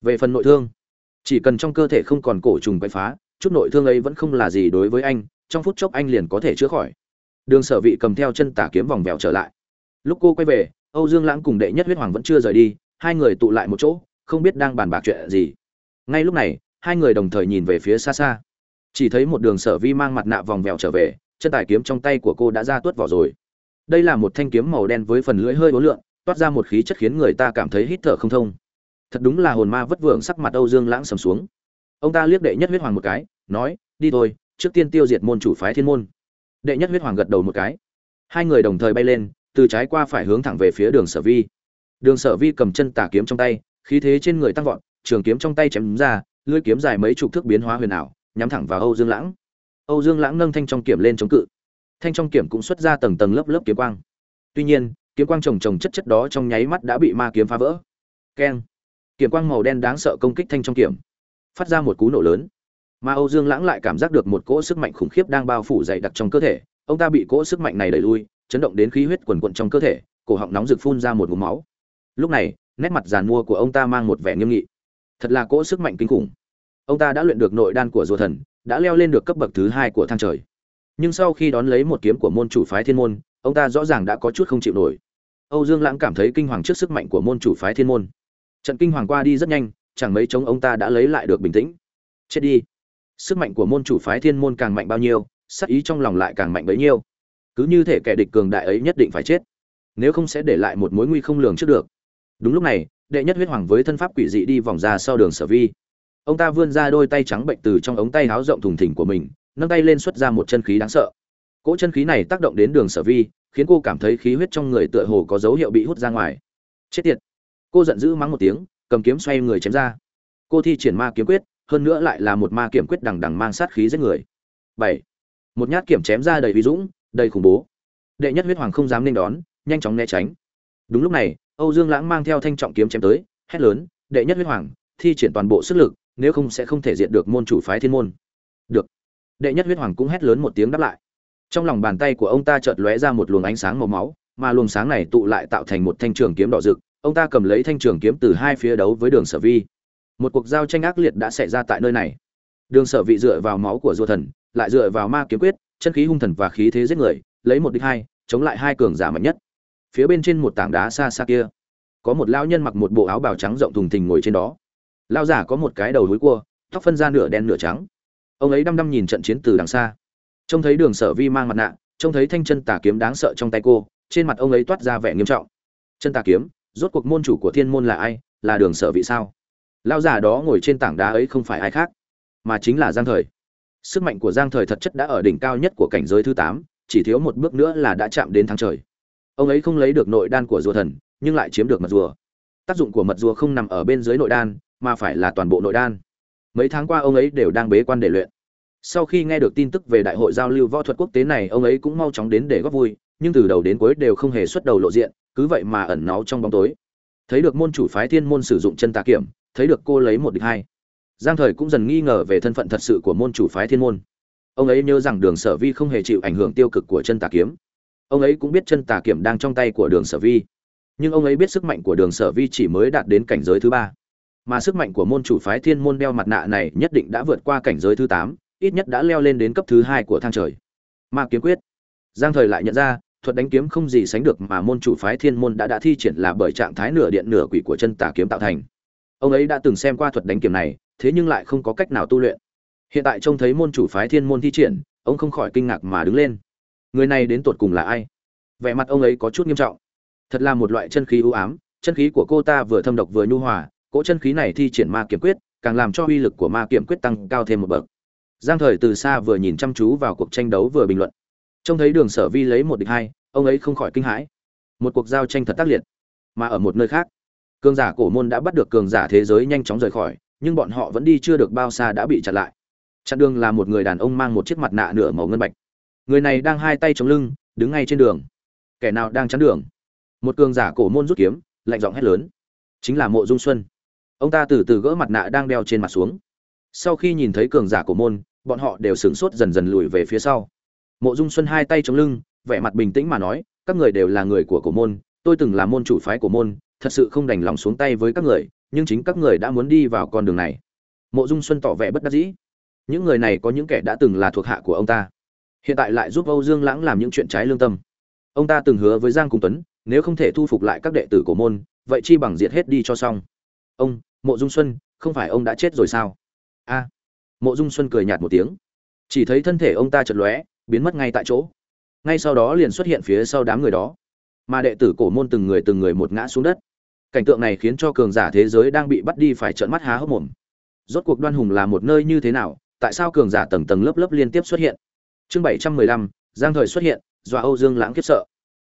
Về phần nội thương, chỉ cần trong cơ thể không còn cổ trùng quay phá chút nội thương ấy vẫn không là gì đối với anh trong phút chốc anh liền có thể chữa khỏi. Đường sở vị cầm theo chân tả kiếm vòng vèo trở lại. Lúc cô quay về âu dương lãng cùng đệ nhất huyết hoàng vẫn chưa rời đi hai người tụ lại một chỗ không biết đang bàn bạc chuyện gì. Ngay lúc này hai người đồng thời nhìn về phía xa xa. Chỉ thấy một đường sở vi mang mặt nạ vòng vèo trở về chân tải kiếm trong tay của cô đã ra tuốt vỏ rồi. Đây là một thanh kiếm màu đen với phần lưỡi hơi ố lượn, toát ra một khí chất khiến người ta cảm thấy hít thở không thông. Thật đúng là hồn ma vất vưởng sắc mặt âu dương lãng sầm xuống ông ta liếc đệ nhất huyết hoàng một cái, nói, đi thôi, trước tiên tiêu diệt môn chủ phái thiên môn. Đệ nhất huyết hoàng gật đầu một cái. Hai người đồng thời bay lên, từ trái qua phải hướng thẳng về phía đường sở vi. Đường sở vi cầm chân tà kiếm trong tay, khí thế trên người tăng vọt, trường kiếm trong tay chém ra, lưỡi kiếm dài mấy chục thước biến hóa huyền ảo, nhắm thẳng vào âu dương lãng. Âu dương lãng nâng thanh trong kiếm lên chống cự. Thanh trong kiếm cũng xuất ra tầng tầng lớp lớp kiếm quang. Tuy nhiên, kiếm quang chồng chồng chất chất đó trong nháy mắt đã bị ma kiếm phá vỡ. Keng. Kiếm quang màu đen đáng sợ công kích thanh trong kiếm phát ra một cú nổ lớn. Mà âu dương lãng lại cảm giác được một cỗ sức mạnh khủng khiếp đang bao phủ dày đặc trong cơ thể. Ông ta bị cỗ sức mạnh này đẩy lui, chấn động đến khí huyết quần quận trong cơ thể, cổ họng nóng rực phun ra một ngụm máu. Lúc này, nét mặt giàn mua của ông ta mang một vẻ nghiêm nghị. Thật là cỗ sức mạnh kinh khủng. Ông ta đã luyện được nội đan của rùa thần, đã leo lên được cấp bậc thứ hai của thang trời. Nhưng sau khi đón lấy một kiếm của môn chủ phái thiên môn, ông ta rõ ràng đã có chút không chịu nổi. Âu dương lãng cảm thấy kinh hoàng trước sức mạnh của môn chủ phái thiên môn. Trận kinh hoàng qua đi rất nhanh chẳng mấy chống ông ta đã lấy lại được bình tĩnh. Chết đi. Sức mạnh của môn chủ phái thiên môn càng mạnh bao nhiêu sắc ý trong lòng lại càng mạnh bấy nhiêu. Cứ như thể kẻ địch cường đại ấy nhất định phải chết. Nếu không sẽ để lại một mối nguy không lường trước được. Đúng lúc này, đệ nhất huyết hoàng với thân pháp quỷ dị đi vòng ra sau đường sở vi. Ông ta vươn ra đôi tay trắng bệnh từ trong ống tay háo rộng thùng thỉnh của mình, nâng tay lên xuất ra một chân khí đáng sợ. Cỗ chân khí này tác động đến đường sở vi, khiến cô cảm thấy khí huyết trong người tựa hồ có dấu hiệu bị hút ra ngoài. Chết tiệt. Cô giận dữ mắng một tiếng cầm kiếm xoay người chém ra. Cô thi triển ma kiếm quyết, hơn nữa lại là một ma kiểm quyết đằng đằng mang sát khí giết người. Bảy. Một nhát kiểm chém ra đầy vi dũng, đầy khủng bố. Đệ nhất huyết hoàng không dám nên đón, nhanh chóng né tránh. Đúng lúc này, âu dương lãng mang theo thanh trọng kiếm chém tới, hét lớn, đệ nhất huyết hoàng, thi triển toàn bộ sức lực, nếu không sẽ không thể diện được môn chủ phái thiên môn. Được. Đệ nhất huyết hoàng cũng hét lớn một tiếng đáp lại. Trong lòng bàn tay của ông ta chợt lóe ra một luồng ánh sáng màu máu, mà luồng sáng này tụ lại tạo thành một thanh trường kiếm đỏ rực ông ta cầm lấy thanh trường kiếm từ hai phía đấu với đường sở vi. Một cuộc giao tranh ác liệt đã xảy ra tại nơi này. Đường sở vị dựa vào máu của rùa thần, lại dựa vào ma kiếm quyết, chân khí hung thần và khí thế giết người, lấy một đích hai, chống lại hai cường giả mạnh nhất. Phía bên trên một tảng đá xa xa kia, có một lão nhân mặc một bộ áo bào trắng rộng thùng thình ngồi trên đó. Lão giả có một cái đầu hối cua, tóc phân ra nửa đen nửa trắng. Ông ấy đăm đăm nhìn trận chiến từ đằng xa. Trông thấy đường sở vi mang mặt nạ, trông thấy thanh chân tà kiếm đáng sợ trong tay cô, trên mặt ông ấy toát ra vẻ nghiêm trọng. Chân tà kiếm rốt cuộc môn chủ của thiên môn là ai, là đường sở vị sao? Lão giả đó ngồi trên tảng đá ấy không phải ai khác, mà chính là giang thời. Sức mạnh của giang thời thật chất đã ở đỉnh cao nhất của cảnh giới thứ tám, chỉ thiếu một bước nữa là đã chạm đến thắng trời. Ông ấy không lấy được nội đan của rùa thần, nhưng lại chiếm được mật rùa. Tác dụng của mật rùa không nằm ở bên dưới nội đan, mà phải là toàn bộ nội đan. Mấy tháng qua ông ấy đều đang bế quan để luyện. Sau khi nghe được tin tức về đại hội giao lưu võ thuật quốc tế này, ông ấy cũng mau chóng đến để góp vui, nhưng từ đầu đến cuối đều không hề xuất đầu lộ diện cứ vậy mà ẩn náu trong bóng tối. Thấy được môn chủ phái thiên môn sử dụng chân tà kiểm, thấy được cô lấy một địch hai. Giang thời cũng dần nghi ngờ về thân phận thật sự của môn chủ phái thiên môn. Ông ấy nhớ rằng đường sở vi không hề chịu ảnh hưởng tiêu cực của chân tà kiếm. Ông ấy cũng biết chân tà kiểm đang trong tay của đường sở vi. Nhưng ông ấy biết sức mạnh của đường sở vi chỉ mới đạt đến cảnh giới thứ ba. Mà sức mạnh của môn chủ phái thiên môn đeo mặt nạ này nhất định đã vượt qua cảnh giới thứ tám, ít nhất đã leo lên đến cấp thứ hai của thang trời. Ma kiếm quyết. Giang thời lại nhận ra thuật đánh kiếm không gì sánh được mà môn chủ phái thiên môn đã đã thi triển là bởi trạng thái nửa điện nửa quỷ của chân tà kiếm tạo thành. Ông ấy đã từng xem qua thuật đánh kiếm này, thế nhưng lại không có cách nào tu luyện. Hiện tại trông thấy môn chủ phái thiên môn thi triển, ông không khỏi kinh ngạc mà đứng lên. Người này đến tột cùng là ai? Vẻ mặt ông ấy có chút nghiêm trọng. Thật là một loại chân khí ưu ám, chân khí của cô ta vừa thâm độc vừa nhu hòa, cỗ chân khí này thi triển ma kiểm quyết, càng làm cho uy lực của ma kiểm quyết tăng cao thêm một bậc. Giang thời từ xa vừa nhìn chăm chú vào cuộc tranh đấu vừa bình luận trông thấy đường sở vi lấy một địch hai, ông ấy không khỏi kinh hãi. Một cuộc giao tranh thật tác liệt. Mà ở một nơi khác, cường giả cổ môn đã bắt được cường giả thế giới nhanh chóng rời khỏi, nhưng bọn họ vẫn đi chưa được bao xa đã bị chặn lại. Chặn đường là một người đàn ông mang một chiếc mặt nạ nửa màu ngân bạch. Người này đang hai tay chống lưng, đứng ngay trên đường. Kẻ nào đang chắn đường? Một cường giả cổ môn rút kiếm, lạnh giọng hét lớn. Chính là mộ dung xuân. Ông ta từ từ gỡ mặt nạ đang đeo trên mặt xuống. Sau khi nhìn thấy cường giả cổ môn, bọn họ đều sửng sốt dần dần lùi về phía sau mộ dung xuân hai tay chống lưng, vẻ mặt bình tĩnh mà nói, các người đều là người của cổ môn, tôi từng là môn chủ phái của môn, thật sự không đành lòng xuống tay với các người, nhưng chính các người đã muốn đi vào con đường này. Mộ dung xuân tỏ vẻ bất đắc dĩ. Những người này có những kẻ đã từng là thuộc hạ của ông ta. Hiện tại lại giúp âu dương lãng làm những chuyện trái lương tâm. Ông ta từng hứa với giang cung tuấn, nếu không thể thu phục lại các đệ tử của môn, vậy chi bằng diệt hết đi cho xong. Ông, mộ dung xuân, không phải ông đã chết rồi sao? A. Mộ dung xuân cười nhạt một tiếng. Chỉ thấy thân thể ông ta chật lóe biến mất ngay tại chỗ. Ngay sau đó liền xuất hiện phía sau đám người đó. Mà đệ tử cổ môn từng người từng người một ngã xuống đất. Cảnh tượng này khiến cho cường giả thế giới đang bị bắt đi phải trợn mắt há hốc mồm. Rốt cuộc đoan hùng là một nơi như thế nào, tại sao cường giả tầng tầng lớp lớp liên tiếp xuất hiện? Chương bảy trăm mười lăm, giang thời xuất hiện, dọa âu dương lãng kiếp sợ.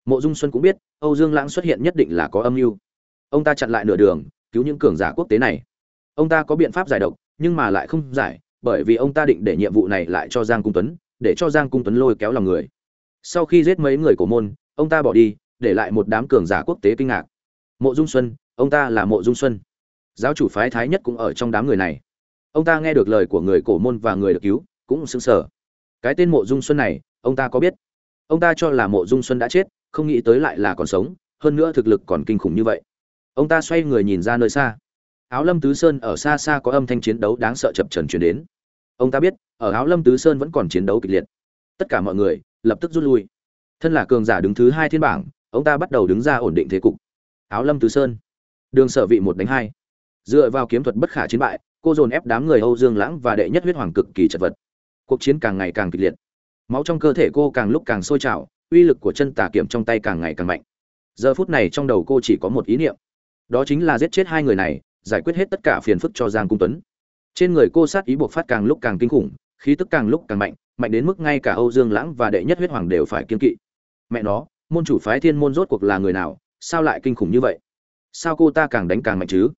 Mộ dung xuân cũng biết, âu dương lãng xuất hiện nhất định là có âm mưu. Ông ta chặn lại nửa đường, cứu những cường giả quốc tế này. Ông ta có biện pháp giải độc, nhưng mà lại không giải, bởi vì ông ta định để nhiệm vụ này lại cho giang cung tuấn để cho giang cung tuấn lôi kéo lòng người. Sau khi giết mấy người của môn, ông ta bỏ đi, để lại một đám cường giả quốc tế kinh ngạc. Mộ dung xuân, ông ta là mộ dung xuân. Giáo chủ phái thái nhất cũng ở trong đám người này. Ông ta nghe được lời của người cổ môn và người được cứu, cũng sững sờ. Cái tên mộ dung xuân này, ông ta có biết? Ông ta cho là mộ dung xuân đã chết, không nghĩ tới lại là còn sống, hơn nữa thực lực còn kinh khủng như vậy. Ông ta xoay người nhìn ra nơi xa. Áo lâm tứ sơn ở xa xa có âm thanh chiến đấu đáng sợ chập trần chuyển đến. Ông ta biết ở áo lâm tứ sơn vẫn còn chiến đấu kịch liệt. Tất cả mọi người lập tức rút lui. Thân là cường giả đứng thứ hai thiên bảng, ông ta bắt đầu đứng ra ổn định thế cục. Áo lâm tứ sơn. Đường sở vị một đánh hai. Dựa vào kiếm thuật bất khả chiến bại, cô dồn ép đám người âu dương lãng và đệ nhất huyết hoàng cực kỳ chật vật. Cuộc chiến càng ngày càng kịch liệt. Máu trong cơ thể cô càng lúc càng sôi trào, uy lực của chân tà kiểm trong tay càng ngày càng mạnh. Giờ phút này trong đầu cô chỉ có một ý niệm. Đó chính là giết chết hai người này, giải quyết hết tất cả phiền phức cho giang cung tuấn. Trên người cô sát ý buộc phát càng lúc càng kinh khủng khí tức càng lúc càng mạnh mạnh đến mức ngay cả âu dương lãng và đệ nhất huyết hoàng đều phải kiên kỵ. Mẹ nó, môn chủ phái thiên môn rốt cuộc là người nào, sao lại kinh khủng như vậy? Sao cô ta càng đánh càng mạnh chứ?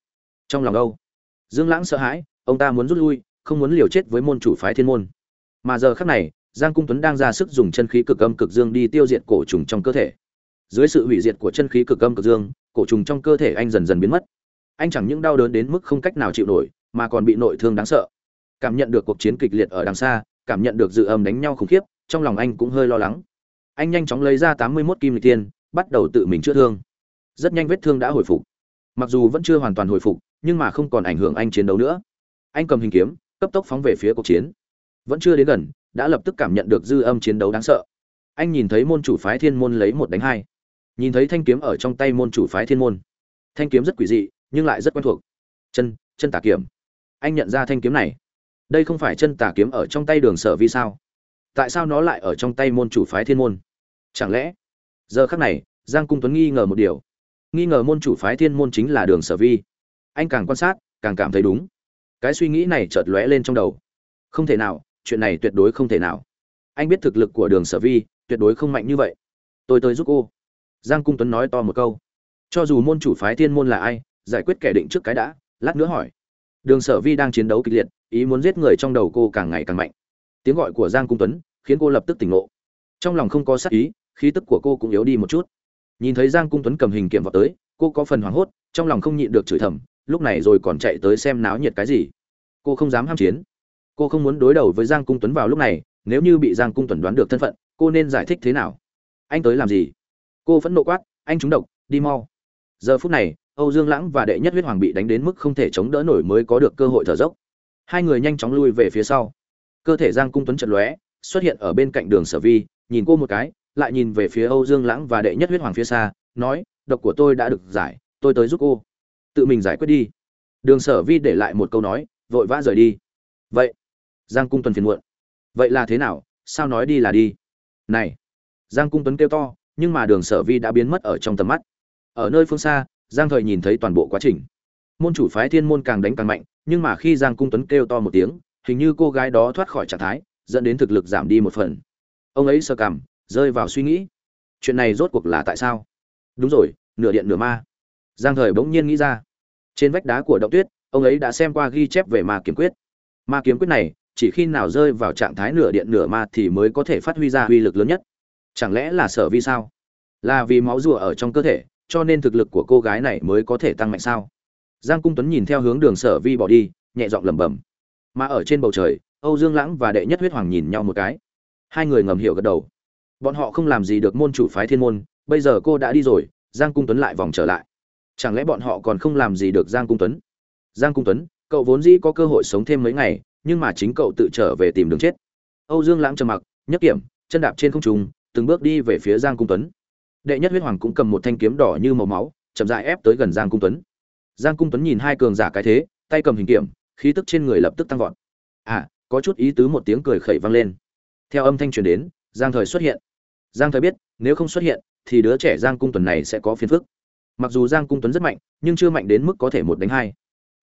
Trong lòng âu, dương lãng sợ hãi, ông ta muốn rút lui, không muốn liều chết với môn chủ phái thiên môn. Mà giờ khắc này, giang cung tuấn đang ra sức dùng chân khí cực âm cực dương đi tiêu diệt cổ trùng trong cơ thể. Dưới sự hủy diệt của chân khí cực âm cực dương, cổ trùng trong cơ thể anh dần dần biến mất. Anh chẳng những đau đớn đến mức không cách nào chịu nổi, mà còn bị nội thương đáng sợ cảm nhận được cuộc chiến kịch liệt ở đằng xa, cảm nhận được dự âm đánh nhau khủng khiếp, trong lòng anh cũng hơi lo lắng. Anh nhanh chóng lấy ra tám mươi 81 kim lịch tiên, bắt đầu tự mình chữa thương. Rất nhanh vết thương đã hồi phục. Mặc dù vẫn chưa hoàn toàn hồi phục, nhưng mà không còn ảnh hưởng anh chiến đấu nữa. Anh cầm hình kiếm, cấp tốc phóng về phía cuộc chiến. Vẫn chưa đến gần, đã lập tức cảm nhận được dư âm chiến đấu đáng sợ. Anh nhìn thấy môn chủ phái thiên môn lấy một đánh hai. Nhìn thấy thanh kiếm ở trong tay môn chủ phái thiên môn. Thanh kiếm rất quỷ dị, nhưng lại rất quen thuộc. Chân chân tà kiếm anh nhận ra thanh kiếm này đây không phải chân tà kiếm ở trong tay đường sở vi sao? Tại sao nó lại ở trong tay môn chủ phái thiên môn? Chẳng lẽ? Giờ khắc này, giang cung tuấn nghi ngờ một điều. Nghi ngờ môn chủ phái thiên môn chính là đường sở vi. Anh càng quan sát, càng cảm thấy đúng. Cái suy nghĩ này chợt lóe lên trong đầu. Không thể nào, chuyện này tuyệt đối không thể nào. Anh biết thực lực của đường sở vi, tuyệt đối không mạnh như vậy. Tôi tới giúp cô. Giang cung tuấn nói to một câu. Cho dù môn chủ phái thiên môn là ai, giải quyết kẻ định trước cái đã, lát nữa hỏi. Đường sở vi đang chiến đấu kịch liệt ý muốn giết người trong đầu cô càng ngày càng mạnh. Tiếng gọi của giang cung tuấn khiến cô lập tức tỉnh ngộ. Trong lòng không có sắc ý, khí tức của cô cũng yếu đi một chút. Nhìn thấy giang cung tuấn cầm hình kiểm vào tới, cô có phần hoảng hốt, trong lòng không nhịn được chửi thầm, lúc này rồi còn chạy tới xem náo nhiệt cái gì. Cô không dám ham chiến. Cô không muốn đối đầu với giang cung tuấn vào lúc này, nếu như bị giang cung tuấn đoán được thân phận, cô nên giải thích thế nào? Anh tới làm gì? Cô vẫn nộ quát, anh trúng độc, đi mau. Giờ phút này, âu dương lãng và đệ nhất huyết hoàng bị đánh đến mức không thể chống đỡ nổi mới có được cơ hội thở dốc hai người nhanh chóng lui về phía sau. Cơ thể giang cung tuấn chật lóe, xuất hiện ở bên cạnh đường sở vi, nhìn cô một cái, lại nhìn về phía âu dương lãng và đệ nhất huyết hoàng phía xa, nói, độc của tôi đã được giải, tôi tới giúp cô. Tự mình giải quyết đi. Đường sở vi để lại một câu nói, vội vã rời đi. Vậy. Giang cung tuấn phiền muộn. Vậy là thế nào? Sao nói đi là đi? Này. Giang cung tuấn kêu to, nhưng mà đường sở vi đã biến mất ở trong tầm mắt. Ở nơi phương xa, giang thời nhìn thấy toàn bộ quá trình. Môn chủ phái thiên môn càng đánh càng mạnh nhưng mà khi giang cung tuấn kêu to một tiếng, hình như cô gái đó thoát khỏi trạng thái, dẫn đến thực lực giảm đi một phần. Ông ấy sơ cảm rơi vào suy nghĩ. Chuyện này rốt cuộc là tại sao? Đúng rồi, nửa điện nửa ma. Giang thời bỗng nhiên nghĩ ra. Trên vách đá của động tuyết, ông ấy đã xem qua ghi chép về ma kiếm quyết. Ma kiếm quyết này, chỉ khi nào rơi vào trạng thái nửa điện nửa ma thì mới có thể phát huy ra uy lực lớn nhất. Chẳng lẽ là sở vi sao? Là vì máu rùa ở trong cơ thể, cho nên thực lực của cô gái này mới có thể tăng mạnh sao? Giang cung tuấn nhìn theo hướng đường sở vi bỏ đi, nhẹ giọng lẩm bẩm. Mà ở trên bầu trời, âu dương lãng và đệ nhất huyết hoàng nhìn nhau một cái. Hai người ngầm hiểu gật đầu. Bọn họ không làm gì được môn chủ phái thiên môn, bây giờ cô đã đi rồi, giang cung tuấn lại vòng trở lại. Chẳng lẽ bọn họ còn không làm gì được giang cung tuấn? Giang cung tuấn, cậu vốn dĩ có cơ hội sống thêm mấy ngày, nhưng mà chính cậu tự trở về tìm đường chết. Âu dương lãng trầm mặc nhất kiểm chân đạp trên không trung, từng bước đi về phía giang cung tuấn. Đệ nhất huyết hoàng cũng cầm một thanh kiếm đỏ như màu máu, chậm rãi ép tới gần giang cung tuấn giang cung tuấn nhìn hai cường giả cái thế, tay cầm hình kiểm khí tức trên người lập tức tăng vọt. À có chút ý tứ một tiếng cười khẩy vang lên. Theo âm thanh truyền đến, giang thời xuất hiện. Giang thời biết, nếu không xuất hiện, thì đứa trẻ giang cung tuấn này sẽ có phiền phức. Mặc dù giang cung tuấn rất mạnh, nhưng chưa mạnh đến mức có thể một đánh hai.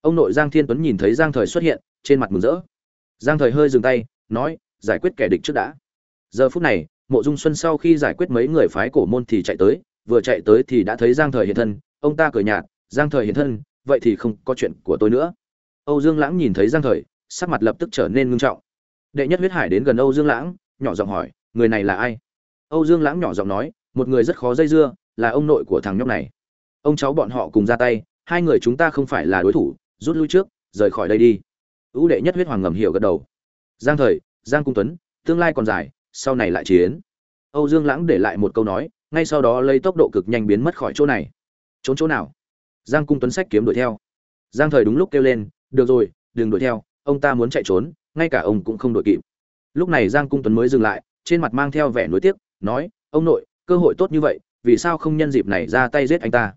Ông nội giang thiên tuấn nhìn thấy giang thời xuất hiện, trên mặt mừng rỡ. Giang thời hơi dừng tay, nói, giải quyết kẻ địch trước đã. Giờ phút này, mộ dung xuân sau khi giải quyết mấy người phái cổ môn thì chạy tới, vừa chạy tới thì đã thấy giang thời hiện thân, ông ta cười nhạt giang thời hiện thân, vậy thì không có chuyện của tôi nữa. Âu dương lãng nhìn thấy giang thời, sắc mặt lập tức trở nên ngưng trọng. Đệ nhất huyết hải đến gần âu dương lãng, nhỏ giọng hỏi, người này là ai? Âu dương lãng nhỏ giọng nói, một người rất khó dây dưa, là ông nội của thằng nhóc này. Ông cháu bọn họ cùng ra tay, hai người chúng ta không phải là đối thủ, rút lui trước, rời khỏi đây đi. Ưu đệ nhất huyết hoàng ngầm hiểu gật đầu. Giang thời, giang cung tuấn, tương lai còn dài, sau này lại chiến. Âu dương lãng để lại một câu nói, ngay sau đó lấy tốc độ cực nhanh biến mất khỏi chỗ này. Trốn chỗ nào? Giang cung tuấn sách kiếm đuổi theo. Giang thời đúng lúc kêu lên, được rồi, đừng đuổi theo, ông ta muốn chạy trốn, ngay cả ông cũng không đuổi kịp. Lúc này giang cung tuấn mới dừng lại, trên mặt mang theo vẻ nuối tiếc, nói, ông nội, cơ hội tốt như vậy, vì sao không nhân dịp này ra tay giết anh ta?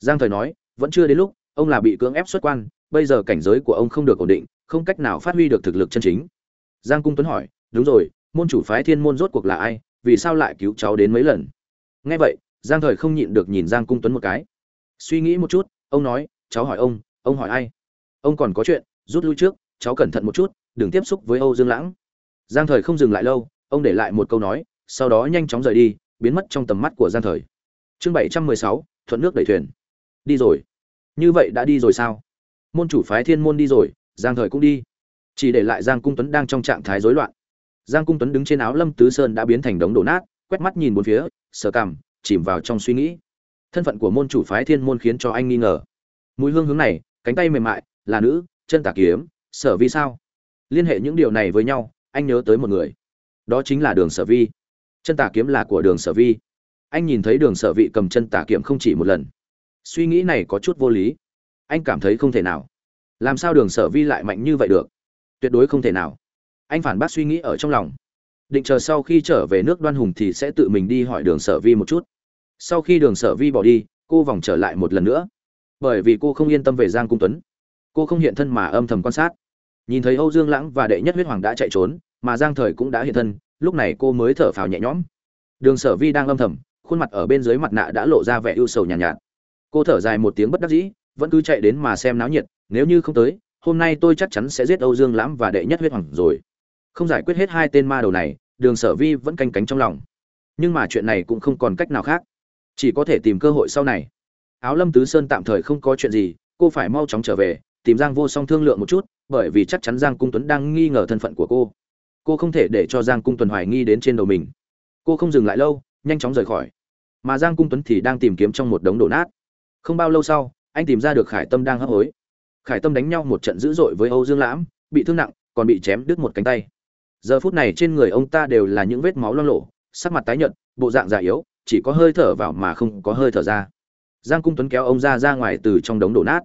Giang thời nói, vẫn chưa đến lúc, ông là bị cưỡng ép xuất quan, bây giờ cảnh giới của ông không được ổn định, không cách nào phát huy được thực lực chân chính. Giang cung tuấn hỏi, đúng rồi, môn chủ phái thiên môn rốt cuộc là ai, vì sao lại cứu cháu đến mấy lần? Nghe vậy, giang thời không nhịn được nhìn giang cung tuấn một cái suy nghĩ một chút, ông nói, cháu hỏi ông ông hỏi ai? Ông còn có chuyện, rút lui trước, cháu cẩn thận một chút, đừng tiếp xúc với âu dương lãng. Giang thời không dừng lại lâu, ông để lại một câu nói, sau đó nhanh chóng rời đi, biến mất trong tầm mắt của giang thời. Chương bảy trăm mười sáu, thuận nước đẩy thuyền. Đi rồi. Như vậy đã đi rồi sao? Môn chủ phái thiên môn đi rồi, giang thời cũng đi. Chỉ để lại giang cung tuấn đang trong trạng thái rối loạn. Giang cung tuấn đứng trên áo lâm tứ sơn đã biến thành đống đổ nát, quét mắt nhìn bốn phía, sờ cằm, chìm vào trong suy nghĩ thân phận của môn chủ phái thiên môn khiến cho anh nghi ngờ. Mùi hương hướng này, cánh tay mềm mại, là nữ, chân tả kiếm, sở vi sao? Liên hệ những điều này với nhau, anh nhớ tới một người. Đó chính là đường sở vi. Chân tả kiếm là của đường sở vi. Anh nhìn thấy đường sở vị cầm chân tả kiếm không chỉ một lần. Suy nghĩ này có chút vô lý. Anh cảm thấy không thể nào. Làm sao đường sở vi lại mạnh như vậy được? Tuyệt đối không thể nào. Anh phản bác suy nghĩ ở trong lòng. Định chờ sau khi trở về nước đoan hùng thì sẽ tự mình đi hỏi đường sở vi một chút sau khi đường sở vi bỏ đi cô vòng trở lại một lần nữa. Bởi vì cô không yên tâm về giang cung tuấn. Cô không hiện thân mà âm thầm quan sát. Nhìn thấy âu dương lãng và đệ nhất huyết hoàng đã chạy trốn mà giang thời cũng đã hiện thân lúc này cô mới thở phào nhẹ nhõm. Đường sở vi đang âm thầm khuôn mặt ở bên dưới mặt nạ đã lộ ra vẻ ưu sầu nhàn nhạt, nhạt. Cô thở dài một tiếng bất đắc dĩ vẫn cứ chạy đến mà xem náo nhiệt nếu như không tới hôm nay tôi chắc chắn sẽ giết âu dương lãm và đệ nhất huyết hoàng rồi. Không giải quyết hết hai tên ma đầu này đường sở vi vẫn canh cánh trong lòng. Nhưng mà chuyện này cũng không còn cách nào khác chỉ có thể tìm cơ hội sau này. Áo lâm tứ sơn tạm thời không có chuyện gì, cô phải mau chóng trở về, tìm giang vô song thương lượng một chút, bởi vì chắc chắn giang cung tuấn đang nghi ngờ thân phận của cô. Cô không thể để cho giang cung tuấn hoài nghi đến trên đầu mình. Cô không dừng lại lâu, nhanh chóng rời khỏi. Mà giang cung tuấn thì đang tìm kiếm trong một đống đổ nát. Không bao lâu sau, anh tìm ra được khải tâm đang hấp hối. Khải tâm đánh nhau một trận dữ dội với âu dương lãm, bị thương nặng, còn bị chém đứt một cánh tay. Giờ phút này trên người ông ta đều là những vết máu loang lổ, sắc mặt tái nhợt, bộ dạng già yếu chỉ có hơi thở vào mà không có hơi thở ra. Giang cung tuấn kéo ông ra ra ngoài từ trong đống đổ nát.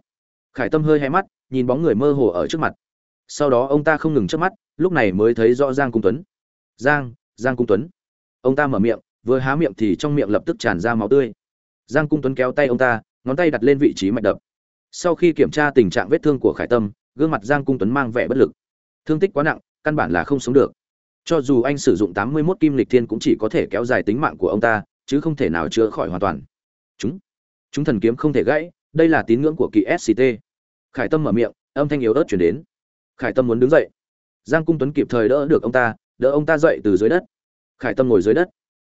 Khải tâm hơi hay mắt, nhìn bóng người mơ hồ ở trước mặt. Sau đó ông ta không ngừng trước mắt, lúc này mới thấy rõ giang cung tuấn. Giang giang cung tuấn. Ông ta mở miệng, vừa há miệng thì trong miệng lập tức tràn ra máu tươi. Giang cung tuấn kéo tay ông ta, ngón tay đặt lên vị trí mạch đập. Sau khi kiểm tra tình trạng vết thương của khải tâm, gương mặt giang cung tuấn mang vẻ bất lực. Thương tích quá nặng, căn bản là không sống được. Cho dù anh sử dụng tám mươi 81 kim lịch thiên cũng chỉ có thể kéo dài tính mạng của ông ta chứ không thể nào chữa khỏi hoàn toàn. Chúng chúng thần kiếm không thể gãy, đây là tín ngưỡng của kỳ sct khải tâm mở miệng, âm thanh yếu ớt chuyển đến. Khải tâm muốn đứng dậy. Giang cung tuấn kịp thời đỡ được ông ta, đỡ ông ta dậy từ dưới đất. Khải tâm ngồi dưới đất.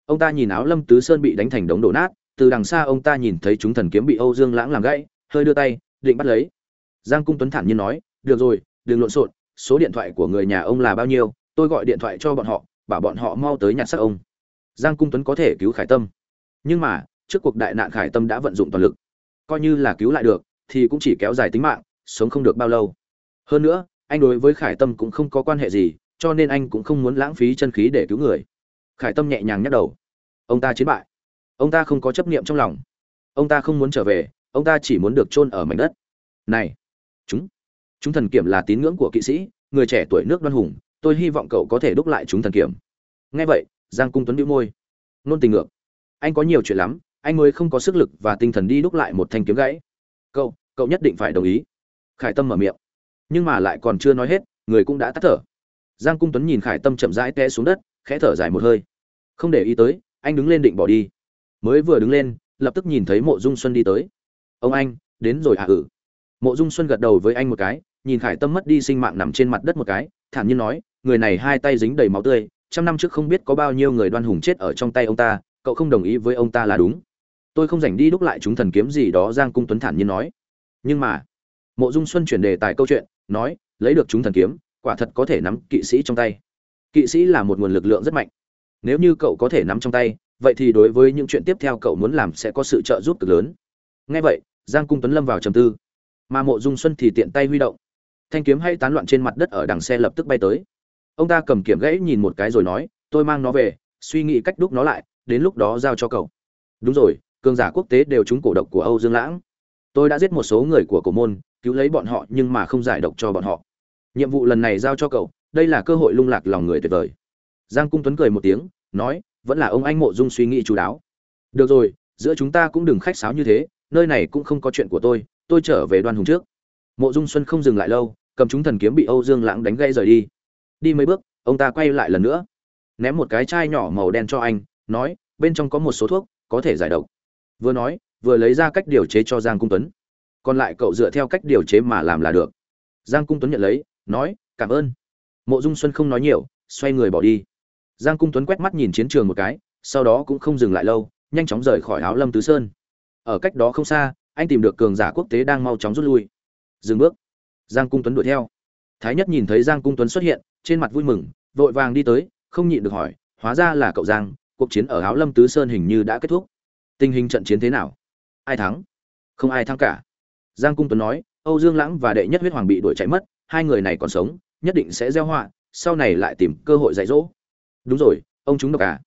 Ông ta nhìn áo lâm tứ sơn bị đánh thành đống đổ nát, từ đằng xa ông ta nhìn thấy chúng thần kiếm bị âu dương lãng làm gãy, hơi đưa tay, định bắt lấy. Giang cung tuấn thản nhiên nói, được rồi, đừng lộn xộn, số điện thoại của người nhà ông là bao nhiêu, tôi gọi điện thoại cho bọn họ, bảo bọn họ mau tới nhặt xác ông giang cung tuấn có thể cứu khải tâm. Nhưng mà, trước cuộc đại nạn khải tâm đã vận dụng toàn lực. Coi như là cứu lại được, thì cũng chỉ kéo dài tính mạng, sống không được bao lâu. Hơn nữa, anh đối với khải tâm cũng không có quan hệ gì, cho nên anh cũng không muốn lãng phí chân khí để cứu người. Khải tâm nhẹ nhàng nhắc đầu. Ông ta chiến bại. Ông ta không có chấp niệm trong lòng. Ông ta không muốn trở về, ông ta chỉ muốn được chôn ở mảnh đất. Này, chúng chúng thần kiểm là tín ngưỡng của kỵ sĩ, người trẻ tuổi nước đoan hùng, tôi hy vọng cậu có thể đúc lại chúng thần kiểm. Nghe vậy giang cung tuấn bĩu môi. Nôn tình ngược. Anh có nhiều chuyện lắm, anh mới không có sức lực và tinh thần đi đúc lại một thanh kiếm gãy. Cậu cậu nhất định phải đồng ý. Khải tâm mở miệng. Nhưng mà lại còn chưa nói hết, người cũng đã tắt thở. Giang cung tuấn nhìn khải tâm chậm rãi té xuống đất, khẽ thở dài một hơi. Không để ý tới, anh đứng lên định bỏ đi. Mới vừa đứng lên, lập tức nhìn thấy mộ dung xuân đi tới. Ông anh, đến rồi à ừ. Mộ dung xuân gật đầu với anh một cái, nhìn khải tâm mất đi sinh mạng nằm trên mặt đất một cái, thản nhiên nói, người này hai tay dính đầy máu tươi trăm năm trước không biết có bao nhiêu người đoan hùng chết ở trong tay ông ta, cậu không đồng ý với ông ta là đúng. Tôi không dành đi đúc lại chúng thần kiếm gì đó, giang cung tuấn thản nhiên nói. Nhưng mà, mộ dung xuân chuyển đề tài câu chuyện, nói, lấy được chúng thần kiếm, quả thật có thể nắm kỵ sĩ trong tay. Kỵ sĩ là một nguồn lực lượng rất mạnh. Nếu như cậu có thể nắm trong tay, vậy thì đối với những chuyện tiếp theo cậu muốn làm sẽ có sự trợ giúp cực lớn. Ngay vậy, giang cung tuấn lâm vào trầm tư. Mà mộ dung xuân thì tiện tay huy động. Thanh kiếm hay tán loạn trên mặt đất ở đằng xe lập tức bay tới ông ta cầm kiếm gãy nhìn một cái rồi nói, tôi mang nó về, suy nghĩ cách đúc nó lại, đến lúc đó giao cho cậu. Đúng rồi, cường giả quốc tế đều trúng cổ độc của âu dương lãng. Tôi đã giết một số người của cổ môn, cứu lấy bọn họ nhưng mà không giải độc cho bọn họ. Nhiệm vụ lần này giao cho cậu, đây là cơ hội lung lạc lòng người tuyệt vời. Giang cung tuấn cười một tiếng, nói, vẫn là ông anh mộ dung suy nghĩ chú đáo. Được rồi, giữa chúng ta cũng đừng khách sáo như thế, nơi này cũng không có chuyện của tôi tôi trở về đoan hùng trước. Mộ dung xuân không dừng lại lâu, cầm chúng thần kiếm bị âu dương lãng đánh gây rời đi đi mấy bước, ông ta quay lại lần nữa. Ném một cái chai nhỏ màu đen cho anh, nói, bên trong có một số thuốc, có thể giải độc. Vừa nói, vừa lấy ra cách điều chế cho giang cung tuấn. Còn lại cậu dựa theo cách điều chế mà làm là được. Giang cung tuấn nhận lấy, nói, cảm ơn. Mộ dung xuân không nói nhiều, xoay người bỏ đi. Giang cung tuấn quét mắt nhìn chiến trường một cái, sau đó cũng không dừng lại lâu, nhanh chóng rời khỏi áo lâm tứ sơn. Ở cách đó không xa, anh tìm được cường giả quốc tế đang mau chóng rút lui. Dừng bước. Giang cung tuấn đuổi theo. Thái nhất nhìn thấy giang cung tuấn xuất hiện trên mặt vui mừng, vội vàng đi tới, không nhịn được hỏi, hóa ra là cậu giang, cuộc chiến ở áo lâm tứ sơn hình như đã kết thúc. Tình hình trận chiến thế nào? Ai thắng? Không ai thắng cả. Giang cung tuấn nói, âu dương lãng và đệ nhất huyết hoàng bị đuổi chạy mất, hai người này còn sống, nhất định sẽ gieo họa, sau này lại tìm cơ hội dạy dỗ. Đúng rồi, ông chúng độc à?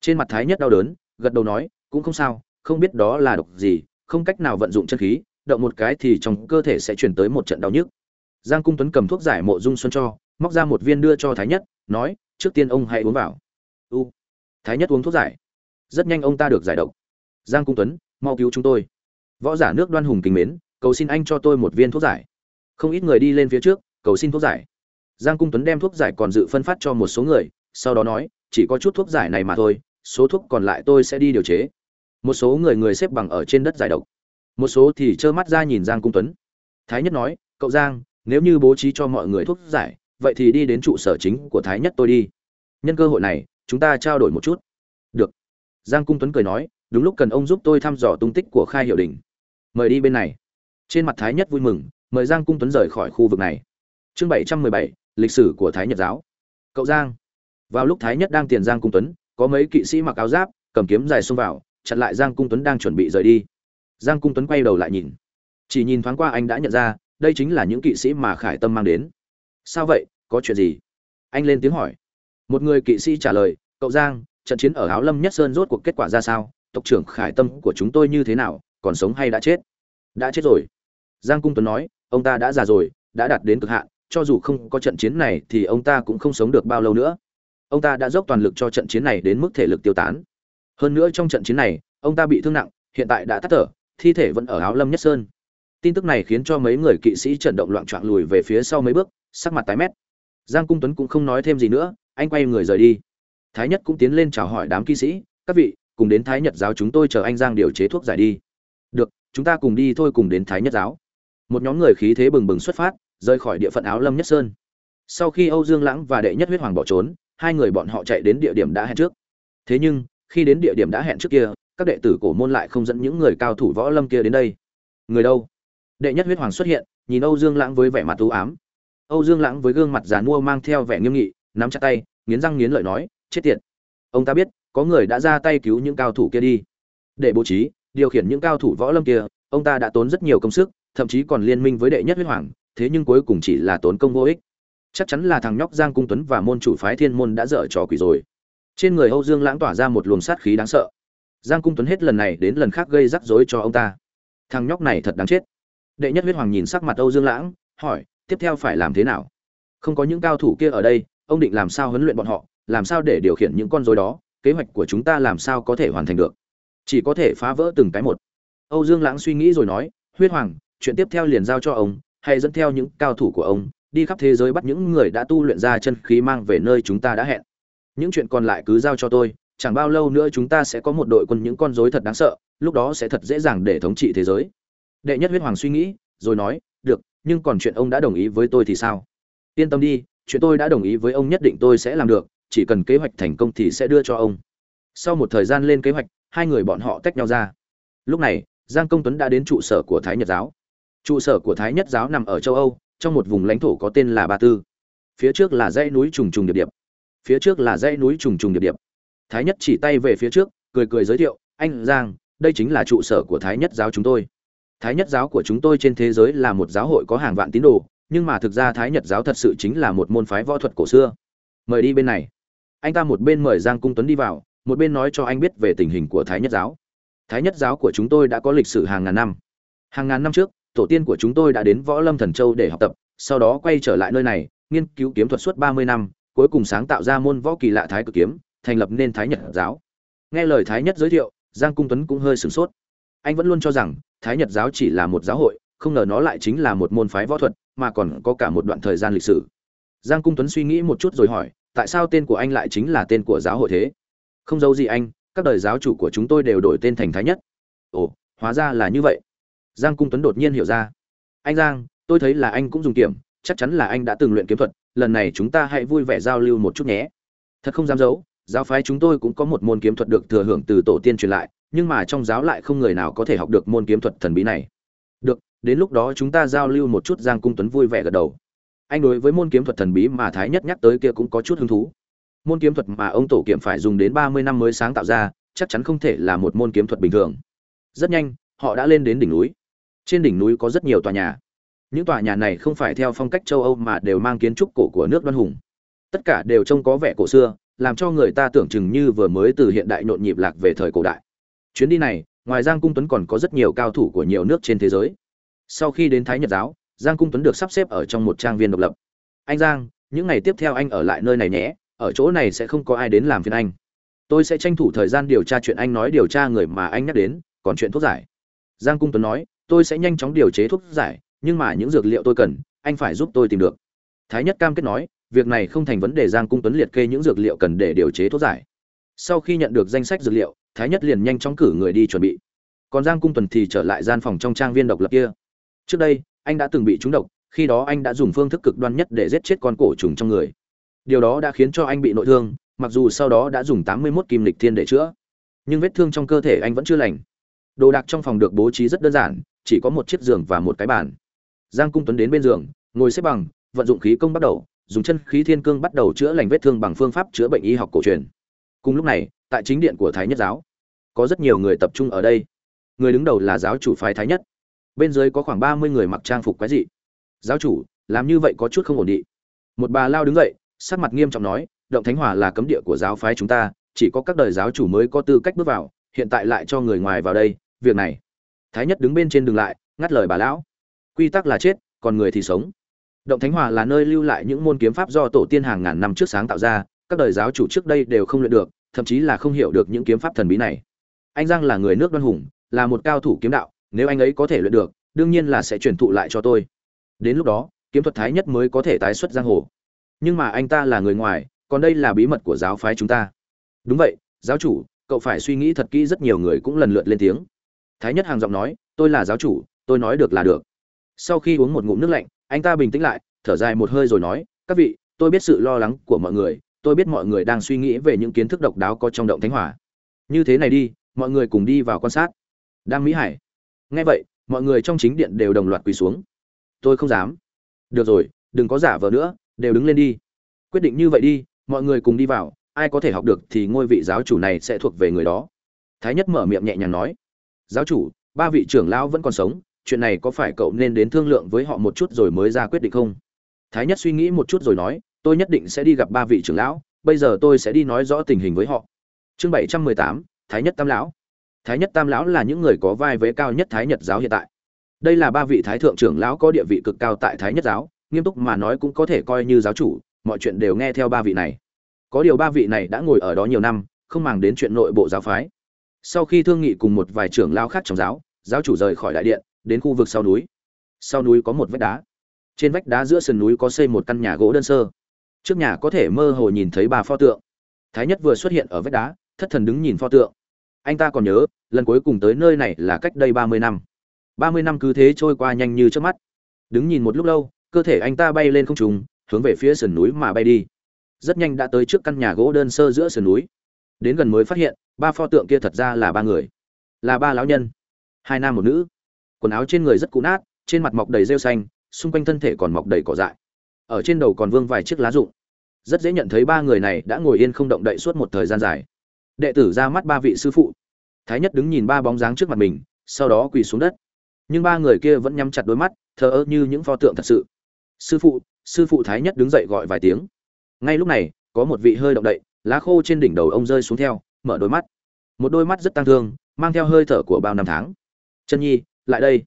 Trên mặt thái nhất đau đớn, gật đầu nói, cũng không sao, không biết đó là độc gì, không cách nào vận dụng chân khí, động một cái thì trong cơ thể sẽ chuyển tới một trận đau nhức. Giang cung tuấn cầm thuốc giải mộ dung xuân cho móc ra một viên đưa cho thái nhất, nói, trước tiên ông hãy uống vào. U, thái nhất uống thuốc giải. Rất nhanh ông ta được giải độc. Giang cung tuấn, mau cứu chúng tôi. Võ giả nước đoan hùng kính mến, cầu xin anh cho tôi một viên thuốc giải. Không ít người đi lên phía trước, cầu xin thuốc giải. Giang cung tuấn đem thuốc giải còn dự phân phát cho một số người, sau đó nói, chỉ có chút thuốc giải này mà thôi, số thuốc còn lại tôi sẽ đi điều chế. Một số người người xếp bằng ở trên đất giải độc. Một số thì trơ mắt ra nhìn giang cung tuấn. Thái nhất nói, cậu giang, nếu như bố trí cho mọi người thuốc giải vậy thì đi đến trụ sở chính của thái nhất tôi đi. Nhân cơ hội này, chúng ta trao đổi một chút. Được. Giang cung tuấn cười nói, đúng lúc cần ông giúp tôi thăm dò tung tích của khai hiệu đình. Mời đi bên này. Trên mặt thái nhất vui mừng, mời giang cung tuấn rời khỏi khu vực này. Chương bảy trăm mười bảy, lịch sử của thái nhật giáo. Cậu giang. Vào lúc thái nhất đang tiền giang cung tuấn, có mấy kỵ sĩ mặc áo giáp, cầm kiếm dài xông vào, chặn lại giang cung tuấn đang chuẩn bị rời đi. Giang cung tuấn quay đầu lại nhìn. Chỉ nhìn thoáng qua anh đã nhận ra, đây chính là những kỵ sĩ mà khải tâm mang đến. Sao vậy? Có chuyện gì? Anh lên tiếng hỏi. Một người kỵ sĩ trả lời, cậu giang, trận chiến ở áo lâm nhất sơn rốt cuộc kết quả ra sao? Tộc trưởng khải tâm của chúng tôi như thế nào? Còn sống hay đã chết? Đã chết rồi. Giang cung tuấn nói, ông ta đã già rồi, đã đạt đến cực hạn, cho dù không có trận chiến này thì ông ta cũng không sống được bao lâu nữa. Ông ta đã dốc toàn lực cho trận chiến này đến mức thể lực tiêu tán. Hơn nữa trong trận chiến này, ông ta bị thương nặng, hiện tại đã tắt thở, thi thể vẫn ở áo lâm nhất sơn. Tin tức này khiến cho mấy người kỵ sĩ trận động loạn trọn lùi về phía sau mấy bước, sắc mặt tái mét giang cung tuấn cũng không nói thêm gì nữa, anh quay người rời đi. Thái nhất cũng tiến lên chào hỏi đám kỵ sĩ, các vị, cùng đến thái nhật giáo chúng tôi chờ anh giang điều chế thuốc giải đi. Được, chúng ta cùng đi thôi cùng đến thái nhất giáo. Một nhóm người khí thế bừng bừng xuất phát, rời khỏi địa phận áo lâm nhất sơn. Sau khi âu dương lãng và đệ nhất huyết hoàng bỏ trốn, hai người bọn họ chạy đến địa điểm đã hẹn trước. Thế nhưng, khi đến địa điểm đã hẹn trước kia, các đệ tử cổ môn lại không dẫn những người cao thủ võ lâm kia đến đây. Người đâu? Đệ nhất huyết hoàng xuất hiện, nhìn âu dương lãng với vẻ mặt u ám âu dương lãng với gương mặt giàn mua mang theo vẻ nghiêm nghị, nắm chặt tay, nghiến răng nghiến lợi nói, chết tiệt. Ông ta biết, có người đã ra tay cứu những cao thủ kia đi. Để bố trí, điều khiển những cao thủ võ lâm kia, ông ta đã tốn rất nhiều công sức, thậm chí còn liên minh với đệ nhất huyết hoàng, thế nhưng cuối cùng chỉ là tốn công vô ích. Chắc chắn là thằng nhóc giang cung tuấn và môn chủ phái thiên môn đã dở trò quỷ rồi. Trên người âu dương lãng tỏa ra một luồng sát khí đáng sợ. Giang cung tuấn hết lần này đến lần khác gây rắc rối cho ông ta. Thằng nhóc này thật đáng chết. Đệ nhất huyết hoàng nhìn sắc mặt âu dương lãng, hỏi tiếp theo phải làm thế nào? Không có những cao thủ kia ở đây, ông định làm sao huấn luyện bọn họ, làm sao để điều khiển những con rối đó, kế hoạch của chúng ta làm sao có thể hoàn thành được? Chỉ có thể phá vỡ từng cái một. Âu dương lãng suy nghĩ rồi nói, huyết hoàng, chuyện tiếp theo liền giao cho ông, hay dẫn theo những cao thủ của ông, đi khắp thế giới bắt những người đã tu luyện ra chân khí mang về nơi chúng ta đã hẹn. Những chuyện còn lại cứ giao cho tôi, chẳng bao lâu nữa chúng ta sẽ có một đội quân những con rối thật đáng sợ, lúc đó sẽ thật dễ dàng để thống trị thế giới. Đệ nhất huyết hoàng suy nghĩ, rồi nói, được nhưng còn chuyện ông đã đồng ý với tôi thì sao? Yên tâm đi, chuyện tôi đã đồng ý với ông nhất định tôi sẽ làm được, chỉ cần kế hoạch thành công thì sẽ đưa cho ông. Sau một thời gian lên kế hoạch, hai người bọn họ tách nhau ra. Lúc này, giang công tuấn đã đến trụ sở của thái nhật giáo. Trụ sở của thái nhất giáo nằm ở châu âu, trong một vùng lãnh thổ có tên là ba tư. Phía trước là dãy núi trùng trùng điệp điệp. Phía trước là dãy núi trùng trùng điệp điệp. Thái nhất chỉ tay về phía trước, cười cười giới thiệu, anh giang, đây chính là trụ sở của thái nhất giáo chúng tôi thái nhất giáo của chúng tôi trên thế giới là một giáo hội có hàng vạn tín đồ, nhưng mà thực ra thái nhật giáo thật sự chính là một môn phái võ thuật cổ xưa. Mời đi bên này. Anh ta một bên mời giang cung tuấn đi vào, một bên nói cho anh biết về tình hình của thái nhất giáo. Thái nhất giáo của chúng tôi đã có lịch sử hàng ngàn năm. Hàng ngàn năm trước, tổ tiên của chúng tôi đã đến võ lâm thần châu để học tập, sau đó quay trở lại nơi này, nghiên cứu kiếm thuật suốt ba mươi năm, cuối cùng sáng tạo ra môn võ kỳ lạ thái cực kiếm, thành lập nên thái nhật giáo. Nghe lời thái nhất giới thiệu, giang cung tuấn cũng hơi sửng sốt anh vẫn luôn cho rằng thái nhật giáo chỉ là một giáo hội, không ngờ nó lại chính là một môn phái võ thuật, mà còn có cả một đoạn thời gian lịch sử. Giang cung tuấn suy nghĩ một chút rồi hỏi, tại sao tên của anh lại chính là tên của giáo hội thế? Không giấu gì anh, các đời giáo chủ của chúng tôi đều đổi tên thành thái nhất. Ồ, hóa ra là như vậy. Giang cung tuấn đột nhiên hiểu ra. Anh giang, tôi thấy là anh cũng dùng kiểm, chắc chắn là anh đã từng luyện kiếm thuật, lần này chúng ta hãy vui vẻ giao lưu một chút nhé. Thật không dám giấu, giáo phái chúng tôi cũng có một môn kiếm thuật được thừa hưởng từ tổ tiên truyền lại nhưng mà trong giáo lại không người nào có thể học được môn kiếm thuật thần bí này. Được, đến lúc đó chúng ta giao lưu một chút giang cung tuấn vui vẻ gật đầu. Anh đối với môn kiếm thuật thần bí mà thái nhất nhắc tới kia cũng có chút hứng thú. Môn kiếm thuật mà ông tổ kiểm phải dùng đến ba mươi năm mới sáng tạo ra, chắc chắn không thể là một môn kiếm thuật bình thường. Rất nhanh, họ đã lên đến đỉnh núi. Trên đỉnh núi có rất nhiều tòa nhà. Những tòa nhà này không phải theo phong cách châu âu mà đều mang kiến trúc cổ của nước đoan hùng. Tất cả đều trông có vẻ cổ xưa, làm cho người ta tưởng chừng như vừa mới từ hiện đại nhộn nhịp lạc về thời cổ đại chuyến đi này, ngoài giang cung tuấn còn có rất nhiều cao thủ của nhiều nước trên thế giới. Sau khi đến thái nhật giáo, giang cung tuấn được sắp xếp ở trong một trang viên độc lập. Anh giang, những ngày tiếp theo anh ở lại nơi này nhé, ở chỗ này sẽ không có ai đến làm phiền anh. Tôi sẽ tranh thủ thời gian điều tra chuyện anh nói điều tra người mà anh nhắc đến, còn chuyện thuốc giải. Giang cung tuấn nói, tôi sẽ nhanh chóng điều chế thuốc giải, nhưng mà những dược liệu tôi cần, anh phải giúp tôi tìm được. Thái nhất cam kết nói, việc này không thành vấn đề. Giang cung tuấn liệt kê những dược liệu cần để điều chế thuốc giải. Sau khi nhận được danh sách dược liệu thái nhất liền nhanh chóng cử người đi chuẩn bị. Còn giang cung Tuần thì trở lại gian phòng trong trang viên độc lập kia. Trước đây, anh đã từng bị trúng độc, khi đó anh đã dùng phương thức cực đoan nhất để giết chết con cổ trùng trong người. Điều đó đã khiến cho anh bị nội thương, mặc dù sau đó đã dùng tám mươi 81 kim lịch thiên để chữa. Nhưng vết thương trong cơ thể anh vẫn chưa lành. Đồ đạc trong phòng được bố trí rất đơn giản, chỉ có một chiếc giường và một cái bàn. Giang cung tuấn đến bên giường, ngồi xếp bằng, vận dụng khí công bắt đầu, dùng chân khí thiên cương bắt đầu chữa lành vết thương bằng phương pháp chữa bệnh y học cổ truyền. Cùng lúc này tại chính điện của thái nhất giáo. Có rất nhiều người tập trung ở đây. Người đứng đầu là giáo chủ phái thái nhất. Bên dưới có khoảng ba mươi người mặc trang phục quái dị. Giáo chủ, làm như vậy có chút không ổn định. Một bà lao đứng dậy, sắc mặt nghiêm trọng nói, động thánh hòa là cấm địa của giáo phái chúng ta, chỉ có các đời giáo chủ mới có tư cách bước vào, hiện tại lại cho người ngoài vào đây, việc này. Thái nhất đứng bên trên đường lại, ngắt lời bà lão, quy tắc là chết, còn người thì sống. Động thánh hòa là nơi lưu lại những môn kiếm pháp do tổ tiên hàng ngàn năm trước sáng tạo ra, các đời giáo chủ trước đây đều không luyện được thậm chí là không hiểu được những kiếm pháp thần bí này. Anh giang là người nước đoan hùng, là một cao thủ kiếm đạo, nếu anh ấy có thể luyện được, đương nhiên là sẽ truyền thụ lại cho tôi. Đến lúc đó, kiếm thuật thái nhất mới có thể tái xuất giang hồ. Nhưng mà anh ta là người ngoài, còn đây là bí mật của giáo phái chúng ta. Đúng vậy, giáo chủ, cậu phải suy nghĩ thật kỹ rất nhiều người cũng lần lượt lên tiếng. Thái nhất hàng giọng nói, tôi là giáo chủ, tôi nói được là được. Sau khi uống một ngụm nước lạnh, anh ta bình tĩnh lại, thở dài một hơi rồi nói, các vị, tôi biết sự lo lắng của mọi người tôi biết mọi người đang suy nghĩ về những kiến thức độc đáo có trong động thánh hỏa. Như thế này đi, mọi người cùng đi vào quan sát. Đam mỹ hải. Nghe vậy, mọi người trong chính điện đều đồng loạt quỳ xuống. Tôi không dám. Được rồi, đừng có giả vờ nữa, đều đứng lên đi. Quyết định như vậy đi, mọi người cùng đi vào, ai có thể học được thì ngôi vị giáo chủ này sẽ thuộc về người đó. Thái nhất mở miệng nhẹ nhàng nói. Giáo chủ, ba vị trưởng lão vẫn còn sống, chuyện này có phải cậu nên đến thương lượng với họ một chút rồi mới ra quyết định không? Thái nhất suy nghĩ một chút rồi nói tôi nhất định sẽ đi gặp ba vị trưởng lão, bây giờ tôi sẽ đi nói rõ tình hình với họ. Chương bảy trăm mười tám, thái nhất tam lão. Thái nhất tam lão là những người có vai vế cao nhất thái nhật giáo hiện tại. Đây là ba vị thái thượng trưởng lão có địa vị cực cao tại thái nhất giáo, nghiêm túc mà nói cũng có thể coi như giáo chủ, mọi chuyện đều nghe theo ba vị này. Có điều ba vị này đã ngồi ở đó nhiều năm, không màng đến chuyện nội bộ giáo phái. Sau khi thương nghị cùng một vài trưởng lao khác trong giáo giáo chủ rời khỏi đại điện, đến khu vực sau núi. Sau núi có một vách đá. Trên vách đá giữa sườn núi có xây một căn nhà gỗ đơn sơ trước nhà có thể mơ hồ nhìn thấy ba pho tượng. Thái nhất vừa xuất hiện ở vách đá, thất thần đứng nhìn pho tượng. Anh ta còn nhớ, lần cuối cùng tới nơi này là cách đây ba mươi năm. Ba mươi năm cứ thế trôi qua nhanh như trước mắt. Đứng nhìn một lúc lâu, cơ thể anh ta bay lên không trùng hướng về phía sườn núi mà bay đi. Rất nhanh đã tới trước căn nhà gỗ đơn sơ giữa sườn núi. Đến gần mới phát hiện, ba pho tượng kia thật ra là ba người. Là ba lão nhân. Hai nam một nữ. Quần áo trên người rất cũ nát, trên mặt mọc đầy rêu xanh, xung quanh thân thể còn mọc đầy cỏ dại ở trên đầu còn vương vài chiếc lá rụng. Rất dễ nhận thấy ba người này đã ngồi yên không động đậy suốt một thời gian dài. Đệ tử ra mắt ba vị sư phụ. Thái nhất đứng nhìn ba bóng dáng trước mặt mình, sau đó quỳ xuống đất. Nhưng ba người kia vẫn nhắm chặt đôi mắt, thờ ơ như những pho tượng thật sự. Sư phụ sư phụ thái nhất đứng dậy gọi vài tiếng. Ngay lúc này, có một vị hơi động đậy, lá khô trên đỉnh đầu ông rơi xuống theo, mở đôi mắt. Một đôi mắt rất tăng thương, mang theo hơi thở của bao năm tháng. Chân nhi, lại đây.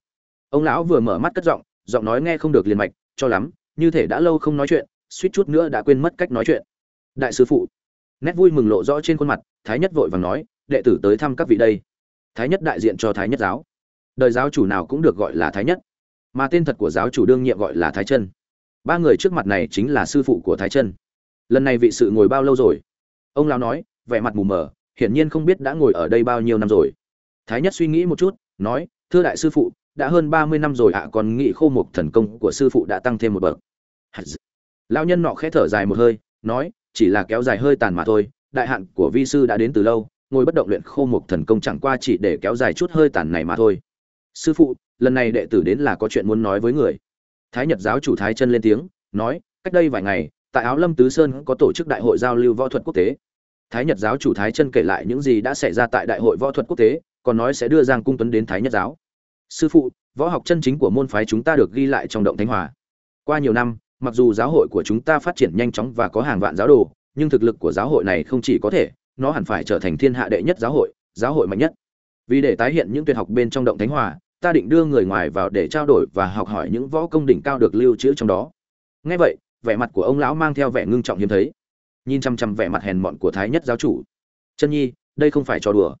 Ông lão vừa mở mắt cất giọng giọng nói nghe không được liền mạch, cho lắm như thể đã lâu không nói chuyện, suýt chút nữa đã quên mất cách nói chuyện. Đại sư phụ. Nét vui mừng lộ rõ trên khuôn mặt, thái nhất vội vàng nói, đệ tử tới thăm các vị đây. Thái nhất đại diện cho thái nhất giáo. Đời giáo chủ nào cũng được gọi là thái nhất, mà tên thật của giáo chủ đương nhiệm gọi là thái chân. Ba người trước mặt này chính là sư phụ của thái chân. Lần này vị sự ngồi bao lâu rồi? Ông lão nói, vẻ mặt mù mờ, hiển nhiên không biết đã ngồi ở đây bao nhiêu năm rồi. Thái nhất suy nghĩ một chút, nói, thưa đại sư phụ, đã hơn ba mươi năm rồi ạ, còn nghị khô một thần công của sư phụ đã tăng thêm một bậc lão nhân nọ khẽ thở dài một hơi, nói, chỉ là kéo dài hơi tàn mà thôi, đại hạn của vi sư đã đến từ lâu, ngồi bất động luyện khô một thần công chẳng qua chỉ để kéo dài chút hơi tàn này mà thôi. Sư phụ, lần này đệ tử đến là có chuyện muốn nói với người. Thái nhật giáo chủ thái chân lên tiếng, nói, cách đây vài ngày, tại áo lâm tứ sơn có tổ chức đại hội giao lưu võ thuật quốc tế. Thái nhật giáo chủ thái chân kể lại những gì đã xảy ra tại đại hội võ thuật quốc tế, còn nói sẽ đưa giang cung tuấn đến thái nhật giáo. Sư phụ, võ học chân chính của môn phái chúng ta được ghi lại trong động thánh hòa. Qua nhiều năm mặc dù giáo hội của chúng ta phát triển nhanh chóng và có hàng vạn giáo đồ, nhưng thực lực của giáo hội này không chỉ có thể, nó hẳn phải trở thành thiên hạ đệ nhất giáo hội giáo hội mạnh nhất. Vì để tái hiện những tuyệt học bên trong động thánh hòa, ta định đưa người ngoài vào để trao đổi và học hỏi những võ công đỉnh cao được lưu trữ trong đó. Ngay vậy, vẻ mặt của ông lão mang theo vẻ ngưng trọng hiếm thấy. Nhìn chăm chăm vẻ mặt hèn mọn của thái nhất giáo chủ. Chân nhi, đây không phải trò đùa.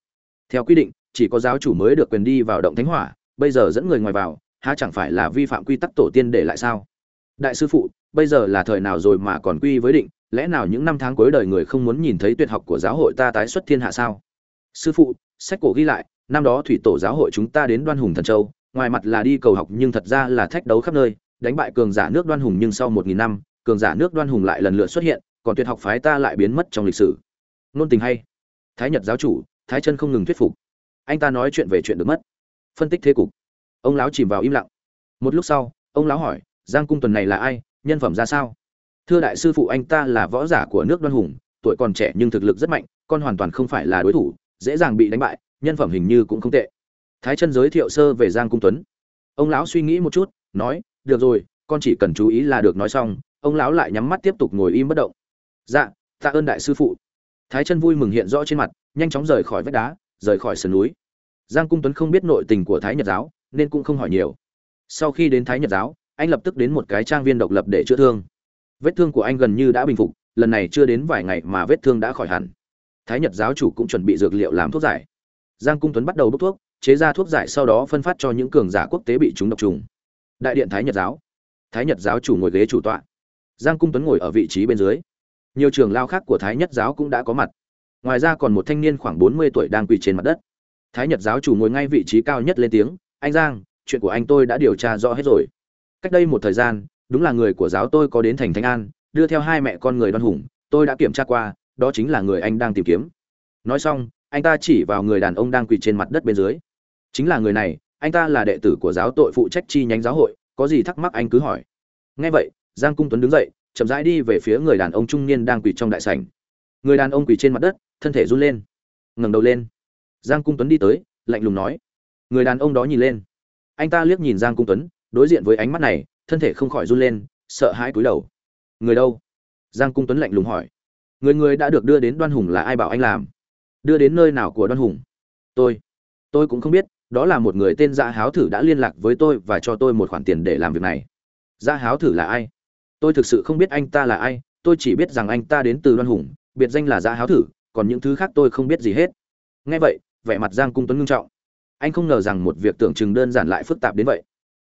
Theo quy định, chỉ có giáo chủ mới được quyền đi vào động thánh hỏa bây giờ dẫn người ngoài vào, há chẳng phải là vi phạm quy tắc tổ tiên để lại sao? Đại sư phụ, bây giờ là thời nào rồi mà còn quy với định, lẽ nào những năm tháng cuối đời người không muốn nhìn thấy tuyệt học của giáo hội ta tái xuất thiên hạ sao? Sư phụ, sách cổ ghi lại, năm đó thủy tổ giáo hội chúng ta đến đoan hùng thần châu, ngoài mặt là đi cầu học nhưng thật ra là thách đấu khắp nơi, đánh bại cường giả nước đoan hùng nhưng sau một nghìn năm, cường giả nước đoan hùng lại lần lượt xuất hiện, còn tuyệt học phái ta lại biến mất trong lịch sử. Nôn tình hay? Thái nhật giáo chủ, thái chân không ngừng thuyết phục. Anh ta nói chuyện về chuyện được mất. Phân tích thế cục. Ông lão chìm vào im lặng. Một lúc sau, ông lão hỏi giang cung tuần này là ai, nhân phẩm ra sao? Thưa đại sư phụ, anh ta là võ giả của nước đoan hùng, tuổi còn trẻ nhưng thực lực rất mạnh, con hoàn toàn không phải là đối thủ, dễ dàng bị đánh bại, nhân phẩm hình như cũng không tệ. Thái chân giới thiệu sơ về giang cung tuấn. Ông lão suy nghĩ một chút, nói, được rồi, con chỉ cần chú ý là được nói xong. Ông lão lại nhắm mắt tiếp tục ngồi im bất động. Dạ tạ ơn đại sư phụ. Thái chân vui mừng hiện rõ trên mặt, nhanh chóng rời khỏi vách đá, rời khỏi sườn núi. Giang cung tuấn không biết nội tình của thái nhật giáo, nên cũng không hỏi nhiều. Sau khi đến thái nhật giáo anh lập tức đến một cái trang viên độc lập để chữa thương. Vết thương của anh gần như đã bình phục, lần này chưa đến vài ngày mà vết thương đã khỏi hẳn. Thái nhật giáo chủ cũng chuẩn bị dược liệu làm thuốc giải. Giang cung tuấn bắt đầu bốc thuốc, chế ra thuốc giải sau đó phân phát cho những cường giả quốc tế bị chúng độc trùng. Đại điện thái nhật giáo. Thái nhật giáo chủ ngồi ghế chủ tọa. Giang cung tuấn ngồi ở vị trí bên dưới. Nhiều trường lao khác của thái nhất giáo cũng đã có mặt. Ngoài ra còn một thanh niên khoảng bốn mươi tuổi đang quỳ trên mặt đất. Thái nhật giáo chủ ngồi ngay vị trí cao nhất lên tiếng, anh giang, chuyện của anh tôi đã điều tra rõ hết rồi cách đây một thời gian, đúng là người của giáo tôi có đến thành thánh an, đưa theo hai mẹ con người đoan hùng, tôi đã kiểm tra qua, đó chính là người anh đang tìm kiếm. Nói xong, anh ta chỉ vào người đàn ông đang quỳ trên mặt đất bên dưới. Chính là người này, anh ta là đệ tử của giáo tội phụ trách chi nhánh giáo hội, có gì thắc mắc anh cứ hỏi. Nghe vậy, giang cung tuấn đứng dậy, chậm rãi đi về phía người đàn ông trung niên đang quỳ trong đại sảnh. Người đàn ông quỳ trên mặt đất, thân thể run lên, ngẩng đầu lên. Giang cung tuấn đi tới, lạnh lùng nói. Người đàn ông đó nhìn lên. Anh ta liếc nhìn giang cung tuấn đối diện với ánh mắt này, thân thể không khỏi run lên, sợ hãi cúi đầu. Người đâu? Giang cung tuấn lạnh lùng hỏi. Người người đã được đưa đến đoan hùng là ai bảo anh làm? Đưa đến nơi nào của đoan hùng? Tôi tôi cũng không biết, đó là một người tên dạ háo thử đã liên lạc với tôi và cho tôi một khoản tiền để làm việc này. Dạ háo thử là ai? Tôi thực sự không biết anh ta là ai, tôi chỉ biết rằng anh ta đến từ đoan hùng, biệt danh là dạ háo thử, còn những thứ khác tôi không biết gì hết. Nghe vậy, vẻ mặt giang cung tuấn ngưng trọng. Anh không ngờ rằng một việc tưởng chừng đơn giản lại phức tạp đến vậy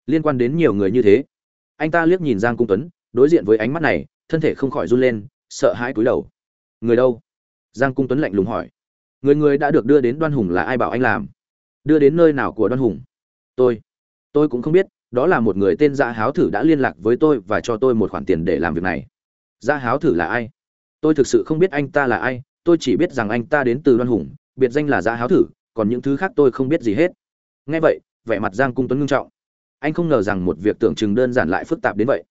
liên quan đến nhiều người như thế. Anh ta liếc nhìn giang cung tuấn, đối diện với ánh mắt này, thân thể không khỏi run lên, sợ hãi cúi đầu. Người đâu? Giang cung tuấn lạnh lùng hỏi. Người người đã được đưa đến đoan hùng là ai bảo anh làm? Đưa đến nơi nào của đoan hùng? Tôi tôi cũng không biết, đó là một người tên dạ háo thử đã liên lạc với tôi và cho tôi một khoản tiền để làm việc này. Dạ háo thử là ai? Tôi thực sự không biết anh ta là ai, tôi chỉ biết rằng anh ta đến từ đoan hùng, biệt danh là dạ háo thử, còn những thứ khác tôi không biết gì hết. Nghe vậy, vẻ mặt giang cung tuấn ngưng trọng anh không ngờ rằng một việc tưởng chừng đơn giản lại phức tạp đến vậy.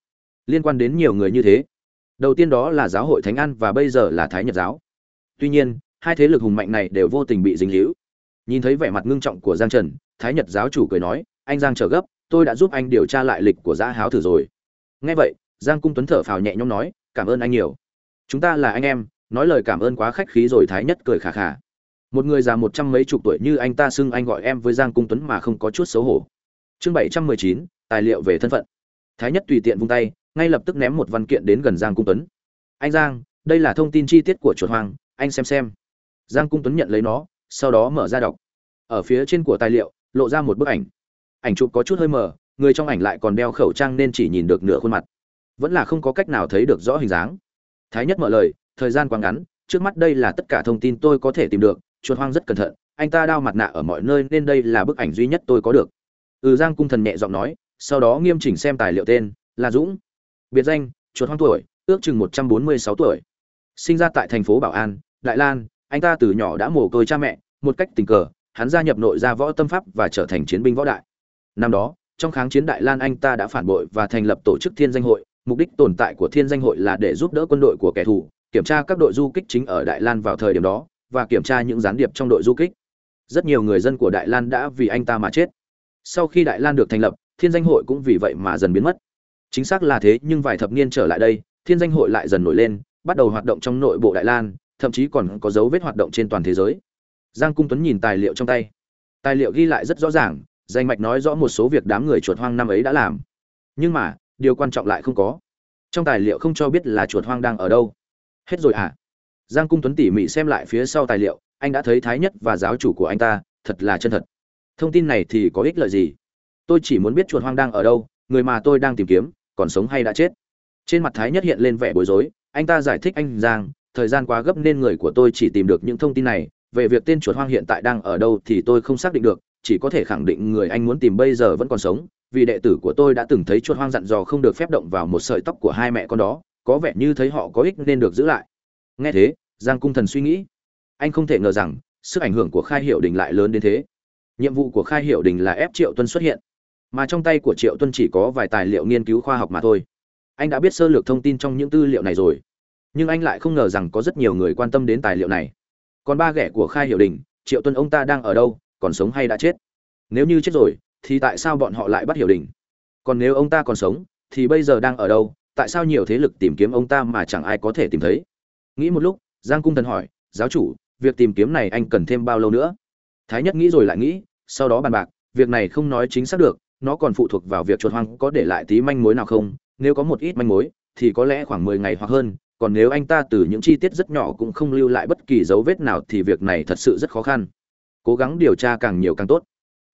Liên quan đến nhiều người như thế. Đầu tiên đó là giáo hội thánh an và bây giờ là thái nhật giáo. Tuy nhiên, hai thế lực hùng mạnh này đều vô tình bị dính líu. Nhìn thấy vẻ mặt ngưng trọng của giang trần, thái nhật giáo chủ cười nói, anh giang trở gấp, tôi đã giúp anh điều tra lại lịch của giã háo thử rồi. Nghe vậy, giang cung tuấn thở phào nhẹ nhõm nói, cảm ơn anh nhiều. Chúng ta là anh em, nói lời cảm ơn quá khách khí rồi thái nhất cười khà khà. Một người già một trăm mấy chục tuổi như anh ta xưng anh gọi em với giang cung tuấn mà không có chút xấu hổ chương bảy trăm mười chín, tài liệu về thân phận. Thái nhất tùy tiện vung tay, ngay lập tức ném một văn kiện đến gần giang cung tuấn. Anh giang, đây là thông tin chi tiết của chuột hoang, anh xem xem. Giang cung tuấn nhận lấy nó, sau đó mở ra đọc. Ở phía trên của tài liệu, lộ ra một bức ảnh. Ảnh chụp có chút hơi mờ, người trong ảnh lại còn đeo khẩu trang nên chỉ nhìn được nửa khuôn mặt. Vẫn là không có cách nào thấy được rõ hình dáng. Thái nhất mở lời, thời gian quá ngắn, trước mắt đây là tất cả thông tin tôi có thể tìm được, chuột hoang rất cẩn thận, anh ta đao mặt nạ ở mọi nơi nên đây là bức ảnh duy nhất tôi có được ừ giang cung thần nhẹ giọng nói, sau đó nghiêm chỉnh xem tài liệu tên, là dũng. Biệt danh, chuột hoang tuổi, ước chừng một trăm bốn mươi sáu tuổi. Sinh ra tại thành phố bảo an, đại lan, anh ta từ nhỏ đã mồ côi cha mẹ, một cách tình cờ, hắn gia nhập nội gia võ tâm pháp và trở thành chiến binh võ đại. Năm đó, trong kháng chiến đại lan anh ta đã phản bội và thành lập tổ chức thiên danh hội, mục đích tồn tại của thiên danh hội là để giúp đỡ quân đội của kẻ thù, kiểm tra các đội du kích chính ở đại lan vào thời điểm đó, và kiểm tra những gián điệp trong đội du kích. Rất nhiều người dân của đại lan đã vì anh ta mà chết sau khi đại lan được thành lập, thiên danh hội cũng vì vậy mà dần biến mất. Chính xác là thế, nhưng vài thập niên trở lại đây, thiên danh hội lại dần nổi lên, bắt đầu hoạt động trong nội bộ đại lan, thậm chí còn có dấu vết hoạt động trên toàn thế giới. Giang cung tuấn nhìn tài liệu trong tay. Tài liệu ghi lại rất rõ ràng, danh mạch nói rõ một số việc đám người chuột hoang năm ấy đã làm. Nhưng mà, điều quan trọng lại không có. Trong tài liệu không cho biết là chuột hoang đang ở đâu. Hết rồi à? Giang cung tuấn tỉ mỉ xem lại phía sau tài liệu, anh đã thấy thái nhất và giáo chủ của anh ta, thật là chân thật thông tin này thì có ích lợi gì? Tôi chỉ muốn biết chuột hoang đang ở đâu, người mà tôi đang tìm kiếm, còn sống hay đã chết. Trên mặt thái nhất hiện lên vẻ bối rối, anh ta giải thích anh giang, thời gian quá gấp nên người của tôi chỉ tìm được những thông tin này, về việc tên chuột hoang hiện tại đang ở đâu thì tôi không xác định được, chỉ có thể khẳng định người anh muốn tìm bây giờ vẫn còn sống, vì đệ tử của tôi đã từng thấy chuột hoang dặn dò không được phép động vào một sợi tóc của hai mẹ con đó, có vẻ như thấy họ có ích nên được giữ lại. Nghe thế, giang cung thần suy nghĩ. Anh không thể ngờ rằng, sức ảnh hưởng của khai hiệu đình lại lớn đến thế nhiệm vụ của khai hiệu đình là ép triệu tuân xuất hiện. Mà trong tay của triệu tuân chỉ có vài tài liệu nghiên cứu khoa học mà thôi. Anh đã biết sơ lược thông tin trong những tư liệu này rồi. Nhưng anh lại không ngờ rằng có rất nhiều người quan tâm đến tài liệu này. Còn ba ghẻ của khai hiệu đình, triệu tuân ông ta đang ở đâu, còn sống hay đã chết? Nếu như chết rồi, thì tại sao bọn họ lại bắt hiệu đình? Còn nếu ông ta còn sống, thì bây giờ đang ở đâu? Tại sao nhiều thế lực tìm kiếm ông ta mà chẳng ai có thể tìm thấy? Nghĩ một lúc, giang cung thần hỏi, giáo chủ, việc tìm kiếm này anh cần thêm bao lâu nữa? Thái nhất nghĩ rồi lại nghĩ, sau đó bàn bạc, việc này không nói chính xác được, nó còn phụ thuộc vào việc chuột hoang có để lại tí manh mối nào không, nếu có một ít manh mối, thì có lẽ khoảng mười ngày hoặc hơn, còn nếu anh ta từ những chi tiết rất nhỏ cũng không lưu lại bất kỳ dấu vết nào thì việc này thật sự rất khó khăn. Cố gắng điều tra càng nhiều càng tốt.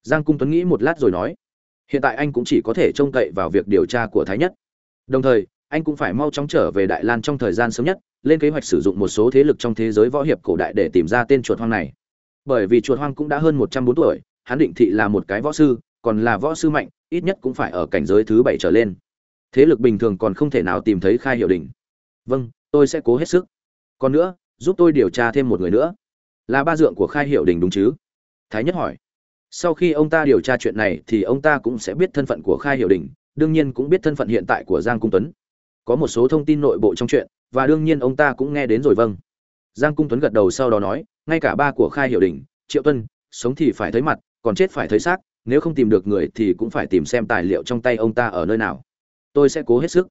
Giang cung tuấn nghĩ một lát rồi nói, hiện tại anh cũng chỉ có thể trông cậy vào việc điều tra của thái nhất. Đồng thời, anh cũng phải mau chóng trở về đại lan trong thời gian sớm nhất, lên kế hoạch sử dụng một số thế lực trong thế giới võ hiệp cổ đại để tìm ra tên chuột hoang này bởi vì chuột hoang cũng đã hơn một trăm bốn tuổi, hắn định thị là một cái võ sư, còn là võ sư mạnh, ít nhất cũng phải ở cảnh giới thứ bảy trở lên. Thế lực bình thường còn không thể nào tìm thấy khai hiệu đình vâng tôi sẽ cố hết sức. Còn nữa, giúp tôi điều tra thêm một người nữa. Là ba dượng của khai hiệu đình đúng chứ? Thái nhất hỏi. Sau khi ông ta điều tra chuyện này thì ông ta cũng sẽ biết thân phận của khai hiệu đình đương nhiên cũng biết thân phận hiện tại của giang cung tuấn. Có một số thông tin nội bộ trong chuyện, và đương nhiên ông ta cũng nghe đến rồi vâng. Giang cung tuấn gật đầu sau đó nói ngay cả ba của khai hiệu đình, triệu tuân, sống thì phải thấy mặt, còn chết phải thấy xác, nếu không tìm được người thì cũng phải tìm xem tài liệu trong tay ông ta ở nơi nào. Tôi sẽ cố hết sức.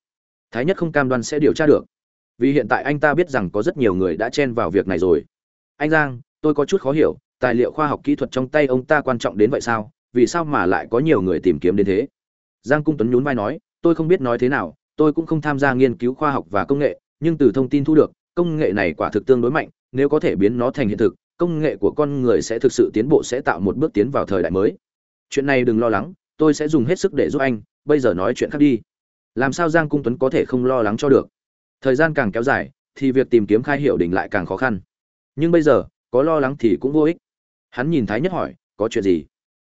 Thái nhất không cam đoan sẽ điều tra được. Vì hiện tại anh ta biết rằng có rất nhiều người đã chen vào việc này rồi. Anh giang, tôi có chút khó hiểu, tài liệu khoa học kỹ thuật trong tay ông ta quan trọng đến vậy sao? Vì sao mà lại có nhiều người tìm kiếm đến thế? Giang cung tuấn nhún vai nói, tôi không biết nói thế nào, tôi cũng không tham gia nghiên cứu khoa học và công nghệ, nhưng từ thông tin thu được, công nghệ này quả thực tương đối mạnh nếu có thể biến nó thành hiện thực, công nghệ của con người sẽ thực sự tiến bộ, sẽ tạo một bước tiến vào thời đại mới. Chuyện này đừng lo lắng, tôi sẽ dùng hết sức để giúp anh, bây giờ nói chuyện khác đi. Làm sao giang cung tuấn có thể không lo lắng cho được? Thời gian càng kéo dài, thì việc tìm kiếm khai hiệu đỉnh lại càng khó khăn. Nhưng bây giờ, có lo lắng thì cũng vô ích. Hắn nhìn thái nhất hỏi, có chuyện gì?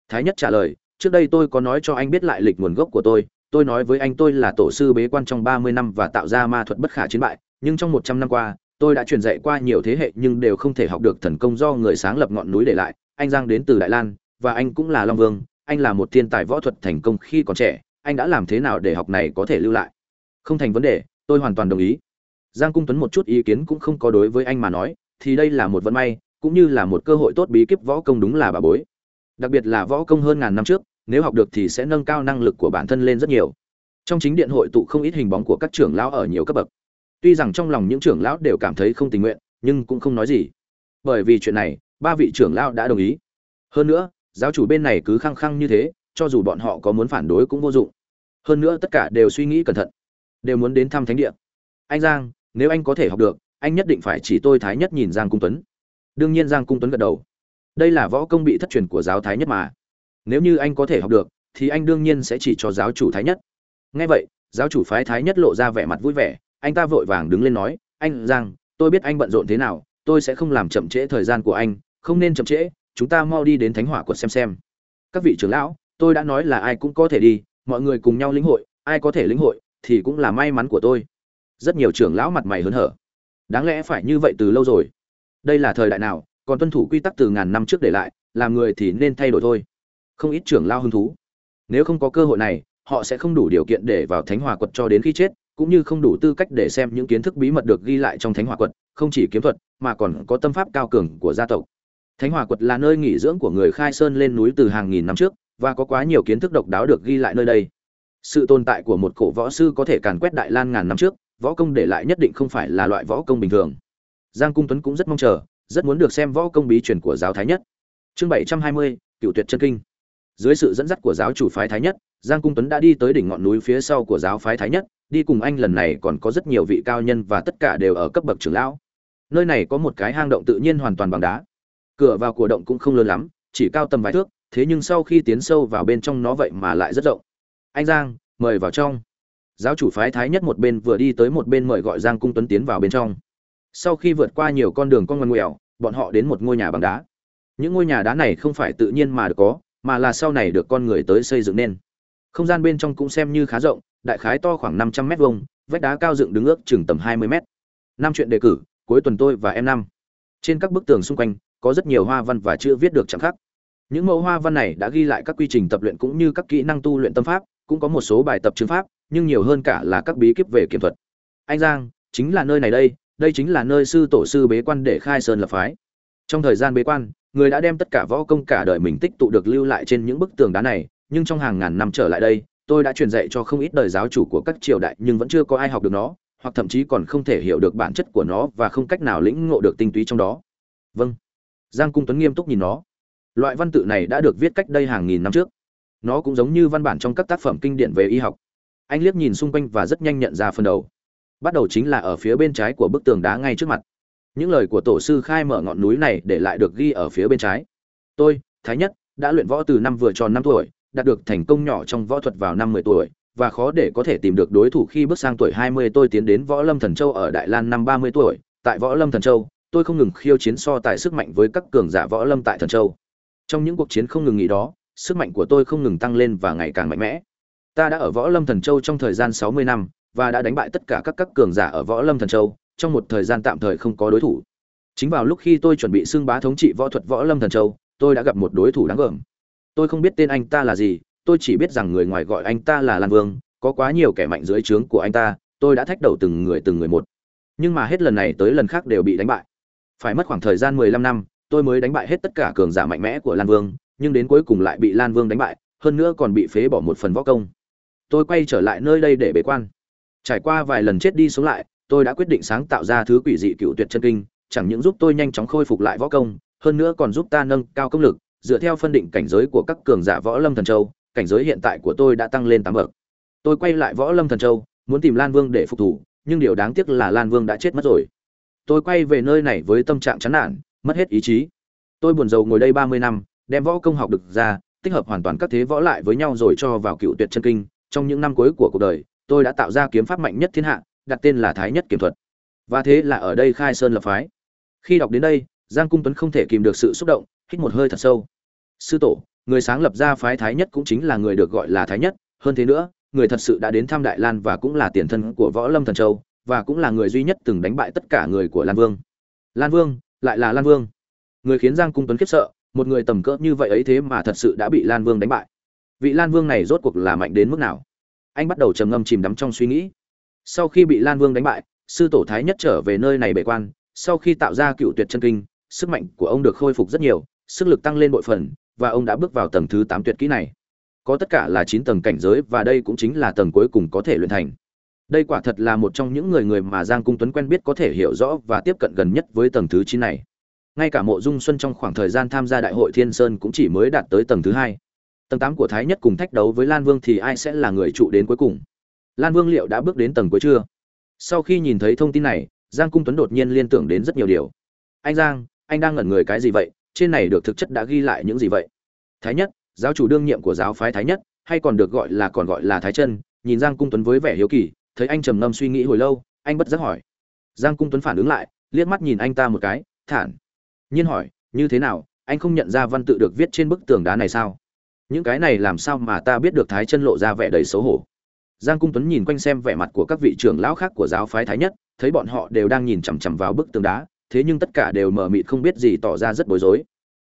Thái nhất trả lời, trước đây tôi có nói cho anh biết lại lịch nguồn gốc của tôi. Tôi nói với anh tôi là tổ sư bế quan trong ba mươi năm và tạo ra ma thuật bất khả chiến bại, nhưng trong một trăm năm qua tôi đã truyền dạy qua nhiều thế hệ nhưng đều không thể học được thần công do người sáng lập ngọn núi để lại. Anh giang đến từ đại lan, và anh cũng là long vương. Anh là một thiên tài võ thuật thành công khi còn trẻ. Anh đã làm thế nào để học này có thể lưu lại? Không thành vấn đề, tôi hoàn toàn đồng ý. Giang cung tuấn một chút ý kiến cũng không có đối với anh mà nói, thì đây là một vận may, cũng như là một cơ hội tốt bí kíp võ công đúng là bà bối. Đặc biệt là võ công hơn ngàn năm trước, nếu học được thì sẽ nâng cao năng lực của bản thân lên rất nhiều. Trong chính điện hội tụ không ít hình bóng của các trưởng lão ở nhiều cấp bậc tuy rằng trong lòng những trưởng lão đều cảm thấy không tình nguyện, nhưng cũng không nói gì. Bởi vì chuyện này, ba vị trưởng lão đã đồng ý. Hơn nữa, giáo chủ bên này cứ khăng khăng như thế, cho dù bọn họ có muốn phản đối cũng vô dụng. Hơn nữa tất cả đều suy nghĩ cẩn thận, đều muốn đến thăm thánh địa. Anh giang, nếu anh có thể học được, anh nhất định phải chỉ tôi thái nhất nhìn giang cung tuấn. Đương nhiên giang cung tuấn gật đầu. Đây là võ công bị thất truyền của giáo thái nhất mà. Nếu như anh có thể học được, thì anh đương nhiên sẽ chỉ cho giáo chủ thái nhất. Nghe vậy, giáo chủ phái thái nhất lộ ra vẻ mặt vui vẻ anh ta vội vàng đứng lên nói, anh giang, tôi biết anh bận rộn thế nào, tôi sẽ không làm chậm trễ thời gian của anh, không nên chậm trễ, chúng ta mau đi đến thánh hỏa quật xem xem. Các vị trưởng lão, tôi đã nói là ai cũng có thể đi, mọi người cùng nhau lĩnh hội, ai có thể lĩnh hội thì cũng là may mắn của tôi. Rất nhiều trưởng lão mặt mày hớn hở. Đáng lẽ phải như vậy từ lâu rồi? Đây là thời đại nào, còn tuân thủ quy tắc từ ngàn năm trước để lại, làm người thì nên thay đổi thôi. Không ít trưởng lao hứng thú. Nếu không có cơ hội này, họ sẽ không đủ điều kiện để vào thánh hòa quật cho đến khi chết cũng như không đủ tư cách để xem những kiến thức bí mật được ghi lại trong thánh hỏa quật, không chỉ kiếm thuật, mà còn có tâm pháp cao cường của gia tộc. Thánh hỏa quật là nơi nghỉ dưỡng của người khai sơn lên núi từ hàng nghìn năm trước, và có quá nhiều kiến thức độc đáo được ghi lại nơi đây. Sự tồn tại của một cổ võ sư có thể càn quét đại lan ngàn năm trước, võ công để lại nhất định không phải là loại võ công bình thường. Giang cung tuấn cũng rất mong chờ, rất muốn được xem võ công bí truyền của giáo thái nhất. Chương bảy trăm hai mươi, cựu tuyệt chân kinh. Dưới sự dẫn dắt của giáo chủ phái thái nhất, giang cung tuấn đã đi tới đỉnh ngọn núi phía sau của giáo phái thái nhất đi cùng anh lần này còn có rất nhiều vị cao nhân và tất cả đều ở cấp bậc trưởng lão. Nơi này có một cái hang động tự nhiên hoàn toàn bằng đá. Cửa vào của động cũng không lớn lắm, chỉ cao tầm vài thước, thế nhưng sau khi tiến sâu vào bên trong nó vậy mà lại rất rộng. Anh giang, mời vào trong. Giáo chủ phái thái nhất một bên vừa đi tới một bên mời gọi giang cung tuấn tiến vào bên trong. Sau khi vượt qua nhiều con đường con ngoằn ngoèo, bọn họ đến một ngôi nhà bằng đá. Những ngôi nhà đá này không phải tự nhiên mà được có, mà là sau này được con người tới xây dựng nên. Không gian bên trong cũng xem như khá rộng đại khái to khoảng năm trăm mét vuông, vách đá cao dựng đứng ước chừng tầm hai mươi mét. Năm chuyện đề cử, cuối tuần tôi và em năm. Trên các bức tường xung quanh, có rất nhiều hoa văn và chữ viết được chẳng khắc những mẫu hoa văn này đã ghi lại các quy trình tập luyện cũng như các kỹ năng tu luyện tâm pháp, cũng có một số bài tập chứng pháp, nhưng nhiều hơn cả là các bí kíp về kiếm thuật. Anh giang, chính là nơi này đây đây chính là nơi sư tổ sư bế quan để khai sơn lập phái. Trong thời gian bế quan, người đã đem tất cả võ công cả đời mình tích tụ được lưu lại trên những bức tường đá này, nhưng trong hàng ngàn năm trở lại đây tôi đã truyền dạy cho không ít đời giáo chủ của các triều đại nhưng vẫn chưa có ai học được nó, hoặc thậm chí còn không thể hiểu được bản chất của nó và không cách nào lĩnh ngộ được tinh túy trong đó. Vâng. Giang cung tuấn nghiêm túc nhìn nó. Loại văn tự này đã được viết cách đây hàng nghìn năm trước. Nó cũng giống như văn bản trong các tác phẩm kinh điển về y học. Anh liếc nhìn xung quanh và rất nhanh nhận ra phần đầu. Bắt đầu chính là ở phía bên trái của bức tường đá ngay trước mặt. Những lời của tổ sư khai mở ngọn núi này để lại được ghi ở phía bên trái. Tôi, thái nhất, đã luyện võ từ năm vừa tròn năm tuổi đạt được thành công nhỏ trong võ thuật vào năm mười tuổi, và khó để có thể tìm được đối thủ khi bước sang tuổi hai mươi tôi tiến đến võ lâm thần châu ở đại lan năm ba mươi tuổi. Tại võ lâm thần châu, tôi không ngừng khiêu chiến so tài sức mạnh với các cường giả võ lâm tại thần châu. Trong những cuộc chiến không ngừng nghỉ đó, sức mạnh của tôi không ngừng tăng lên và ngày càng mạnh mẽ. Ta đã ở võ lâm thần châu trong thời gian sáu mươi năm, và đã đánh bại tất cả các các cường giả ở võ lâm thần châu, trong một thời gian tạm thời không có đối thủ. Chính vào lúc khi tôi chuẩn bị xưng bá thống trị võ thuật võ lâm thần châu, tôi đã gặp một đối thủ đáng gờm tôi không biết tên anh ta là gì, tôi chỉ biết rằng người ngoài gọi anh ta là lan vương, có quá nhiều kẻ mạnh dưới trướng của anh ta, tôi đã thách đầu từng người từng người một. Nhưng mà hết lần này tới lần khác đều bị đánh bại. Phải mất khoảng thời gian mười lăm năm, tôi mới đánh bại hết tất cả cường giả mạnh mẽ của lan vương, nhưng đến cuối cùng lại bị lan vương đánh bại, hơn nữa còn bị phế bỏ một phần võ công. Tôi quay trở lại nơi đây để bế quan. Trải qua vài lần chết đi sống lại, tôi đã quyết định sáng tạo ra thứ quỷ dị cựu tuyệt chân kinh, chẳng những giúp tôi nhanh chóng khôi phục lại võ công, hơn nữa còn giúp ta nâng cao công lực dựa theo phân định cảnh giới của các cường giả võ lâm thần châu, cảnh giới hiện tại của tôi đã tăng lên tám bậc. Tôi quay lại võ lâm thần châu, muốn tìm lan vương để phục thủ, nhưng điều đáng tiếc là lan vương đã chết mất rồi. Tôi quay về nơi này với tâm trạng chán nản, mất hết ý chí. Tôi buồn rầu ngồi đây ba mươi năm, đem võ công học được ra, tích hợp hoàn toàn các thế võ lại với nhau rồi cho vào cựu tuyệt chân kinh. Trong những năm cuối của cuộc đời, tôi đã tạo ra kiếm pháp mạnh nhất thiên hạ, đặt tên là thái nhất kiếm thuật. Và thế là ở đây khai sơn lập phái. Khi đọc đến đây, giang cung tuấn không thể kìm được sự xúc động hít một hơi thật sâu. Sư tổ, người sáng lập ra phái thái nhất cũng chính là người được gọi là thái nhất, hơn thế nữa, người thật sự đã đến thăm đại lan và cũng là tiền thân của võ lâm thần châu, và cũng là người duy nhất từng đánh bại tất cả người của lan vương. Lan vương, lại là lan vương. Người khiến giang cung tuấn khiếp sợ, một người tầm cỡ như vậy ấy thế mà thật sự đã bị lan vương đánh bại. Vị lan vương này rốt cuộc là mạnh đến mức nào? Anh bắt đầu trầm ngâm chìm đắm trong suy nghĩ. Sau khi bị lan vương đánh bại, sư tổ thái nhất trở về nơi này bệ quan, sau khi tạo ra cựu tuyệt chân kinh, sức mạnh của ông được khôi phục rất nhiều sức lực tăng lên bội phần, và ông đã bước vào tầng thứ tám tuyệt kỹ này. Có tất cả là chín tầng cảnh giới và đây cũng chính là tầng cuối cùng có thể luyện thành. Đây quả thật là một trong những người người mà giang cung tuấn quen biết có thể hiểu rõ và tiếp cận gần nhất với tầng thứ chín này. Ngay cả mộ dung xuân trong khoảng thời gian tham gia đại hội thiên sơn cũng chỉ mới đạt tới tầng thứ hai. Tầng tám của thái nhất cùng thách đấu với lan vương thì ai sẽ là người trụ đến cuối cùng? Lan vương liệu đã bước đến tầng cuối chưa? Sau khi nhìn thấy thông tin này, giang cung tuấn đột nhiên liên tưởng đến rất nhiều điều. Anh giang, anh đang ngẩn người cái gì vậy? Trên này được thực chất đã ghi lại những gì vậy? Thái nhất, giáo chủ đương nhiệm của giáo phái thái nhất, hay còn được gọi là còn gọi là thái chân nhìn giang cung tuấn với vẻ hiếu kỳ, thấy anh trầm ngâm suy nghĩ hồi lâu, anh bất giác hỏi. Giang cung tuấn phản ứng lại, liếc mắt nhìn anh ta một cái, thản nhiên hỏi, như thế nào, anh không nhận ra văn tự được viết trên bức tường đá này sao? Những cái này làm sao mà ta biết được thái chân lộ ra vẻ đầy xấu hổ? Giang cung tuấn nhìn quanh xem vẻ mặt của các vị trưởng lão khác của giáo phái thái nhất, thấy bọn họ đều đang nhìn chằm chằm vào bức tường đá thế nhưng tất cả đều mờ mịt không biết gì tỏ ra rất bối rối.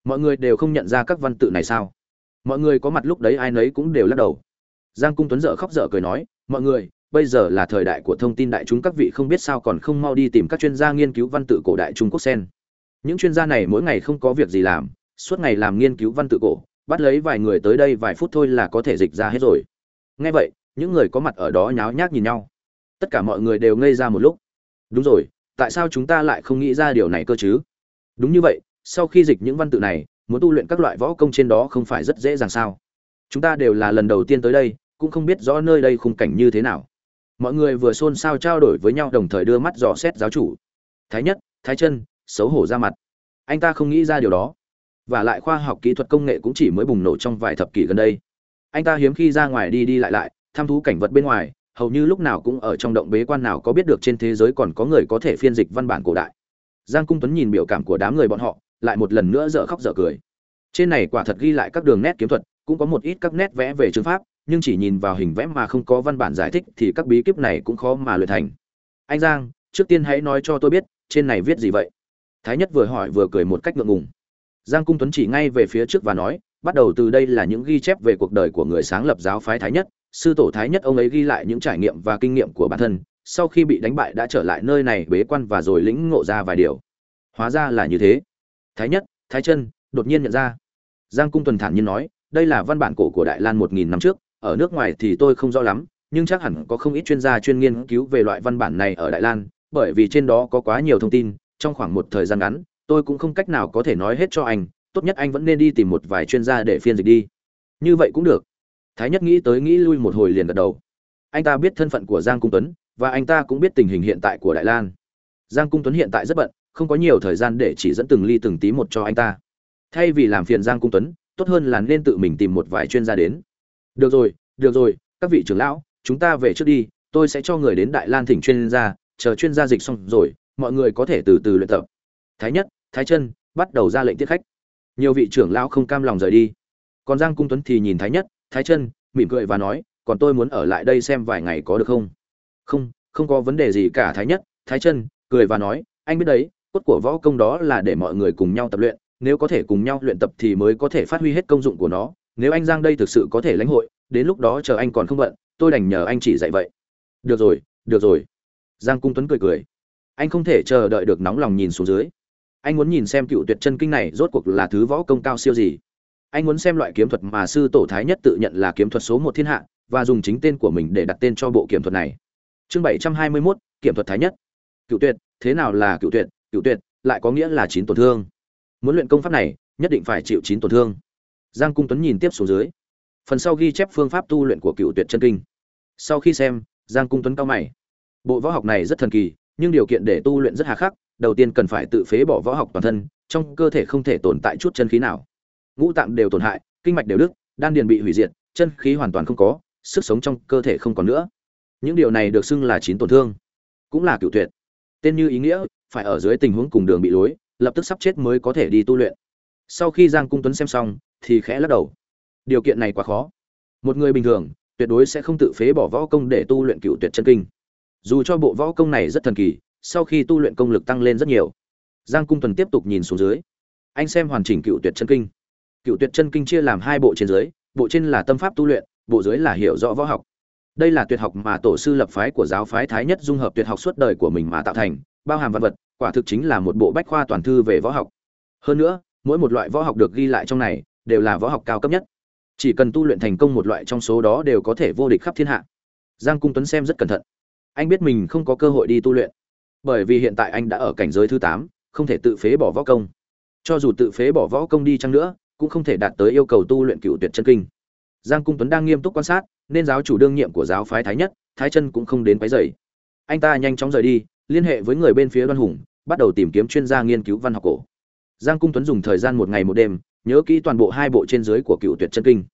Mọi người đều không nhận ra các văn tự này sao? Mọi người có mặt lúc đấy ai nấy cũng đều lắc đầu. Giang cung tuấn dở khóc dở cười nói, mọi người, bây giờ là thời đại của thông tin đại chúng, các vị không biết sao còn không mau đi tìm các chuyên gia nghiên cứu văn tự cổ đại trung quốc sen những chuyên gia này mỗi ngày không có việc gì làm, suốt ngày làm nghiên cứu văn tự cổ, bắt lấy vài người tới đây vài phút thôi là có thể dịch ra hết rồi. Nghe vậy, những người có mặt ở đó nháo nhác nhìn nhau. Tất cả mọi người đều ngây ra một lúc. Đúng rồi tại sao chúng ta lại không nghĩ ra điều này cơ chứ? Đúng như vậy, sau khi dịch những văn tự này, muốn tu luyện các loại võ công trên đó không phải rất dễ dàng sao? Chúng ta đều là lần đầu tiên tới đây, cũng không biết rõ nơi đây khung cảnh như thế nào. Mọi người vừa xôn xao trao đổi với nhau đồng thời đưa mắt dò xét giáo chủ. Thái nhất, thái chân, xấu hổ ra mặt. Anh ta không nghĩ ra điều đó. Và lại khoa học kỹ thuật công nghệ cũng chỉ mới bùng nổ trong vài thập kỷ gần đây. Anh ta hiếm khi ra ngoài đi đi lại lại, tham thú cảnh vật bên ngoài hầu như lúc nào cũng ở trong động bế quan nào có biết được trên thế giới còn có người có thể phiên dịch văn bản cổ đại. Giang cung tuấn nhìn biểu cảm của đám người bọn họ, lại một lần nữa dở khóc dở cười. Trên này quả thật ghi lại các đường nét kiếm thuật, cũng có một ít các nét vẽ về chương pháp, nhưng chỉ nhìn vào hình vẽ mà không có văn bản giải thích thì các bí kíp này cũng khó mà luyện thành. Anh giang, trước tiên hãy nói cho tôi biết, trên này viết gì vậy? Thái nhất vừa hỏi vừa cười một cách ngượng ngùng. Giang cung tuấn chỉ ngay về phía trước và nói, bắt đầu từ đây là những ghi chép về cuộc đời của người sáng lập giáo phái thái nhất sư tổ thái nhất ông ấy ghi lại những trải nghiệm và kinh nghiệm của bản thân, sau khi bị đánh bại đã trở lại nơi này bế quan và rồi lĩnh ngộ ra vài điều. Hóa ra là như thế. Thái nhất, thái chân đột nhiên nhận ra. Giang cung tuần thản nhiên nói, đây là văn bản cổ của đại lan một nghìn năm trước, ở nước ngoài thì tôi không rõ lắm, nhưng chắc hẳn có không ít chuyên gia chuyên nghiên cứu về loại văn bản này ở đại lan, bởi vì trên đó có quá nhiều thông tin, trong khoảng một thời gian ngắn, tôi cũng không cách nào có thể nói hết cho anh, tốt nhất anh vẫn nên đi tìm một vài chuyên gia để phiên dịch đi. Như vậy cũng được thái nhất nghĩ tới nghĩ lui một hồi liền gật đầu. Anh ta biết thân phận của giang cung tuấn, và anh ta cũng biết tình hình hiện tại của đại lan. Giang cung tuấn hiện tại rất bận, không có nhiều thời gian để chỉ dẫn từng ly từng tí một cho anh ta. Thay vì làm phiền giang cung tuấn, tốt hơn là nên tự mình tìm một vài chuyên gia đến. Được rồi được rồi, các vị trưởng lão, chúng ta về trước đi, tôi sẽ cho người đến đại lan thỉnh chuyên gia, chờ chuyên gia dịch xong rồi, mọi người có thể từ từ luyện tập. Thái nhất, thái chân, bắt đầu ra lệnh tiết khách. Nhiều vị trưởng lão không cam lòng rời đi. Còn giang cung tuấn thì nhìn thái nhất thái chân mỉm cười và nói, còn tôi muốn ở lại đây xem vài ngày có được không? Không không có vấn đề gì cả, thái nhất. Thái chân cười và nói, anh biết đấy, cốt của võ công đó là để mọi người cùng nhau tập luyện, nếu có thể cùng nhau luyện tập thì mới có thể phát huy hết công dụng của nó. Nếu anh giang đây thực sự có thể lãnh hội, đến lúc đó chờ anh còn không bận, tôi đành nhờ anh chỉ dạy vậy. Được rồi được rồi. Giang cung tuấn cười cười. Anh không thể chờ đợi được nóng lòng nhìn xuống dưới. Anh muốn nhìn xem cựu tuyệt chân kinh này rốt cuộc là thứ võ công cao siêu gì anh muốn xem loại kiếm thuật mà sư tổ thái nhất tự nhận là kiếm thuật số một thiên hạ, và dùng chính tên của mình để đặt tên cho bộ kiếm thuật này. Chương bảy trăm hai mươi mốt, kiểm thuật thái nhất. Cựu tuyệt, thế nào là cựu tuyệt? Cựu tuyệt lại có nghĩa là chín tổn thương. Muốn luyện công pháp này, nhất định phải chịu chín tổn thương. Giang cung tuấn nhìn tiếp xuống dưới. Phần sau ghi chép phương pháp tu luyện của cựu tuyệt chân kinh. Sau khi xem, giang cung tuấn cao mày. Bộ võ học này rất thần kỳ, nhưng điều kiện để tu luyện rất hà khắc, đầu tiên cần phải tự phế bỏ võ học toàn thân, trong cơ thể không thể tồn tại chút chân khí nào ngũ tạng đều tổn hại, kinh mạch đều đứt, đan điền bị hủy diệt, chân khí hoàn toàn không có, sức sống trong cơ thể không còn nữa. Những điều này được xưng là chín tổn thương, cũng là cựu tuyệt. Tên như ý nghĩa, phải ở dưới tình huống cùng đường bị lối, lập tức sắp chết mới có thể đi tu luyện. Sau khi giang cung tuấn xem xong, thì khẽ lắc đầu. Điều kiện này quá khó. Một người bình thường, tuyệt đối sẽ không tự phế bỏ võ công để tu luyện cựu tuyệt chân kinh. Dù cho bộ võ công này rất thần kỳ, sau khi tu luyện công lực tăng lên rất nhiều. Giang cung tuấn tiếp tục nhìn xuống dưới. Anh xem hoàn chỉnh cựu tuyệt chân kinh cựu tuyệt chân kinh chia làm hai bộ trên dưới, bộ trên là tâm pháp tu luyện, bộ dưới là hiểu rõ võ học. Đây là tuyệt học mà tổ sư lập phái của giáo phái thái nhất dung hợp tuyệt học suốt đời của mình mà tạo thành, bao hàm văn vật, quả thực chính là một bộ bách khoa toàn thư về võ học. Hơn nữa, mỗi một loại võ học được ghi lại trong này, đều là võ học cao cấp nhất. Chỉ cần tu luyện thành công một loại trong số đó đều có thể vô địch khắp thiên hạ. Giang cung tuấn xem rất cẩn thận. Anh biết mình không có cơ hội đi tu luyện, bởi vì hiện tại anh đã ở cảnh giới thứ tám, không thể tự phế bỏ võ công. Cho dù tự phế bỏ võ công đi chăng nữa cũng không thể đạt tới yêu cầu tu luyện cựu tuyệt chân kinh. Giang cung tuấn đang nghiêm túc quan sát, nên giáo chủ đương nhiệm của giáo phái thái nhất, thái chân cũng không đến váy dày anh ta nhanh chóng rời đi, liên hệ với người bên phía đoan hùng, bắt đầu tìm kiếm chuyên gia nghiên cứu văn học cổ. Giang cung tuấn dùng thời gian một ngày một đêm, nhớ kỹ toàn bộ hai bộ trên dưới của cựu tuyệt chân kinh.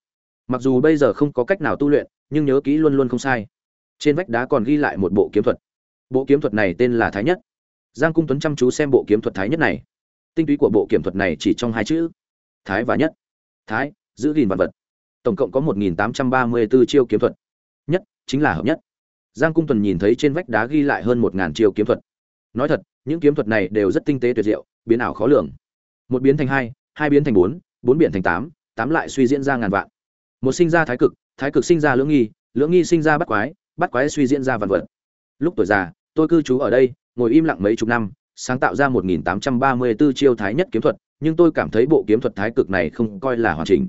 Mặc dù bây giờ không có cách nào tu luyện, nhưng nhớ kỹ luôn luôn không sai. Trên vách đá còn ghi lại một bộ kiếm thuật. Bộ kiếm thuật này tên là thái nhất. Giang cung tuấn chăm chú xem bộ kiếm thuật thái nhất này. Tinh túy của bộ kiếm thuật này chỉ trong hai chữ thái và nhất. Thái giữ gìn vật vật. Tổng cộng có một nghìn tám trăm ba mươi 1834 chiêu kiếm thuật. Nhất chính là hợp nhất. Giang cung tuần nhìn thấy trên vách đá ghi lại hơn một ngàn chiêu kiếm thuật. Nói thật những kiếm thuật này đều rất tinh tế tuyệt diệu biến ảo khó lường. Một biến thành hai hai biến thành bốn bốn biến thành tám tám lại suy diễn ra ngàn vạn. Một sinh ra thái cực thái cực sinh ra lưỡng nghi lưỡng nghi sinh ra bắt quái bắt quái suy diễn ra vạn vật. Lúc tuổi già tôi cư trú ở đây ngồi im lặng mấy chục năm sáng tạo ra 1834 chiêu thái nhất kiếm thuật, nhưng tôi cảm thấy bộ kiếm thuật thái cực này không coi là hoàn chỉnh.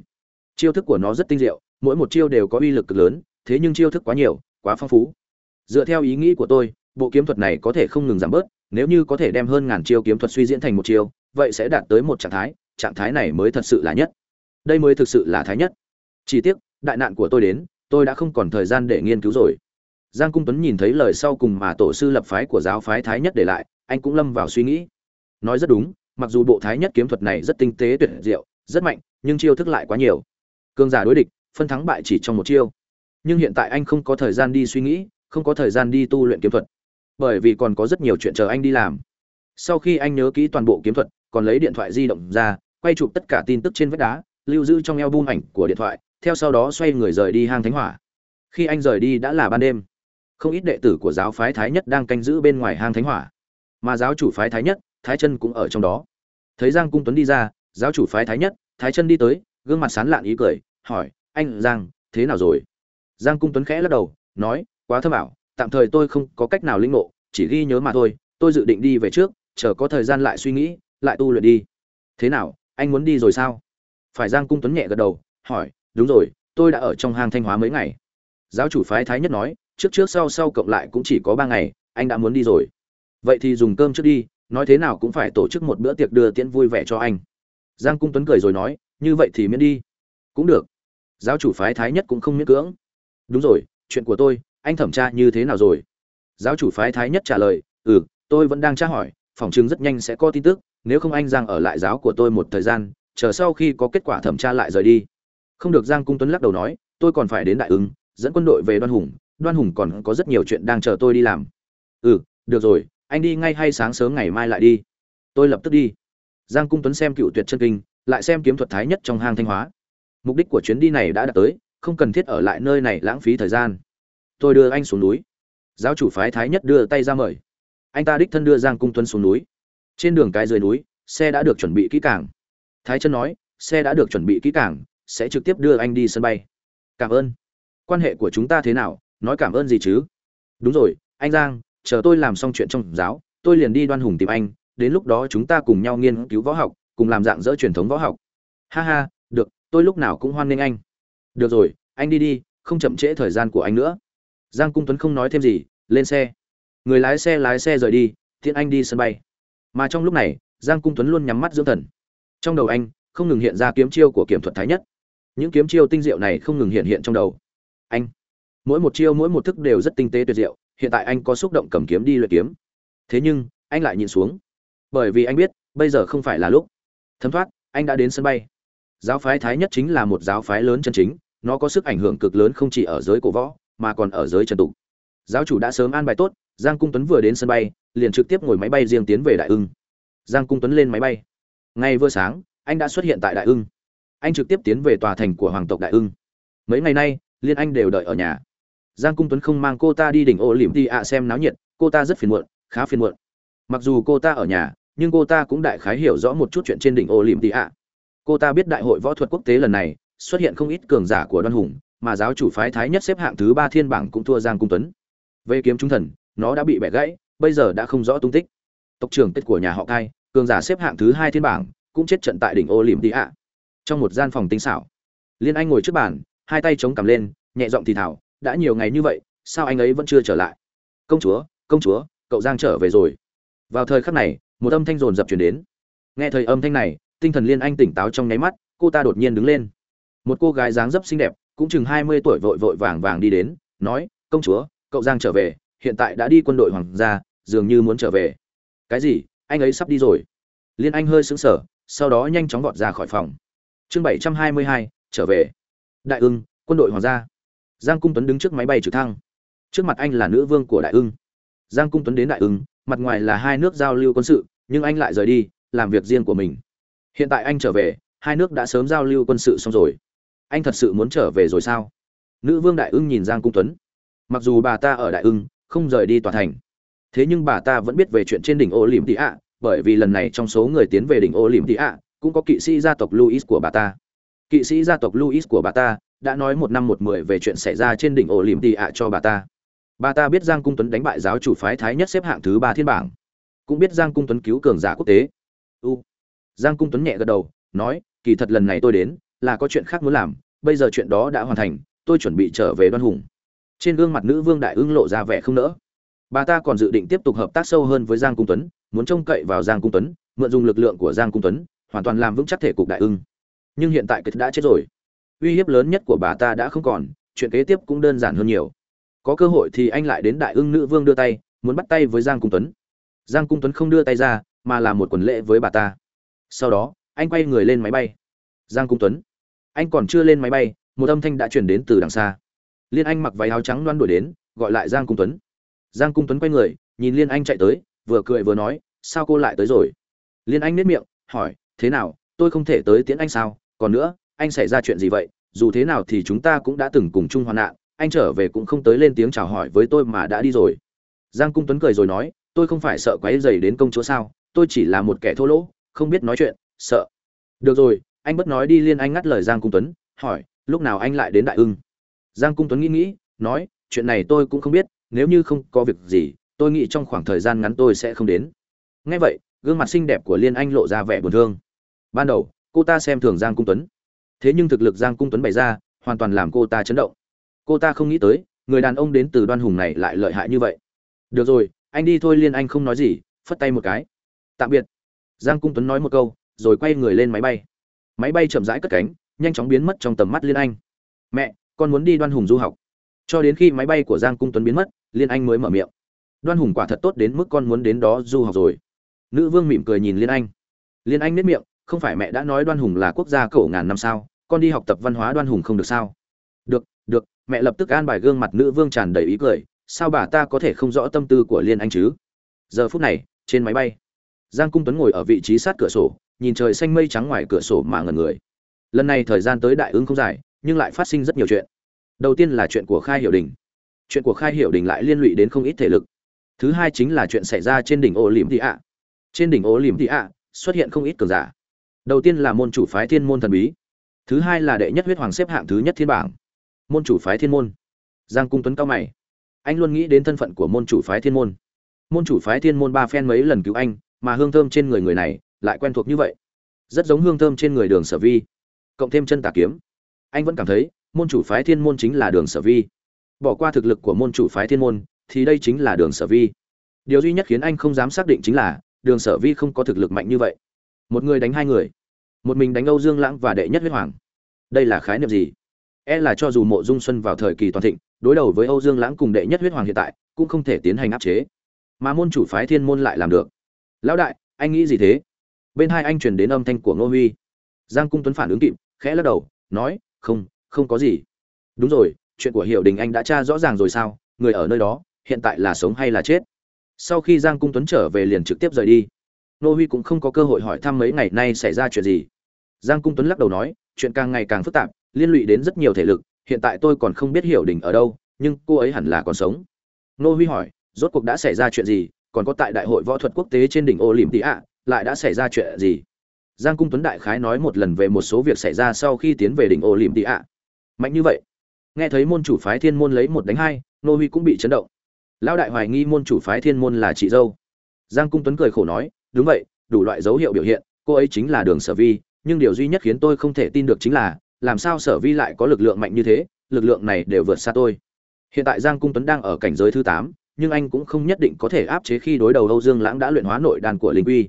Chiêu thức của nó rất tinh diệu, mỗi một chiêu đều có uy lực cực lớn, thế nhưng chiêu thức quá nhiều, quá phong phú. Dựa theo ý nghĩ của tôi, bộ kiếm thuật này có thể không ngừng giảm bớt, nếu như có thể đem hơn ngàn chiêu kiếm thuật suy diễn thành một chiêu, vậy sẽ đạt tới một trạng thái, trạng thái này mới thật sự là nhất. Đây mới thực sự là thái nhất. Chỉ tiếc, đại nạn của tôi đến, tôi đã không còn thời gian để nghiên cứu rồi. Giang Cung Tuấn nhìn thấy lời sau cùng mà tổ sư lập phái của giáo phái Thái Nhất để lại, anh cũng lâm vào suy nghĩ. Nói rất đúng, mặc dù bộ Thái Nhất kiếm thuật này rất tinh tế tuyệt diệu, rất mạnh, nhưng chiêu thức lại quá nhiều. Cương giả đối địch, phân thắng bại chỉ trong một chiêu. Nhưng hiện tại anh không có thời gian đi suy nghĩ, không có thời gian đi tu luyện kiếm thuật, bởi vì còn có rất nhiều chuyện chờ anh đi làm. Sau khi anh nhớ kỹ toàn bộ kiếm thuật, còn lấy điện thoại di động ra, quay chụp tất cả tin tức trên vách đá, lưu giữ trong album ảnh của điện thoại, theo sau đó xoay người rời đi hang thánh hỏa. Khi anh rời đi đã là ban đêm không ít đệ tử của giáo phái thái nhất đang canh giữ bên ngoài hang thánh hỏa mà giáo chủ phái thái nhất thái chân cũng ở trong đó. Thấy giang cung tuấn đi ra, giáo chủ phái thái nhất, thái chân đi tới, gương mặt sán lạn ý cười, hỏi, anh giang, thế nào rồi? Giang cung tuấn khẽ lắc đầu, nói, quá thâm ảo, tạm thời tôi không có cách nào linh ngộ, chỉ ghi nhớ mà thôi, tôi dự định đi về trước, chờ có thời gian lại suy nghĩ, lại tu luyện đi. Thế nào, anh muốn đi rồi sao? Phải giang cung tuấn nhẹ gật đầu, hỏi, đúng rồi, tôi đã ở trong hang thanh hóa mấy ngày. Giáo chủ phái thái nhất nói, trước trước sau sau cộng lại cũng chỉ có ba ngày, anh đã muốn đi rồi. Vậy thì dùng cơm trước đi nói thế nào cũng phải tổ chức một bữa tiệc đưa tiễn vui vẻ cho anh. Giang cung tuấn cười rồi nói, như vậy thì miễn đi. Cũng được. Giáo chủ phái thái nhất cũng không miễn cưỡng. Đúng rồi, chuyện của tôi, anh thẩm tra như thế nào rồi? Giáo chủ phái thái nhất trả lời ừ tôi vẫn đang tra hỏi, phòng chứng rất nhanh sẽ có tin tức, nếu không anh giang ở lại giáo của tôi một thời gian, chờ sau khi có kết quả thẩm tra lại rời đi. Không được, giang cung tuấn lắc đầu nói, tôi còn phải đến đại ứng dẫn quân đội về đoan hùng đoan hùng còn có rất nhiều chuyện đang chờ tôi đi làm. Ừ được rồi anh đi ngay hay sáng sớm ngày mai lại đi. Tôi lập tức đi. Giang cung tuấn xem cựu tuyệt chân kinh, lại xem kiếm thuật thái nhất trong hang thanh hóa. Mục đích của chuyến đi này đã đạt tới, không cần thiết ở lại nơi này lãng phí thời gian. Tôi đưa anh xuống núi. Giáo chủ phái thái nhất đưa tay ra mời. Anh ta đích thân đưa giang cung tuấn xuống núi. Trên đường cái dưới núi, xe đã được chuẩn bị kỹ càng. Thái chân nói, xe đã được chuẩn bị kỹ càng, sẽ trực tiếp đưa anh đi sân bay. Cảm ơn. Quan hệ của chúng ta thế nào? Nói cảm ơn gì chứ? Đúng rồi, anh giang chờ tôi làm xong chuyện trong giáo, tôi liền đi đoan hùng tìm anh, đến lúc đó chúng ta cùng nhau nghiên cứu võ học, cùng làm dạng dỡ truyền thống võ học. Ha ha, được, tôi lúc nào cũng hoan nghênh anh. Được rồi, anh đi đi, không chậm trễ thời gian của anh nữa. Giang cung tuấn không nói thêm gì, lên xe. Người lái xe lái xe rời đi thiện anh đi sân bay. Mà trong lúc này, giang cung tuấn luôn nhắm mắt dưỡng thần. Trong đầu anh, không ngừng hiện ra kiếm chiêu của kiểm thuật thái nhất. Những kiếm chiêu tinh diệu này không ngừng hiện hiện trong đầu. Anh, mỗi một chiêu mỗi một thức đều rất tinh tế tuyệt diệu hiện tại anh có xúc động cầm kiếm đi luyện kiếm. Thế nhưng, anh lại nhìn xuống. Bởi vì anh biết, bây giờ không phải là lúc. Thấm thoát, anh đã đến sân bay. Giáo phái thái nhất chính là một giáo phái lớn chân chính, nó có sức ảnh hưởng cực lớn không chỉ ở giới cổ võ, mà còn ở giới trần tục. Giáo chủ đã sớm an bài tốt, giang cung tuấn vừa đến sân bay, liền trực tiếp ngồi máy bay riêng tiến về đại ưng. Giang cung tuấn lên máy bay. Ngay vừa sáng, anh đã xuất hiện tại đại ưng. Anh trực tiếp tiến về tòa thành của hoàng tộc đại ưng. Mấy ngày nay, liên anh đều đợi ở nhà giang cung tuấn không mang cô ta đi đỉnh ô liềm đi ạ xem náo nhiệt, cô ta rất phiền muộn, khá phiền muộn. Mặc dù cô ta ở nhà, nhưng cô ta cũng đại khái hiểu rõ một chút chuyện trên đỉnh ô liềm đi ạ. Cô ta biết đại hội võ thuật quốc tế lần này, xuất hiện không ít cường giả của đoan hùng, mà giáo chủ phái thái nhất xếp hạng thứ ba thiên bảng cũng thua giang cung tuấn. Về kiếm trung thần, nó đã bị bẻ gãy, bây giờ đã không rõ tung tích. Tộc trưởng tết của nhà họ cai, cường giả xếp hạng thứ hai thiên bảng, cũng chết trận tại đỉnh ô liềm đi ạ. Trong một gian phòng tinh xảo, liên anh ngồi trước bàn, hai tay chống cằm lên, nhẹ giọng thì thảo đã nhiều ngày như vậy, sao anh ấy vẫn chưa trở lại? Công chúa công chúa, cậu giang trở về rồi. Vào thời khắc này, một âm thanh rồn rập chuyển đến. Nghe thời âm thanh này, tinh thần liên anh tỉnh táo trong nháy mắt, cô ta đột nhiên đứng lên. Một cô gái dáng dấp xinh đẹp, cũng chừng hai mươi tuổi vội vội vàng vàng đi đến, nói, công chúa, cậu giang trở về, hiện tại đã đi quân đội hoàng gia, dường như muốn trở về. Cái gì? Anh ấy sắp đi rồi. Liên anh hơi sững sờ, sau đó nhanh chóng gọt ra khỏi phòng. Chương bảy trăm hai mươi hai, trở về. Đại ưng, quân đội hoàng gia giang cung tuấn đứng trước máy bay trực thăng. Trước mặt anh là nữ vương của đại ưng. Giang cung tuấn đến đại ưng, mặt ngoài là hai nước giao lưu quân sự, nhưng anh lại rời đi, làm việc riêng của mình. Hiện tại anh trở về, hai nước đã sớm giao lưu quân sự xong rồi. Anh thật sự muốn trở về rồi sao? Nữ vương đại ưng nhìn giang cung tuấn. Mặc dù bà ta ở đại ưng, không rời đi tòa thành. Thế nhưng bà ta vẫn biết về chuyện trên đỉnh ô lìm tị ạ, bởi vì lần này trong số người tiến về đỉnh ô lìm tị ạ, cũng có kỵ sĩ gia tộc luis của bà ta. Kỵ sĩ gia tộc luis của bà ta đã nói một năm một mười về chuyện xảy ra trên đỉnh ổ liềm tị ạ cho bà ta. Bà ta biết giang cung tuấn đánh bại giáo chủ phái thái nhất xếp hạng thứ ba thiên bảng. Cũng biết giang cung tuấn cứu cường giả quốc tế. U. Giang cung tuấn nhẹ gật đầu, nói, kỳ thật lần này tôi đến, là có chuyện khác muốn làm, bây giờ chuyện đó đã hoàn thành, tôi chuẩn bị trở về đoan hùng. Trên gương mặt nữ vương đại ưng lộ ra vẻ không nỡ. Bà ta còn dự định tiếp tục hợp tác sâu hơn với giang cung tuấn, muốn trông cậy vào giang cung tuấn, mượn dùng lực lượng của giang cung tuấn, hoàn toàn làm vững chắc thể cục đại ưng. Nhưng hiện tại kịch đã chết rồi uy hiếp lớn nhất của bà ta đã không còn, chuyện kế tiếp cũng đơn giản hơn nhiều. Có cơ hội thì anh lại đến đại ưng nữ vương đưa tay, muốn bắt tay với giang cung tuấn. Giang cung tuấn không đưa tay ra, mà là một quần lễ với bà ta. Sau đó, anh quay người lên máy bay. Giang cung tuấn. Anh còn chưa lên máy bay, một âm thanh đã chuyển đến từ đằng xa. Liên anh mặc váy áo trắng loan đuổi đến, gọi lại giang cung tuấn. Giang cung tuấn quay người, nhìn liên anh chạy tới, vừa cười vừa nói, sao cô lại tới rồi? Liên anh nếp miệng, hỏi, thế nào, tôi không thể tới tiễn anh sao? Còn nữa anh xảy ra chuyện gì vậy? Dù thế nào thì chúng ta cũng đã từng cùng chung hoạn nạn, anh trở về cũng không tới lên tiếng chào hỏi với tôi mà đã đi rồi. Giang cung tuấn cười rồi nói, tôi không phải sợ quáy dày đến công chúa sao, tôi chỉ là một kẻ thô lỗ, không biết nói chuyện, sợ. Được rồi, anh bất nói đi liên anh ngắt lời giang cung tuấn, hỏi, lúc nào anh lại đến đại ưng? Giang cung tuấn nghĩ nghĩ, nói, chuyện này tôi cũng không biết, nếu như không có việc gì, tôi nghĩ trong khoảng thời gian ngắn tôi sẽ không đến. Ngay vậy, gương mặt xinh đẹp của liên anh lộ ra vẻ buồn thương. Ban đầu, cô ta xem thường giang cung tuấn thế nhưng thực lực giang cung tuấn bày ra, hoàn toàn làm cô ta chấn động. Cô ta không nghĩ tới, người đàn ông đến từ đoan hùng này lại lợi hại như vậy. Được rồi, anh đi thôi liên anh không nói gì, phất tay một cái. Tạm biệt. Giang cung tuấn nói một câu, rồi quay người lên máy bay. Máy bay chậm rãi cất cánh, nhanh chóng biến mất trong tầm mắt liên anh. Mẹ, con muốn đi đoan hùng du học. Cho đến khi máy bay của giang cung tuấn biến mất, liên anh mới mở miệng. Đoan hùng quả thật tốt đến mức con muốn đến đó du học rồi. Nữ vương mỉm cười nhìn liên anh. Liên anh nếp miệng không phải mẹ đã nói đoan hùng là quốc gia cổ ngàn năm sao? Con đi học tập văn hóa đoan hùng không được sao? Được được, mẹ lập tức an bài gương mặt nữ vương tràn đầy ý cười. Sao bà ta có thể không rõ tâm tư của liên anh chứ? Giờ phút này, trên máy bay, giang cung tuấn ngồi ở vị trí sát cửa sổ, nhìn trời xanh mây trắng ngoài cửa sổ mà ngẩn người. Lần này thời gian tới đại ứng không dài, nhưng lại phát sinh rất nhiều chuyện. Đầu tiên là chuyện của khai hiểu đình. Chuyện của khai hiểu đình lại liên lụy đến không ít thể lực. Thứ hai chính là chuyện xảy ra trên đỉnh ô liềm thị ạ. Trên đỉnh ô liềm thị ạ, xuất hiện không ít cường giả đầu tiên là môn chủ phái thiên môn thần bí. Thứ hai là đệ nhất huyết hoàng xếp hạng thứ nhất thiên bảng. Môn chủ phái thiên môn. Giang cung tuấn cao mày. Anh luôn nghĩ đến thân phận của môn chủ phái thiên môn. Môn chủ phái thiên môn ba phen mấy lần cứu anh, mà hương thơm trên người người này lại quen thuộc như vậy. Rất giống hương thơm trên người đường sở vi, cộng thêm chân tà kiếm. Anh vẫn cảm thấy môn chủ phái thiên môn chính là đường sở vi. Bỏ qua thực lực của môn chủ phái thiên môn, thì đây chính là đường sở vi. Điều duy nhất khiến anh không dám xác định chính là đường sở vi không có thực lực mạnh như vậy một người đánh hai người, một mình đánh âu dương lãng và đệ nhất huyết hoàng. Đây là khái niệm gì? E là cho dù mộ dung xuân vào thời kỳ toàn thịnh, đối đầu với âu dương lãng cùng đệ nhất huyết hoàng hiện tại, cũng không thể tiến hành áp chế. Mà môn chủ phái thiên môn lại làm được. Lão đại, anh nghĩ gì thế? Bên hai anh truyền đến âm thanh của ngô huy. Giang cung tuấn phản ứng kịp, khẽ lắc đầu, nói, không không có gì. Đúng rồi, chuyện của hiểu đình anh đã tra rõ ràng rồi sao? Người ở nơi đó, hiện tại là sống hay là chết? Sau khi giang cung tuấn trở về liền trực tiếp rời đi nô huy cũng không có cơ hội hỏi thăm mấy ngày nay xảy ra chuyện gì. Giang cung tuấn lắc đầu nói, chuyện càng ngày càng phức tạp, liên lụy đến rất nhiều thể lực, hiện tại tôi còn không biết hiểu đình ở đâu, nhưng cô ấy hẳn là còn sống. Nô huy hỏi, rốt cuộc đã xảy ra chuyện gì, còn có tại đại hội võ thuật quốc tế trên đỉnh ô lìm tị ạ, lại đã xảy ra chuyện gì? Giang cung tuấn đại khái nói một lần về một số việc xảy ra sau khi tiến về đỉnh ô lìm tị ạ. Mạnh như vậy. Nghe thấy môn chủ phái thiên môn lấy một đánh hai, nô huy cũng bị chấn động. Lão đại hoài nghi môn chủ phái thiên môn là chị dâu. Giang cung tuấn cười khổ nói đúng vậy, đủ loại dấu hiệu biểu hiện, cô ấy chính là đường sở vi, nhưng điều duy nhất khiến tôi không thể tin được chính là, làm sao sở vi lại có lực lượng mạnh như thế, lực lượng này đều vượt xa tôi. Hiện tại giang cung tuấn đang ở cảnh giới thứ tám, nhưng anh cũng không nhất định có thể áp chế khi đối đầu âu dương lãng đã luyện hóa nội đàn của linh quy.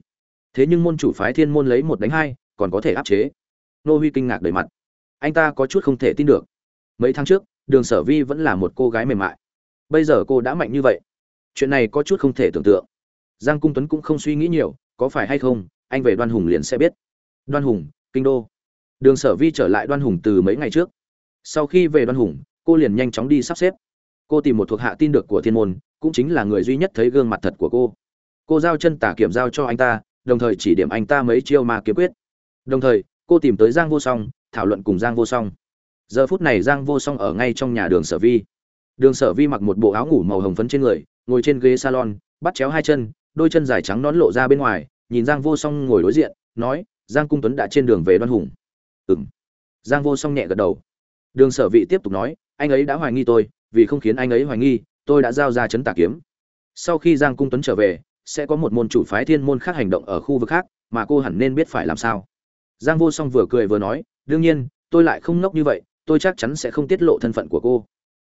Thế nhưng môn chủ phái thiên môn lấy một đánh hai, còn có thể áp chế. Nô huy kinh ngạc đầy mặt. Anh ta có chút không thể tin được. Mấy tháng trước, đường sở vi vẫn là một cô gái mềm mại. Bây giờ cô đã mạnh như vậy. Chuyện này có chút không thể tưởng tượng giang cung tuấn cũng không suy nghĩ nhiều, có phải hay không, anh về đoan hùng liền sẽ biết. Đoan hùng, kinh đô. Đường sở vi trở lại đoan hùng từ mấy ngày trước. Sau khi về đoan hùng, cô liền nhanh chóng đi sắp xếp. Cô tìm một thuộc hạ tin được của thiên môn, cũng chính là người duy nhất thấy gương mặt thật của cô. Cô giao chân tả kiểm giao cho anh ta, đồng thời chỉ điểm anh ta mấy chiêu mà kiếm quyết. Đồng thời, cô tìm tới giang vô song, thảo luận cùng giang vô song. Giờ phút này giang vô song ở ngay trong nhà đường sở vi. Đường sở vi mặc một bộ áo ngủ màu hồng phấn trên người, ngồi trên ghế salon, bắt chéo hai chân đôi chân dài trắng nón lộ ra bên ngoài, nhìn giang vô song ngồi đối diện, nói, giang cung tuấn đã trên đường về đoan hùng. Ừng giang vô song nhẹ gật đầu. Đường sở vị tiếp tục nói, anh ấy đã hoài nghi tôi, vì không khiến anh ấy hoài nghi, tôi đã giao ra chấn tà kiếm. Sau khi giang cung tuấn trở về, sẽ có một môn chủ phái thiên môn khác hành động ở khu vực khác, mà cô hẳn nên biết phải làm sao. Giang vô song vừa cười vừa nói, đương nhiên, tôi lại không ngốc như vậy, tôi chắc chắn sẽ không tiết lộ thân phận của cô.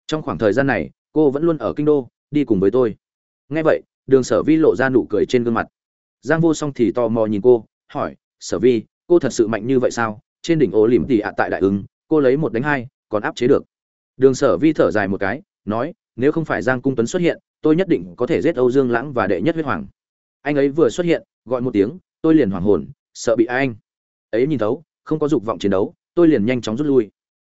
Trong khoảng thời gian này, cô vẫn luôn ở kinh đô, đi cùng với tôi. Nghe vậy đường sở vi lộ ra nụ cười trên gương mặt. Giang vô song thì tò mò nhìn cô, hỏi, sở vi, cô thật sự mạnh như vậy sao? Trên đỉnh ô lìm tỉ ạ tại đại ứng, cô lấy một đánh hai, còn áp chế được. Đường sở vi thở dài một cái, nói, nếu không phải giang cung tuấn xuất hiện, tôi nhất định có thể giết âu dương lãng và đệ nhất huyết hoàng. Anh ấy vừa xuất hiện, gọi một tiếng, tôi liền hoảng hồn, sợ bị ai anh. Ấy nhìn thấu, không có dục vọng chiến đấu, tôi liền nhanh chóng rút lui.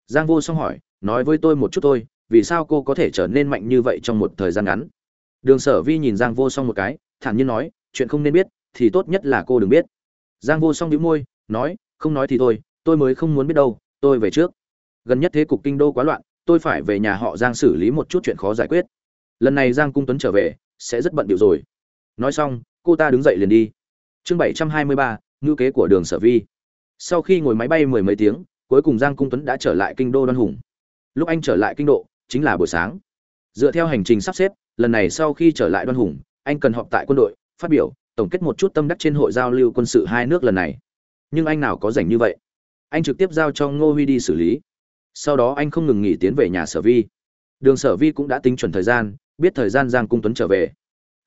Giang vô song hỏi, nói với tôi một chút thôi, vì sao cô có thể trở nên mạnh như vậy trong một thời gian ngắn? Đường sở vi nhìn giang vô song một cái, thản nhiên nói, chuyện không nên biết, thì tốt nhất là cô đừng biết. Giang vô song nhíu môi, nói, không nói thì thôi, tôi mới không muốn biết đâu, tôi về trước. Gần nhất thế cục kinh đô quá loạn, tôi phải về nhà họ giang xử lý một chút chuyện khó giải quyết. Lần này giang cung tuấn trở về, sẽ rất bận điệu rồi. Nói xong, cô ta đứng dậy liền đi. Chương bảy trăm hai mươi ba kế của đường sở vi. Sau khi ngồi máy bay mười mấy tiếng, cuối cùng giang cung tuấn đã trở lại kinh đô đoan hùng. Lúc anh trở lại kinh độ chính là buổi sáng. Dựa theo hành trình sắp xếp lần này sau khi trở lại đoan hùng, anh cần họp tại quân đội, phát biểu, tổng kết một chút tâm đắc trên hội giao lưu quân sự hai nước lần này. Nhưng anh nào có rảnh như vậy? Anh trực tiếp giao cho ngô huy đi xử lý. Sau đó anh không ngừng nghỉ tiến về nhà sở vi. Đường sở vi cũng đã tính chuẩn thời gian, biết thời gian giang cung tuấn trở về.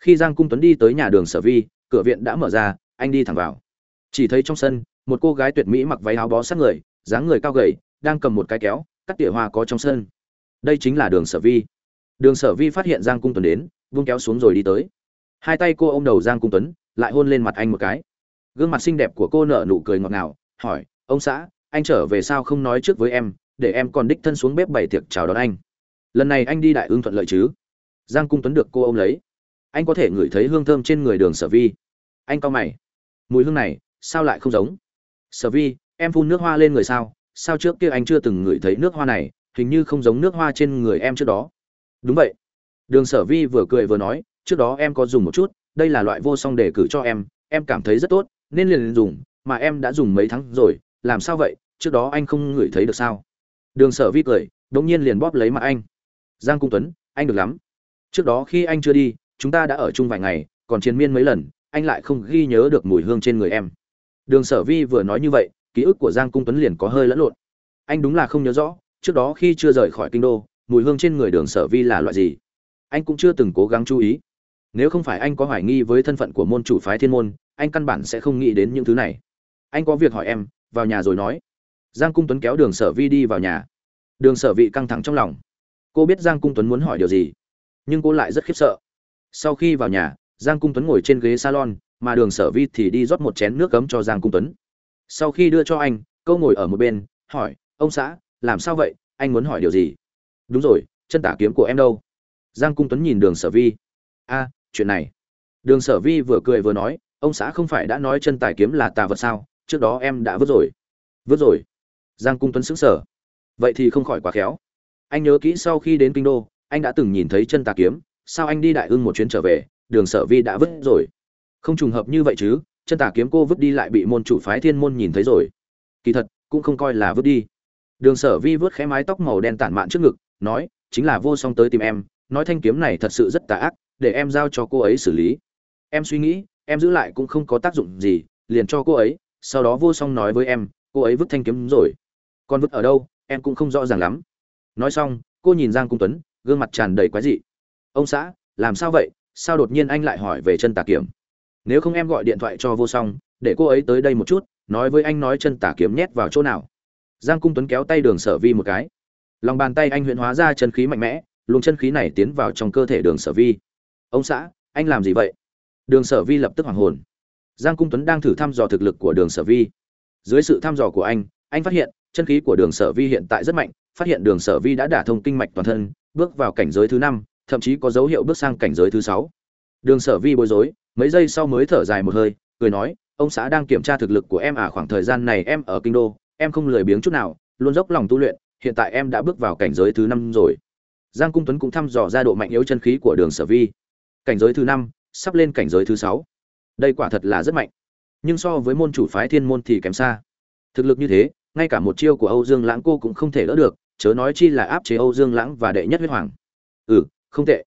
Khi giang cung tuấn đi tới nhà đường sở vi, cửa viện đã mở ra, anh đi thẳng vào. Chỉ thấy trong sân, một cô gái tuyệt mỹ mặc váy áo bó sát người, dáng người cao gầy, đang cầm một cái kéo, cắt tỉa hoa có trong sân. Đây chính là đường sở vi đường sở vi phát hiện giang cung tuấn đến, vung kéo xuống rồi đi tới. Hai tay cô ô m đầu giang cung tuấn, lại hôn lên mặt anh một cái. Gương mặt xinh đẹp của cô nở nụ cười ngọt ngào, hỏi, ông xã, anh trở về sao không nói trước với em, để em còn đích thân xuống bếp bày tiệc chào đón anh. Lần này anh đi đại ương thuận lợi chứ? Giang cung tuấn được cô ôm lấy. Anh có thể ngửi thấy hương thơm trên người đường sở vi. Anh cau mày. Mùi hương này, sao lại không giống? Sở vi, em phun nước hoa lên người sao? Sao trước kia anh chưa từng ngửi thấy nước hoa này, hình như không giống nước hoa trên người em trước đó đúng vậy. Đường sở vi vừa cười vừa nói, trước đó em có dùng một chút, đây là loại vô song đề cử cho em em cảm thấy rất tốt, nên liền liền dùng, mà em đã dùng mấy tháng rồi, làm sao vậy, trước đó anh không ngửi thấy được sao? Đường sở vi cười, đống nhiên liền bóp lấy mặt anh. Giang cung tuấn, anh được lắm. Trước đó khi anh chưa đi, chúng ta đã ở chung vài ngày, còn chiến miên mấy lần, anh lại không ghi nhớ được mùi hương trên người em. Đường sở vi vừa nói như vậy, ký ức của giang cung tuấn liền có hơi lẫn lộn. Anh đúng là không nhớ rõ, trước đó khi chưa rời khỏi kinh đô mùi hương trên người đường sở vi là loại gì? Anh cũng chưa từng cố gắng chú ý. Nếu không phải anh có hoài nghi với thân phận của môn chủ phái thiên môn, anh căn bản sẽ không nghĩ đến những thứ này. Anh có việc hỏi em, vào nhà rồi nói. Giang cung tuấn kéo đường sở vi đi vào nhà. Đường sở vị căng thẳng trong lòng. Cô biết giang cung tuấn muốn hỏi điều gì, nhưng cô lại rất khiếp sợ. Sau khi vào nhà, giang cung tuấn ngồi trên ghế salon, mà đường sở vi thì đi rót một chén nước cấm cho giang cung tuấn. Sau khi đưa cho anh câu ngồi ở một bên, hỏi, ông xã, làm sao vậy? Anh muốn hỏi điều gì? Đúng rồi, chân tả kiếm của em đâu? Giang cung tuấn nhìn đường sở vi. A, chuyện này. Đường sở vi vừa cười vừa nói, ông xã không phải đã nói chân tài kiếm là tà vật sao? Trước đó em đã vứt rồi. Vứt rồi. Giang cung tuấn sững sờ. Vậy thì không khỏi quá khéo. Anh nhớ kỹ sau khi đến kinh đô, anh đã từng nhìn thấy chân tà kiếm. Sao anh đi đại ưng một chuyến trở về? Đường sở vi đã vứt rồi. Không trùng hợp như vậy chứ, chân tà kiếm cô vứt đi lại bị môn chủ phái thiên môn nhìn thấy rồi. Kỳ thật, cũng không coi là vứt đi. Đường sở vi vớt khẽ mái tóc màu đen tản mạn trước ngực nói, chính là vô song tới tìm em, nói thanh kiếm này thật sự rất tà ác, để em giao cho cô ấy xử lý. Em suy nghĩ, em giữ lại cũng không có tác dụng gì, liền cho cô ấy, sau đó vô song nói với em, cô ấy vứt thanh kiếm rồi. Còn vứt ở đâu, em cũng không rõ ràng lắm. Nói xong, cô nhìn giang cung tuấn, gương mặt tràn đầy quái dị. Ông xã, làm sao vậy? Sao đột nhiên anh lại hỏi về chân tà kiếm? Nếu không em gọi điện thoại cho vô song, để cô ấy tới đây một chút, nói với anh nói chân tà kiếm nhét vào chỗ nào. Giang cung tuấn kéo tay đường sở vi một cái lòng bàn tay anh huyễn hóa ra chân khí mạnh mẽ, luồng chân khí này tiến vào trong cơ thể đường sở vi. Ông xã, anh làm gì vậy? Đường sở vi lập tức hoảng hồn. Giang cung tuấn đang thử thăm dò thực lực của đường sở vi. Dưới sự thăm dò của anh anh phát hiện, chân khí của đường sở vi hiện tại rất mạnh, phát hiện đường sở vi đã đả thông kinh mạch toàn thân, bước vào cảnh giới thứ năm, thậm chí có dấu hiệu bước sang cảnh giới thứ sáu. Đường sở vi bối rối, mấy giây sau mới thở dài một hơi, cười nói, ông xã đang kiểm tra thực lực của em à khoảng thời gian này em ở kinh đô, em không lười biếng chút nào, luôn dốc lòng tu luyện hiện tại em đã bước vào cảnh giới thứ năm rồi. Giang cung tuấn cũng thăm dò ra độ mạnh yếu chân khí của đường sở vi. Cảnh giới thứ năm, sắp lên cảnh giới thứ sáu. Đây quả thật là rất mạnh. Nhưng so với môn chủ phái thiên môn thì kém xa. Thực lực như thế, ngay cả một chiêu của âu dương lãng cô cũng không thể đỡ được, chớ nói chi là áp chế âu dương lãng và đệ nhất huyết hoàng. Ừ không tệ.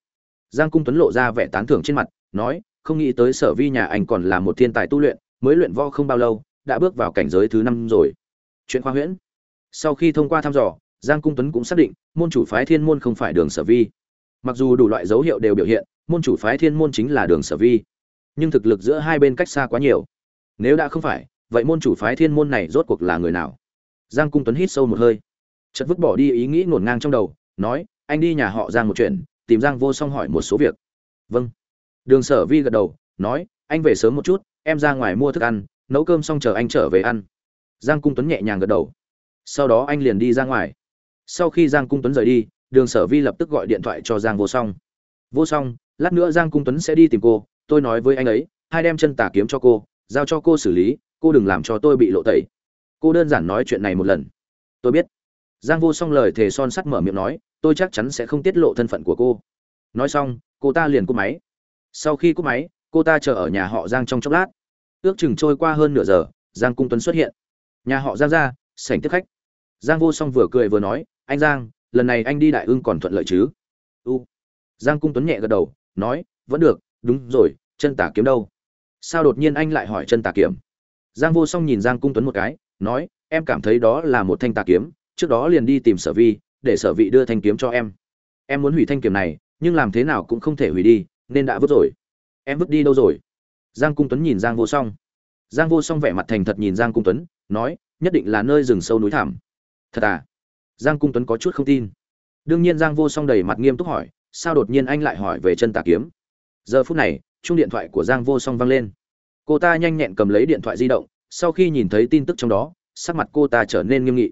Giang cung tuấn lộ ra vẻ tán thưởng trên mặt, nói, không nghĩ tới sở vi nhà anh còn là một thiên tài tu luyện, mới luyện võ không bao lâu, đã bước vào cảnh giới thứ năm rồi. Chuyện khoa huyễn. Sau khi thông qua thăm dò giang cung tuấn cũng xác định, môn chủ phái thiên môn không phải đường sở vi. Mặc dù đủ loại dấu hiệu đều biểu hiện, môn chủ phái thiên môn chính là đường sở vi. Nhưng thực lực giữa hai bên cách xa quá nhiều. Nếu đã không phải, vậy môn chủ phái thiên môn này rốt cuộc là người nào? Giang cung tuấn hít sâu một hơi. Chợt vứt bỏ đi ý nghĩ ngổn ngang trong đầu, nói, anh đi nhà họ giang một chuyện, tìm giang vô song hỏi một số việc. Vâng. Đường sở vi gật đầu, nói, anh về sớm một chút, em ra ngoài mua thức ăn, nấu cơm xong chờ anh trở về ăn. Giang cung tuấn nhẹ nhàng gật đầu. Sau đó anh liền đi ra ngoài sau khi giang cung tuấn rời đi, đường sở vi lập tức gọi điện thoại cho giang vô song. Vô song, lát nữa giang cung tuấn sẽ đi tìm cô, tôi nói với anh ấy, hai đem chân tả kiếm cho cô, giao cho cô xử lý, cô đừng làm cho tôi bị lộ tẩy. Cô đơn giản nói chuyện này một lần. Tôi biết. Giang vô song lời thề son sắt mở miệng nói, tôi chắc chắn sẽ không tiết lộ thân phận của cô. Nói xong, cô ta liền cúp máy. Sau khi cúp máy, cô ta chờ ở nhà họ giang trong chốc lát. Ước chừng trôi qua hơn nửa giờ, giang cung tuấn xuất hiện. Nhà họ giang ra, sảnh tiếp khách. Giang vô song vừa cười vừa nói anh giang, lần này anh đi đại ưng còn thuận lợi chứ? U. Giang cung tuấn nhẹ gật đầu, nói, vẫn được, đúng rồi, chân tả kiếm đâu? Sao đột nhiên anh lại hỏi chân tà kiếm? Giang vô song nhìn giang cung tuấn một cái, nói, em cảm thấy đó là một thanh tà kiếm, trước đó liền đi tìm sở vi, để sở vị đưa thanh kiếm cho em. Em muốn hủy thanh kiếm này, nhưng làm thế nào cũng không thể hủy đi, nên đã vứt rồi. Em vứt đi đâu rồi? Giang cung tuấn nhìn giang vô song. Giang vô song vẻ mặt thành thật nhìn giang cung tuấn, nói, nhất định là nơi rừng sâu núi thảm thật à? Giang cung tuấn có chút không tin. Đương nhiên giang vô song đầy mặt nghiêm túc hỏi, sao đột nhiên anh lại hỏi về chân tà kiếm? Giờ phút này chung điện thoại của giang vô song vang lên. Cô ta nhanh nhẹn cầm lấy điện thoại di động, sau khi nhìn thấy tin tức trong đó, sắc mặt cô ta trở nên nghiêm nghị.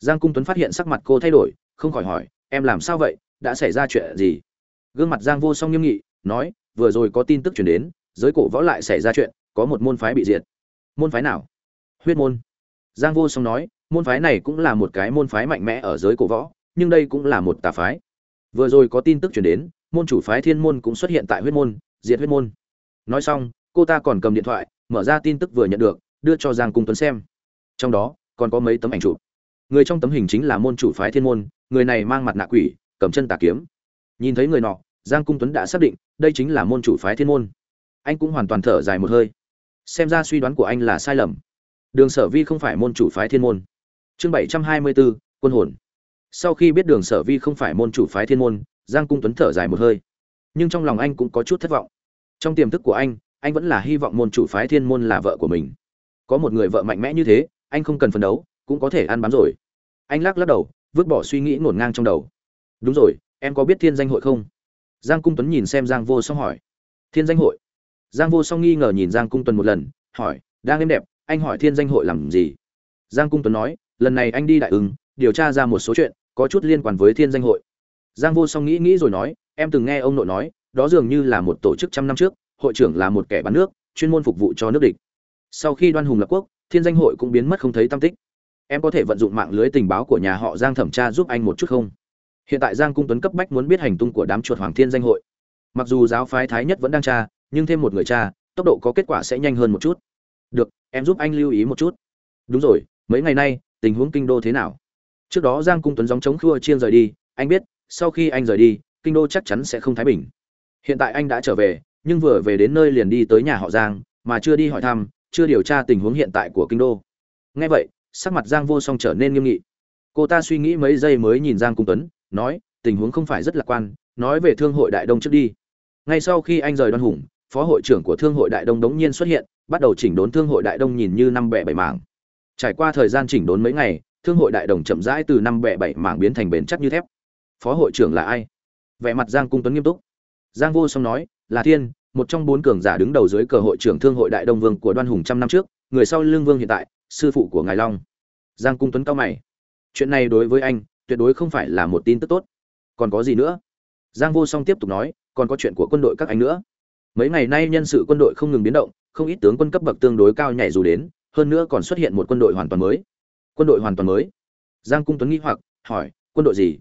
Giang cung tuấn phát hiện sắc mặt cô thay đổi, không khỏi hỏi, em làm sao vậy? Đã xảy ra chuyện gì? Gương mặt giang vô song nghiêm nghị, nói, vừa rồi có tin tức chuyển đến, giới cổ võ lại xảy ra chuyện, có một môn phái bị diệt. Môn phái nào? Huyết môn. Giang vô song nói môn phái này cũng là một cái môn phái mạnh mẽ ở giới cổ võ, nhưng đây cũng là một tà phái. Vừa rồi có tin tức chuyển đến, môn chủ phái thiên môn cũng xuất hiện tại huyết môn, diệt huyết môn. Nói xong, cô ta còn cầm điện thoại, mở ra tin tức vừa nhận được, đưa cho giang cung tuấn xem. Trong đó, còn có mấy tấm ảnh chụp. Người trong tấm hình chính là môn chủ phái thiên môn, người này mang mặt nạ quỷ, cầm chân tà kiếm. Nhìn thấy người nọ, giang cung tuấn đã xác định, đây chính là môn chủ phái thiên môn. Anh cũng hoàn toàn thở dài một hơi. Xem ra suy đoán của anh là sai lầm. Đường sở vi không phải môn chủ phái thiên môn chương bảy trăm hai mươi bốn quân hồn. Sau khi biết đường sở vi không phải môn chủ phái thiên môn, giang cung tuấn thở dài một hơi. Nhưng trong lòng anh cũng có chút thất vọng. Trong tiềm thức của anh anh vẫn là hy vọng môn chủ phái thiên môn là vợ của mình. Có một người vợ mạnh mẽ như thế, anh không cần phấn đấu, cũng có thể ăn bám rồi. Anh lắc lắc đầu, vứt bỏ suy nghĩ ngổn ngang trong đầu. Đúng rồi, em có biết thiên danh hội không? Giang cung tuấn nhìn xem giang vô song hỏi. Thiên danh hội? Giang vô song nghi ngờ nhìn giang cung tuấn một lần, hỏi, đang êm đẹp, anh hỏi thiên danh hội làm gì? Giang cung tuấn nói lần này anh đi đại ứng điều tra ra một số chuyện, có chút liên quan với thiên danh hội. Giang vô song nghĩ nghĩ rồi nói, em từng nghe ông nội nói, đó dường như là một tổ chức trăm năm trước, hội trưởng là một kẻ bán nước, chuyên môn phục vụ cho nước địch. Sau khi đoan hùng lập quốc, thiên danh hội cũng biến mất không thấy tam tích. Em có thể vận dụng mạng lưới tình báo của nhà họ giang thẩm tra giúp anh một chút không? Hiện tại giang cung tuấn cấp bách muốn biết hành tung của đám chuột hoàng thiên danh hội. Mặc dù giáo phái thái nhất vẫn đang tra, nhưng thêm một người tra, tốc độ có kết quả sẽ nhanh hơn một chút. Được, em giúp anh lưu ý một chút. Đúng rồi, mấy ngày nay tình huống kinh đô thế nào. Trước đó giang cung tuấn gióng chống khua chiên rời đi, anh biết, sau khi anh rời đi, kinh đô chắc chắn sẽ không thái bình. Hiện tại anh đã trở về, nhưng vừa về đến nơi liền đi tới nhà họ giang, mà chưa đi hỏi thăm, chưa điều tra tình huống hiện tại của kinh đô. Nghe vậy, sắc mặt giang vô song trở nên nghiêm nghị. Cô ta suy nghĩ mấy giây mới nhìn giang cung tuấn, nói, tình huống không phải rất lạc quan, nói về thương hội đại đông trước đi. Ngay sau khi anh rời đoan hùng, phó hội trưởng của thương hội đại đông đống nhiên xuất hiện, bắt đầu chỉnh đốn thương hội đại đông nhìn như năm bẻ bảy mảng trải qua thời gian chỉnh đốn mấy ngày, thương hội đại đồng chậm rãi từ năm bẻ bảy mảng biến thành bền chắc như thép. Phó hội trưởng là ai? Vẻ mặt giang cung tuấn nghiêm túc. Giang vô song nói, là thiên, một trong bốn cường giả đứng đầu dưới cờ hội trưởng thương hội đại đông vương của đoan hùng trăm năm trước, người sau lương vương hiện tại, sư phụ của ngài long. Giang cung tuấn cao mày. Chuyện này đối với anh, tuyệt đối không phải là một tin tức tốt. Còn có gì nữa? Giang vô song tiếp tục nói, còn có chuyện của quân đội các anh nữa. Mấy ngày nay nhân sự quân đội không ngừng biến động, không ít tướng quân cấp bậc tương đối cao nhảy dù đến hơn nữa còn xuất hiện một quân đội hoàn toàn mới. Quân đội hoàn toàn mới. Giang cung tuấn nghĩ hoặc, hỏi, quân đội gì?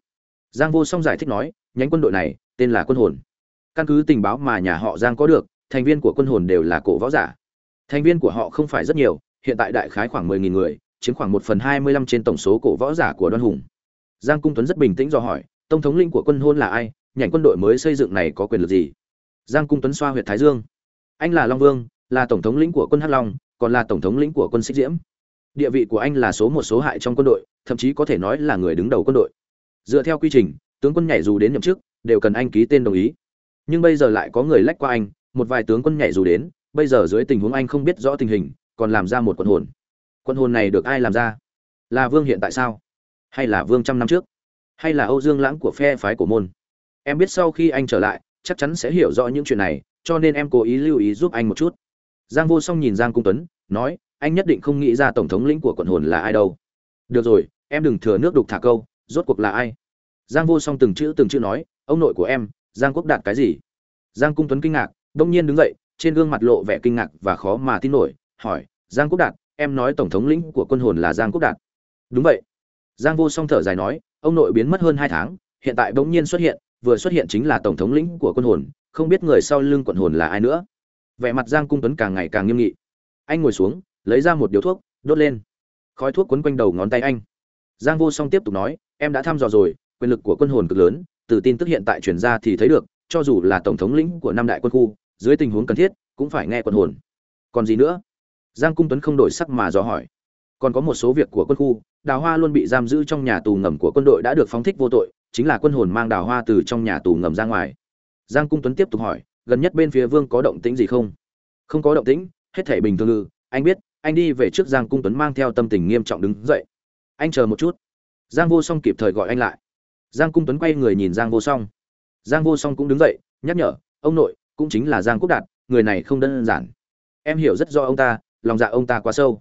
Giang vô song giải thích nói, nhánh quân đội này, tên là quân hồn. Căn cứ tình báo mà nhà họ giang có được, thành viên của quân hồn đều là cổ võ giả. Thành viên của họ không phải rất nhiều, hiện tại đại khái khoảng mười nghìn người, chiếm khoảng một phần hai mươi lăm trên tổng số cổ võ giả của đoan hùng. Giang cung tuấn rất bình tĩnh do hỏi tổng thống lĩnh của quân hôn là ai? Nhảnh quân đội mới xây dựng này có quyền lực gì? Giang cung tuấn xoa huyện thái dương. Anh là long vương, là tổng thống lĩnh của quân hắc long còn là tổng thống lĩnh của quân xích diễm. Địa vị của anh là số một số hại trong quân đội, thậm chí có thể nói là người đứng đầu quân đội. Dựa theo quy trình, tướng quân nhảy dù đến nhậm chức, đều cần anh ký tên đồng ý. Nhưng bây giờ lại có người lách qua anh, một vài tướng quân nhảy dù đến, bây giờ dưới tình huống anh không biết rõ tình hình, còn làm ra một quân hồn. Quân hồn này được ai làm ra? Là vương hiện tại sao? Hay là vương trăm năm trước? Hay là âu dương lãng của phe phái của môn? Em biết sau khi anh trở lại, chắc chắn sẽ hiểu rõ những chuyện này, cho nên em cố ý lưu ý giúp anh một chút giang vô song nhìn giang cung tuấn, nói, anh nhất định không nghĩ ra tổng thống lĩnh của quận hồn là ai đâu. Được rồi, em đừng thừa nước đục thả câu, rốt cuộc là ai? Giang vô song từng chữ từng chữ nói, ông nội của em, giang quốc đạt cái gì? Giang cung tuấn kinh ngạc, đông nhiên đứng dậy, trên gương mặt lộ vẻ kinh ngạc và khó mà tin nổi, hỏi, giang quốc đạt, em nói tổng thống lĩnh của quân hồn là giang quốc đạt. Đúng vậy. Giang vô song thở dài nói, ông nội biến mất hơn hai tháng, hiện tại bỗng nhiên xuất hiện, vừa xuất hiện chính là tổng thống lĩnh của quân hồn, không biết người sau lưng quận hồn là ai nữa vẻ mặt giang cung tuấn càng ngày càng nghiêm nghị. Anh ngồi xuống, lấy ra một điếu thuốc, đốt lên. Khói thuốc quấn quanh đầu ngón tay anh. Giang vô song tiếp tục nói, em đã thăm dò rồi, quyền lực của quân hồn cực lớn, từ tin tức hiện tại truyền ra thì thấy được, cho dù là tổng thống lĩnh của năm đại quân khu, dưới tình huống cần thiết, cũng phải nghe quân hồn. Còn gì nữa? Giang cung tuấn không đổi sắc mà dò hỏi. Còn có một số việc của quân khu, đào hoa luôn bị giam giữ trong nhà tù ngầm của quân đội đã được phóng thích vô tội, chính là quân hồn mang đào hoa từ trong nhà tù ngầm ra ngoài. Giang cung tuấn tiếp tục hỏi gần nhất bên phía vương có động tĩnh gì không? Không có động tĩnh, hết thể bình thường ư? Anh biết, anh đi về trước giang cung tuấn mang theo tâm tình nghiêm trọng đứng dậy. Anh chờ một chút. Giang vô song kịp thời gọi anh lại. Giang cung tuấn quay người nhìn giang vô song. Giang vô song cũng đứng dậy, nhắc nhở, ông nội, cũng chính là giang quốc đạt, người này không đơn giản. Em hiểu rất do ông ta, lòng dạ ông ta quá sâu.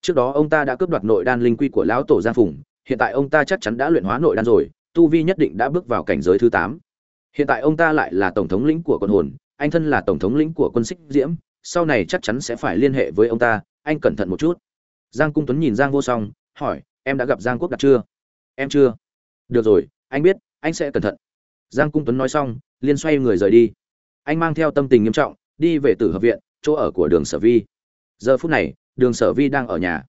Trước đó ông ta đã cướp đoạt nội đan linh quy của lão tổ giang phùng, hiện tại ông ta chắc chắn đã luyện hóa nội đan rồi, tu vi nhất định đã bước vào cảnh giới thứ tám. Hiện tại ông ta lại là tổng thống lĩnh của con hồn anh thân là tổng thống lĩnh của quân xích diễm, sau này chắc chắn sẽ phải liên hệ với ông ta, anh cẩn thận một chút. Giang cung tuấn nhìn giang vô song, hỏi, em đã gặp giang quốc đạt chưa? Em chưa. Được rồi, anh biết, anh sẽ cẩn thận. Giang cung tuấn nói xong liên xoay người rời đi. Anh mang theo tâm tình nghiêm trọng, đi về tử hợp viện, chỗ ở của đường sở vi. Giờ phút này, đường sở vi đang ở nhà.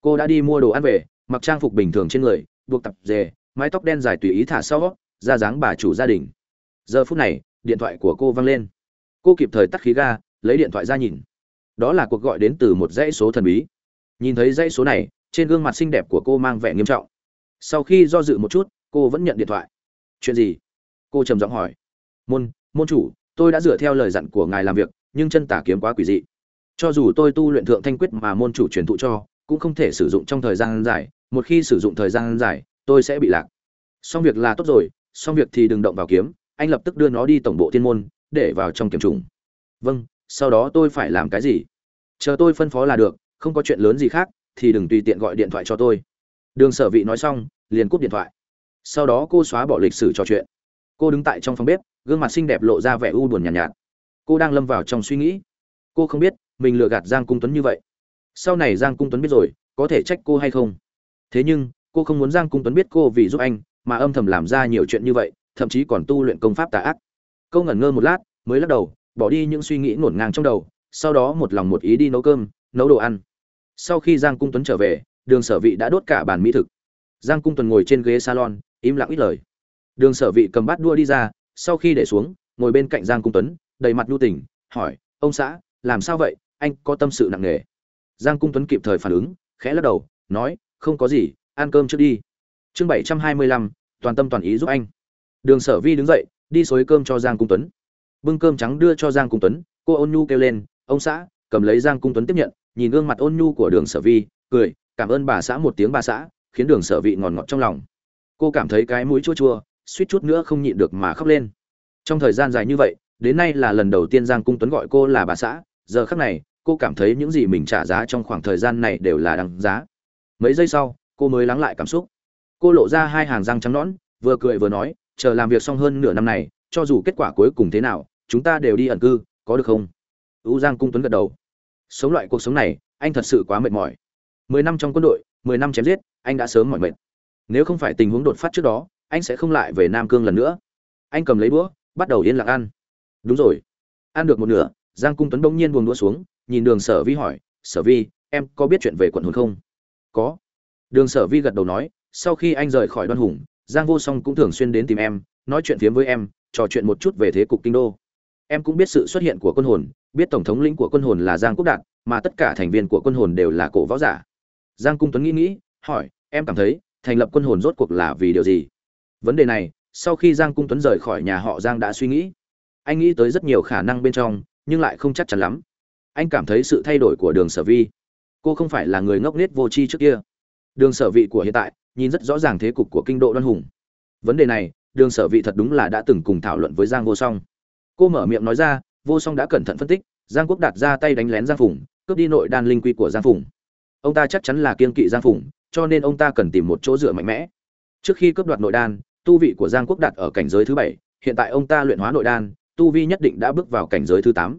Cô đã đi mua đồ ăn về, mặc trang phục bình thường trên người, buộc tập dề, mái tóc đen dài tùy ý thả sau ra dáng bà chủ gia đình. Giờ phút này, điện thoại của cô văng lên cô kịp thời tắt khí ga, lấy điện thoại ra nhìn. Đó là cuộc gọi đến từ một dãy số thần bí. Nhìn thấy dãy số này, trên gương mặt xinh đẹp của cô mang vẻ nghiêm trọng. Sau khi do dự một chút, cô vẫn nhận điện thoại. Chuyện gì? Cô trầm giọng hỏi. Môn môn chủ, tôi đã dựa theo lời dặn của ngài làm việc, nhưng chân tả kiếm quá quỷ dị. Cho dù tôi tu luyện thượng thanh quyết mà môn chủ truyền thụ cho, cũng không thể sử dụng trong thời gian dài. Một khi sử dụng thời gian dài, tôi sẽ bị lạc. Xong việc là tốt rồi, xong việc thì đừng động vào kiếm. Anh lập tức đưa nó đi tổng bộ thiên môn để vào trong kiểm trùng. Vâng sau đó tôi phải làm cái gì? Chờ tôi phân phó là được không có chuyện lớn gì khác thì đừng tùy tiện gọi điện thoại cho tôi. Đường sở vị nói xong liền cúp điện thoại. Sau đó cô xóa bỏ lịch sử trò chuyện. Cô đứng tại trong phòng bếp gương mặt xinh đẹp lộ ra vẻ u buồn nhàn nhạt, nhạt. Cô đang lâm vào trong suy nghĩ. Cô không biết mình lừa gạt giang cung tuấn như vậy. Sau này giang cung tuấn biết rồi có thể trách cô hay không? Thế nhưng cô không muốn giang cung tuấn biết cô vì giúp anh mà âm thầm làm ra nhiều chuyện như vậy thậm chí còn tu luyện công pháp tà ác câu ngẩn ngơ một lát, mới lắc đầu, bỏ đi những suy nghĩ ngổn ngang trong đầu, sau đó một lòng một ý đi nấu cơm, nấu đồ ăn. Sau khi giang cung tuấn trở về, đường sở vị đã đốt cả bàn mỹ thực. Giang cung tuấn ngồi trên ghế salon, im lặng ít lời. Đường sở vị cầm bát đua đi ra, sau khi để xuống, ngồi bên cạnh giang cung tuấn, đầy mặt nhu tình, hỏi, ông xã, làm sao vậy? Anh có tâm sự nặng nề. Giang cung tuấn kịp thời phản ứng, khẽ lắc đầu, nói, không có gì, ăn cơm trước đi. Chương bảy trăm hai mươi lăm, toàn tâm toàn ý giúp anh. Đường sở vi đứng dậy đi xối cơm cho giang cung tuấn. Bưng cơm trắng đưa cho giang cung tuấn, cô ôn nhu kêu lên, ông xã, cầm lấy giang cung tuấn tiếp nhận, nhìn gương mặt ôn nhu của đường sở vi, cười, cảm ơn bà xã một tiếng bà xã, khiến đường sở vị ngọt ngọt trong lòng. Cô cảm thấy cái mũi chua chua, suýt chút nữa không nhịn được mà khóc lên. Trong thời gian dài như vậy, đến nay là lần đầu tiên giang cung tuấn gọi cô là bà xã. Giờ khắc này, cô cảm thấy những gì mình trả giá trong khoảng thời gian này đều là đằng giá. Mấy giây sau, cô mới lắng lại cảm xúc. Cô lộ ra hai hàng răng trắng nõn, vừa cười vừa nói chờ làm việc xong hơn nửa năm này, cho dù kết quả cuối cùng thế nào, chúng ta đều đi ẩn cư, có được không? Ưu giang cung tuấn gật đầu. Sống loại cuộc sống này, anh thật sự quá mệt mỏi. Mười năm trong quân đội, mười năm chém giết, anh đã sớm mỏi mệt. Nếu không phải tình huống đột phát trước đó, anh sẽ không lại về nam cương lần nữa. Anh cầm lấy đũa, bắt đầu yên lặng ăn. Đúng rồi. Ăn được một nửa, giang cung tuấn bỗng nhiên buông đũa xuống, nhìn đường sở vi hỏi, sở vi, em có biết chuyện về quận hồn không? Có. Đường sở vi gật đầu nói, sau khi anh rời khỏi đoan hùng giang vô song cũng thường xuyên đến tìm em, nói chuyện phiếm với em, trò chuyện một chút về thế cục kinh đô. Em cũng biết sự xuất hiện của quân hồn, biết tổng thống lĩnh của quân hồn là giang quốc đạt, mà tất cả thành viên của quân hồn đều là cổ võ giả. Giang cung tuấn nghĩ nghĩ, hỏi, em cảm thấy, thành lập quân hồn rốt cuộc là vì điều gì? Vấn đề này, sau khi giang cung tuấn rời khỏi nhà họ giang đã suy nghĩ. Anh nghĩ tới rất nhiều khả năng bên trong, nhưng lại không chắc chắn lắm. Anh cảm thấy sự thay đổi của đường sở vi. Cô không phải là người ngốc nghếch vô tri trước kia. Đường sở vị của hiện tại nhìn rất rõ ràng thế cục của kinh độ đoan hùng. Vấn đề này, đường sở vị thật đúng là đã từng cùng thảo luận với giang vô song. Cô mở miệng nói ra, vô song đã cẩn thận phân tích, giang quốc đạt ra tay đánh lén giang phùng, cướp đi nội đan linh quy của giang phùng. Ông ta chắc chắn là kiên kỵ giang phùng, cho nên ông ta cần tìm một chỗ dựa mạnh mẽ. Trước khi cướp đoạt nội đan, tu vị của giang quốc đạt ở cảnh giới thứ bảy, hiện tại ông ta luyện hóa nội đan, tu vi nhất định đã bước vào cảnh giới thứ tám.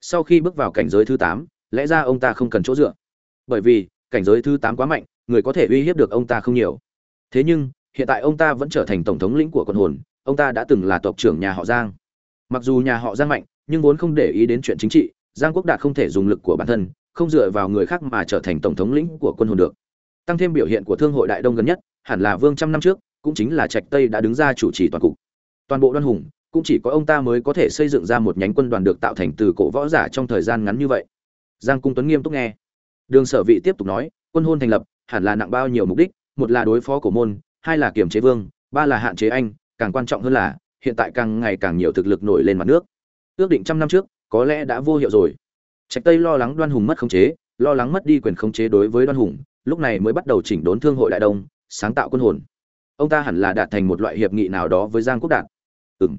Sau khi bước vào cảnh giới thứ tám, lẽ ra ông ta không cần chỗ dựa. Bởi vì, cảnh giới thứ tám quá mạnh người có thể uy hiếp được ông ta không nhiều. Thế nhưng, hiện tại ông ta vẫn trở thành tổng thống lĩnh của quân hồn, ông ta đã từng là tộc trưởng nhà họ giang. Mặc dù nhà họ giang mạnh, nhưng vốn không để ý đến chuyện chính trị, giang quốc đạt không thể dùng lực của bản thân, không dựa vào người khác mà trở thành tổng thống lĩnh của quân hồn được. Tăng thêm biểu hiện của thương hội đại đông gần nhất, hẳn là vương trăm năm trước, cũng chính là trạch tây đã đứng ra chủ trì toàn cục. Toàn bộ đoan hùng, cũng chỉ có ông ta mới có thể xây dựng ra một nhánh quân đoàn được tạo thành từ cổ võ giả trong thời gian ngắn như vậy. Giang cung tuấn nghiêm túc nghe. Đường sở vị tiếp tục nói, quân hôn thành lập hẳn là nặng bao nhiêu mục đích một là đối phó cổ môn hai là kiểm chế vương ba là hạn chế anh càng quan trọng hơn là hiện tại càng ngày càng nhiều thực lực nổi lên mặt nước. Ước định trăm năm trước có lẽ đã vô hiệu rồi. Trạch tây lo lắng đoan hùng mất khống chế lo lắng mất đi quyền khống chế đối với đoan hùng lúc này mới bắt đầu chỉnh đốn thương hội đại đông sáng tạo quân hồn. Ông ta hẳn là đạt thành một loại hiệp nghị nào đó với giang quốc đạt. Ừm,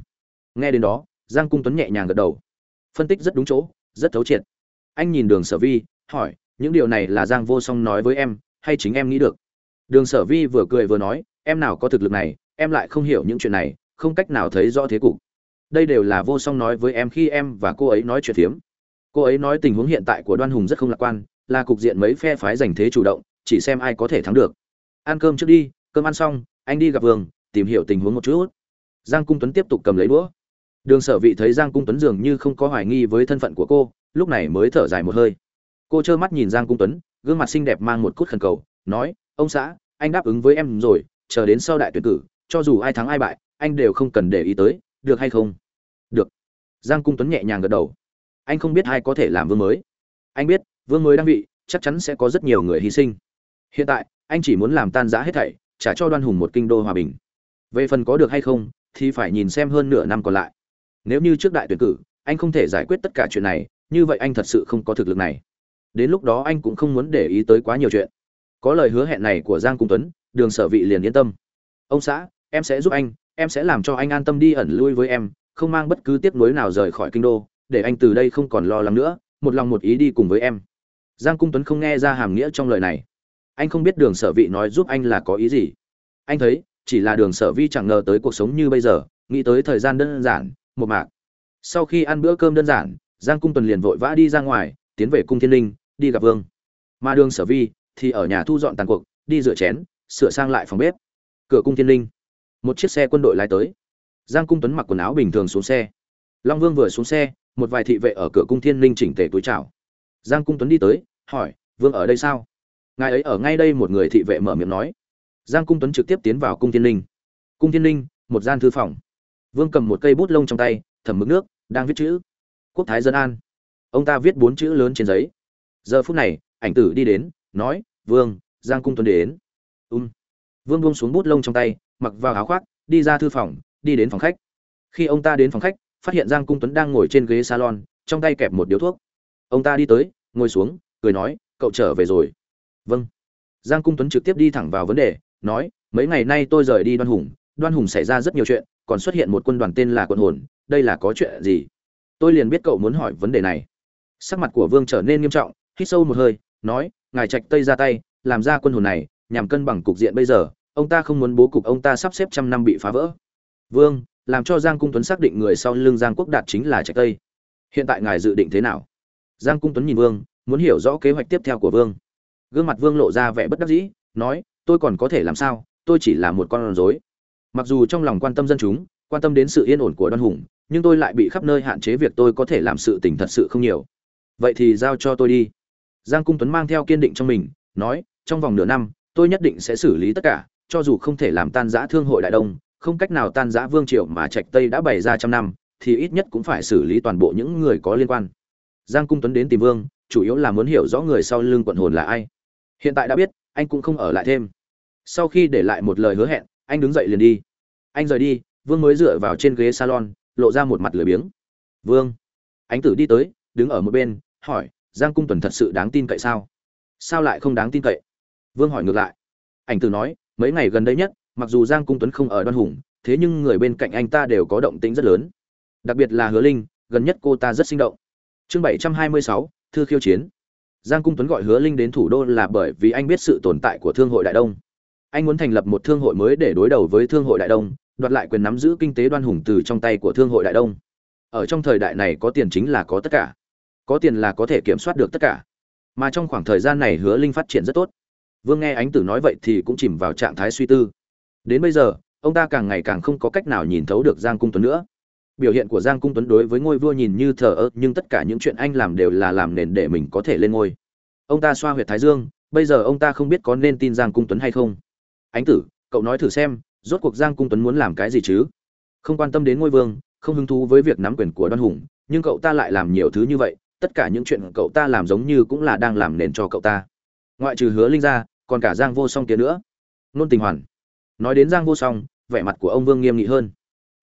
nghe đến đó giang cung tuấn nhẹ nhàng gật đầu. Phân tích rất đúng chỗ rất thấu triệt. Anh nhìn đường sở vi hỏi những điều này là giang vô song nói với em hay chính em nghĩ được? Đường sở vi vừa cười vừa nói, em nào có thực lực này, em lại không hiểu những chuyện này, không cách nào thấy rõ thế cục. Đây đều là vô song nói với em khi em và cô ấy nói chuyện phiếm. Cô ấy nói tình huống hiện tại của đoan hùng rất không lạc quan, là cục diện mấy phe phái giành thế chủ động, chỉ xem ai có thể thắng được. Ăn cơm trước đi, cơm ăn xong, anh đi gặp vương, tìm hiểu tình huống một chút. Giang cung tuấn tiếp tục cầm lấy đũa. Đường sở vị thấy giang cung tuấn dường như không có hoài nghi với thân phận của cô, lúc này mới thở dài một hơi. Cô trơ mắt nhìn giang cung tuấn gương mặt xinh đẹp mang một cút khẩn cầu, nói, ông xã, anh đáp ứng với em rồi, chờ đến sau đại tuyển cử, cho dù ai thắng ai bại, anh đều không cần để ý tới, được hay không? Được. Giang cung tuấn nhẹ nhàng gật đầu. Anh không biết ai có thể làm vương mới. Anh biết, vương mới đang vị, chắc chắn sẽ có rất nhiều người hy sinh. Hiện tại, anh chỉ muốn làm tan rã hết thảy, trả cho đoan hùng một kinh đô hòa bình. Về phần có được hay không, thì phải nhìn xem hơn nửa năm còn lại. Nếu như trước đại tuyển cử, anh không thể giải quyết tất cả chuyện này, như vậy anh thật sự không có thực lực này đến lúc đó anh cũng không muốn để ý tới quá nhiều chuyện. Có lời hứa hẹn này của giang cung tuấn, đường sở vị liền yên tâm. Ông xã, em sẽ giúp anh, em sẽ làm cho anh an tâm đi ẩn lui với em, không mang bất cứ tiếc nuối nào rời khỏi kinh đô, để anh từ đây không còn lo lắng nữa, một lòng một ý đi cùng với em. Giang cung tuấn không nghe ra hàm nghĩa trong lời này. Anh không biết đường sở vị nói giúp anh là có ý gì. Anh thấy, chỉ là đường sở vi chẳng ngờ tới cuộc sống như bây giờ, nghĩ tới thời gian đơn giản, một mạc. Sau khi ăn bữa cơm đơn giản, giang cung tuần liền vội vã đi ra ngoài, tiến về cung thiên linh đi gặp vương. Mà đường sở vi thì ở nhà thu dọn tàn cuộc, đi rửa chén, sửa sang lại phòng bếp. Cửa cung thiên linh. Một chiếc xe quân đội lái tới. Giang cung tuấn mặc quần áo bình thường xuống xe. Long vương vừa xuống xe, một vài thị vệ ở cửa cung thiên linh chỉnh tề túi chào. Giang cung tuấn đi tới, hỏi, vương ở đây sao? Ngài ấy ở ngay đây, một người thị vệ mở miệng nói. Giang cung tuấn trực tiếp tiến vào cung thiên linh. Cung thiên linh, một gian thư phòng. Vương cầm một cây bút lông trong tay, thẩm mực nước, đang viết chữ. Quốc thái dân an. Ông ta viết bốn chữ lớn trên giấy giờ phút này, ảnh tử đi đến, nói, vương, giang cung tuấn đến. Ung vương buông xuống bút lông trong tay, mặc vào áo khoác, đi ra thư phòng, đi đến phòng khách. Khi ông ta đến phòng khách, phát hiện giang cung tuấn đang ngồi trên ghế salon, trong tay kẹp một điếu thuốc. Ông ta đi tới, ngồi xuống, cười nói, cậu trở về rồi. Vâng. Giang cung tuấn trực tiếp đi thẳng vào vấn đề, nói, mấy ngày nay tôi rời đi đoan hùng đoan hùng xảy ra rất nhiều chuyện, còn xuất hiện một quân đoàn tên là quân hồn, đây là có chuyện gì? Tôi liền biết cậu muốn hỏi vấn đề này. Sắc mặt của vương trở nên nghiêm trọng hít sâu một hơi, nói, ngài trạch tây ra tay, làm ra quân hồn này, nhằm cân bằng cục diện bây giờ, ông ta không muốn bố cục ông ta sắp xếp trăm năm bị phá vỡ. Vương, làm cho giang cung tuấn xác định người sau lưng giang quốc đạt chính là trạch tây. Hiện tại ngài dự định thế nào? Giang cung tuấn nhìn vương, muốn hiểu rõ kế hoạch tiếp theo của vương. Gương mặt vương lộ ra vẻ bất đắc dĩ, nói, tôi còn có thể làm sao? Tôi chỉ là một con rối. Mặc dù trong lòng quan tâm dân chúng, quan tâm đến sự yên ổn của đoan hùng, nhưng tôi lại bị khắp nơi hạn chế việc tôi có thể làm sự tình thật sự không nhiều. Vậy thì giao cho tôi đi giang cung tuấn mang theo kiên định trong mình, nói, trong vòng nửa năm, tôi nhất định sẽ xử lý tất cả, cho dù không thể làm tan giã thương hội đại đông, không cách nào tan giã vương triều mà trạch tây đã bày ra trăm năm, thì ít nhất cũng phải xử lý toàn bộ những người có liên quan. Giang cung tuấn đến tìm vương, chủ yếu là muốn hiểu rõ người sau lưng quận hồn là ai. Hiện tại đã biết, anh cũng không ở lại thêm. Sau khi để lại một lời hứa hẹn, anh đứng dậy liền đi. Anh rời đi, vương mới dựa vào trên ghế salon, lộ ra một mặt lười biếng. Vương. Ánh tử đi tới, đứng ở một bên, hỏi giang cung tuần thật sự đáng tin cậy sao? Sao lại không đáng tin cậy? Vương hỏi ngược lại. Ảnh tử nói, mấy ngày gần đây nhất, mặc dù giang cung tuấn không ở đoan hùng, thế nhưng người bên cạnh anh ta đều có động tĩnh rất lớn. Đặc biệt là hứa linh, gần nhất cô ta rất sinh động. Chương bảy trăm hai mươi sáu, thư khiêu chiến. Giang cung tuấn gọi hứa linh đến thủ đô là bởi vì anh biết sự tồn tại của thương hội đại đông. Anh muốn thành lập một thương hội mới để đối đầu với thương hội đại đông, đoạt lại quyền nắm giữ kinh tế đoan hùng từ trong tay của thương hội đại đông. Ở trong thời đại này có tiền chính là có tất cả có tiền là có thể kiểm soát được tất cả. Mà trong khoảng thời gian này hứa linh phát triển rất tốt. Vương nghe ánh tử nói vậy thì cũng chìm vào trạng thái suy tư. Đến bây giờ, ông ta càng ngày càng không có cách nào nhìn thấu được giang cung tuấn nữa. Biểu hiện của giang cung tuấn đối với ngôi vua nhìn như thờ ơ, nhưng tất cả những chuyện anh làm đều là làm nền để mình có thể lên ngôi. Ông ta xoa huyệt thái dương, bây giờ ông ta không biết có nên tin giang cung tuấn hay không. Ánh tử, cậu nói thử xem, rốt cuộc giang cung tuấn muốn làm cái gì chứ? Không quan tâm đến ngôi vương, không hứng thú với việc nắm quyền của đoan hùng, nhưng cậu ta lại làm nhiều thứ như vậy tất cả những chuyện cậu ta làm giống như cũng là đang làm nền cho cậu ta. Ngoại trừ hứa linh ra, còn cả giang vô song kia nữa. Nôn tình hoàn. Nói đến giang vô song, vẻ mặt của ông vương nghiêm nghị hơn.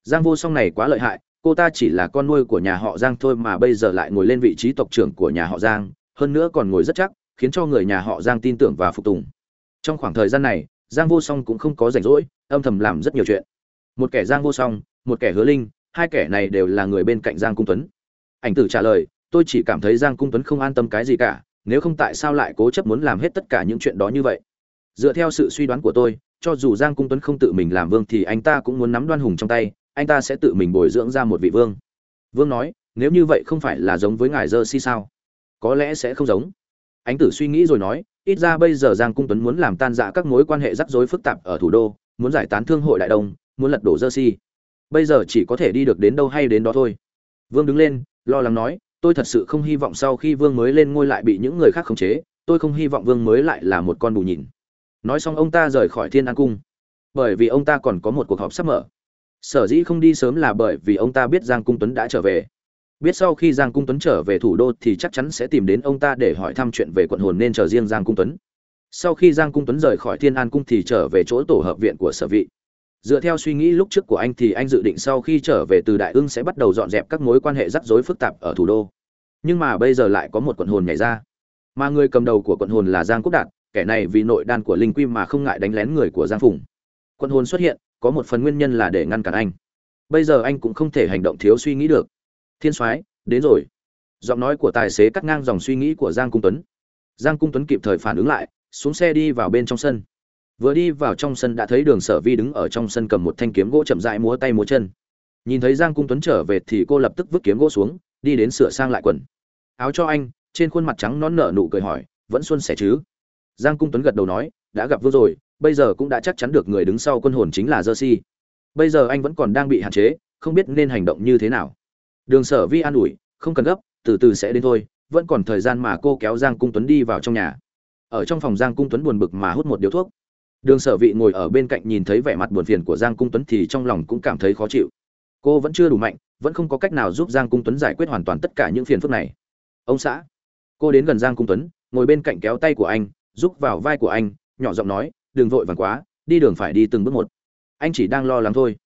Giang vô song này quá lợi hại, cô ta chỉ là con nuôi của nhà họ giang thôi mà bây giờ lại ngồi lên vị trí tộc trưởng của nhà họ giang, hơn nữa còn ngồi rất chắc, khiến cho người nhà họ giang tin tưởng và phục tùng. Trong khoảng thời gian này, giang vô song cũng không có rảnh rỗi, âm thầm làm rất nhiều chuyện. Một kẻ giang vô song, một kẻ hứa linh, hai kẻ này đều là người bên cạnh giang cung tuấn. Ảnh tử trả lời tôi chỉ cảm thấy giang cung tuấn không an tâm cái gì cả, nếu không tại sao lại cố chấp muốn làm hết tất cả những chuyện đó như vậy? Dựa theo sự suy đoán của tôi, cho dù giang cung tuấn không tự mình làm vương thì anh ta cũng muốn nắm đoan hùng trong tay, anh ta sẽ tự mình bồi dưỡng ra một vị vương. Vương nói, nếu như vậy không phải là giống với ngài dơ si sao? Có lẽ sẽ không giống. Ánh tử suy nghĩ rồi nói, ít ra bây giờ giang cung tuấn muốn làm tan rã các mối quan hệ rắc rối phức tạp ở thủ đô, muốn giải tán thương hội đại đông, muốn lật đổ dơ si. Bây giờ chỉ có thể đi được đến đâu hay đến đó thôi. Vương đứng lên, lo lắng nói tôi thật sự không hy vọng sau khi vương mới lên ngôi lại bị những người khác khống chế, tôi không hy vọng vương mới lại là một con bù nhìn. Nói xong ông ta rời khỏi thiên an cung. Bởi vì ông ta còn có một cuộc họp sắp mở. Sở dĩ không đi sớm là bởi vì ông ta biết giang cung tuấn đã trở về. Biết sau khi giang cung tuấn trở về thủ đô thì chắc chắn sẽ tìm đến ông ta để hỏi thăm chuyện về quận hồn nên chờ riêng giang cung tuấn. Sau khi giang cung tuấn rời khỏi thiên an cung thì trở về chỗ tổ hợp viện của sở vị dựa theo suy nghĩ lúc trước của anh thì anh dự định sau khi trở về từ đại ưng sẽ bắt đầu dọn dẹp các mối quan hệ rắc rối phức tạp ở thủ đô. Nhưng mà bây giờ lại có một quận hồn nhảy ra. Mà người cầm đầu của quận hồn là giang quốc đạt, kẻ này vì nội đan của linh quy mà không ngại đánh lén người của giang phùng. Quận hồn xuất hiện, có một phần nguyên nhân là để ngăn cản anh. Bây giờ anh cũng không thể hành động thiếu suy nghĩ được. Thiên soái, đến rồi. Giọng nói của tài xế cắt ngang dòng suy nghĩ của giang cung tuấn. Giang cung tuấn kịp thời phản ứng lại, xuống xe đi vào bên trong sân vừa đi vào trong sân đã thấy đường sở vi đứng ở trong sân cầm một thanh kiếm gỗ chậm rãi múa tay múa chân. Nhìn thấy giang cung tuấn trở về thì cô lập tức vứt kiếm gỗ xuống, đi đến sửa sang lại quần. Áo cho anh. Trên khuôn mặt trắng nón nở nụ cười hỏi, vẫn xuân sẻ chứ? Giang cung tuấn gật đầu nói, đã gặp vô rồi, bây giờ cũng đã chắc chắn được người đứng sau quân hồn chính là dơ si bây giờ anh vẫn còn đang bị hạn chế, không biết nên hành động như thế nào. Đường sở vi an ủi, không cần gấp, từ từ sẽ đến thôi, vẫn còn thời gian mà cô kéo giang cung tuấn đi vào trong nhà. Ở trong phòng giang cung tuấn buồn bực mà hút một điếu thuốc đường sở vị ngồi ở bên cạnh nhìn thấy vẻ mặt buồn phiền của giang cung tuấn thì trong lòng cũng cảm thấy khó chịu. Cô vẫn chưa đủ mạnh, vẫn không có cách nào giúp giang cung tuấn giải quyết hoàn toàn tất cả những phiền phức này. Ông xã. Cô đến gần giang cung tuấn, ngồi bên cạnh kéo tay của anh giúp vào vai của anh, nhỏ giọng nói, đừng vội vàng quá, đi đường phải đi từng bước một. Anh chỉ đang lo lắng thôi.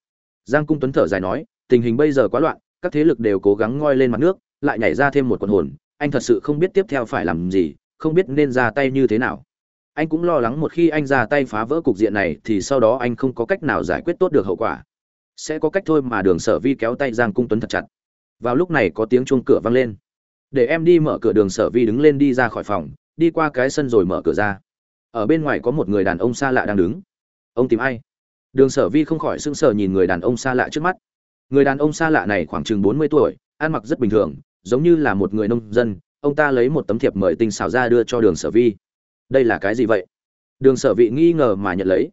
Giang cung tuấn thở dài nói, tình hình bây giờ quá loạn, các thế lực đều cố gắng ngoi lên mặt nước, lại nhảy ra thêm một quần hồn, anh thật sự không biết tiếp theo phải làm gì, không biết nên ra tay như thế nào anh cũng lo lắng một khi anh ra tay phá vỡ cục diện này thì sau đó anh không có cách nào giải quyết tốt được hậu quả. Sẽ có cách thôi mà đường sở vi kéo tay giang cung tuấn thật chặt. Vào lúc này có tiếng chuông cửa vang lên. Để em đi mở cửa đường sở vi đứng lên đi ra khỏi phòng, đi qua cái sân rồi mở cửa ra. Ở bên ngoài có một người đàn ông xa lạ đang đứng. Ông tìm ai? Đường sở vi không khỏi sững sờ nhìn người đàn ông xa lạ trước mắt. Người đàn ông xa lạ này khoảng chừng bốn mươi tuổi, ăn mặc rất bình thường, giống như là một người nông dân. Ông ta lấy một tấm thiệp mời tinh xảo ra đưa cho đường sở vi đây là cái gì vậy? Đường sở vị nghi ngờ mà nhận lấy.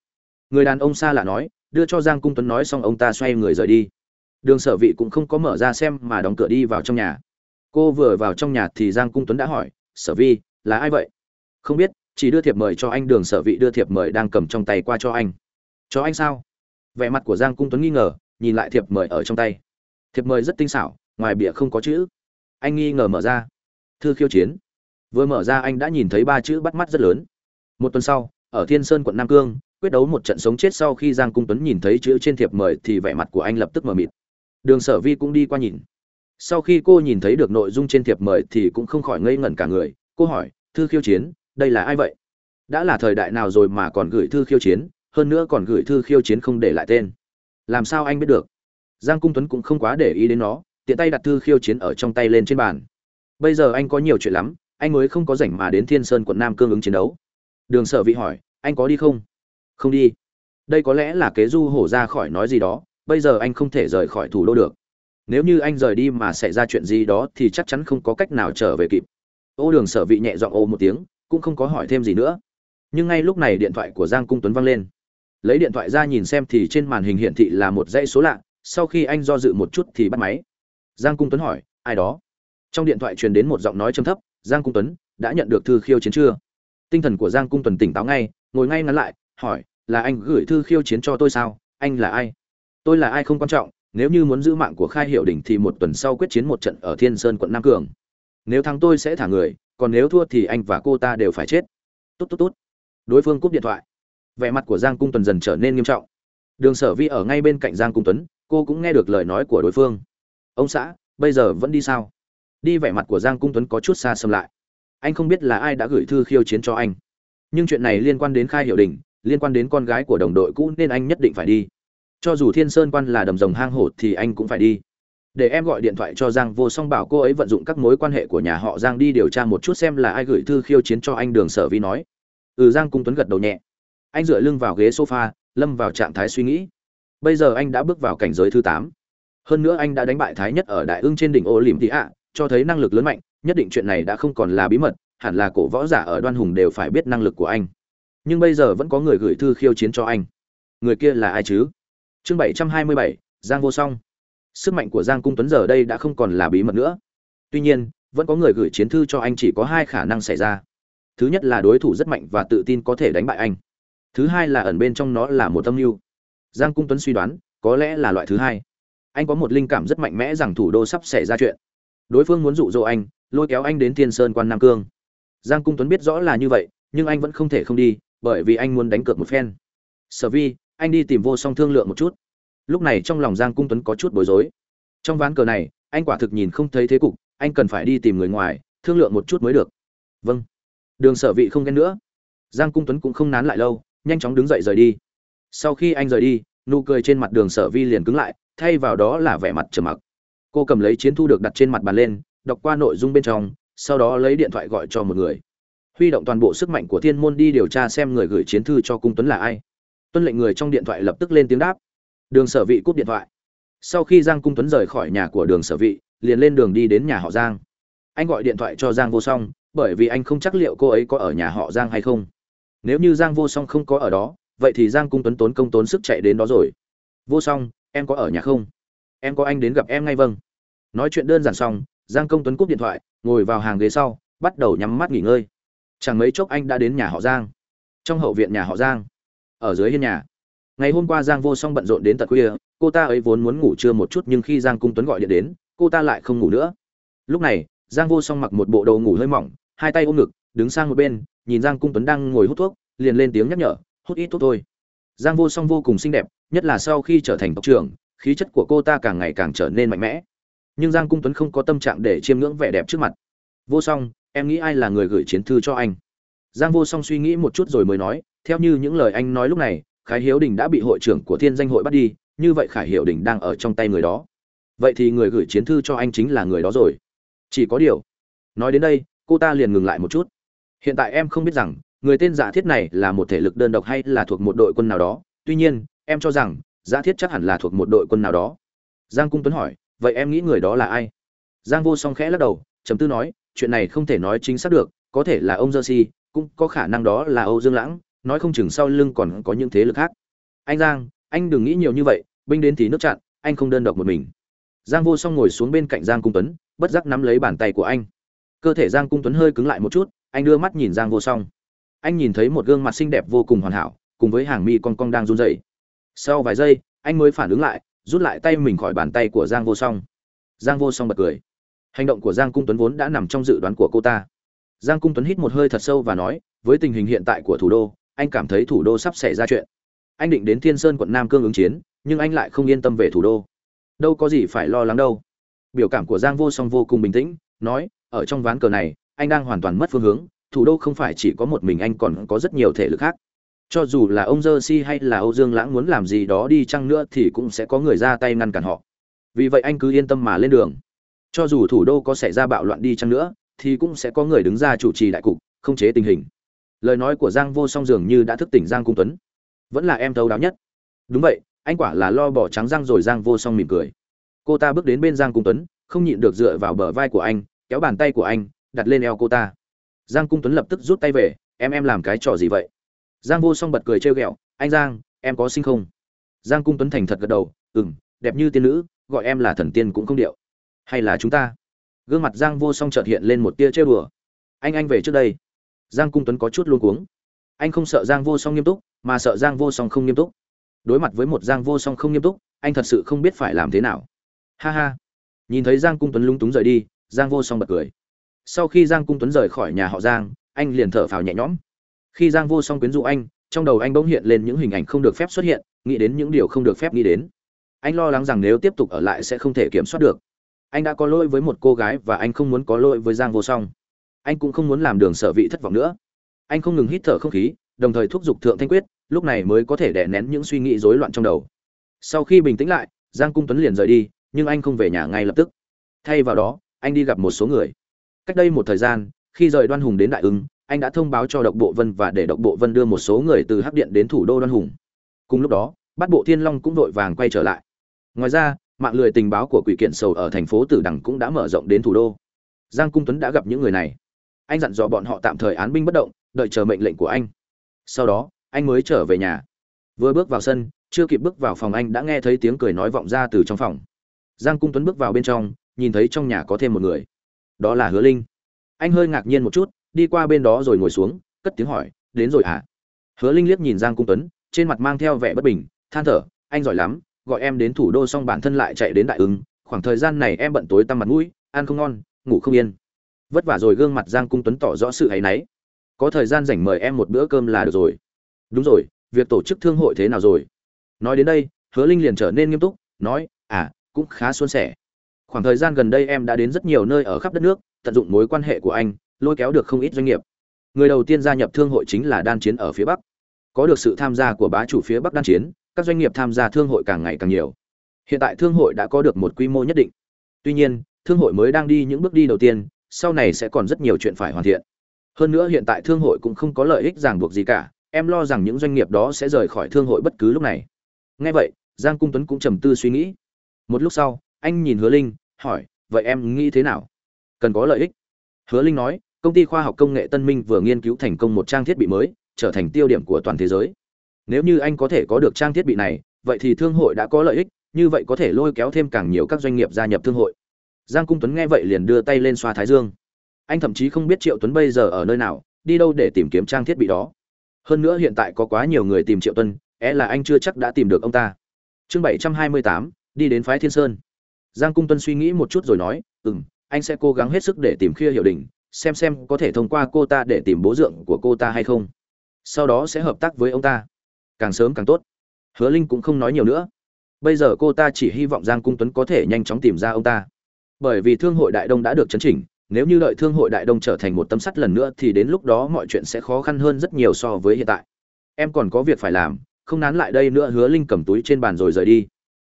Người đàn ông xa lạ nói, đưa cho giang cung tuấn nói xong ông ta xoay người rời đi. Đường sở vị cũng không có mở ra xem mà đóng cửa đi vào trong nhà. Cô vừa vào trong nhà thì giang cung tuấn đã hỏi, sở vi, là ai vậy? Không biết, chỉ đưa thiệp mời cho anh, đường sở vị đưa thiệp mời đang cầm trong tay qua cho anh. Cho anh sao? Vẻ mặt của giang cung tuấn nghi ngờ, nhìn lại thiệp mời ở trong tay. Thiệp mời rất tinh xảo, ngoài bìa không có chữ. Anh nghi ngờ mở ra. Thư khiêu chiến vừa mở ra anh đã nhìn thấy ba chữ bắt mắt rất lớn. Một tuần sau, ở thiên sơn quận nam cương, quyết đấu một trận sống chết sau khi giang cung tuấn nhìn thấy chữ trên thiệp mời thì vẻ mặt của anh lập tức mờ mịt. Đường sở vi cũng đi qua nhìn. Sau khi cô nhìn thấy được nội dung trên thiệp mời thì cũng không khỏi ngây ngẩn cả người. Cô hỏi, thư khiêu chiến, đây là ai vậy? Đã là thời đại nào rồi mà còn gửi thư khiêu chiến? Hơn nữa còn gửi thư khiêu chiến không để lại tên. Làm sao anh biết được? Giang cung tuấn cũng không quá để ý đến nó, tiện tay đặt thư khiêu chiến ở trong tay lên trên bàn. Bây giờ anh có nhiều chuyện lắm anh mới không có rảnh mà đến thiên sơn quận nam cương ứng chiến đấu. Đường sở vị hỏi, anh có đi không? Không đi. Đây có lẽ là kế du hổ ra khỏi nói gì đó, bây giờ anh không thể rời khỏi thủ đô được. Nếu như anh rời đi mà xảy ra chuyện gì đó thì chắc chắn không có cách nào trở về kịp. Ô đường sở vị nhẹ dọn ô một tiếng, cũng không có hỏi thêm gì nữa. Nhưng ngay lúc này điện thoại của giang cung tuấn văng lên. Lấy điện thoại ra nhìn xem thì trên màn hình hiển thị là một dãy số lạ, sau khi anh do dự một chút thì bắt máy. Giang cung tuấn hỏi, ai đó? Trong điện thoại truyền đến một giọng nói trầm thấp giang cung tuấn, đã nhận được thư khiêu chiến chưa? Tinh thần của giang cung tuấn tỉnh táo ngay, ngồi ngay ngắn lại, hỏi, là anh gửi thư khiêu chiến cho tôi sao? Anh là ai? Tôi là ai không quan trọng, nếu như muốn giữ mạng của khai hiệu đỉnh thì một tuần sau quyết chiến một trận ở thiên sơn quận nam cường. Nếu thắng tôi sẽ thả người, còn nếu thua thì anh và cô ta đều phải chết. Tốt tốt tốt. Đối phương cúp điện thoại. Vẻ mặt của giang cung tuấn dần trở nên nghiêm trọng. Đường sở vi ở ngay bên cạnh giang cung tuấn, cô cũng nghe được lời nói của đối phương. Ông xã, bây giờ vẫn đi sao? Đi vẻ mặt của giang cung tuấn có chút xa xâm lại. Anh không biết là ai đã gửi thư khiêu chiến cho anh. Nhưng chuyện này liên quan đến khai hiệu đình, liên quan đến con gái của đồng đội cũ nên anh nhất định phải đi. Cho dù thiên sơn quan là đầm rồng hang hổ thì anh cũng phải đi. Để em gọi điện thoại cho giang vô song bảo cô ấy vận dụng các mối quan hệ của nhà họ giang đi điều tra một chút xem là ai gửi thư khiêu chiến cho anh đường sở vi nói. Ừ giang cung tuấn gật đầu nhẹ. Anh dựa lưng vào ghế sofa, lâm vào trạng thái suy nghĩ. Bây giờ anh đã bước vào cảnh giới thứ tám. Hơn nữa anh đã đánh bại thái nhất ở đại ưng trên đỉnh ô lìm thị ạ cho thấy năng lực lớn mạnh, nhất định chuyện này đã không còn là bí mật, hẳn là cổ võ giả ở đoan hùng đều phải biết năng lực của anh. Nhưng bây giờ vẫn có người gửi thư khiêu chiến cho anh. Người kia là ai chứ? Chương bảy trăm hai mươi bảy, giang vô song. Sức mạnh của giang cung tuấn giờ đây đã không còn là bí mật nữa. Tuy nhiên, vẫn có người gửi chiến thư cho anh chỉ có hai khả năng xảy ra. Thứ nhất là đối thủ rất mạnh và tự tin có thể đánh bại anh. Thứ hai là ẩn bên trong nó là một tâm mưu. Giang cung tuấn suy đoán, có lẽ là loại thứ hai. Anh có một linh cảm rất mạnh mẽ rằng thủ đô sắp xảy ra chuyện đối phương muốn dụ dỗ anh, lôi kéo anh đến thiên sơn quan nam cương. Giang cung tuấn biết rõ là như vậy, nhưng anh vẫn không thể không đi, bởi vì anh muốn đánh cược một phen. Sở vi, anh đi tìm vô song thương lượng một chút. Lúc này trong lòng giang cung tuấn có chút bối rối. Trong ván cờ này, anh quả thực nhìn không thấy thế cục, anh cần phải đi tìm người ngoài, thương lượng một chút mới được. Vâng. Đường sở vị không ghen nữa. Giang cung tuấn cũng không nán lại lâu, nhanh chóng đứng dậy rời đi. Sau khi anh rời đi, nụ cười trên mặt đường sở vi liền cứng lại, thay vào đó là vẻ mặt trầm mặc cô cầm lấy chiến thu được đặt trên mặt bàn lên, đọc qua nội dung bên trong, sau đó lấy điện thoại gọi cho một người. Huy động toàn bộ sức mạnh của thiên môn đi điều tra xem người gửi chiến thư cho cung tuấn là ai. Tuân lệnh người trong điện thoại lập tức lên tiếng đáp. Đường sở vị cúp điện thoại. Sau khi giang cung tuấn rời khỏi nhà của đường sở vị, liền lên đường đi đến nhà họ giang. Anh gọi điện thoại cho giang vô song, bởi vì anh không chắc liệu cô ấy có ở nhà họ giang hay không. Nếu như giang vô song không có ở đó, vậy thì giang cung tuấn tốn công tốn sức chạy đến đó rồi. Vô song, em có ở nhà không? Em có anh đến gặp em ngay vâng nói chuyện đơn giản xong, giang công tuấn cúp điện thoại, ngồi vào hàng ghế sau, bắt đầu nhắm mắt nghỉ ngơi. Chẳng mấy chốc anh đã đến nhà họ giang. Trong hậu viện nhà họ giang. Ở dưới hiên nhà. Ngày hôm qua giang vô song bận rộn đến tận khuya, cô ta ấy vốn muốn ngủ trưa một chút nhưng khi giang cung tuấn gọi điện đến, cô ta lại không ngủ nữa. Lúc này, giang vô song mặc một bộ đồ ngủ hơi mỏng, hai tay ôm ngực, đứng sang một bên, nhìn giang cung tuấn đang ngồi hút thuốc, liền lên tiếng nhắc nhở, hút ít thuốc thôi. Giang vô song vô cùng xinh đẹp, nhất là sau khi trở thành tộc trưởng, khí chất của cô ta càng ngày càng trở nên mạnh mẽ nhưng giang cung tuấn không có tâm trạng để chiêm ngưỡng vẻ đẹp trước mặt. Vô song, em nghĩ ai là người gửi chiến thư cho anh? Giang vô song suy nghĩ một chút rồi mới nói, theo như những lời anh nói lúc này, khải hiếu đình đã bị hội trưởng của thiên danh hội bắt đi, như vậy khải hiệu đình đang ở trong tay người đó. Vậy thì người gửi chiến thư cho anh chính là người đó rồi. Chỉ có điều, nói đến đây, cô ta liền ngừng lại một chút. Hiện tại em không biết rằng, người tên giả thiết này là một thể lực đơn độc hay là thuộc một đội quân nào đó. Tuy nhiên, em cho rằng, giả thiết chắc hẳn là thuộc một đội quân nào đó. Giang cung tuấn hỏi vậy em nghĩ người đó là ai? Giang vô song khẽ lắc đầu chấm tư nói, chuyện này không thể nói chính xác được, có thể là ông jersey, cũng có khả năng đó là âu dương lãng, nói không chừng sau lưng còn có những thế lực khác. Anh giang, anh đừng nghĩ nhiều như vậy, binh đến thì nước chặn, anh không đơn độc một mình. Giang vô song ngồi xuống bên cạnh giang cung tuấn, bất giác nắm lấy bàn tay của anh. Cơ thể giang cung tuấn hơi cứng lại một chút, anh đưa mắt nhìn giang vô song. Anh nhìn thấy một gương mặt xinh đẹp vô cùng hoàn hảo, cùng với hàng mi con cong đang run rẩy. Sau vài giây, anh mới phản ứng lại rút lại tay mình khỏi bàn tay của giang vô song. Giang vô song bật cười. Hành động của giang cung tuấn vốn đã nằm trong dự đoán của cô ta. Giang cung tuấn hít một hơi thật sâu và nói, với tình hình hiện tại của thủ đô, anh cảm thấy thủ đô sắp xảy ra chuyện. Anh định đến thiên sơn quận nam cương ứng chiến, nhưng anh lại không yên tâm về thủ đô. Đâu có gì phải lo lắng đâu. Biểu cảm của giang vô song vô cùng bình tĩnh, nói, ở trong ván cờ này, anh đang hoàn toàn mất phương hướng. Thủ đô không phải chỉ có một mình anh, còn có rất nhiều thể lực khác cho dù là ông dơ si hay là âu dương lãng muốn làm gì đó đi chăng nữa thì cũng sẽ có người ra tay ngăn cản họ. Vì vậy anh cứ yên tâm mà lên đường. Cho dù thủ đô có xảy ra bạo loạn đi chăng nữa, thì cũng sẽ có người đứng ra chủ trì đại cục không chế tình hình. Lời nói của giang vô song dường như đã thức tỉnh giang cung tuấn. Vẫn là em thấu đáo nhất. Đúng vậy, anh quả là lo bỏ trắng răng rồi giang vô song mỉm cười. Cô ta bước đến bên giang cung tuấn, không nhịn được dựa vào bờ vai của anh, kéo bàn tay của anh, đặt lên eo cô ta. Giang cung tuấn lập tức rút tay về, em em làm cái trò gì vậy? Giang vô song bật cười trêu ghẹo, anh giang, em có sinh không? Giang cung tuấn thành thật gật đầu, ừm, đẹp như tiên nữ, gọi em là thần tiên cũng không điệu. Hay là chúng ta? Gương mặt giang vô song chợt hiện lên một tia trêu đùa. Anh anh về trước đây. Giang cung tuấn có chút luống cuống. Anh không sợ giang vô song nghiêm túc, mà sợ giang vô song không nghiêm túc. Đối mặt với một giang vô song không nghiêm túc, anh thật sự không biết phải làm thế nào. Ha ha. Nhìn thấy giang cung tuấn lúng túng rời đi, giang vô song bật cười. Sau khi giang cung tuấn rời khỏi nhà họ giang, anh liền thở phào nhẹ nhõm khi giang vô song quyến rũ anh, trong đầu anh bỗng hiện lên những hình ảnh không được phép xuất hiện, nghĩ đến những điều không được phép nghĩ đến. Anh lo lắng rằng nếu tiếp tục ở lại sẽ không thể kiểm soát được. Anh đã có lỗi với một cô gái và anh không muốn có lỗi với giang vô song. Anh cũng không muốn làm đường sở vị thất vọng nữa. Anh không ngừng hít thở không khí, đồng thời thúc giục thượng thanh quyết, lúc này mới có thể đè nén những suy nghĩ rối loạn trong đầu. Sau khi bình tĩnh lại, giang cung tuấn liền rời đi, nhưng anh không về nhà ngay lập tức. Thay vào đó, anh đi gặp một số người. Cách đây một thời gian, khi rời đoan hùng đến đại ứng anh đã thông báo cho độc bộ vân và để độc bộ vân đưa một số người từ hắc điện đến thủ đô đoan hùng. Cùng lúc đó, bắt bộ thiên long cũng vội vàng quay trở lại. Ngoài ra, mạng lưới tình báo của quỷ kiện sầu ở thành phố tử đằng cũng đã mở rộng đến thủ đô. Giang cung tuấn đã gặp những người này. Anh dặn dò bọn họ tạm thời án binh bất động, đợi chờ mệnh lệnh của anh. Sau đó, anh mới trở về nhà. Vừa bước vào sân, chưa kịp bước vào phòng anh đã nghe thấy tiếng cười nói vọng ra từ trong phòng. Giang cung tuấn bước vào bên trong, nhìn thấy trong nhà có thêm một người. Đó là hứa linh. Anh hơi ngạc nhiên một chút đi qua bên đó rồi ngồi xuống, cất tiếng hỏi, đến rồi hả à? hứa linh liếc nhìn giang cung tuấn, trên mặt mang theo vẻ bất bình, than thở, anh giỏi lắm, gọi em đến thủ đô xong bản thân lại chạy đến đại ứng, khoảng thời gian này em bận tối tăm mặt mũi, ăn không ngon, ngủ không yên. Vất vả rồi gương mặt giang cung tuấn tỏ rõ sự áy náy. Có thời gian rảnh mời em một bữa cơm là được rồi. Đúng rồi, việc tổ chức thương hội thế nào rồi? Nói đến đây, hứa linh liền trở nên nghiêm túc, nói à cũng khá suôn sẻ. Khoảng thời gian gần đây em đã đến rất nhiều nơi ở khắp đất nước, tận dụng mối quan hệ của anh lôi kéo được không ít doanh nghiệp. Người đầu tiên gia nhập thương hội chính là đan chiến ở phía bắc. Có được sự tham gia của bá chủ phía bắc đan chiến, các doanh nghiệp tham gia thương hội càng ngày càng nhiều. Hiện tại thương hội đã có được một quy mô nhất định. Tuy nhiên, thương hội mới đang đi những bước đi đầu tiên, sau này sẽ còn rất nhiều chuyện phải hoàn thiện. Hơn nữa hiện tại thương hội cũng không có lợi ích ràng buộc gì cả, em lo rằng những doanh nghiệp đó sẽ rời khỏi thương hội bất cứ lúc này. Nghe vậy, giang cung tuấn cũng trầm tư suy nghĩ. Một lúc sau, anh nhìn hứa linh, hỏi, vậy em nghĩ thế nào? Cần có lợi ích? Hứa linh nói, công ty khoa học công nghệ tân minh vừa nghiên cứu thành công một trang thiết bị mới, trở thành tiêu điểm của toàn thế giới. Nếu như anh có thể có được trang thiết bị này, vậy thì thương hội đã có lợi ích, như vậy có thể lôi kéo thêm càng nhiều các doanh nghiệp gia nhập thương hội. Giang cung tuấn nghe vậy liền đưa tay lên xoa thái dương. Anh thậm chí không biết triệu tuấn bây giờ ở nơi nào, đi đâu để tìm kiếm trang thiết bị đó. Hơn nữa hiện tại có quá nhiều người tìm triệu tuấn é là anh chưa chắc đã tìm được ông ta. Chương bảy trăm hai mươi tám, đi đến phái thiên sơn. Giang cung tuấn suy nghĩ một chút rồi nói, ừm anh sẽ cố gắng hết sức để tìm khia hiệu đình, xem xem có thể thông qua cô ta để tìm bố dượng của cô ta hay không. Sau đó sẽ hợp tác với ông ta. Càng sớm càng tốt. Hứa linh cũng không nói nhiều nữa. Bây giờ cô ta chỉ hy vọng giang cung tuấn có thể nhanh chóng tìm ra ông ta. Bởi vì thương hội đại đông đã được chấn chỉnh, nếu như đợi thương hội đại đông trở thành một tấm sắt lần nữa thì đến lúc đó mọi chuyện sẽ khó khăn hơn rất nhiều so với hiện tại. Em còn có việc phải làm, không nán lại đây nữa, hứa linh cầm túi trên bàn rồi rời đi.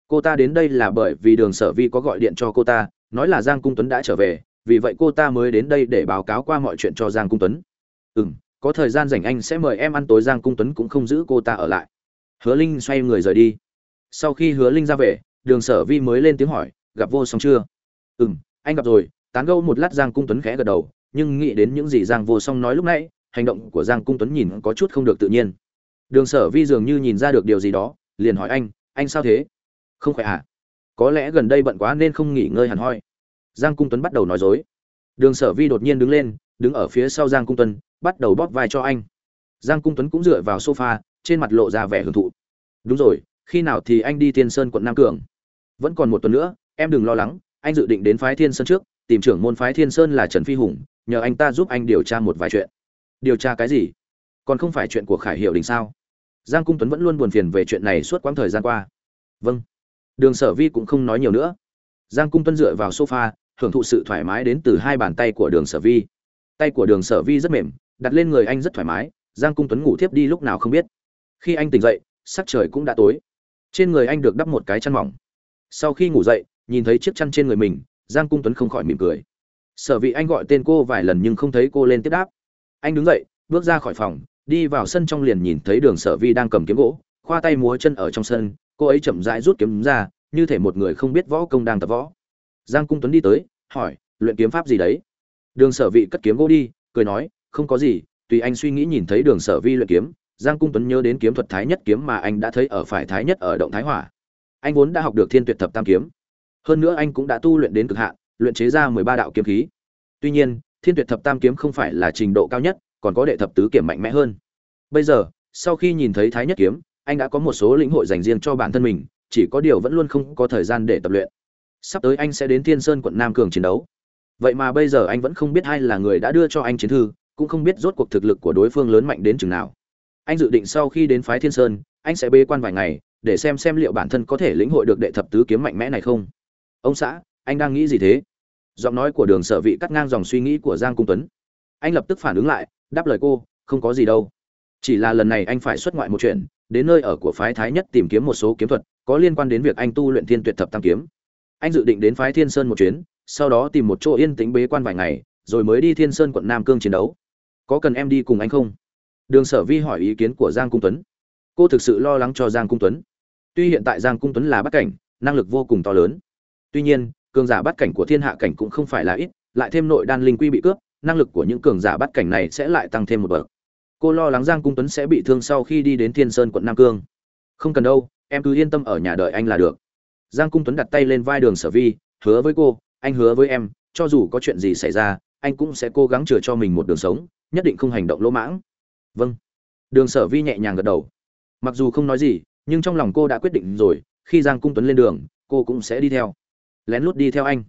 Cô ta đến đây là bởi vì đường sở vi có gọi điện cho cô ta nói là giang cung tuấn đã trở về, vì vậy cô ta mới đến đây để báo cáo qua mọi chuyện cho giang cung tuấn. Ừ m có thời gian rảnh anh sẽ mời em ăn tối, giang cung tuấn cũng không giữ cô ta ở lại. Hứa linh xoay người rời đi. Sau khi hứa linh ra về, đường sở vi mới lên tiếng hỏi, gặp vô song chưa? Ừ m anh gặp rồi, tán gâu một lát giang cung tuấn khẽ gật đầu, nhưng nghĩ đến những gì giang vô song nói lúc nãy, hành động của giang cung tuấn nhìn có chút không được tự nhiên. Đường sở vi dường như nhìn ra được điều gì đó, liền hỏi anh anh sao thế? Không khỏe à? Có lẽ gần đây bận quá nên không nghỉ ngơi hẳn hoi. Giang cung tuấn bắt đầu nói dối. Đường sở vi đột nhiên đứng lên, đứng ở phía sau giang cung tuấn, bắt đầu bóp vai cho anh. Giang cung tuấn cũng dựa vào sofa, trên mặt lộ ra vẻ hưởng thụ. Đúng rồi, khi nào thì anh đi tiên sơn quận nam cường? Vẫn còn một tuần nữa, em đừng lo lắng, anh dự định đến phái thiên sơn trước, tìm trưởng môn phái thiên sơn là trần phi hùng, nhờ anh ta giúp anh điều tra một vài chuyện. Điều tra cái gì? Còn không phải chuyện của khải hiệu đình sao? Giang cung tuấn vẫn luôn buồn phiền về chuyện này suốt quãng thời gian qua. Vâng đường sở vi cũng không nói nhiều nữa. Giang cung tuấn dựa vào sofa, hưởng thụ sự thoải mái đến từ hai bàn tay của đường sở vi. Tay của đường sở vi rất mềm, đặt lên người anh rất thoải mái, giang cung tuấn ngủ thiếp đi lúc nào không biết. Khi anh tỉnh dậy, sắc trời cũng đã tối. Trên người anh được đắp một cái chăn mỏng. Sau khi ngủ dậy, nhìn thấy chiếc chăn trên người mình, giang cung tuấn không khỏi mỉm cười. Sở vị anh gọi tên cô vài lần nhưng không thấy cô lên tiếp đáp. Anh đứng dậy, bước ra khỏi phòng, đi vào sân trong liền nhìn thấy đường sở vi đang cầm kiếm gỗ, khoa tay múa chân ở trong sân cô ấy chậm rãi rút kiếm ra, như thể một người không biết võ công đang tập võ. Giang cung tuấn đi tới, hỏi, luyện kiếm pháp gì đấy? Đường sở vị cất kiếm gỗ đi, cười nói, không có gì, tùy anh suy nghĩ nhìn thấy đường sở vi luyện kiếm, giang cung tuấn nhớ đến kiếm thuật thái nhất kiếm mà anh đã thấy ở phải thái nhất ở động thái hỏa. Anh vốn đã học được thiên tuyệt thập tam kiếm. Hơn nữa anh cũng đã tu luyện đến cực hạn, luyện chế ra mười ba đạo kiếm khí. Tuy nhiên, thiên tuyệt thập tam kiếm không phải là trình độ cao nhất, còn có đệ thập tứ kiểm mạnh mẽ hơn. Bây giờ, sau khi nhìn thấy thái nhất kiếm anh đã có một số lĩnh hội dành riêng cho bản thân mình, chỉ có điều vẫn luôn không có thời gian để tập luyện. Sắp tới anh sẽ đến thiên sơn quận nam cường chiến đấu. Vậy mà bây giờ anh vẫn không biết ai là người đã đưa cho anh chiến thư, cũng không biết rốt cuộc thực lực của đối phương lớn mạnh đến chừng nào. Anh dự định sau khi đến phái thiên sơn, anh sẽ bê quan vài ngày, để xem xem liệu bản thân có thể lĩnh hội được đệ thập tứ kiếm mạnh mẽ này không. Ông xã, anh đang nghĩ gì thế? Giọng nói của đường sở vị cắt ngang dòng suy nghĩ của giang cung tuấn. Anh lập tức phản ứng lại, đáp lời cô, không có gì đâu. Chỉ là lần này anh phải xuất ngoại một chuyện đến nơi ở của phái thái nhất tìm kiếm một số kiếm thuật, có liên quan đến việc anh tu luyện thiên tuyệt thập tam kiếm. Anh dự định đến phái thiên sơn một chuyến, sau đó tìm một chỗ yên tĩnh bế quan vài ngày, rồi mới đi thiên sơn quận nam cương chiến đấu. Có cần em đi cùng anh không? Đường sở vi hỏi ý kiến của giang cung tuấn. Cô thực sự lo lắng cho giang cung tuấn. Tuy hiện tại giang cung tuấn là bắt cảnh, năng lực vô cùng to lớn. Tuy nhiên, cường giả bắt cảnh của thiên hạ cảnh cũng không phải là ít, lại thêm nội đan linh quy bị cướp, năng lực của những cường giả bắt cảnh này sẽ lại tăng thêm một bậc cô lo lắng giang cung tuấn sẽ bị thương sau khi đi đến thiên sơn quận nam cương. Không cần đâu, em cứ yên tâm ở nhà đợi anh là được. Giang cung tuấn đặt tay lên vai đường sở vi, hứa với cô, anh hứa với em, cho dù có chuyện gì xảy ra, anh cũng sẽ cố gắng chừa cho mình một đường sống, nhất định không hành động lỗ mãng. Vâng. Đường sở vi nhẹ nhàng gật đầu. Mặc dù không nói gì, nhưng trong lòng cô đã quyết định rồi, khi giang cung tuấn lên đường, cô cũng sẽ đi theo. Lén lút đi theo anh.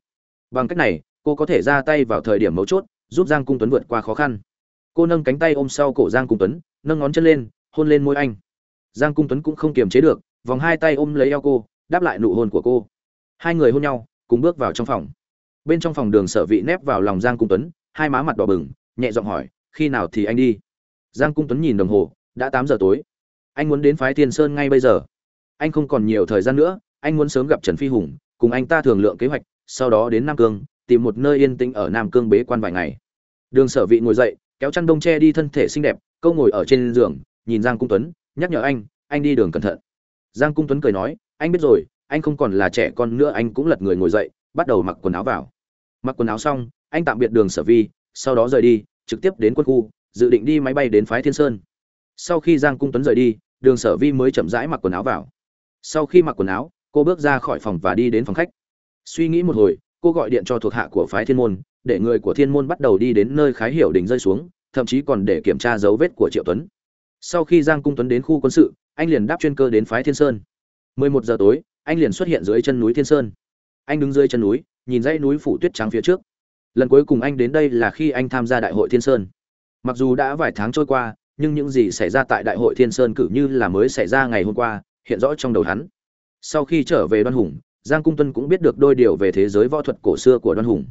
Bằng cách này, cô có thể ra tay vào thời điểm mấu chốt, giúp giang cung tuấn vượt qua khó khăn cô nâng cánh tay ôm sau cổ giang cung tuấn, nâng ngón chân lên, hôn lên môi anh. Giang cung tuấn cũng không kiềm chế được, vòng hai tay ôm lấy eo cô, đáp lại nụ hôn của cô. Hai người hôn nhau, cùng bước vào trong phòng. Bên trong phòng đường sở vị nép vào lòng giang cung tuấn, hai má mặt đỏ bừng, nhẹ giọng hỏi, khi nào thì anh đi? Giang cung tuấn nhìn đồng hồ, đã tám giờ tối. Anh muốn đến phái thiên sơn ngay bây giờ. Anh không còn nhiều thời gian nữa, anh muốn sớm gặp trần phi hùng, cùng anh ta thường lượng kế hoạch, sau đó đến nam cương, tìm một nơi yên tĩnh ở nam cương bế quan vài ngày. Đường sở vị ngồi dậy kéo chăn đông che đi thân thể xinh đẹp, câu ngồi ở trên giường, nhìn giang cung tuấn, nhắc nhở anh anh đi đường cẩn thận. Giang cung tuấn cười nói, anh biết rồi, anh không còn là trẻ con nữa, anh cũng lật người ngồi dậy, bắt đầu mặc quần áo vào. Mặc quần áo xong, anh tạm biệt đường sở vi, sau đó rời đi, trực tiếp đến quân khu, dự định đi máy bay đến phái thiên sơn. Sau khi giang cung tuấn rời đi, đường sở vi mới chậm rãi mặc quần áo vào. Sau khi mặc quần áo, cô bước ra khỏi phòng và đi đến phòng khách. Suy nghĩ một hồi, cô gọi điện cho thuộc hạ của phái thiên môn để người của thiên môn bắt đầu đi đến nơi khái hiểu đình rơi xuống, thậm chí còn để kiểm tra dấu vết của triệu tuấn. Sau khi giang cung tuấn đến khu quân sự, anh liền đáp chuyên cơ đến phái thiên sơn. 11 giờ tối, anh liền xuất hiện dưới chân núi thiên sơn. Anh đứng dưới chân núi, nhìn dãy núi phủ tuyết trắng phía trước. Lần cuối cùng anh đến đây là khi anh tham gia đại hội thiên sơn. Mặc dù đã vài tháng trôi qua, nhưng những gì xảy ra tại đại hội thiên sơn cử như là mới xảy ra ngày hôm qua, hiện rõ trong đầu hắn. Sau khi trở về đoan hùng, giang cung tuân cũng biết được đôi điều về thế giới võ thuật cổ xưa của đoan hùng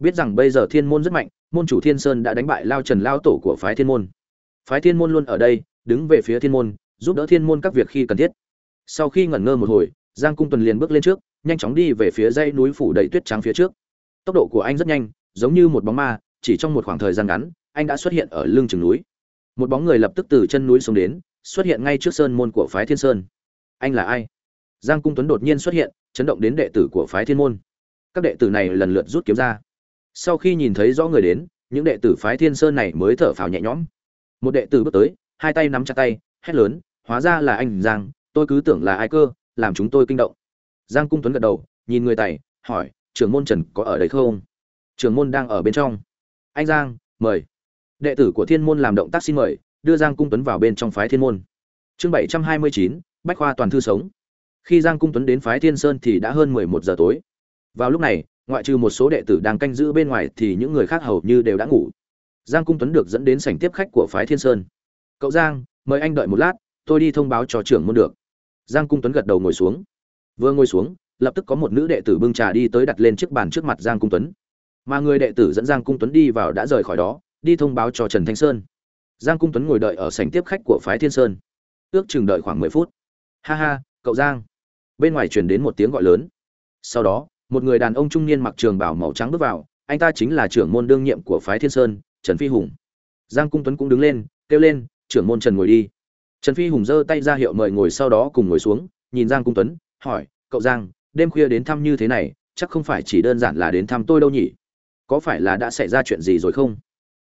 biết rằng bây giờ thiên môn rất mạnh, môn chủ thiên sơn đã đánh bại lao trần lao tổ của phái thiên môn. Phái thiên môn luôn ở đây, đứng về phía thiên môn, giúp đỡ thiên môn các việc khi cần thiết. Sau khi ngẩn ngơ một hồi, giang cung tuần liền bước lên trước, nhanh chóng đi về phía dãy núi phủ đầy tuyết trắng phía trước. Tốc độ của anh rất nhanh, giống như một bóng ma, chỉ trong một khoảng thời gian ngắn, anh đã xuất hiện ở lưng chừng núi. Một bóng người lập tức từ chân núi xuống đến, xuất hiện ngay trước sơn môn của phái thiên sơn. Anh là ai? Giang cung tuấn đột nhiên xuất hiện, chấn động đến đệ tử của phái thiên môn. Các đệ tử này lần lượt rút kiếm ra sau khi nhìn thấy rõ người đến những đệ tử phái thiên sơn này mới thở phào nhẹ nhõm. Một đệ tử bước tới hai tay nắm chặt tay hét lớn hóa ra là anh giang tôi cứ tưởng là ai cơ làm chúng tôi kinh động. Giang cung tuấn gật đầu nhìn người tày, hỏi trưởng môn trần có ở đây không? Trưởng môn đang ở bên trong. Anh giang mời. Đệ tử của thiên môn làm động tác xin mời đưa giang cung tuấn vào bên trong phái thiên môn. Chương bảy trăm hai mươi chín bách khoa toàn thư sống. Khi giang cung tuấn đến phái thiên sơn thì đã hơn mười một giờ tối. Vào lúc này ngoại trừ một số đệ tử đang canh giữ bên ngoài thì những người khác hầu như đều đã ngủ. Giang cung tuấn được dẫn đến sảnh tiếp khách của phái thiên sơn. Cậu giang, mời anh đợi một lát, tôi đi thông báo cho trưởng môn được. Giang cung tuấn gật đầu ngồi xuống. Vừa ngồi xuống, lập tức có một nữ đệ tử bưng trà đi tới đặt lên chiếc bàn trước mặt giang cung tuấn. Mà người đệ tử dẫn giang cung tuấn đi vào đã rời khỏi đó, đi thông báo cho trần thanh sơn. Giang cung tuấn ngồi đợi ở sảnh tiếp khách của phái thiên sơn. Ước chừng đợi khoảng mười phút. Ha ha, cậu giang. Bên ngoài truyền đến một tiếng gọi lớn. Sau đó một người đàn ông trung niên mặc trường bảo màu trắng bước vào, anh ta chính là trưởng môn đương nhiệm của phái thiên sơn, trần phi hùng. Giang cung tuấn cũng đứng lên, kêu lên, trưởng môn trần ngồi đi. Trần phi hùng giơ tay ra hiệu mời ngồi sau đó cùng ngồi xuống, nhìn giang cung tuấn, hỏi, cậu giang, đêm khuya đến thăm như thế này, chắc không phải chỉ đơn giản là đến thăm tôi đâu nhỉ? Có phải là đã xảy ra chuyện gì rồi không?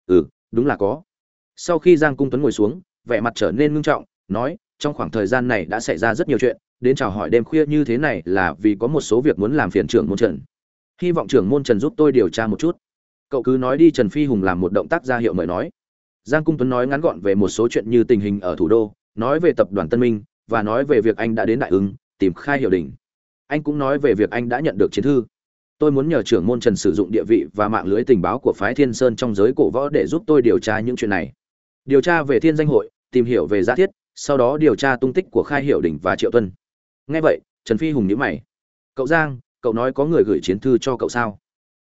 Ừ đúng là có. Sau khi giang cung tuấn ngồi xuống, vẻ mặt trở nên ngưng trọng, nói, trong khoảng thời gian này đã xảy ra rất nhiều chuyện đến chào hỏi đêm khuya như thế này là vì có một số việc muốn làm phiền trưởng môn trần. Hy vọng trưởng môn trần giúp tôi điều tra một chút. Cậu cứ nói đi, trần phi hùng làm một động tác ra hiệu mời nói. Giang cung tuấn nói ngắn gọn về một số chuyện như tình hình ở thủ đô, nói về tập đoàn tân minh, và nói về việc anh đã đến đại ứng, tìm khai hiệu đình anh cũng nói về việc anh đã nhận được chiến thư. Tôi muốn nhờ trưởng môn trần sử dụng địa vị và mạng lưới tình báo của phái thiên sơn trong giới cổ võ để giúp tôi điều tra những chuyện này. Điều tra về thiên danh hội, tìm hiểu về giá thiết, sau đó điều tra tung tích của khai hiệu đình và triệu tuân nghe vậy, trần phi hùng nhíu mày. Cậu giang, cậu nói có người gửi chiến thư cho cậu sao?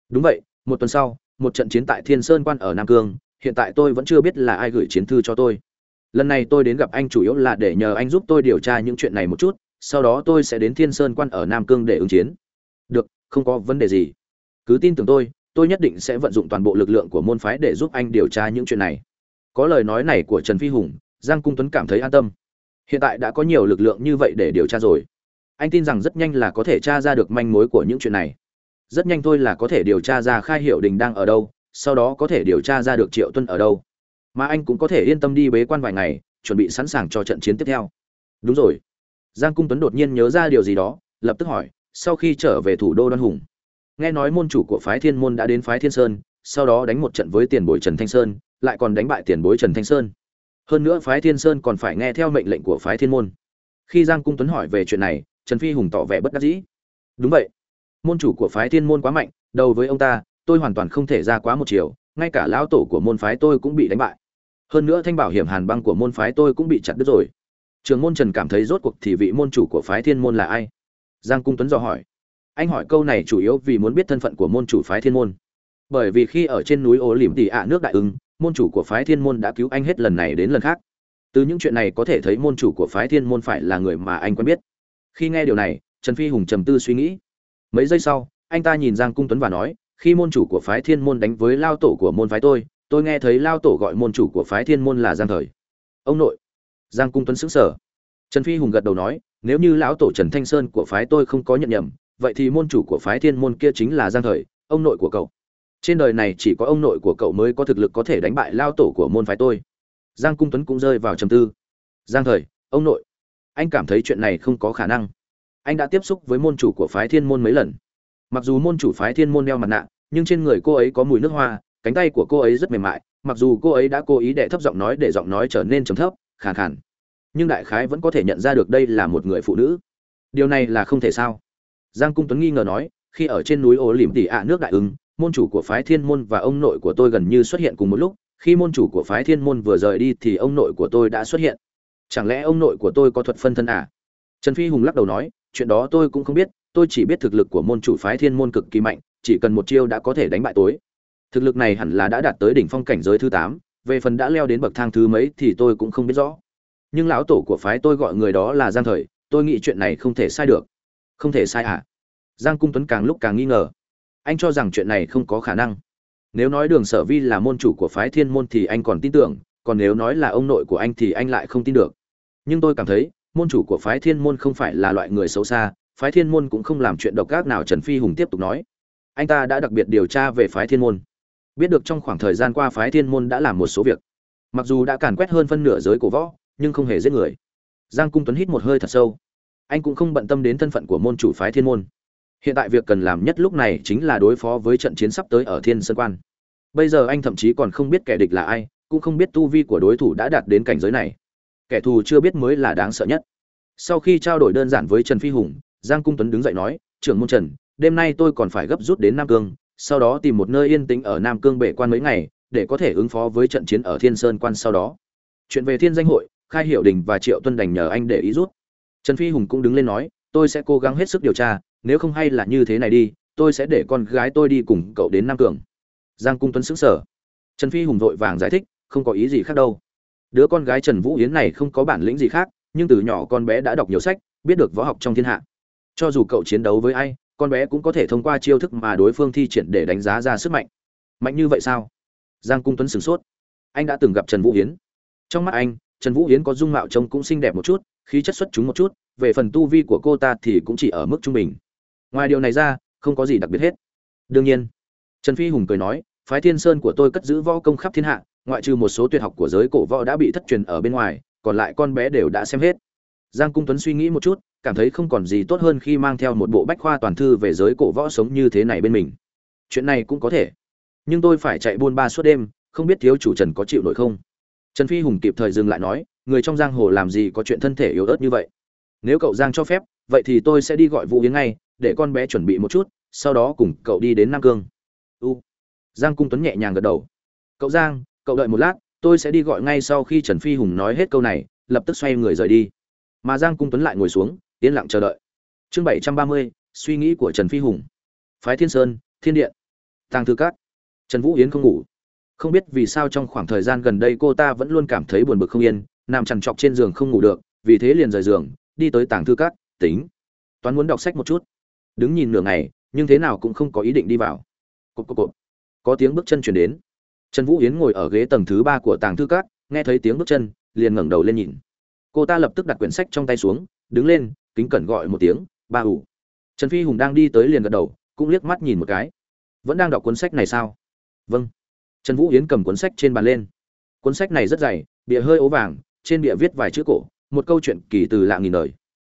Đúng vậy, một tuần sau, một trận chiến tại thiên sơn quan ở nam cương, hiện tại tôi vẫn chưa biết là ai gửi chiến thư cho tôi. Lần này tôi đến gặp anh chủ yếu là để nhờ anh giúp tôi điều tra những chuyện này một chút, sau đó tôi sẽ đến thiên sơn quan ở nam cương để ứng chiến. Được, không có vấn đề gì. Cứ tin tưởng tôi tôi nhất định sẽ vận dụng toàn bộ lực lượng của môn phái để giúp anh điều tra những chuyện này. Có lời nói này của trần phi hùng, giang cung tuấn cảm thấy an tâm. Hiện tại đã có nhiều lực lượng như vậy để điều tra rồi anh tin rằng rất nhanh là có thể tra ra được manh mối của những chuyện này. Rất nhanh thôi là có thể điều tra ra khai hiệu đình đang ở đâu, sau đó có thể điều tra ra được triệu tuân ở đâu. Mà anh cũng có thể yên tâm đi bế quan vài ngày, chuẩn bị sẵn sàng cho trận chiến tiếp theo. Đúng rồi. Giang cung tuấn đột nhiên nhớ ra điều gì đó, lập tức hỏi, sau khi trở về thủ đô đoan hùng. Nghe nói môn chủ của phái thiên môn đã đến phái thiên sơn, sau đó đánh một trận với tiền bối trần thanh sơn, lại còn đánh bại tiền bối trần thanh sơn. Hơn nữa phái thiên sơn còn phải nghe theo mệnh lệnh của phái thiên môn. Khi giang cung tuấn hỏi về chuyện này trần phi hùng tỏ vẻ bất đắc dĩ. Đúng vậy. Môn chủ của phái thiên môn quá mạnh, đầu với ông ta, tôi hoàn toàn không thể ra quá một chiều, ngay cả lão tổ của môn phái tôi cũng bị đánh bại. Hơn nữa thanh bảo hiểm hàn băng của môn phái tôi cũng bị chặt đứt rồi. Trường môn trần cảm thấy rốt cuộc thì vị môn chủ của phái thiên môn là ai? Giang cung tuấn dò hỏi. Anh hỏi câu này chủ yếu vì muốn biết thân phận của môn chủ phái thiên môn. Bởi vì khi ở trên núi ô lìm tỉ ạ nước đại ứng, môn chủ của phái thiên môn đã cứu anh hết lần này đến lần khác. Từ những chuyện này có thể thấy môn chủ của phái thiên môn phải là người mà anh quen biết khi nghe điều này, trần phi hùng trầm tư suy nghĩ. Mấy giây sau, anh ta nhìn giang cung tuấn và nói, khi môn chủ của phái thiên môn đánh với lao tổ của môn phái tôi tôi nghe thấy lao tổ gọi môn chủ của phái thiên môn là giang thời. Ông nội. Giang cung tuấn xứng sở trần phi hùng gật đầu nói, nếu như lão tổ trần thanh sơn của phái tôi không có nhận nhầm, vậy thì môn chủ của phái thiên môn kia chính là giang thời, ông nội của cậu. Trên đời này chỉ có ông nội của cậu mới có thực lực có thể đánh bại lao tổ của môn phái tôi. Giang cung tuấn cũng rơi vào trầm tư. Giang thời, ông nội anh cảm thấy chuyện này không có khả năng. Anh đã tiếp xúc với môn chủ của phái thiên môn mấy lần. Mặc dù môn chủ phái thiên môn đeo mặt nạ, nhưng trên người cô ấy có mùi nước hoa, cánh tay của cô ấy rất mềm mại, mặc dù cô ấy đã cố ý để thấp giọng nói để giọng nói trở nên trầm thấp, khàn khàn. Nhưng đại khái vẫn có thể nhận ra được đây là một người phụ nữ. Điều này là không thể sao? Giang cung tuấn nghi ngờ nói, khi ở trên núi ô lìm tỉ ạ nước đại ứng, môn chủ của phái thiên môn và ông nội của tôi gần như xuất hiện cùng một lúc. Khi môn chủ của phái thiên môn vừa rời đi thì ông nội của tôi đã xuất hiện chẳng lẽ ông nội của tôi có thuật phân thân à? Trần phi hùng lắc đầu nói, chuyện đó tôi cũng không biết, tôi chỉ biết thực lực của môn chủ phái thiên môn cực kỳ mạnh, chỉ cần một chiêu đã có thể đánh bại tối thực lực này hẳn là đã đạt tới đỉnh phong cảnh giới thứ tám, về phần đã leo đến bậc thang thứ mấy thì tôi cũng không biết rõ. Nhưng lão tổ của phái tôi gọi người đó là giang thời, tôi nghĩ chuyện này không thể sai được. Không thể sai à? Giang cung tuấn càng lúc càng nghi ngờ. Anh cho rằng chuyện này không có khả năng. Nếu nói đường sở vi là môn chủ của phái thiên môn thì anh còn tin tưởng, còn nếu nói là ông nội của anh thì anh lại không tin được nhưng tôi cảm thấy, môn chủ của phái thiên môn không phải là loại người xấu xa, phái thiên môn cũng không làm chuyện độc ác nào, trần phi hùng tiếp tục nói. Anh ta đã đặc biệt điều tra về phái thiên môn. Biết được trong khoảng thời gian qua phái thiên môn đã làm một số việc. Mặc dù đã càn quét hơn phân nửa giới cổ võ, nhưng không hề giết người. Giang cung tuấn hít một hơi thật sâu. Anh cũng không bận tâm đến thân phận của môn chủ phái thiên môn. Hiện tại việc cần làm nhất lúc này chính là đối phó với trận chiến sắp tới ở thiên sơn quan. Bây giờ anh thậm chí còn không biết kẻ địch là ai, cũng không biết tu vi của đối thủ đã đạt đến cảnh giới này kẻ thù chưa biết mới là đáng sợ nhất. Sau khi trao đổi đơn giản với trần phi hùng, giang cung tuấn đứng dậy nói, trưởng môn trần, đêm nay tôi còn phải gấp rút đến nam cương, sau đó tìm một nơi yên tĩnh ở nam cương bể quan mấy ngày, để có thể ứng phó với trận chiến ở thiên sơn quan sau đó. Chuyện về thiên danh hội, khai hiệu đình và triệu tuân đành nhờ anh để ý rút. Trần phi hùng cũng đứng lên nói, tôi sẽ cố gắng hết sức điều tra, nếu không hay là như thế này đi, tôi sẽ để con gái tôi đi cùng cậu đến nam cường giang cung tuấn xứng sở trần phi hùng vội vàng giải thích, không có ý gì khác đâu đứa con gái trần vũ yến này không có bản lĩnh gì khác, nhưng từ nhỏ con bé đã đọc nhiều sách, biết được võ học trong thiên hạ. Cho dù cậu chiến đấu với ai, con bé cũng có thể thông qua chiêu thức mà đối phương thi triển để đánh giá ra sức mạnh. Mạnh như vậy sao? Giang cung tuấn sửng sốt. Anh đã từng gặp trần vũ hiến trong mắt anh, trần vũ hiến có dung mạo trông cũng xinh đẹp một chút, khí chất xuất chúng một chút, về phần tu vi của cô ta thì cũng chỉ ở mức trung bình. Ngoài điều này ra, không có gì đặc biệt hết. Đương nhiên, trần phi hùng cười nói, phái thiên sơn của tôi cất giữ võ công khắp thiên hạ ngoại trừ một số tuyệt học của giới cổ võ đã bị thất truyền ở bên ngoài, còn lại con bé đều đã xem hết. Giang cung tuấn suy nghĩ một chút, cảm thấy không còn gì tốt hơn khi mang theo một bộ bách khoa toàn thư về giới cổ võ sống như thế này bên mình. Chuyện này cũng có thể. Nhưng tôi phải chạy buôn ba suốt đêm, không biết thiếu chủ trần có chịu nổi không? Trần phi hùng kịp thời dừng lại nói, người trong giang hồ làm gì có chuyện thân thể yếu ớt như vậy? Nếu cậu giang cho phép, vậy thì tôi sẽ đi gọi vũ yến ngay, để con bé chuẩn bị một chút, sau đó cùng cậu đi đến nam cương. U. Giang cung tuấn nhẹ nhàng gật đầu. Cậu giang cậu đợi một lát, tôi sẽ đi gọi ngay sau khi trần phi hùng nói hết câu này, lập tức xoay người rời đi. Mà giang cung tuấn lại ngồi xuống, yên lặng chờ đợi. Chương bảy trăm ba mươi, suy nghĩ của trần phi hùng. Phái thiên sơn, thiên điện. Tàng thư cát. Trần vũ yến không ngủ. Không biết vì sao trong khoảng thời gian gần đây cô ta vẫn luôn cảm thấy buồn bực không yên, nằm chằn trọc trên giường không ngủ được, vì thế liền rời giường, đi tới tàng thư cát, tính. Toán muốn đọc sách một chút. Đứng nhìn nửa ngày, nhưng thế nào cũng không có ý định đi vào. Cộp cộp cộp. Có tiếng bước chân chuyển đến trần vũ yến ngồi ở ghế tầng thứ ba của tàng thư cát nghe thấy tiếng bước chân, liền ngẩng đầu lên nhìn. Cô ta lập tức đặt quyển sách trong tay xuống, đứng lên, kính cẩn gọi một tiếng, ba ủ. Trần phi hùng đang đi tới liền gật đầu, cũng liếc mắt nhìn một cái. Vẫn đang đọc cuốn sách này sao? Vâng. Trần vũ yến cầm cuốn sách trên bàn lên. Cuốn sách này rất dày, bìa hơi ố vàng, trên bìa viết vài chữ cổ, một câu chuyện kỳ từ lạ nghìn đời.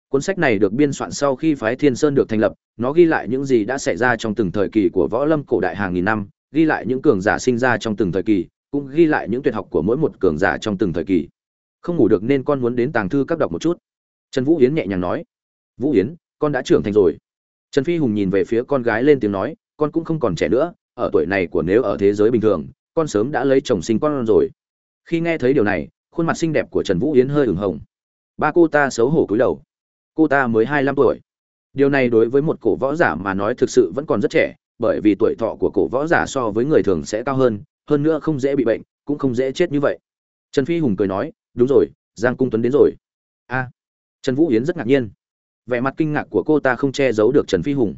Cuốn sách này được biên soạn sau khi phái thiên sơn được thành lập, nó ghi lại những gì đã xảy ra trong từng thời kỳ của võ lâm cổ đại hàng nghìn năm ghi lại những cường giả sinh ra trong từng thời kỳ, cũng ghi lại những tuyệt học của mỗi một cường giả trong từng thời kỳ. Không ngủ được nên con muốn đến tàng thư các đọc một chút. Trần vũ yến nhẹ nhàng nói. Vũ yến, con đã trưởng thành rồi. Trần phi hùng nhìn về phía con gái lên tiếng nói, con cũng không còn trẻ nữa, ở tuổi này của nếu ở thế giới bình thường, con sớm đã lấy chồng sinh con rồi. Khi nghe thấy điều này, khuôn mặt xinh đẹp của trần vũ yến hơi ửng hồng. Ba cô ta xấu hổ cúi đầu. Cô ta mới hai mươi lăm tuổi. Điều này đối với một cổ võ giả mà nói thực sự vẫn còn rất trẻ bởi vì tuổi thọ của cổ võ giả so với người thường sẽ cao hơn hơn nữa không dễ bị bệnh, cũng không dễ chết như vậy. Trần phi hùng cười nói, đúng rồi, giang cung tuấn đến rồi. A. Trần vũ yến rất ngạc nhiên. Vẻ mặt kinh ngạc của cô ta không che giấu được trần phi hùng.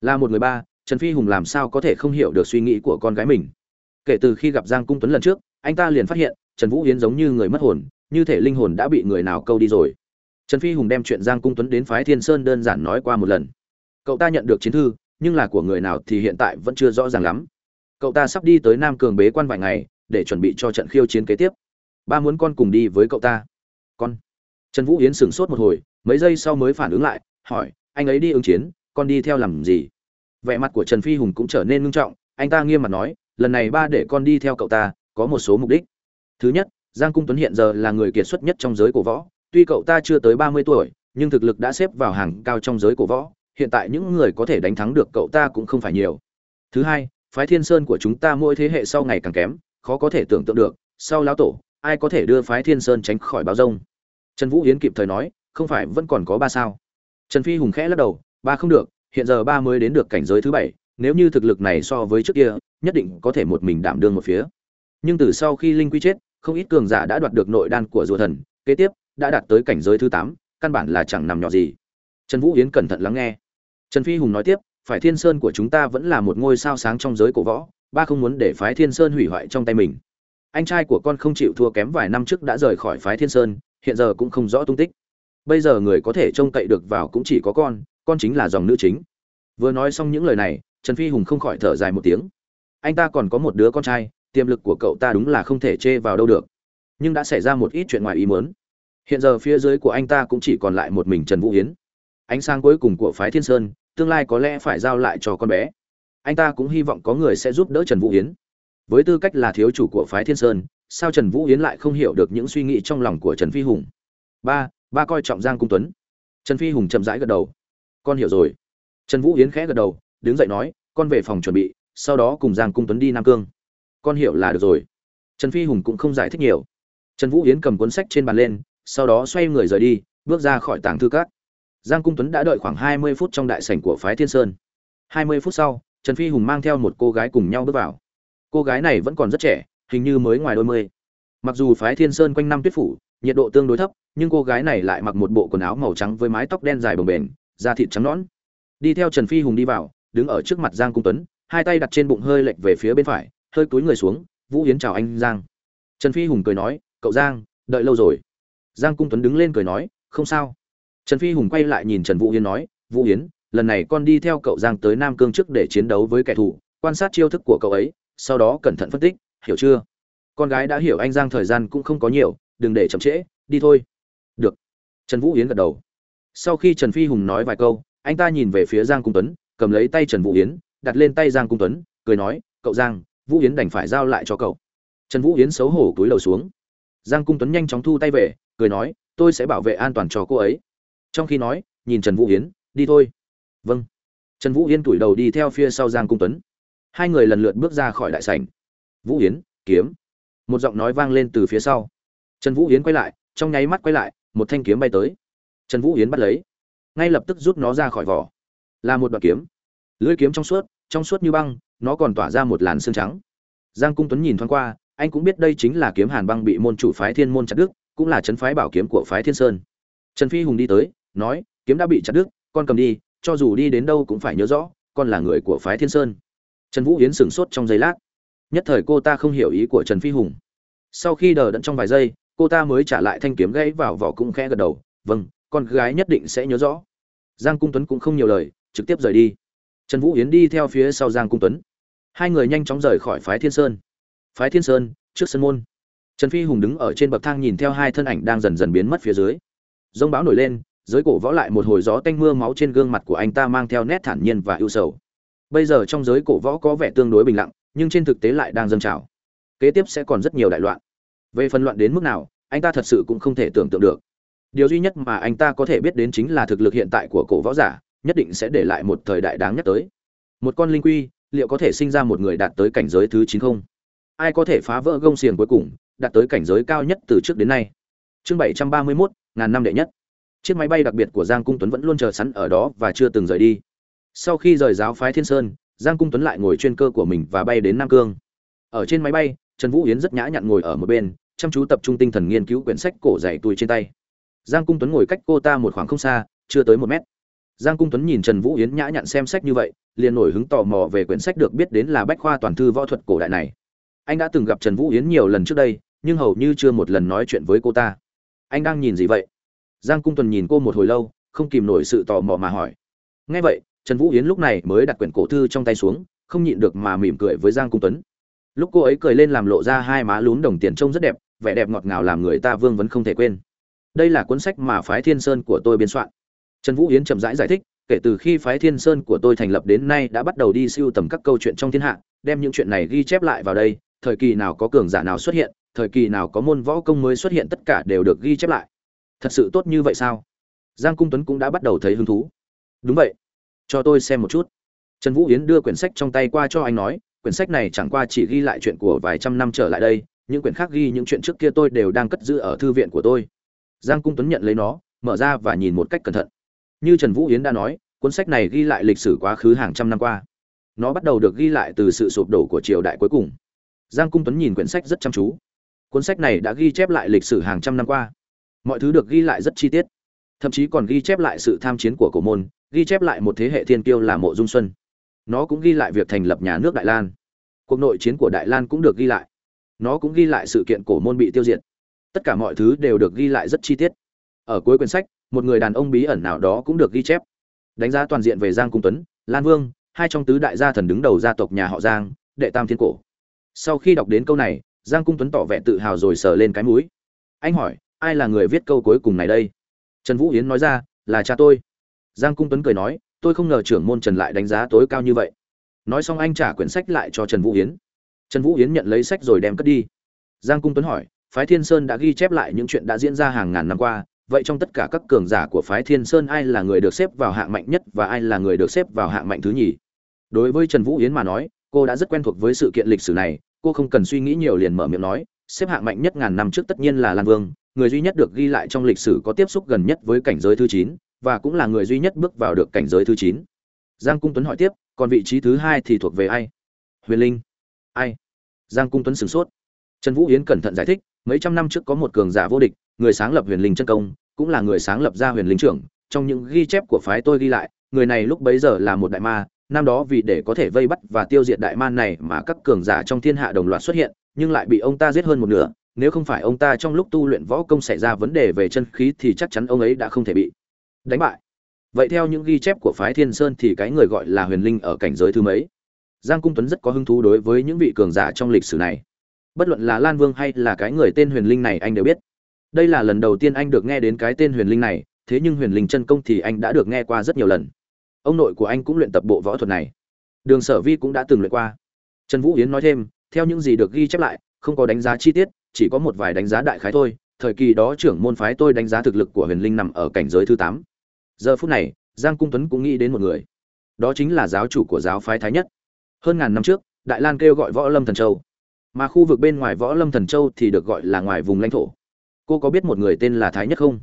Là một người ba, trần phi hùng làm sao có thể không hiểu được suy nghĩ của con gái mình? Kể từ khi gặp giang cung tuấn lần trước, anh ta liền phát hiện, trần vũ yến giống như người mất hồn, như thể linh hồn đã bị người nào câu đi rồi. Trần phi hùng đem chuyện giang cung tuấn đến phái thiên sơn đơn giản nói qua một lần. Cậu ta nhận được chiến thư nhưng là của người nào thì hiện tại vẫn chưa rõ ràng lắm. Cậu ta sắp đi tới nam cường bế quan vài ngày, để chuẩn bị cho trận khiêu chiến kế tiếp. Ba muốn con cùng đi với cậu ta. Con. Trần vũ yến sửng sốt một hồi, mấy giây sau mới phản ứng lại, hỏi, anh ấy đi ứng chiến, con đi theo làm gì? Vẻ mặt của trần phi hùng cũng trở nên ngưng trọng, anh ta nghiêm mặt nói, lần này ba để con đi theo cậu ta, có một số mục đích. Thứ nhất, giang cung tuấn hiện giờ là người kiệt xuất nhất trong giới cổ võ, tuy cậu ta chưa tới ba mươi tuổi, nhưng thực lực đã xếp vào hàng cao trong giới cổ võ hiện tại những người có thể đánh thắng được cậu ta cũng không phải nhiều. Thứ hai, phái thiên sơn của chúng ta mỗi thế hệ sau ngày càng kém, khó có thể tưởng tượng được, sau lão tổ, ai có thể đưa phái thiên sơn tránh khỏi báo rông? Trần vũ yến kịp thời nói, không phải vẫn còn có ba sao? Trần phi hùng khẽ lắc đầu, ba không được, hiện giờ ba mới đến được cảnh giới thứ bảy, nếu như thực lực này so với trước kia, nhất định có thể một mình đảm đương một phía. Nhưng từ sau khi linh quy chết, không ít cường giả đã đoạt được nội đan của rùa thần, kế tiếp, đã đạt tới cảnh giới thứ tám, căn bản là chẳng nằm nhỏ gì trần vũ yến cẩn thận lắng nghe. Trần phi hùng nói tiếp, phải thiên sơn của chúng ta vẫn là một ngôi sao sáng trong giới cổ võ, ba không muốn để phái thiên sơn hủy hoại trong tay mình. Anh trai của con không chịu thua kém vài năm trước đã rời khỏi phái thiên sơn, hiện giờ cũng không rõ tung tích. Bây giờ người có thể trông cậy được vào cũng chỉ có con con chính là dòng nữ chính. Vừa nói xong những lời này, trần phi hùng không khỏi thở dài một tiếng. Anh ta còn có một đứa con trai, tiềm lực của cậu ta đúng là không thể chê vào đâu được. Nhưng đã xảy ra một ít chuyện ngoài ý muốn. Hiện giờ phía dưới của anh ta cũng chỉ còn lại một mình trần vũ hiến ánh sáng cuối cùng của phái thiên sơn, tương lai có lẽ phải giao lại cho con bé. Anh ta cũng hy vọng có người sẽ giúp đỡ trần vũ hiến với tư cách là thiếu chủ của phái thiên sơn, sao trần vũ hiến lại không hiểu được những suy nghĩ trong lòng của trần phi hùng? Ba ba coi trọng giang cung tuấn. Trần phi hùng chậm rãi gật đầu. Con hiểu rồi. Trần vũ hiến khẽ gật đầu, đứng dậy nói, con về phòng chuẩn bị, sau đó cùng giang cung tuấn đi nam cương. Con hiểu là được rồi. Trần phi hùng cũng không giải thích nhiều. Trần vũ hiến cầm cuốn sách trên bàn lên, sau đó xoay người rời đi, bước ra khỏi tảng thư cát giang cung tuấn đã đợi khoảng hai mươi phút trong đại sảnh của phái thiên sơn. Hai mươi phút sau, trần phi hùng mang theo một cô gái cùng nhau bước vào. Cô gái này vẫn còn rất trẻ, hình như mới ngoài đôi mươi. Mặc dù phái thiên sơn quanh năm tuyết phủ, nhiệt độ tương đối thấp, nhưng cô gái này lại mặc một bộ quần áo màu trắng với mái tóc đen dài bồng bềnh, da thịt trắng nõn. Đi theo trần phi hùng đi vào, đứng ở trước mặt giang cung tuấn, hai tay đặt trên bụng hơi lệch về phía bên phải, hơi cúi người xuống, vũ hiến chào anh giang. Trần phi hùng cười nói, cậu giang, đợi lâu rồi. Giang cung tuấn đứng lên cười nói, không sao trần phi hùng quay lại nhìn trần vũ Yến nói vũ Yến, lần này con đi theo cậu giang tới nam cương trước để chiến đấu với kẻ thù quan sát chiêu thức của cậu ấy sau đó cẩn thận phân tích hiểu chưa? Con gái đã hiểu anh giang thời gian cũng không có nhiều đừng để chậm trễ đi thôi. Được. Trần vũ hiến gật đầu. Sau khi trần phi hùng nói vài câu anh ta nhìn về phía giang cung tuấn cầm lấy tay trần vũ hiến đặt lên tay giang cung tuấn cười nói cậu giang vũ hiến đành phải giao lại cho cậu. Trần vũ hiến xấu hổ túi lầu xuống. Giang cung tuấn nhanh chóng thu tay về cười nói tôi sẽ bảo vệ an toàn cho cô ấy trong khi nói, nhìn trần vũ hiến đi thôi. Vâng. Trần vũ hiến tuổi đầu đi theo phía sau giang cung tuấn. Hai người lần lượt bước ra khỏi đại sảnh. Vũ hiến kiếm. Một giọng nói vang lên từ phía sau. Trần vũ hiến quay lại, trong nháy mắt quay lại, một thanh kiếm bay tới. Trần vũ hiến bắt lấy. Ngay lập tức rút nó ra khỏi vỏ. Là một đoạn kiếm. Lưỡi kiếm trong suốt trong suốt như băng, nó còn tỏa ra một làn xương trắng. Giang cung tuấn nhìn thoáng qua, anh cũng biết đây chính là kiếm hàn băng bị môn chủ phái thiên môn chặt đức cũng là chấn phái bảo kiếm của phái thiên sơn. Trần phi hùng đi tới nói, kiếm đã bị chặt đứt, con cầm đi, cho dù đi đến đâu cũng phải nhớ rõ, con là người của phái thiên sơn. Trần vũ Yến sửng sốt trong giây lát. Nhất thời cô ta không hiểu ý của trần phi hùng. Sau khi đờ đẫn trong vài giây, cô ta mới trả lại thanh kiếm gãy vào vỏ cũng khẽ gật đầu vâng con gái nhất định sẽ nhớ rõ. Giang cung tuấn cũng không nhiều lời, trực tiếp rời đi. Trần vũ Yến đi theo phía sau giang cung tuấn. Hai người nhanh chóng rời khỏi phái thiên sơn. Phái thiên sơn, trước sân môn. Trần phi hùng đứng ở trên bậc thang nhìn theo hai thân ảnh đang dần dần biến mất phía dưới. Dông bão nổi lên giới cổ võ lại một hồi gió tanh mưa máu trên gương mặt của anh ta mang theo nét thản nhiên và ưu sầu. Bây giờ trong giới cổ võ có vẻ tương đối bình lặng, nhưng trên thực tế lại đang dâng trào. Kế tiếp sẽ còn rất nhiều đại loạn. Về phần loạn đến mức nào, anh ta thật sự cũng không thể tưởng tượng được. Điều duy nhất mà anh ta có thể biết đến chính là thực lực hiện tại của cổ võ giả, nhất định sẽ để lại một thời đại đáng nhắc tới. Một con linh quy, liệu có thể sinh ra một người đạt tới cảnh giới thứ chín không? Ai có thể phá vỡ gông xiềng cuối cùng, đạt tới cảnh giới cao nhất từ trước đến nay? Chương bảy trăm ba mươi mốt, ngàn năm đệ nhất chiếc máy bay đặc biệt của giang cung tuấn vẫn luôn chờ sẵn ở đó và chưa từng rời đi. Sau khi rời giáo phái thiên sơn, giang cung tuấn lại ngồi chuyên cơ của mình và bay đến nam cương. Ở trên máy bay, trần vũ yến rất nhã nhặn ngồi ở một bên, chăm chú tập trung tinh thần nghiên cứu quyển sách cổ dày tui trên tay. Giang cung tuấn ngồi cách cô ta một khoảng không xa, chưa tới một mét. Giang cung tuấn nhìn trần vũ yến nhã nhặn xem sách như vậy, liền nổi hứng tò mò về quyển sách được biết đến là bách khoa toàn thư võ thuật cổ đại này. Anh đã từng gặp trần vũ yến nhiều lần trước đây, nhưng hầu như chưa một lần nói chuyện với cô ta. Anh đang nhìn gì vậy? Giang cung tuần nhìn cô một hồi lâu không kìm nổi sự tò mò mà hỏi. Nghe vậy trần vũ yến lúc này mới đặt quyển cổ thư trong tay xuống không nhịn được mà mỉm cười với giang cung tuấn. Lúc cô ấy cười lên làm lộ ra hai má lún đồng tiền trông rất đẹp vẻ đẹp ngọt ngào làm người ta vương vấn không thể quên. Đây là cuốn sách mà phái thiên sơn của tôi biên soạn. Trần vũ yến chậm rãi giải, giải thích kể từ khi phái thiên sơn của tôi thành lập đến nay đã bắt đầu đi siêu tầm các câu chuyện trong thiên hạ đem những chuyện này ghi chép lại vào đây thời kỳ nào có cường giả nào xuất hiện thời kỳ nào có môn võ công mới xuất hiện tất cả đều được ghi chép lại thật sự tốt như vậy sao? Giang cung tuấn cũng đã bắt đầu thấy hứng thú. Đúng vậy. Cho tôi xem một chút. Trần vũ yến đưa quyển sách trong tay qua cho anh nói, quyển sách này chẳng qua chỉ ghi lại chuyện của vài trăm năm trở lại đây, những quyển khác ghi những chuyện trước kia tôi đều đang cất giữ ở thư viện của tôi. Giang cung tuấn nhận lấy nó, mở ra và nhìn một cách cẩn thận. Như trần vũ yến đã nói, cuốn sách này ghi lại lịch sử quá khứ hàng trăm năm qua. Nó bắt đầu được ghi lại từ sự sụp đổ của triều đại cuối cùng. Giang cung tuấn nhìn quyển sách rất chăm chú. Cuốn sách này đã ghi chép lại lịch sử hàng trăm năm qua mọi thứ được ghi lại rất chi tiết. Thậm chí còn ghi chép lại sự tham chiến của cổ môn, ghi chép lại một thế hệ thiên kiêu là mộ dung xuân. Nó cũng ghi lại việc thành lập nhà nước đại lan. Cuộc nội chiến của đại lan cũng được ghi lại. Nó cũng ghi lại sự kiện cổ môn bị tiêu diệt. Tất cả mọi thứ đều được ghi lại rất chi tiết. Ở cuối quyển sách, một người đàn ông bí ẩn nào đó cũng được ghi chép. Đánh giá toàn diện về giang cung tuấn, lan vương, hai trong tứ đại gia thần đứng đầu gia tộc nhà họ giang, đệ tam thiên cổ. Sau khi đọc đến câu này, giang cung tuấn tỏ vẻ tự hào rồi sờ lên cái mũi. Anh hỏi ai là người viết câu cuối cùng này đây? Trần vũ yến nói ra, là cha tôi. Giang cung tuấn cười nói, tôi không ngờ trưởng môn trần lại đánh giá tối cao như vậy. Nói xong anh trả quyển sách lại cho trần vũ yến. Trần vũ yến nhận lấy sách rồi đem cất đi. Giang cung tuấn hỏi, phái thiên sơn đã ghi chép lại những chuyện đã diễn ra hàng ngàn năm qua, vậy trong tất cả các cường giả của phái thiên sơn ai là người được xếp vào hạng mạnh nhất và ai là người được xếp vào hạng mạnh thứ nhì? Đối với trần vũ yến mà nói, cô đã rất quen thuộc với sự kiện lịch sử này, cô không cần suy nghĩ nhiều liền mở miệng nói, xếp hạng mạnh nhất ngàn năm trước tất nhiên là lan vương người duy nhất được ghi lại trong lịch sử có tiếp xúc gần nhất với cảnh giới thứ chín, và cũng là người duy nhất bước vào được cảnh giới thứ chín. Giang cung tuấn hỏi tiếp, còn vị trí thứ hai thì thuộc về ai? Huyền linh. Ai? Giang cung tuấn sửng sốt. Trần vũ yến cẩn thận giải thích, mấy trăm năm trước có một cường giả vô địch, người sáng lập huyền linh chân công, cũng là người sáng lập ra huyền linh trưởng. Trong những ghi chép của phái tôi ghi lại, người này lúc bấy giờ là một đại ma, năm đó vì để có thể vây bắt và tiêu diệt đại ma này mà các cường giả trong thiên hạ đồng loạt xuất hiện, nhưng lại bị ông ta giết hơn một nửa nếu không phải ông ta trong lúc tu luyện võ công xảy ra vấn đề về chân khí thì chắc chắn ông ấy đã không thể bị đánh bại. Vậy theo những ghi chép của phái thiên sơn thì cái người gọi là huyền linh ở cảnh giới thứ mấy? Giang cung tuấn rất có hứng thú đối với những vị cường giả trong lịch sử này. Bất luận là lan vương hay là cái người tên huyền linh này anh đều biết. Đây là lần đầu tiên anh được nghe đến cái tên huyền linh này, thế nhưng huyền linh chân công thì anh đã được nghe qua rất nhiều lần. Ông nội của anh cũng luyện tập bộ võ thuật này. Đường sở vi cũng đã từng luyện qua. Trần vũ yến nói thêm, theo những gì được ghi chép lại, không có đánh giá chi tiết chỉ có một vài đánh giá đại khái thôi, thời kỳ đó trưởng môn phái tôi đánh giá thực lực của huyền linh nằm ở cảnh giới thứ tám. Giờ phút này, giang cung tuấn cũng nghĩ đến một người. Đó chính là giáo chủ của giáo phái thái nhất. Hơn ngàn năm trước, đại lan kêu gọi võ lâm thần châu. Mà khu vực bên ngoài võ lâm thần châu thì được gọi là ngoài vùng lãnh thổ. Cô có biết một người tên là thái nhất không?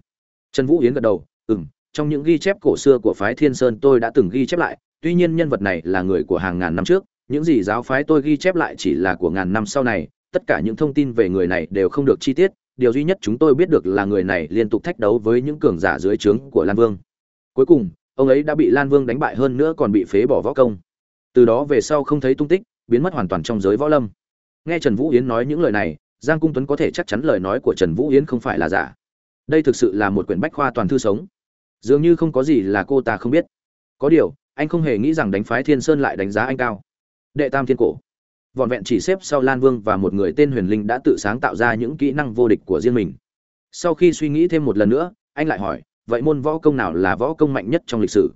Trần vũ yến gật đầu ừ m trong những ghi chép cổ xưa của phái thiên sơn tôi đã từng ghi chép lại, tuy nhiên nhân vật này là người của hàng ngàn năm trước, những gì giáo phái tôi ghi chép lại chỉ là của ngàn năm sau này tất cả những thông tin về người này đều không được chi tiết, điều duy nhất chúng tôi biết được là người này liên tục thách đấu với những cường giả dưới trướng của lan vương. Cuối cùng, ông ấy đã bị lan vương đánh bại hơn nữa còn bị phế bỏ võ công. Từ đó về sau không thấy tung tích, biến mất hoàn toàn trong giới võ lâm. Nghe trần vũ yến nói những lời này, giang cung tuấn có thể chắc chắn lời nói của trần vũ yến không phải là giả. Đây thực sự là một quyển bách khoa toàn thư sống. Dường như không có gì là cô ta không biết. Có điều, anh không hề nghĩ rằng đánh phái thiên sơn lại đánh giá anh cao. Đệ tam thiên cổ vọn vẹn chỉ xếp sau lan vương và một người tên huyền linh đã tự sáng tạo ra những kỹ năng vô địch của riêng mình. Sau khi suy nghĩ thêm một lần nữa, anh lại hỏi, vậy môn võ công nào là võ công mạnh nhất trong lịch sử?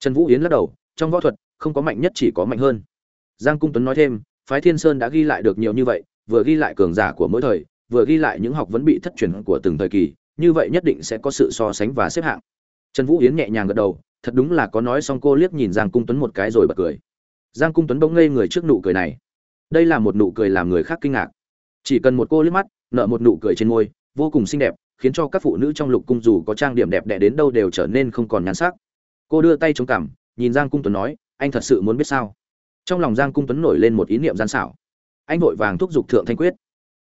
Trần vũ yến lắc đầu, trong võ thuật, không có mạnh nhất chỉ có mạnh hơn. Giang cung tuấn nói thêm, phái thiên sơn đã ghi lại được nhiều như vậy, vừa ghi lại cường giả của mỗi thời, vừa ghi lại những học vấn bị thất truyền của từng thời kỳ, như vậy nhất định sẽ có sự so sánh và xếp hạng. Trần vũ yến nhẹ nhàng gật đầu, thật đúng là có nói xong cô liếc nhìn giang cung tuấn một cái rồi bật cười. Giang cung tuấn bỗng ngây người trước nụ cười này đây là một nụ cười làm người khác kinh ngạc. Chỉ cần một cô liếc mắt nợ một nụ cười trên môi, vô cùng xinh đẹp, khiến cho các phụ nữ trong lục cung dù có trang điểm đẹp đẽ đến đâu đều trở nên không còn nhàn sắc. Cô đưa tay chống cằm, nhìn giang cung tuấn nói, anh thật sự muốn biết sao? Trong lòng giang cung tuấn nổi lên một ý niệm gian xảo. Anh vội vàng thúc giục thượng thanh quyết.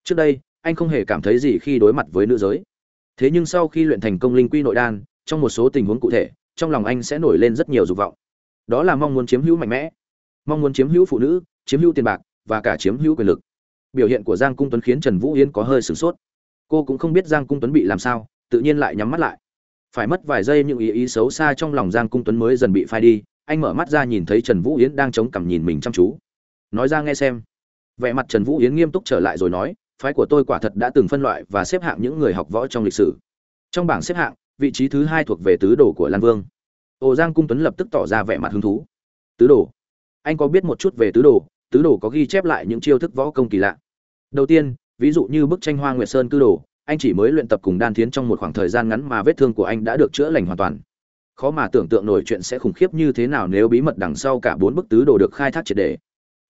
Trước đây, anh không hề cảm thấy gì khi đối mặt với nữ giới. Thế nhưng sau khi luyện thành công linh quy nội đan, trong một số tình huống cụ thể, trong lòng anh sẽ nổi lên rất nhiều dục vọng. Đó là mong muốn chiếm hữu mạnh mẽ, mong muốn chiếm hữu phụ nữ, chiếm hữu tiền bạc và cả chiếm hữu quyền lực. Biểu hiện của giang cung tuấn khiến trần vũ yến có hơi sửng sốt. Cô cũng không biết giang cung tuấn bị làm sao, tự nhiên lại nhắm mắt lại. Phải mất vài giây những ý ý xấu xa trong lòng giang cung tuấn mới dần bị phai đi, anh mở mắt ra nhìn thấy trần vũ yến đang chống cằm nhìn mình chăm chú. Nói ra nghe xem. Vẻ mặt trần vũ yến nghiêm túc trở lại rồi nói, phái của tôi quả thật đã từng phân loại và xếp hạng những người học võ trong lịch sử. Trong bảng xếp hạng, vị trí thứ hai thuộc về tứ đồ của lan vương. Ồ, giang cung tuấn lập tức tỏ ra vẻ mặt hứng thú. Tứ đồ? Anh có biết một chút về tứ đồ? Tứ đồ có ghi chép lại những chiêu thức võ công kỳ lạ. Đầu tiên, ví dụ như bức tranh hoa nguyệt sơn cư đồ, anh chỉ mới luyện tập cùng đan thiến trong một khoảng thời gian ngắn mà vết thương của anh đã được chữa lành hoàn toàn. Khó mà tưởng tượng nổi chuyện sẽ khủng khiếp như thế nào nếu bí mật đằng sau cả bốn bức tứ đồ được khai thác triệt để.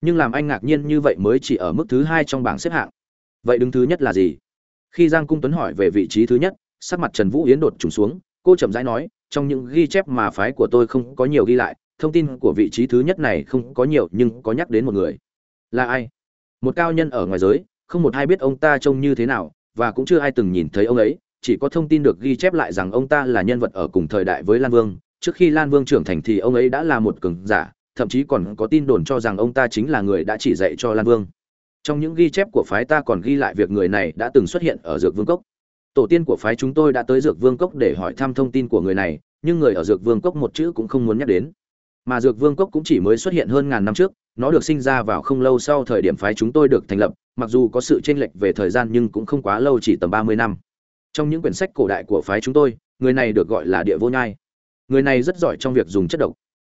nhưng làm anh ngạc nhiên như vậy mới chỉ ở mức thứ hai trong bảng xếp hạng. Vậy đứng thứ nhất là gì? Khi giang cung tuấn hỏi về vị trí thứ nhất, sắc mặt trần vũ yến đột trùng xuống, cô chậm rãi nói, trong những ghi chép mà phái của tôi không có nhiều ghi lại thông tin của vị trí thứ nhất này không có nhiều nhưng có nhắc đến một người. Là ai? Một cao nhân ở ngoài giới, không một ai biết ông ta trông như thế nào, và cũng chưa ai từng nhìn thấy ông ấy, chỉ có thông tin được ghi chép lại rằng ông ta là nhân vật ở cùng thời đại với lan vương. Trước khi lan vương trưởng thành thì ông ấy đã là một cường giả, thậm chí còn có tin đồn cho rằng ông ta chính là người đã chỉ dạy cho lan vương. Trong những ghi chép của phái ta còn ghi lại việc người này đã từng xuất hiện ở dược vương cốc. Tổ tiên của phái chúng tôi đã tới dược vương cốc để hỏi thăm thông tin của người này, nhưng người ở dược vương cốc một chữ cũng không muốn nhắc đến mà dược vương cốc cũng chỉ mới xuất hiện hơn ngàn năm trước, nó được sinh ra vào không lâu sau thời điểm phái chúng tôi được thành lập, mặc dù có sự chênh lệch về thời gian nhưng cũng không quá lâu chỉ tầm ba mươi năm. Trong những quyển sách cổ đại của phái chúng tôi, người này được gọi là địa vô nhai. Người này rất giỏi trong việc dùng chất độc.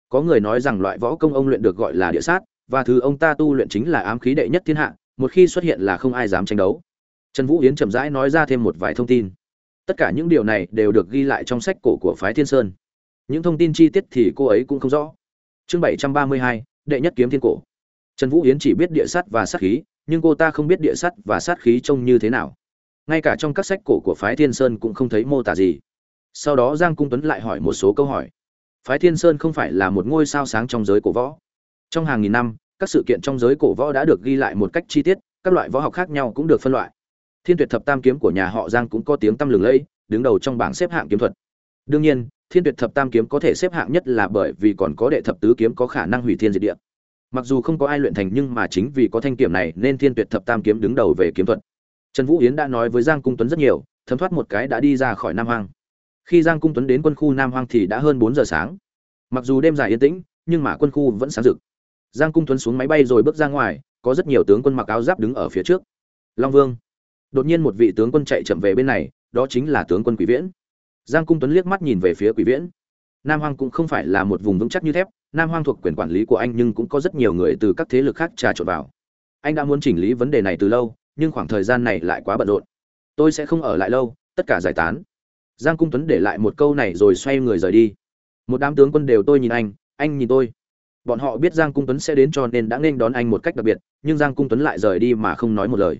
Có người nói rằng loại võ công ông luyện được gọi là địa sát, và thứ ông ta tu luyện chính là ám khí đệ nhất thiên hạ, một khi xuất hiện là không ai dám tranh đấu. Trần vũ yến chậm rãi nói ra thêm một vài thông tin. Tất cả những điều này đều được ghi lại trong sách cổ của phái thiên sơn. Những thông tin chi tiết thì cô ấy cũng không rõ chương bảy trăm ba mươi hai, đệ nhất kiếm thiên cổ. Trần vũ yến chỉ biết địa sắt và sát khí, nhưng cô ta không biết địa sắt và sát khí trông như thế nào. Ngay cả trong các sách cổ của phái thiên sơn cũng không thấy mô tả gì. Sau đó giang cung tuấn lại hỏi một số câu hỏi. Phái thiên sơn không phải là một ngôi sao sáng trong giới cổ võ. Trong hàng nghìn năm, các sự kiện trong giới cổ võ đã được ghi lại một cách chi tiết, các loại võ học khác nhau cũng được phân loại. Thiên tuyệt thập tam kiếm của nhà họ giang cũng có tiếng tăm lừng lẫy, đứng đầu trong bảng xếp hạng kiếm thuật đương nhiên, thiên tuyệt thập tam kiếm có thể xếp hạng nhất là bởi vì còn có đệ thập tứ kiếm có khả năng hủy thiên diệt địa. Mặc dù không có ai luyện thành nhưng mà chính vì có thanh kiếm này nên thiên tuyệt thập tam kiếm đứng đầu về kiếm thuật. Trần vũ yến đã nói với giang cung tuấn rất nhiều, thấm thoát một cái đã đi ra khỏi nam hoang. Khi giang cung tuấn đến quân khu nam hoang thì đã hơn bốn giờ sáng. Mặc dù đêm dài yên tĩnh, nhưng mà quân khu vẫn sáng rực. Giang cung tuấn xuống máy bay rồi bước ra ngoài, có rất nhiều tướng quân mặc áo giáp đứng ở phía trước. Long vương. Đột nhiên một vị tướng quân chạy chậm về bên này, đó chính là tướng quân Quý viễn giang cung tuấn liếc mắt nhìn về phía quỷ viễn. Nam hoang cũng không phải là một vùng vững chắc như thép, nam hoang thuộc quyền quản lý của anh nhưng cũng có rất nhiều người từ các thế lực khác trà trộn vào. Anh đã muốn chỉnh lý vấn đề này từ lâu, nhưng khoảng thời gian này lại quá bận rộn. Tôi sẽ không ở lại lâu, tất cả giải tán. Giang cung tuấn để lại một câu này rồi xoay người rời đi. Một đám tướng quân đều tôi nhìn anh anh nhìn tôi. Bọn họ biết giang cung tuấn sẽ đến cho nên đã nên đón anh một cách đặc biệt, nhưng giang cung tuấn lại rời đi mà không nói một lời.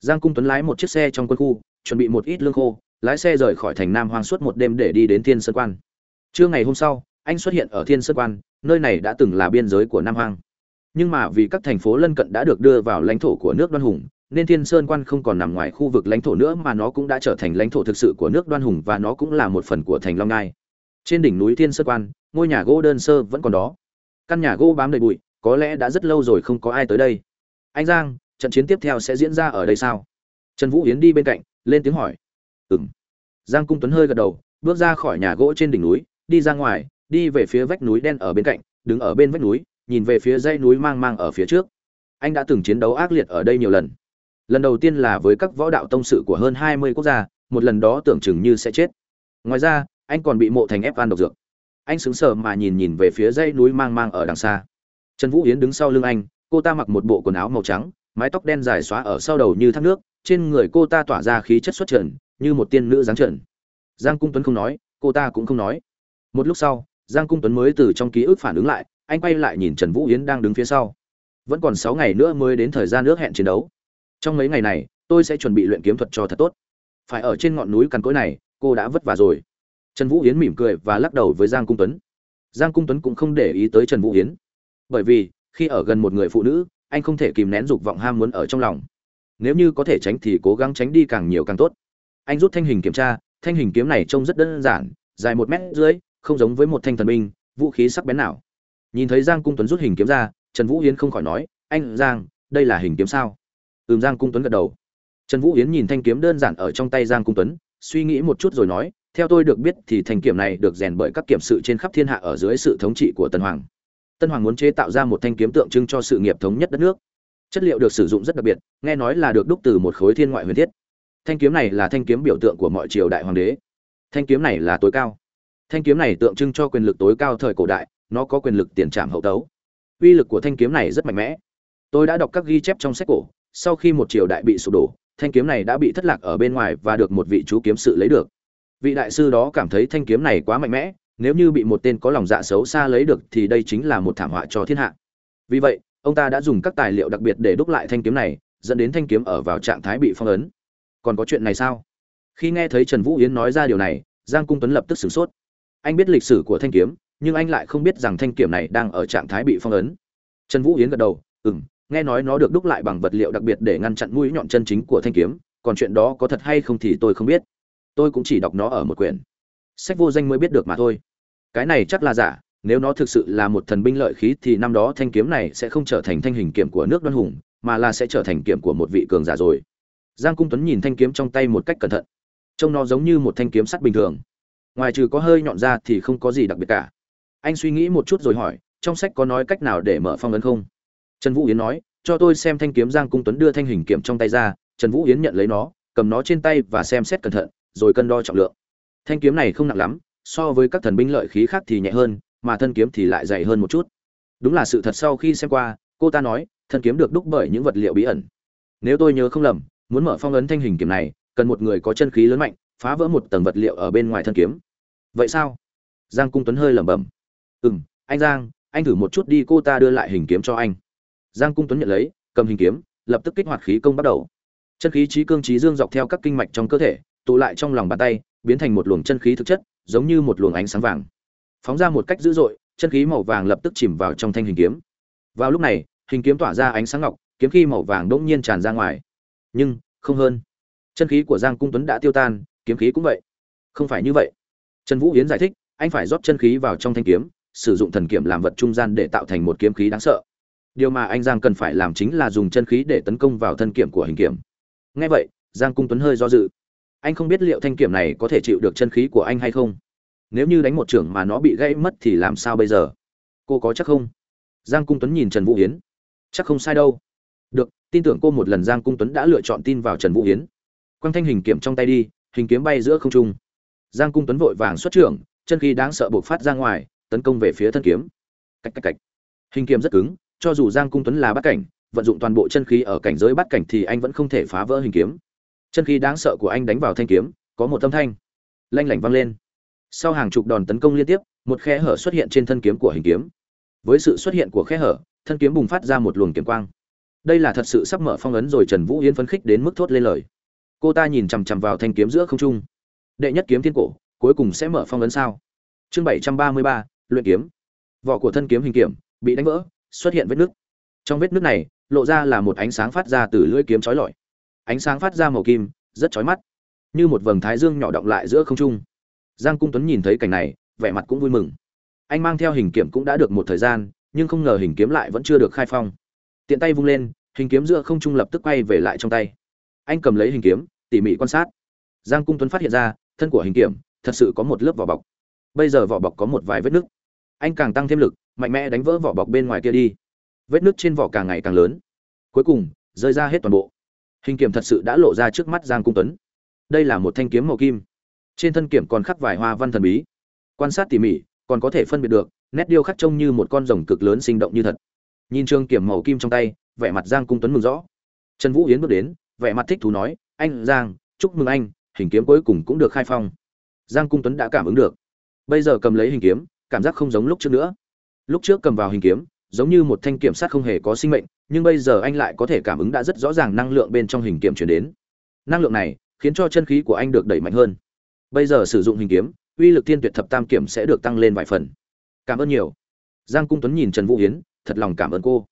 Giang cung tuấn lái một chiếc xe trong quân khu, chuẩn bị một ít lương khô lái xe rời khỏi thành nam hoang suốt một đêm để đi đến thiên sơn quan. Trưa ngày hôm sau, anh xuất hiện ở thiên sơn quan, nơi này đã từng là biên giới của nam hoang. Nhưng mà vì các thành phố lân cận đã được đưa vào lãnh thổ của nước đoan hùng, nên thiên sơn quan không còn nằm ngoài khu vực lãnh thổ nữa mà nó cũng đã trở thành lãnh thổ thực sự của nước đoan hùng và nó cũng là một phần của thành long ngai. Trên đỉnh núi thiên sơn quan, ngôi nhà gỗ đơn sơ vẫn còn đó. Căn nhà gỗ bám đầy bụi, có lẽ đã rất lâu rồi không có ai tới đây. Anh giang, trận chiến tiếp theo sẽ diễn ra ở đây sao? Trần vũ yến đi bên cạnh, lên tiếng hỏi. "Ừm." giang cung tuấn hơi gật đầu, bước ra khỏi nhà gỗ trên đỉnh núi, đi ra ngoài, đi về phía vách núi đen ở bên cạnh, đứng ở bên vách núi, nhìn về phía dãy núi mang mang ở phía trước. Anh đã từng chiến đấu ác liệt ở đây nhiều lần. Lần đầu tiên là với các võ đạo tông sự của hơn hai mươi quốc gia, một lần đó tưởng chừng như sẽ chết. Ngoài ra, anh còn bị mộ thành ép ăn độc dược. Anh sững sờ mà nhìn nhìn về phía dãy núi mang mang ở đằng xa. Trần vũ yến đứng sau lưng anh, cô ta mặc một bộ quần áo màu trắng, mái tóc đen dài xóa ở sau đầu như thác nước, trên người cô ta tỏa ra khí chất xuất trần như một tiên nữ dáng trần. Giang cung tuấn không nói, cô ta cũng không nói. Một lúc sau, giang cung tuấn mới từ trong ký ức phản ứng lại, anh quay lại nhìn trần vũ yến đang đứng phía sau. Vẫn còn sáu ngày nữa mới đến thời gian ước hẹn chiến đấu. Trong mấy ngày này, tôi sẽ chuẩn bị luyện kiếm thuật cho thật tốt. Phải ở trên ngọn núi cằn cỗi này, cô đã vất vả rồi. Trần vũ yến mỉm cười và lắc đầu với giang cung tuấn. Giang cung tuấn cũng không để ý tới trần vũ yến. Bởi vì, khi ở gần một người phụ nữ, anh không thể kìm nén dục vọng ham muốn ở trong lòng. Nếu như có thể tránh thì cố gắng tránh đi càng nhiều càng tốt anh rút thanh hình kiểm tra, thanh hình kiếm này trông rất đơn giản, dài một mét dưới, không giống với một thanh thần binh, vũ khí sắc bén nào. Nhìn thấy giang cung tuấn rút hình kiếm ra, trần vũ yến không khỏi nói, anh giang, đây là hình kiếm sao? Ừm, giang cung tuấn gật đầu. Trần vũ yến nhìn thanh kiếm đơn giản ở trong tay giang cung tuấn, suy nghĩ một chút rồi nói, theo tôi được biết thì thanh kiếm này được rèn bởi các kiểm sự trên khắp thiên hạ ở dưới sự thống trị của tân hoàng. Tân hoàng muốn chế tạo ra một thanh kiếm tượng trưng cho sự nghiệp thống nhất đất nước. Chất liệu được sử dụng rất đặc biệt, nghe nói là được đúc từ một khối thiên ngoại huyền thiết thanh kiếm này là thanh kiếm biểu tượng của mọi triều đại hoàng đế. Thanh kiếm này là tối cao. Thanh kiếm này tượng trưng cho quyền lực tối cao thời cổ đại, nó có quyền lực tiền trảm hậu tấu. Uy lực của thanh kiếm này rất mạnh mẽ. Tôi đã đọc các ghi chép trong sách cổ, sau khi một triều đại bị sụp đổ, thanh kiếm này đã bị thất lạc ở bên ngoài và được một vị chú kiếm sự lấy được. Vị đại sư đó cảm thấy thanh kiếm này quá mạnh mẽ, nếu như bị một tên có lòng dạ xấu xa lấy được thì đây chính là một thảm họa cho thiên hạ. Vì vậy, ông ta đã dùng các tài liệu đặc biệt để đúc lại thanh kiếm này, dẫn đến thanh kiếm ở vào trạng thái bị phong ấn còn có chuyện này sao? Khi nghe thấy trần vũ yến nói ra điều này, giang cung tuấn lập tức sửng sốt. Anh biết lịch sử của thanh kiếm, nhưng anh lại không biết rằng thanh kiếm này đang ở trạng thái bị phong ấn. Trần vũ yến gật đầu ừ m nghe nói nó được đúc lại bằng vật liệu đặc biệt để ngăn chặn mũi nhọn chân chính của thanh kiếm, còn chuyện đó có thật hay không thì tôi không biết. Tôi cũng chỉ đọc nó ở một quyển. Sách vô danh mới biết được mà thôi. Cái này chắc là giả, nếu nó thực sự là một thần binh lợi khí thì năm đó thanh kiếm này sẽ không trở thành thanh hình kiểm của nước đoan hùng, mà là sẽ trở thành kiểm của một vị cường giả rồi giang cung tuấn nhìn thanh kiếm trong tay một cách cẩn thận. Trông nó giống như một thanh kiếm sắt bình thường. Ngoài trừ có hơi nhọn ra thì không có gì đặc biệt cả. Anh suy nghĩ một chút rồi hỏi, trong sách có nói cách nào để mở phong ấn không? Trần vũ yến nói, cho tôi xem thanh kiếm giang cung tuấn đưa thanh hình kiểm trong tay ra. Trần vũ yến nhận lấy nó, cầm nó trên tay và xem xét cẩn thận, rồi cân đo trọng lượng. Thanh kiếm này không nặng lắm, so với các thần binh lợi khí khác thì nhẹ hơn, mà thân kiếm thì lại dày hơn một chút. Đúng là sự thật sau khi xem qua, cô ta nói, thân kiếm được đúc bởi những vật liệu bí ẩn. Nếu tôi nhớ không lầm muốn mở phong ấn thanh hình kiếm này, cần một người có chân khí lớn mạnh, phá vỡ một tầng vật liệu ở bên ngoài thân kiếm. Vậy sao? Giang cung tuấn hơi lẩm bẩm. Ừ m anh giang, anh thử một chút đi, cô ta đưa lại hình kiếm cho anh. Giang cung tuấn nhận lấy, cầm hình kiếm, lập tức kích hoạt khí công bắt đầu. Chân khí trí cương trí dương dọc theo các kinh mạch trong cơ thể, tụ lại trong lòng bàn tay, biến thành một luồng chân khí thực chất, giống như một luồng ánh sáng vàng. Phóng ra một cách dữ dội, chân khí màu vàng lập tức chìm vào trong thanh hình kiếm. Vào lúc này, hình kiếm tỏa ra ánh sáng ngọc, kiếm khí màu vàng đ ỗ n g nhiên tràn ra ngoài nhưng không hơn. Chân khí của giang cung tuấn đã tiêu tan, kiếm khí cũng vậy. Không phải như vậy. Trần vũ Hiến giải thích, anh phải rót chân khí vào trong thanh kiếm, sử dụng thần kiểm làm vật trung gian để tạo thành một kiếm khí đáng sợ. Điều mà anh giang cần phải làm chính là dùng chân khí để tấn công vào thân kiểm của hình kiểm ngay vậy, giang cung tuấn hơi do dự. Anh không biết liệu thanh kiểm này có thể chịu được chân khí của anh hay không. Nếu như đánh một trưởng mà nó bị gãy mất thì làm sao bây giờ? Cô có chắc không? Giang cung tuấn nhìn trần vũ hiến. Chắc không sai đâu được, tin tưởng cô một lần giang cung tuấn đã lựa chọn tin vào trần vũ hiến quang thanh hình kiểm trong tay đi, hình kiếm bay giữa không trung. Giang cung tuấn vội vàng xuất trưởng, chân khí đáng sợ buộc phát ra ngoài, tấn công về phía thân kiếm. Cách cách cách hình kiếm rất cứng, cho dù giang cung tuấn là bắt cảnh, vận dụng toàn bộ chân khí ở cảnh giới bắt cảnh thì anh vẫn không thể phá vỡ hình kiếm. Chân khí đáng sợ của anh đánh vào thanh kiếm, có một âm thanh lanh lảnh vang lên. Sau hàng chục đòn tấn công liên tiếp, một khe hở xuất hiện trên thân kiếm của hình kiếm. Với sự xuất hiện của khe hở, thân kiếm bùng phát ra một luồng kiếm quang đây là thật sự sắp mở phong ấn rồi trần vũ yên phấn khích đến mức thốt lên lời. Cô ta nhìn chằm chằm vào thanh kiếm giữa không trung. Đệ nhất kiếm thiên cổ, cuối cùng sẽ mở phong ấn sao? Chương bảy trăm ba mươi ba, luyện kiếm. Vỏ của thân kiếm hình kiểm, bị đánh vỡ, xuất hiện vết nứt. Trong vết nứt này, lộ ra là một ánh sáng phát ra từ lưỡi kiếm chói lọi. Ánh sáng phát ra màu kim, rất chói mắt. Như một vầng thái dương nhỏ động lại giữa không trung. Giang cung tuấn nhìn thấy cảnh này, vẻ mặt cũng vui mừng. Anh mang theo hình kiếm cũng đã được một thời gian, nhưng không ngờ hình kiếm lại vẫn chưa được khai phong tiện tay vung lên, hình kiếm giữa không trung lập tức quay về lại trong tay. Anh cầm lấy hình kiếm, tỉ mỉ quan sát. Giang cung tuấn phát hiện ra, thân của hình kiếm, thật sự có một lớp vỏ bọc. Bây giờ vỏ bọc có một vài vết nứt. Anh càng tăng thêm lực, mạnh mẽ đánh vỡ vỏ bọc bên ngoài kia đi. Vết nứt trên vỏ càng ngày càng lớn. Cuối cùng, rơi ra hết toàn bộ. Hình kiếm thật sự đã lộ ra trước mắt giang cung tuấn. Đây là một thanh kiếm màu kim. Trên thân kiếm còn khắc vài hoa văn thần bí. Quan sát tỉ mỉ, còn có thể phân biệt được, nét điêu khắc trông như một con rồng cực lớn sinh động như thật nhìn trương kiểm màu kim trong tay, vẻ mặt giang cung tuấn mừng rõ. Trần vũ yến bước đến, vẻ mặt thích thú nói, anh, giang, chúc mừng anh, hình kiếm cuối cùng cũng được khai phong. Giang cung tuấn đã cảm ứng được. Bây giờ cầm lấy hình kiếm, cảm giác không giống lúc trước nữa. Lúc trước cầm vào hình kiếm, giống như một thanh kiểm sát không hề có sinh mệnh, nhưng bây giờ anh lại có thể cảm ứng đã rất rõ ràng năng lượng bên trong hình kiếm chuyển đến. Năng lượng này khiến cho chân khí của anh được đẩy mạnh hơn. Bây giờ sử dụng hình kiếm, uy lực thiên tuyệt thập tam kiểm sẽ được tăng lên vài phần. Cảm ơn nhiều. Giang cung tuấn nhìn trần vũ hiến thật lòng cảm ơn cô.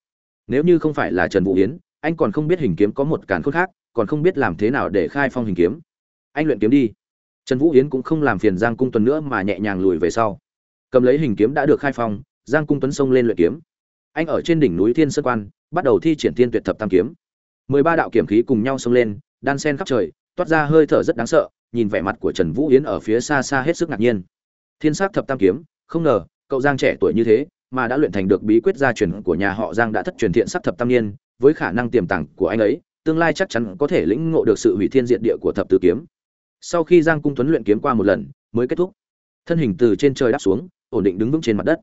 Nếu như không phải là trần vũ Yến, anh còn không biết hình kiếm có một càn khôn khác còn không biết làm thế nào để khai phong hình kiếm. Anh luyện kiếm đi. Trần vũ Yến cũng không làm phiền giang cung tuấn nữa mà nhẹ nhàng lùi về sau. Cầm lấy hình kiếm đã được khai phong giang cung tuấn xông lên luyện kiếm. Anh ở trên đỉnh núi thiên sơn quan bắt đầu thi triển thiên tuyệt thập tam kiếm. Mười ba đạo kiểm khí cùng nhau xông lên đan sen khắp trời toát ra hơi thở rất đáng sợ nhìn vẻ mặt của trần vũ yến ở phía xa xa hết sức ngạc nhiên. Thiên sát thập tam kiếm không ngờ cậu giang trẻ tuổi như thế mà đã luyện thành được bí quyết gia truyền của nhà họ giang đã thất truyền thiện sắc thập tam niên, với khả năng tiềm tàng của anh ấy, tương lai chắc chắn có thể lĩnh ngộ được sự hủy thiên diệt địa của thập tứ kiếm. Sau khi giang cung tuấn luyện kiếm qua một lần, mới kết thúc. Thân hình từ trên trời đáp xuống, ổn định đứng vững trên mặt đất.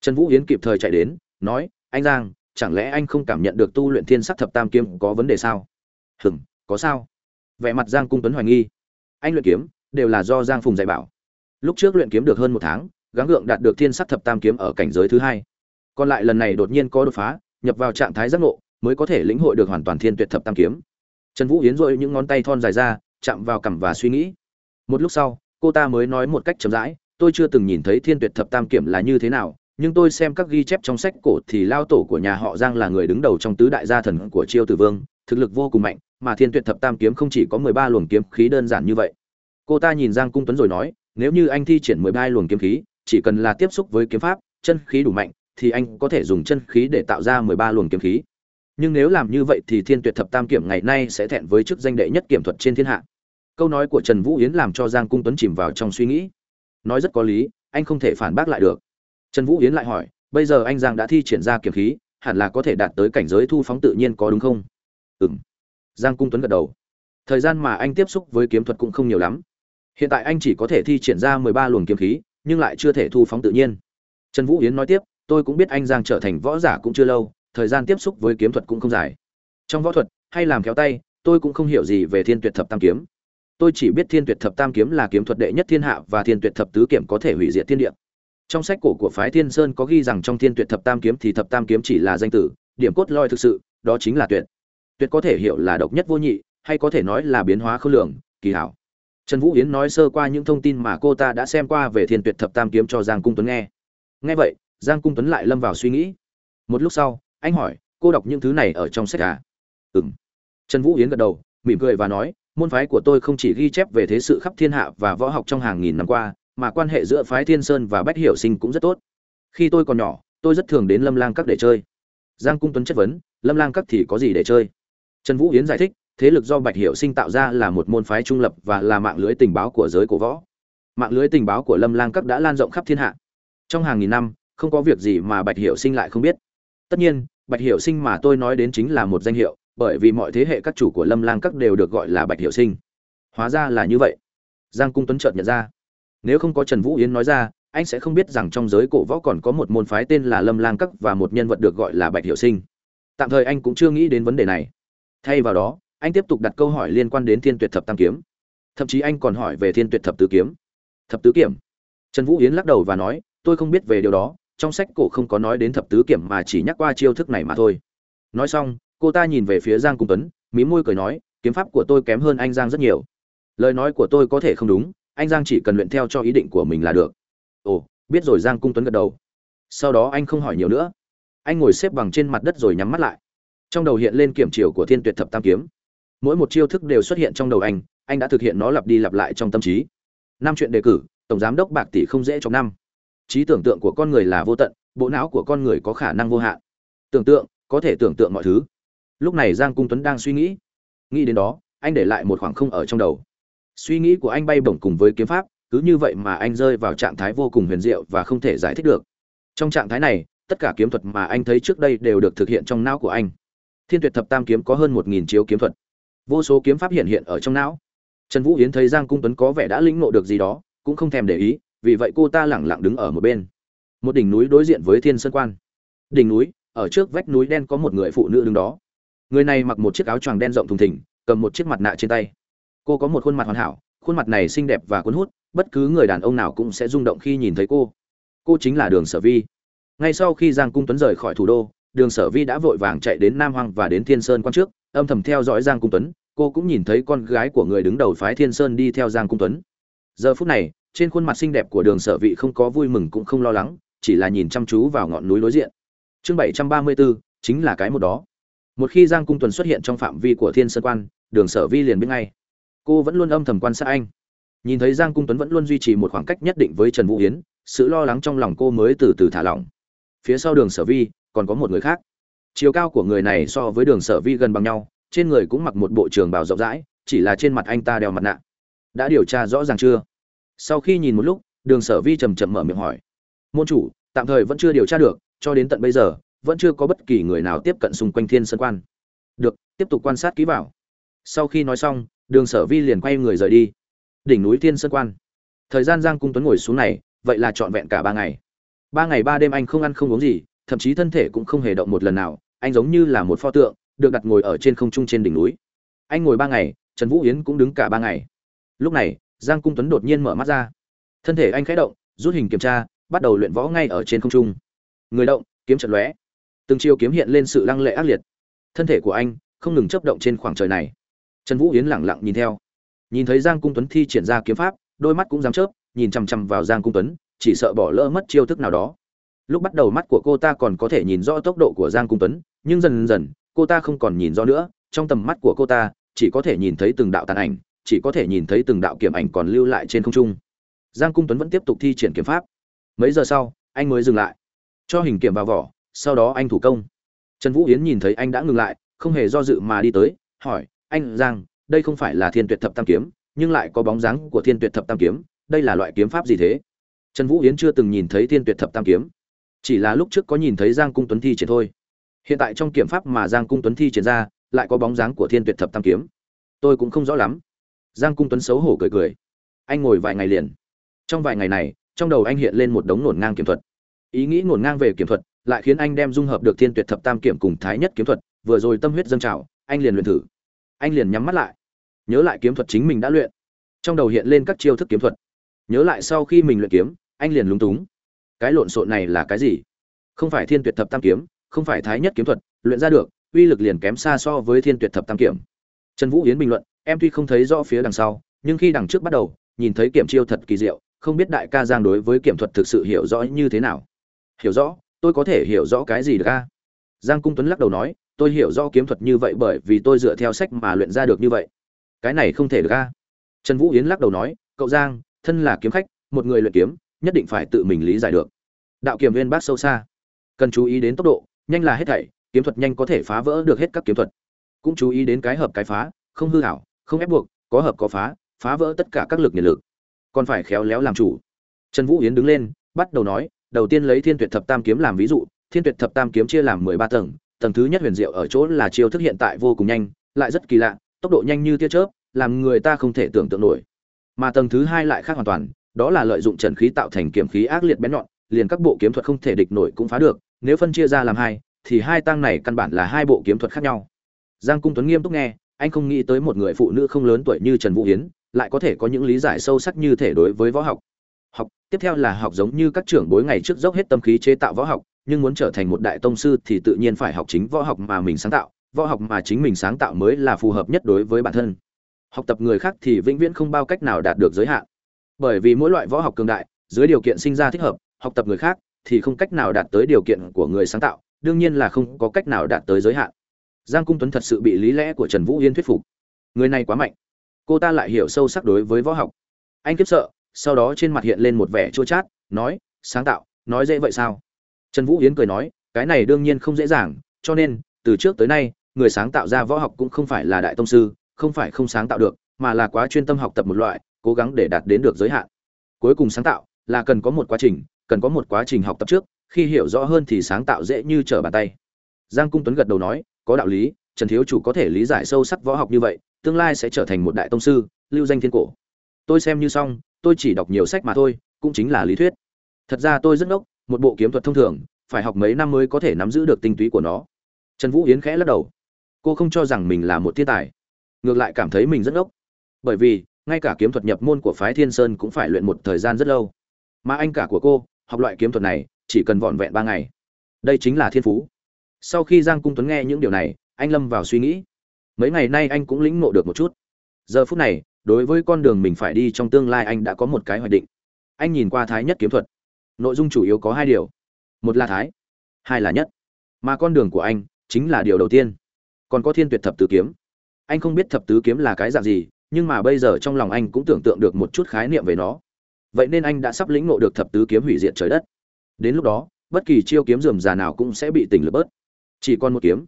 Trần vũ yến kịp thời chạy đến, nói, anh giang, chẳng lẽ anh không cảm nhận được tu luyện thiên sắc thập tam kiếm có vấn đề sao? Hừm, có sao. Vẻ mặt giang cung tuấn hoài nghi. Anh luyện kiếm đều là do giang phùng dạy bảo. Lúc trước luyện kiếm được hơn một tháng gắng gượng đạt được thiên sắc thập tam kiếm ở cảnh giới thứ hai. Còn lại lần này đột nhiên có đột phá, nhập vào trạng thái giác ngộ, mới có thể lĩnh hội được hoàn toàn thiên tuyệt thập tam kiếm. Trần vũ yến dội những ngón tay thon dài ra, chạm vào cằm và suy nghĩ. Một lúc sau, cô ta mới nói một cách chậm rãi, tôi chưa từng nhìn thấy thiên tuyệt thập tam kiểm là như thế nào, nhưng tôi xem các ghi chép trong sách cổ thì lao tổ của nhà họ giang là người đứng đầu trong tứ đại gia thần của chiêu tử vương, thực lực vô cùng mạnh, mà thiên tuyệt thập tam kiếm không chỉ có mười ba luồng kiếm khí đơn giản như vậy. Cô ta nhìn giang cung tuấn rồi nói, nếu như anh thi triển mười ba luồng kiếm khí chỉ cần là tiếp xúc với kiếm pháp, chân khí đủ mạnh, thì anh có thể dùng chân khí để tạo ra mười ba luồng kiếm khí. Nhưng nếu làm như vậy thì thiên tuyệt thập tam kiểm ngày nay sẽ thẹn với chức danh đệ nhất kiểm thuật trên thiên hạ. Câu nói của trần vũ yến làm cho giang cung tuấn chìm vào trong suy nghĩ. Nói rất có lý, anh không thể phản bác lại được. Trần vũ yến lại hỏi, bây giờ anh giang đã thi triển ra kiếm khí, hẳn là có thể đạt tới cảnh giới thu phóng tự nhiên có đúng không? Ừm. Giang cung tuấn gật đầu. Thời gian mà anh tiếp xúc với kiếm thuật cũng không nhiều lắm. Hiện tại anh chỉ có thể thi triển ra mười ba luồng kiếm khí nhưng lại chưa thể thu phóng tự nhiên. Trần vũ yến nói tiếp, tôi cũng biết anh giang trở thành võ giả cũng chưa lâu, thời gian tiếp xúc với kiếm thuật cũng không dài. Trong võ thuật, hay làm kéo tay, tôi cũng không hiểu gì về thiên tuyệt thập tam kiếm. Tôi chỉ biết thiên tuyệt thập tam kiếm là kiếm thuật đệ nhất thiên hạ và thiên tuyệt thập tứ kiếm có thể hủy diệt thiên địa. Trong sách cổ của phái thiên sơn có ghi rằng trong thiên tuyệt thập tam kiếm thì thập tam kiếm chỉ là danh tử, điểm cốt lõi thực sự, đó chính là tuyệt. Tuyệt có thể hiểu là độc nhất vô nhị, hay có thể nói là biến hóa khôn lường, kỳ hảo trần vũ yến nói sơ qua những thông tin mà cô ta đã xem qua về thiên tuyệt thập tam kiếm cho giang cung tuấn nghe. Nghe vậy, giang cung tuấn lại lâm vào suy nghĩ. Một lúc sau, anh hỏi, cô đọc những thứ này ở trong sách à? Ừ m trần vũ yến gật đầu, mỉm cười và nói, môn phái của tôi không chỉ ghi chép về thế sự khắp thiên hạ và võ học trong hàng nghìn năm qua, mà quan hệ giữa phái thiên sơn và bách hiểu sinh cũng rất tốt. Khi tôi còn nhỏ, tôi rất thường đến lâm lang các để chơi. Giang cung tuấn chất vấn, lâm lang các thì có gì để chơi? Trần vũ yến giải thích thế lực do bạch Hiệu sinh tạo ra là một môn phái trung lập và là mạng lưới tình báo của giới cổ võ. Mạng lưới tình báo của lâm lang các đã lan rộng khắp thiên hạ. Trong hàng nghìn năm, không có việc gì mà bạch Hiệu sinh lại không biết. Tất nhiên, bạch Hiệu sinh mà tôi nói đến chính là một danh hiệu, bởi vì mọi thế hệ các chủ của lâm lang các đều được gọi là bạch Hiệu sinh. Hóa ra là như vậy. Giang cung tuấn chợt nhận ra. Nếu không có trần vũ yến nói ra, anh sẽ không biết rằng trong giới cổ võ còn có một môn phái tên là lâm lang các và một nhân vật được gọi là bạch Hiệu sinh. Tạm thời anh cũng chưa nghĩ đến vấn đề này. Thay vào đó anh tiếp tục đặt câu hỏi liên quan đến thiên tuyệt thập tam kiếm. Thậm chí anh còn hỏi về thiên tuyệt thập tứ kiếm. Thập tứ kiểm. Trần vũ yến lắc đầu và nói, tôi không biết về điều đó, trong sách cổ không có nói đến thập tứ kiểm mà chỉ nhắc qua chiêu thức này mà thôi. Nói xong, cô ta nhìn về phía giang cung tuấn, mí môi cười nói, kiếm pháp của tôi kém hơn anh giang rất nhiều. Lời nói của tôi có thể không đúng, anh giang chỉ cần luyện theo cho ý định của mình là được. Ồ, biết rồi, giang cung tuấn gật đầu. Sau đó anh không hỏi nhiều nữa. Anh ngồi xếp bằng trên mặt đất rồi nhắm mắt lại. Trong đầu hiện lên kiểm chiều của thiên tuyệt thập tam kiếm mỗi một chiêu thức đều xuất hiện trong đầu anh anh đã thực hiện nó lặp đi lặp lại trong tâm trí. Năm chuyện đề cử, tổng giám đốc bạc tỷ không dễ trong năm. Trí tưởng tượng của con người là vô tận, bộ não của con người có khả năng vô hạn. Tưởng tượng, có thể tưởng tượng mọi thứ. Lúc này giang cung tuấn đang suy nghĩ. Nghĩ đến đó, anh để lại một khoảng không ở trong đầu. Suy nghĩ của anh bay bổng cùng với kiếm pháp, cứ như vậy mà anh rơi vào trạng thái vô cùng huyền diệu và không thể giải thích được. Trong trạng thái này, tất cả kiếm thuật mà anh thấy trước đây đều được thực hiện trong não của anh. Thiên tuyệt thập tam kiếm có hơn một nghìn chiếu kiếm thuật vô số kiếm pháp hiện hiện ở trong não. Trần vũ yến thấy giang cung tuấn có vẻ đã lĩnh ngộ được gì đó, cũng không thèm để ý, vì vậy cô ta lẳng lặng đứng ở một bên. Một đỉnh núi đối diện với thiên sơn quan. Đỉnh núi, ở trước vách núi đen có một người phụ nữ đứng đó. Người này mặc một chiếc áo choàng đen rộng thùng thình, cầm một chiếc mặt nạ trên tay. Cô có một khuôn mặt hoàn hảo, khuôn mặt này xinh đẹp và cuốn hút, bất cứ người đàn ông nào cũng sẽ rung động khi nhìn thấy cô. Cô chính là đường sở vi. Ngay sau khi giang cung tuấn rời khỏi thủ đô đường sở vi đã vội vàng chạy đến nam hoang và đến thiên sơn quan trước, âm thầm theo dõi giang cung tuấn. Cô cũng nhìn thấy con gái của người đứng đầu phái thiên sơn đi theo giang cung tuấn. Giờ phút này, trên khuôn mặt xinh đẹp của đường sở vị không có vui mừng cũng không lo lắng, chỉ là nhìn chăm chú vào ngọn núi đối diện. Chương bảy trăm ba mươi bốn chính là cái một đó. Một khi giang cung tuấn xuất hiện trong phạm vi của thiên sơn quan, đường sở vi liền biết ngay. Cô vẫn luôn âm thầm quan sát anh. Nhìn thấy giang cung tuấn vẫn luôn duy trì một khoảng cách nhất định với trần vũ hiến sự lo lắng trong lòng cô mới từ từ thả lỏng. Phía sau đường sở vi còn có một người khác. Chiều cao của người này so với đường sở vi gần bằng nhau, trên người cũng mặc một bộ trường bào rộng rãi, chỉ là trên mặt anh ta đeo mặt nạ. Đã điều tra rõ ràng chưa? Sau khi nhìn một lúc, đường sở vi chầm chậm mở miệng hỏi. Môn chủ, tạm thời vẫn chưa điều tra được, cho đến tận bây giờ, vẫn chưa có bất kỳ người nào tiếp cận xung quanh thiên sơn quan. Được, tiếp tục quan sát kỹ vào. Sau khi nói xong, đường sở vi liền quay người rời đi. Đỉnh núi thiên sơn quan. Thời gian giang cung tuấn ngồi xuống này, vậy là trọn vẹn cả ba ngày. Ba ngày ba đêm anh không ăn không uống gì thậm chí thân thể cũng không hề động một lần nào, anh giống như là một pho tượng, được đặt ngồi ở trên không trung trên đỉnh núi. Anh ngồi ba ngày, trần vũ yến cũng đứng cả ba ngày. Lúc này, giang cung tuấn đột nhiên mở mắt ra. Thân thể anh khẽ động, rút hình kiểm tra, bắt đầu luyện võ ngay ở trên không trung. Người động, kiếm trận lóe. Từng chiều kiếm hiện lên sự lăng lệ ác liệt. Thân thể của anh không ngừng chấp động trên khoảng trời này. Trần vũ yến lẳng lặng nhìn theo. Nhìn thấy giang cung tuấn thi triển ra kiếm pháp, đôi mắt cũng dám chớp, nhìn chằm chằm vào giang cung tuấn, chỉ sợ bỏ lỡ mất chiêu thức nào đó lúc bắt đầu mắt của cô ta còn có thể nhìn rõ tốc độ của giang cung tuấn, nhưng dần dần, cô ta không còn nhìn rõ nữa. Trong tầm mắt của cô ta, chỉ có thể nhìn thấy từng đạo tàn ảnh, chỉ có thể nhìn thấy từng đạo kiểm ảnh còn lưu lại trên không trung. Giang cung tuấn vẫn tiếp tục thi triển kiếm pháp. Mấy giờ sau, anh mới dừng lại. Cho hình kiểm vào vỏ, sau đó anh thủ công. Trần vũ yến nhìn thấy anh đã ngừng lại, không hề do dự mà đi tới, hỏi, anh, giang, đây không phải là thiên tuyệt thập tam kiếm, nhưng lại có bóng dáng của thiên tuyệt thập tam kiếm, đây là loại kiếm pháp gì thế? Trần vũ yến chưa từng nhìn thấy thiên tuyệt thập tam kiếm chỉ là lúc trước có nhìn thấy giang cung tuấn thi triển thôi. Hiện tại trong kiểm pháp mà giang cung tuấn thi triển ra, lại có bóng dáng của thiên tuyệt thập tam kiếm. Tôi cũng không rõ lắm. Giang cung tuấn xấu hổ cười cười. Anh ngồi vài ngày liền. Trong vài ngày này, trong đầu anh hiện lên một đống ngổn ngang kiểm thuật. Ý nghĩ ngổn ngang về kiểm thuật lại khiến anh đem dung hợp được thiên tuyệt thập tam kiểm cùng thái nhất kiếm thuật, vừa rồi tâm huyết dâng trào, anh liền luyện thử. Anh liền nhắm mắt lại. Nhớ lại kiếm thuật chính mình đã luyện. Trong đầu hiện lên các chiêu thức kiếm thuật. Nhớ lại sau khi mình luyện kiếm, anh liền lúng túng cái lộn xộn này là cái gì? Không phải thiên tuyệt thập tam kiếm, không phải thái nhất kiếm thuật, luyện ra được, uy lực liền kém xa so với thiên tuyệt thập tam kiểm trần vũ yến bình luận, em tuy không thấy rõ phía đằng sau, nhưng khi đằng trước bắt đầu, nhìn thấy kiểm chiêu thật kỳ diệu, không biết đại ca giang đối với kiểm thuật thực sự hiểu rõ như thế nào. Hiểu rõ? Tôi có thể hiểu rõ cái gì được ca giang cung tuấn lắc đầu nói, tôi hiểu rõ kiếm thuật như vậy bởi vì tôi dựa theo sách mà luyện ra được như vậy. Cái này không thể được ca trần vũ yến lắc đầu nói, cậu giang, thân là kiếm khách, một người luyện kiếm nhất định phải tự mình lý giải được. Đạo kiểm viên bác sâu xa. Cần chú ý đến tốc độ, nhanh là hết thảy, kiếm thuật nhanh có thể phá vỡ được hết các kiếm thuật. Cũng chú ý đến cái hợp cái phá, không hư hảo, không ép buộc, có hợp có phá phá vỡ tất cả các lực nhiệt lực. Còn phải khéo léo làm chủ. Trần vũ yến đứng lên, bắt đầu nói, đầu tiên lấy thiên tuyệt thập tam kiếm làm ví dụ, thiên tuyệt thập tam kiếm chia làm mười ba tầng tầng thứ nhất huyền diệu ở chỗ là chiêu thức hiện tại vô cùng nhanh, lại rất kỳ lạ, tốc độ nhanh như tia chớp, làm người ta không thể tưởng tượng nổi. Mà tầng thứ hai lại khác hoàn toàn đó là lợi dụng trần khí tạo thành kiếm khí ác liệt bén nhọn, liền các bộ kiếm thuật không thể địch nổi cũng phá được, nếu phân chia ra làm hai, thì hai tăng này căn bản là hai bộ kiếm thuật khác nhau. Giang cung tuấn nghiêm túc nghe, anh không nghĩ tới một người phụ nữ không lớn tuổi như trần vũ hiến, lại có thể có những lý giải sâu sắc như thể đối với võ học. Học, tiếp theo là học giống như các trưởng bối ngày trước dốc hết tâm khí chế tạo võ học, nhưng muốn trở thành một đại tông sư thì tự nhiên phải học chính võ học mà mình sáng tạo, võ học mà chính mình sáng tạo mới là phù hợp nhất đối với bản thân. Học tập người khác thì vĩnh viễn không bao cách nào đạt được giới hạn bởi vì mỗi loại võ học cường đại, dưới điều kiện sinh ra thích hợp, học tập người khác thì không cách nào đạt tới điều kiện của người sáng tạo, đương nhiên là không có cách nào đạt tới giới hạn. Giang cung tuấn thật sự bị lý lẽ của trần vũ yên thuyết phục. Người này quá mạnh. Cô ta lại hiểu sâu sắc đối với võ học. Anh kiếp sợ, sau đó trên mặt hiện lên một vẻ chua chát, nói, sáng tạo, nói dễ vậy sao? Trần vũ yến cười nói, cái này đương nhiên không dễ dàng, cho nên, từ trước tới nay, người sáng tạo ra võ học cũng không phải là đại tông sư, không phải không sáng tạo được, mà là quá chuyên tâm học tập một loại cố gắng để đạt đến được giới hạn. Cuối cùng sáng tạo là cần có một quá trình, cần có một quá trình học tập trước, khi hiểu rõ hơn thì sáng tạo dễ như trở bàn tay. Giang cung tuấn gật đầu nói, có đạo lý, trần thiếu chủ có thể lý giải sâu sắc võ học như vậy, tương lai sẽ trở thành một đại tông sư, lưu danh thiên cổ. Tôi xem như xong, tôi chỉ đọc nhiều sách mà thôi, cũng chính là lý thuyết. Thật ra tôi rất ngốc, một bộ kiếm thuật thông thường, phải học mấy năm mới có thể nắm giữ được tinh túy của nó. Trần vũ yến khẽ lắc đầu. Cô không cho rằng mình là một thiên tài. Ngược lại cảm thấy mình rất ngốc. Bởi vì ngay cả kiếm thuật nhập môn của phái thiên sơn cũng phải luyện một thời gian rất lâu. Mà anh cả của cô, học loại kiếm thuật này, chỉ cần vỏn vẹn ba ngày. Đây chính là thiên phú. Sau khi giang cung tuấn nghe những điều này, anh lâm vào suy nghĩ. Mấy ngày nay anh cũng lĩnh ngộ được một chút. Giờ phút này, đối với con đường mình phải đi trong tương lai anh đã có một cái hoạch định. Anh nhìn qua thái nhất kiếm thuật. Nội dung chủ yếu có hai điều. Một là thái, hai là nhất. Mà con đường của anh chính là điều đầu tiên. Còn có thiên tuyệt thập tứ kiếm. Anh không biết thập tứ kiếm là cái dạng gì nhưng mà bây giờ trong lòng anh cũng tưởng tượng được một chút khái niệm về nó. Vậy nên anh đã sắp lĩnh ngộ được thập tứ kiếm hủy diệt trời đất. Đến lúc đó, bất kỳ chiêu kiếm dườm già nào cũng sẽ bị tỉnh lược bớt. Chỉ còn một kiếm.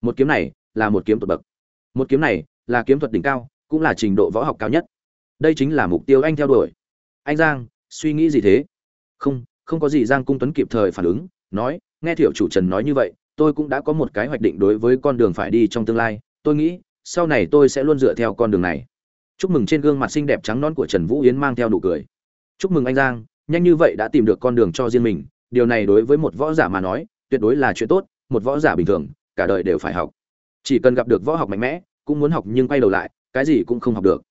Một kiếm này là một kiếm tuyệt bậc. Một kiếm này là kiếm thuật đỉnh cao, cũng là trình độ võ học cao nhất. Đây chính là mục tiêu anh theo đuổi. Anh giang, suy nghĩ gì thế? Không không có gì giang cung tuấn kịp thời phản ứng, nói, nghe thiểu chủ trần nói như vậy, tôi cũng đã có một cái hoạch định đối với con đường phải đi trong tương lai. Tôi nghĩ, sau này tôi sẽ luôn dựa theo con đường này chúc mừng trên gương mặt xinh đẹp trắng non của trần vũ yến mang theo nụ cười. Chúc mừng anh giang, nhanh như vậy đã tìm được con đường cho riêng mình. Điều này đối với một võ giả mà nói, tuyệt đối là chuyện tốt, một võ giả bình thường, cả đời đều phải học. Chỉ cần gặp được võ học mạnh mẽ, cũng muốn học nhưng quay đầu lại, cái gì cũng không học được.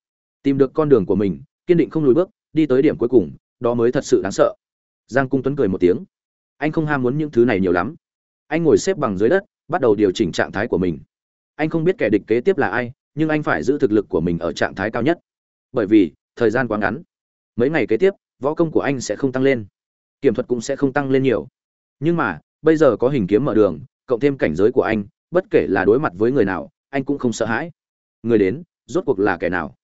Tìm được con đường của mình, kiên định không lùi bước, đi tới điểm cuối cùng, đó mới thật sự đáng sợ. Giang cung tuấn cười một tiếng. Anh không ham muốn những thứ này nhiều lắm. Anh ngồi xếp bằng dưới đất, bắt đầu điều chỉnh trạng thái của mình. Anh không biết kẻ địch kế tiếp là ai nhưng anh phải giữ thực lực của mình ở trạng thái cao nhất. Bởi vì, thời gian quá ngắn. Mấy ngày kế tiếp, võ công của anh sẽ không tăng lên. Kiểm thuật cũng sẽ không tăng lên nhiều. Nhưng mà, bây giờ có hình kiếm mở đường, cộng thêm cảnh giới của anh, bất kể là đối mặt với người nào, anh cũng không sợ hãi. Người đến, rốt cuộc là kẻ nào?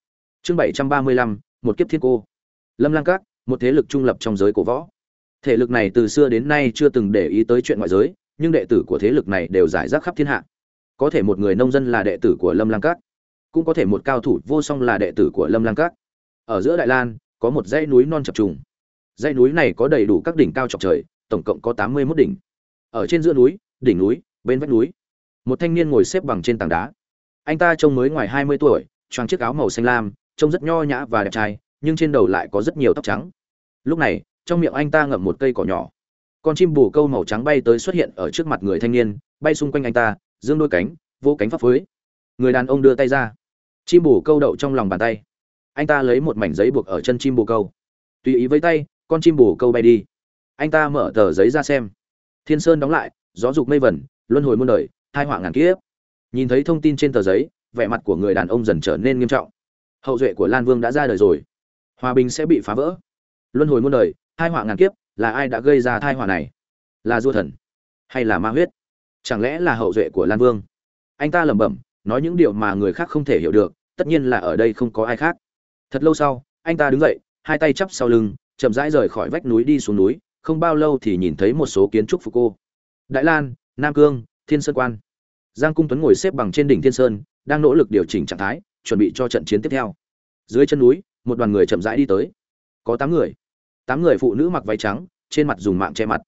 Chương bảy trăm ba mươi lăm, một kiếp thiên cô. Lâm lang các, một thế lực trung lập trong giới cổ võ. Thể lực này từ xưa đến nay chưa từng để ý tới chuyện ngoại giới, nhưng đệ tử của thế lực này đều giải rác khắp thiên hạ. Có thể một người nông dân là đệ tử của lâm lang các cũng có thể một cao thủ vô song là đệ tử của lâm lang các. Ở giữa đại lan, có một dãy núi non chập trùng. Dãy núi này có đầy đủ các đỉnh cao chọc trời, tổng cộng có tám mươi mốt đỉnh. Ở trên giữa núi, đỉnh núi, bên vách núi, một thanh niên ngồi xếp bằng trên tảng đá. Anh ta trông mới ngoài hai mươi tuổi, choàng chiếc áo màu xanh lam, trông rất nho nhã và đẹp trai, nhưng trên đầu lại có rất nhiều tóc trắng. Lúc này, trong miệng anh ta ngậm một cây cỏ nhỏ. Con chim bù câu màu trắng bay tới xuất hiện ở trước mặt người thanh niên, bay xung quanh anh ta, dương đôi cánh vô cánh pháp phới người đàn ông đưa tay ra chim bồ câu đậu trong lòng bàn tay. Anh ta lấy một mảnh giấy buộc ở chân chim bồ câu. Tùy ý với tay, con chim bồ câu bay đi. Anh ta mở tờ giấy ra xem. Thiên sơn đóng lại, gió dục mây vẩn, luân hồi muôn đời hai họa ngàn kiếp. Nhìn thấy thông tin trên tờ giấy, vẻ mặt của người đàn ông dần trở nên nghiêm trọng. Hậu duệ của lan vương đã ra đời rồi. Hòa bình sẽ bị phá vỡ. Luân hồi muôn đời hai họa ngàn kiếp, là ai đã gây ra thai họa này? Là du thần hay là ma huyết? Chẳng lẽ là hậu duệ của lan vương? Anh ta lẩm bẩm nói những điều mà người khác không thể hiểu được, tất nhiên là ở đây không có ai khác. Thật lâu sau, anh ta đứng dậy, hai tay chắp sau lưng, chậm rãi rời khỏi vách núi đi xuống núi, không bao lâu thì nhìn thấy một số kiến trúc phục cô. Đại lan, nam cương, thiên sơn quan. Giang cung tuấn ngồi xếp bằng trên đỉnh thiên sơn, đang nỗ lực điều chỉnh trạng thái, chuẩn bị cho trận chiến tiếp theo. Dưới chân núi, một đoàn người chậm rãi đi tới. Có tám người. Tám người phụ nữ mặc váy trắng, trên mặt dùng mạng che mặt.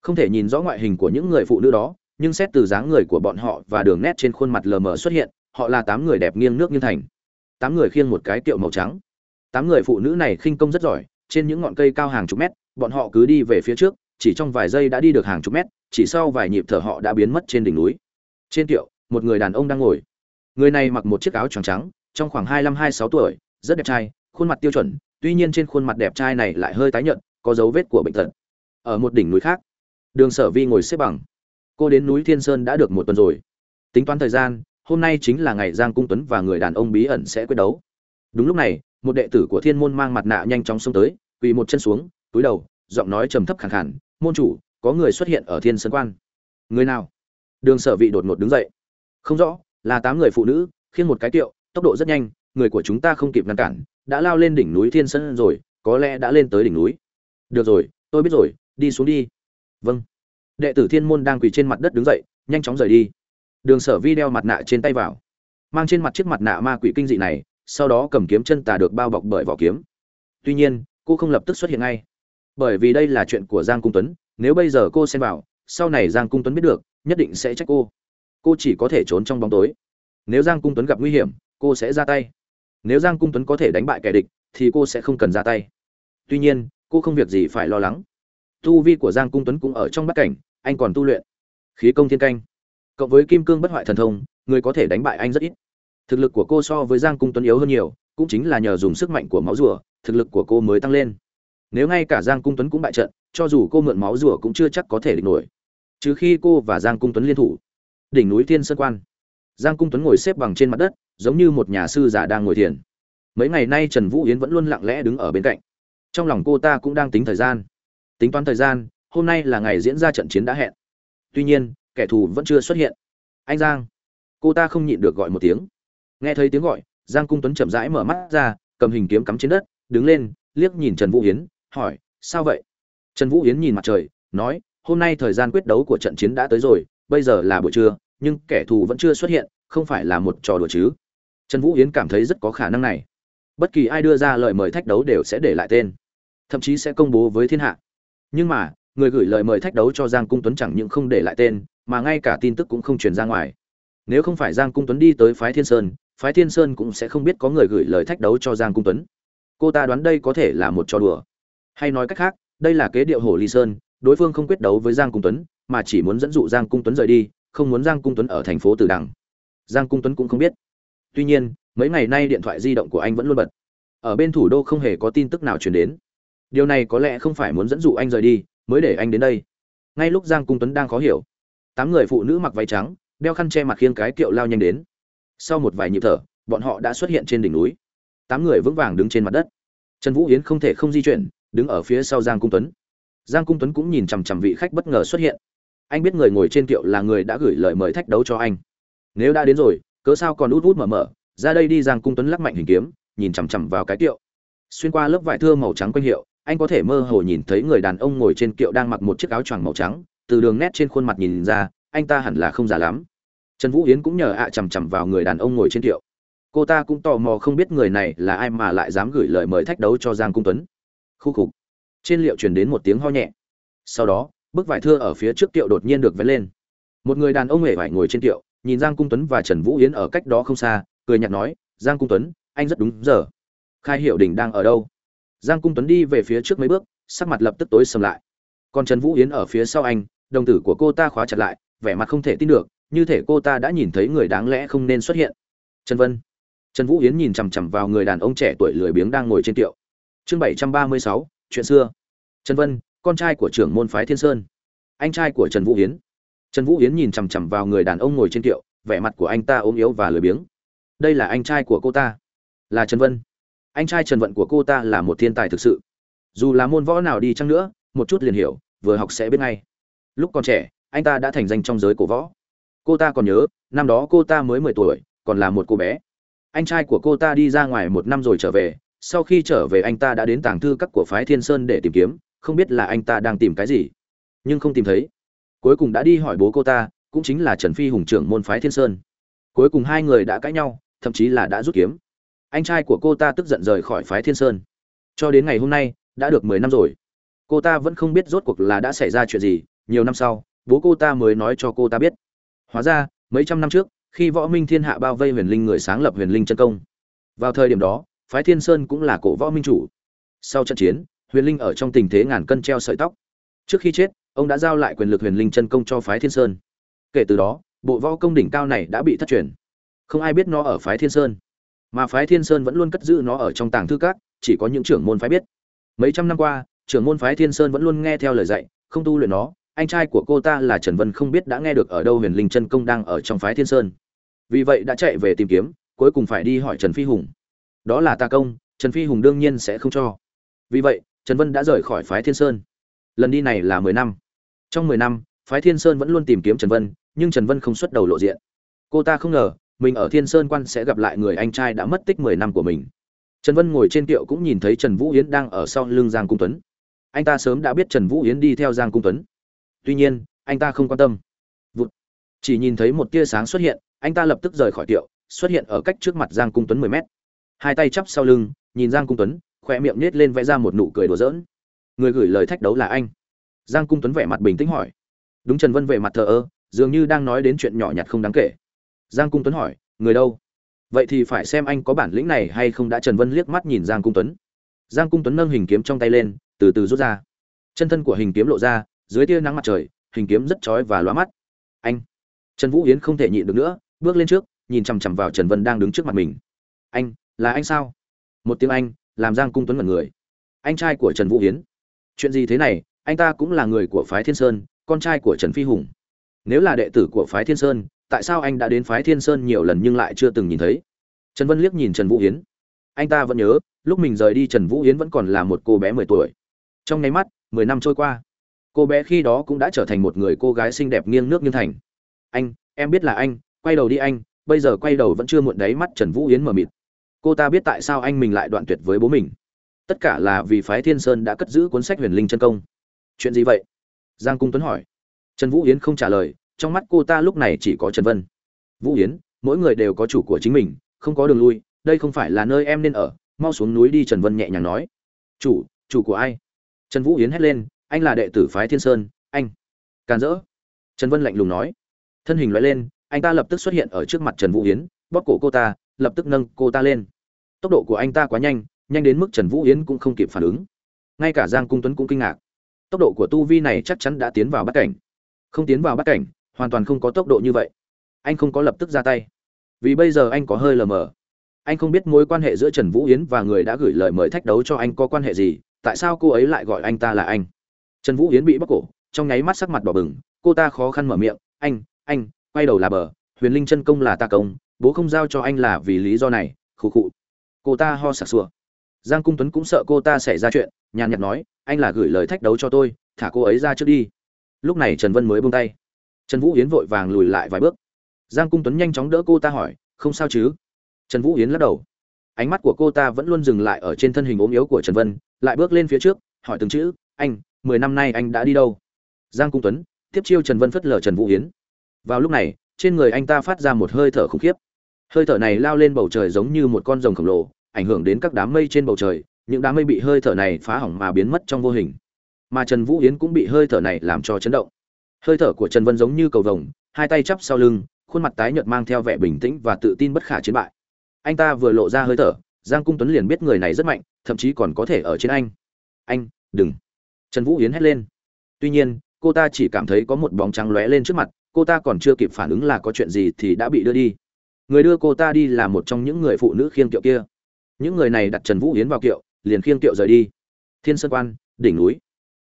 Không thể nhìn rõ ngoại hình của những người phụ nữ đó nhưng xét từ dáng người của bọn họ và đường nét trên khuôn mặt lờ mờ xuất hiện, họ là tám người đẹp nghiêng nước nghiêng thành. Tám người khiêng một cái kiệu màu trắng. Tám người phụ nữ này khinh công rất giỏi, trên những ngọn cây cao hàng chục mét, bọn họ cứ đi về phía trước, chỉ trong vài giây đã đi được hàng chục mét, chỉ sau vài nhịp thở họ đã biến mất trên đỉnh núi. Trên kiệu, một người đàn ông đang ngồi. Người này mặc một chiếc áo trắng trắng, trong khoảng hai mươi lăm, hai sáu tuổi, rất đẹp trai, khuôn mặt tiêu chuẩn, tuy nhiên trên khuôn mặt đẹp trai này lại hơi tái nhợt, có dấu vết của bệnh tật. Ở một đỉnh núi khác, đường sở vi ngồi xếp bằng cô đến núi thiên sơn đã được một tuần rồi. Tính toán thời gian, hôm nay chính là ngày giang cung tuấn và người đàn ông bí ẩn sẽ quyết đấu. Đúng lúc này, một đệ tử của thiên môn mang mặt nạ nhanh chóng xông tới, quỳ một chân xuống, túi đầu, giọng nói trầm thấp khẳng khản môn chủ, có người xuất hiện ở thiên sơn quan. Người nào? Đường sở vị đột ngột đứng dậy. Không rõ, là tám người phụ nữ, khiêng một cái tiệu tốc độ rất nhanh, người của chúng ta không kịp ngăn cản, đã lao lên đỉnh núi thiên sơn rồi, có lẽ đã lên tới đỉnh núi. Được rồi, tôi biết rồi, đi xuống đi. Vâng đệ tử thiên môn đang quỳ trên mặt đất đứng dậy, nhanh chóng rời đi. Đường sở vi đeo mặt nạ trên tay vào, mang trên mặt chiếc mặt nạ ma quỷ kinh dị này, sau đó cầm kiếm chân tà được bao bọc bởi vỏ kiếm. Tuy nhiên, cô không lập tức xuất hiện ngay. Bởi vì đây là chuyện của giang cung tuấn, nếu bây giờ cô xem vào, sau này giang cung tuấn biết được, nhất định sẽ trách cô. Cô chỉ có thể trốn trong bóng tối. Nếu giang cung tuấn gặp nguy hiểm, cô sẽ ra tay. Nếu giang cung tuấn có thể đánh bại kẻ địch, thì cô sẽ không cần ra tay. Tuy nhiên, cô không việc gì phải lo lắng. Tu vi của giang cung tuấn cũng ở trong bát cảnh anh còn tu luyện. Khí công thiên canh. Cộng với kim cương bất hoại thần thông, người có thể đánh bại anh rất ít. Thực lực của cô so với giang cung tuấn yếu hơn nhiều, cũng chính là nhờ dùng sức mạnh của máu rùa, thực lực của cô mới tăng lên. Nếu ngay cả giang cung tuấn cũng bại trận, cho dù cô mượn máu rùa cũng chưa chắc có thể địch nổi. Trừ khi cô và giang cung tuấn liên thủ. Đỉnh núi thiên sơn quan. Giang cung tuấn ngồi xếp bằng trên mặt đất, giống như một nhà sư giả đang ngồi thiền. Mấy ngày nay trần vũ yến vẫn luôn lặng lẽ đứng ở bên cạnh. Trong lòng cô ta cũng đang tính thời gian. Tính toán thời gian hôm nay là ngày diễn ra trận chiến đã hẹn. Tuy nhiên, kẻ thù vẫn chưa xuất hiện. Anh giang. Cô ta không nhịn được gọi một tiếng. Nghe thấy tiếng gọi, giang cung tuấn chậm rãi mở mắt ra, cầm hình kiếm cắm trên đất, đứng lên, liếc nhìn trần vũ hiến, hỏi, sao vậy? Trần vũ hiến nhìn mặt trời, nói, hôm nay thời gian quyết đấu của trận chiến đã tới rồi, bây giờ là buổi trưa, nhưng kẻ thù vẫn chưa xuất hiện, không phải là một trò đùa chứ? Trần vũ yến cảm thấy rất có khả năng này. Bất kỳ ai đưa ra lời mời thách đấu đều sẽ để lại tên, thậm chí sẽ công bố với thiên hạ. Nhưng mà người gửi lời mời thách đấu cho giang cung tuấn chẳng những không để lại tên, mà ngay cả tin tức cũng không truyền ra ngoài. Nếu không phải giang cung tuấn đi tới phái thiên sơn, phái thiên sơn cũng sẽ không biết có người gửi lời thách đấu cho giang cung tuấn. Cô ta đoán đây có thể là một trò đùa. Hay nói cách khác, đây là kế điệu hồ ly sơn, đối phương không quyết đấu với giang cung tuấn, mà chỉ muốn dẫn dụ giang cung tuấn rời đi, không muốn giang cung tuấn ở thành phố tử đằng. Giang cung tuấn cũng không biết. Tuy nhiên, mấy ngày nay điện thoại di động của anh vẫn luôn bật. Ở bên thủ đô không hề có tin tức nào truyền đến. Điều này có lẽ không phải muốn dẫn dụ anh rời đi mới để anh đến đây. Ngay lúc giang cung tuấn đang khó hiểu, tám người phụ nữ mặc váy trắng, đeo khăn che mặt khiêng cái kiệu lao nhanh đến. Sau một vài nhịp thở, bọn họ đã xuất hiện trên đỉnh núi. Tám người vững vàng đứng trên mặt đất. Trần vũ hiến không thể không di chuyển, đứng ở phía sau giang cung tuấn. Giang cung tuấn cũng nhìn chằm chằm vị khách bất ngờ xuất hiện. Anh biết người ngồi trên kiệu là người đã gửi lời mời thách đấu cho anh. Nếu đã đến rồi, cớ sao còn út út mở mở? Ra đây đi, giang cung tuấn lắc mạnh hình kiếm, nhìn chằm chằm vào cái kiệu. Xuyên qua lớp vải thưa màu trắng quanh hiệu anh có thể mơ hồ nhìn thấy người đàn ông ngồi trên kiệu đang mặc một chiếc áo choàng màu trắng, từ đường nét trên khuôn mặt nhìn ra, anh ta hẳn là không già lắm. Trần vũ yến cũng nhờ ạ à chằm chằm vào người đàn ông ngồi trên kiệu. Cô ta cũng tò mò không biết người này là ai mà lại dám gửi lời mời thách đấu cho giang cung tuấn. Khu khục. Trên liệu truyền đến một tiếng ho nhẹ. Sau đó, bức vải thưa ở phía trước kiệu đột nhiên được vén lên. Một người đàn ông hề vải ngồi trên kiệu, nhìn giang cung tuấn và trần vũ yến ở cách đó không xa, cười nhạt nói, giang cung tuấn, anh rất đúng giờ. Khai hiệu đình đang ở đâu? Giang cung tuấn đi về phía trước mấy bước, sắc mặt lập tức tối sầm lại. Còn trần vũ yến ở phía sau anh, đồng tử của cô ta khóa chặt lại, vẻ mặt không thể tin được, như thể cô ta đã nhìn thấy người đáng lẽ không nên xuất hiện. Trần vân. Trần vũ yến nhìn chằm chằm vào người đàn ông trẻ tuổi lười biếng đang ngồi trên tiệu. Chương bảy trăm ba mươi sáu, chuyện xưa. Trần vân, con trai của trưởng môn phái thiên sơn. Anh trai của trần vũ yến. Trần vũ yến nhìn chằm chằm vào người đàn ông ngồi trên tiệu, vẻ mặt của anh ta ốm yếu và lười biếng. Đây là anh trai của cô ta. Là trần vân anh trai trần vận của cô ta là một thiên tài thực sự. Dù là môn võ nào đi chăng nữa, một chút liền hiểu, vừa học sẽ biết ngay. Lúc còn trẻ, anh ta đã thành danh trong giới cổ võ. Cô ta còn nhớ, năm đó cô ta mới mười tuổi, còn là một cô bé. Anh trai của cô ta đi ra ngoài một năm rồi trở về, sau khi trở về anh ta đã đến tàng thư các của phái thiên sơn để tìm kiếm, không biết là anh ta đang tìm cái gì. Nhưng không tìm thấy. Cuối cùng đã đi hỏi bố cô ta, cũng chính là trần phi hùng trưởng môn phái thiên sơn. Cuối cùng hai người đã cãi nhau, thậm chí là đã rút kiếm anh trai của cô ta tức giận rời khỏi phái thiên sơn. Cho đến ngày hôm nay, đã được mười năm rồi. Cô ta vẫn không biết rốt cuộc là đã xảy ra chuyện gì, nhiều năm sau, bố cô ta mới nói cho cô ta biết. Hóa ra, mấy trăm năm trước, khi võ minh thiên hạ bao vây huyền linh người sáng lập huyền linh chân công. Vào thời điểm đó, phái thiên sơn cũng là cổ võ minh chủ. Sau trận chiến, huyền linh ở trong tình thế ngàn cân treo sợi tóc. Trước khi chết, ông đã giao lại quyền lực huyền linh chân công cho phái thiên sơn. Kể từ đó, bộ võ công đỉnh cao này đã bị thất truyền. Không ai biết nó ở phái thiên sơn mà phái thiên sơn vẫn luôn cất giữ nó ở trong tàng thư các, chỉ có những trưởng môn phái biết. Mấy trăm năm qua, trưởng môn phái thiên sơn vẫn luôn nghe theo lời dạy, không tu luyện nó. Anh trai của cô ta là trần vân không biết đã nghe được ở đâu huyền linh chân công đang ở trong phái thiên sơn. Vì vậy đã chạy về tìm kiếm, cuối cùng phải đi hỏi trần phi hùng. Đó là ta công, trần phi hùng đương nhiên sẽ không cho. Vì vậy, trần vân đã rời khỏi phái thiên sơn. Lần đi này là mười năm. Trong mười năm, phái thiên sơn vẫn luôn tìm kiếm trần vân, nhưng trần vân không xuất đầu lộ diện. Cô ta không ngờ mình ở thiên sơn quan sẽ gặp lại người anh trai đã mất tích mười năm của mình. Trần vân ngồi trên kiệu cũng nhìn thấy trần vũ yến đang ở sau lưng giang cung tuấn. Anh ta sớm đã biết trần vũ yến đi theo giang cung tuấn. Tuy nhiên, anh ta không quan tâm. Vụt. chỉ nhìn thấy một tia sáng xuất hiện, anh ta lập tức rời khỏi kiệu, xuất hiện ở cách trước mặt giang cung tuấn mười mét. Hai tay chắp sau lưng, nhìn giang cung tuấn khỏe miệng nết lên vẽ ra một nụ cười đùa giỡn. Người gửi lời thách đấu là anh. Giang cung tuấn vẻ mặt bình tĩnh hỏi. Đúng trần vân vẻ mặt thờ ơ, dường như đang nói đến chuyện nhỏ nhặt không đáng kể giang cung tuấn hỏi, người đâu? Vậy thì phải xem anh có bản lĩnh này hay không. Đã trần vân liếc mắt nhìn giang cung tuấn. Giang cung tuấn nâng hình kiếm trong tay lên, từ từ rút ra. Chân thân của hình kiếm lộ ra, dưới tia nắng mặt trời, hình kiếm rất chói và lóa mắt. Anh. Trần vũ yến không thể nhịn được nữa, bước lên trước, nhìn chằm chằm vào trần vân đang đứng trước mặt mình. Anh, là anh sao? Một tiếng anh làm giang cung tuấn mật người. Anh trai của trần vũ yến. Chuyện gì thế này? Anh ta cũng là người của phái thiên sơn, con trai của trần phi hùng. Nếu là đệ tử của phái thiên sơn tại sao anh đã đến phái thiên sơn nhiều lần nhưng lại chưa từng nhìn thấy? Trần vân liếc nhìn trần vũ hiến. Anh ta vẫn nhớ, lúc mình rời đi trần vũ hiến vẫn còn là một cô bé mười tuổi. Trong nháy mắt, mười năm trôi qua. Cô bé khi đó cũng đã trở thành một người cô gái xinh đẹp nghiêng nước nghiêng thành. Anh, em biết là anh, quay đầu đi anh, bây giờ quay đầu vẫn chưa muộn đấy mắt trần vũ hiến mờ mịt. Cô ta biết tại sao anh mình lại đoạn tuyệt với bố mình. Tất cả là vì phái thiên sơn đã cất giữ cuốn sách huyền linh chân công. Chuyện gì vậy? Giang cung tuấn hỏi. Trần vũ hiến không trả lời trong mắt cô ta lúc này chỉ có trần vân. Vũ yến, mỗi người đều có chủ của chính mình, không có đường lui, đây không phải là nơi em nên ở. Mau xuống núi đi, trần vân nhẹ nhàng nói. Chủ chủ của ai? Trần vũ yến hét lên. Anh là đệ tử phái thiên sơn, anh. Càn rỡ. Trần vân lạnh lùng nói. Thân hình loại lên, anh ta lập tức xuất hiện ở trước mặt trần vũ yến. Bóp cổ cô ta, lập tức nâng cô ta lên. Tốc độ của anh ta quá nhanh nhanh đến mức trần vũ yến cũng không kịp phản ứng. Ngay cả giang cung tuấn cũng kinh ngạc. Tốc độ của tu vi này chắc chắn đã tiến vào bắt cảnh. Không tiến vào bắt cảnh hoàn toàn không có tốc độ như vậy. Anh không có lập tức ra tay. Vì bây giờ anh có hơi lờ mờ. Anh không biết mối quan hệ giữa trần vũ yến và người đã gửi lời mời thách đấu cho anh có quan hệ gì, tại sao cô ấy lại gọi anh ta là anh? Trần vũ yến bị bóc cổ, trong nháy mắt sắc mặt đỏ bừng, cô ta khó khăn mở miệng, anh anh, quay đầu là bờ, huyền linh chân công là ta công, bố không giao cho anh là vì lý do này, khụ khụ. Cô ta ho sặc sùa giang cung tuấn cũng sợ cô ta xảy ra chuyện, nhàn nhạt nói, anh là gửi lời thách đấu cho tôi, thả cô ấy ra trước đi. Lúc này trần vân mới buông tay trần vũ yến vội vàng lùi lại vài bước. Giang cung tuấn nhanh chóng đỡ cô ta hỏi, không sao chứ? Trần vũ yến lắc đầu. Ánh mắt của cô ta vẫn luôn dừng lại ở trên thân hình ốm yếu của trần vân, lại bước lên phía trước, hỏi từng chữ, anh, mười năm nay anh đã đi đâu? Giang cung tuấn, tiếp chiêu trần vân phất lờ trần vũ yến. Vào lúc này, trên người anh ta phát ra một hơi thở khủng khiếp. Hơi thở này lao lên bầu trời giống như một con rồng khổng lồ, ảnh hưởng đến các đám mây trên bầu trời, những đám mây bị hơi thở này phá hỏng mà biến mất trong vô hình. Mà trần vũ yến cũng bị hơi thở này làm cho chấn động hơi thở của trần vân giống như cầu vồng, hai tay chắp sau lưng, khuôn mặt tái nhợt mang theo vẻ bình tĩnh và tự tin bất khả chiến bại. Anh ta vừa lộ ra hơi thở, giang cung tuấn liền biết người này rất mạnh, thậm chí còn có thể ở trên anh. Anh, đừng. Trần vũ yến hét lên. Tuy nhiên, cô ta chỉ cảm thấy có một bóng trắng lóe lên trước mặt, cô ta còn chưa kịp phản ứng là có chuyện gì thì đã bị đưa đi. Người đưa cô ta đi là một trong những người phụ nữ khiêng kiệu kia. Những người này đặt trần vũ yến vào kiệu, liền khiêng kiệu rời đi. Thiên sơn quan, đỉnh núi.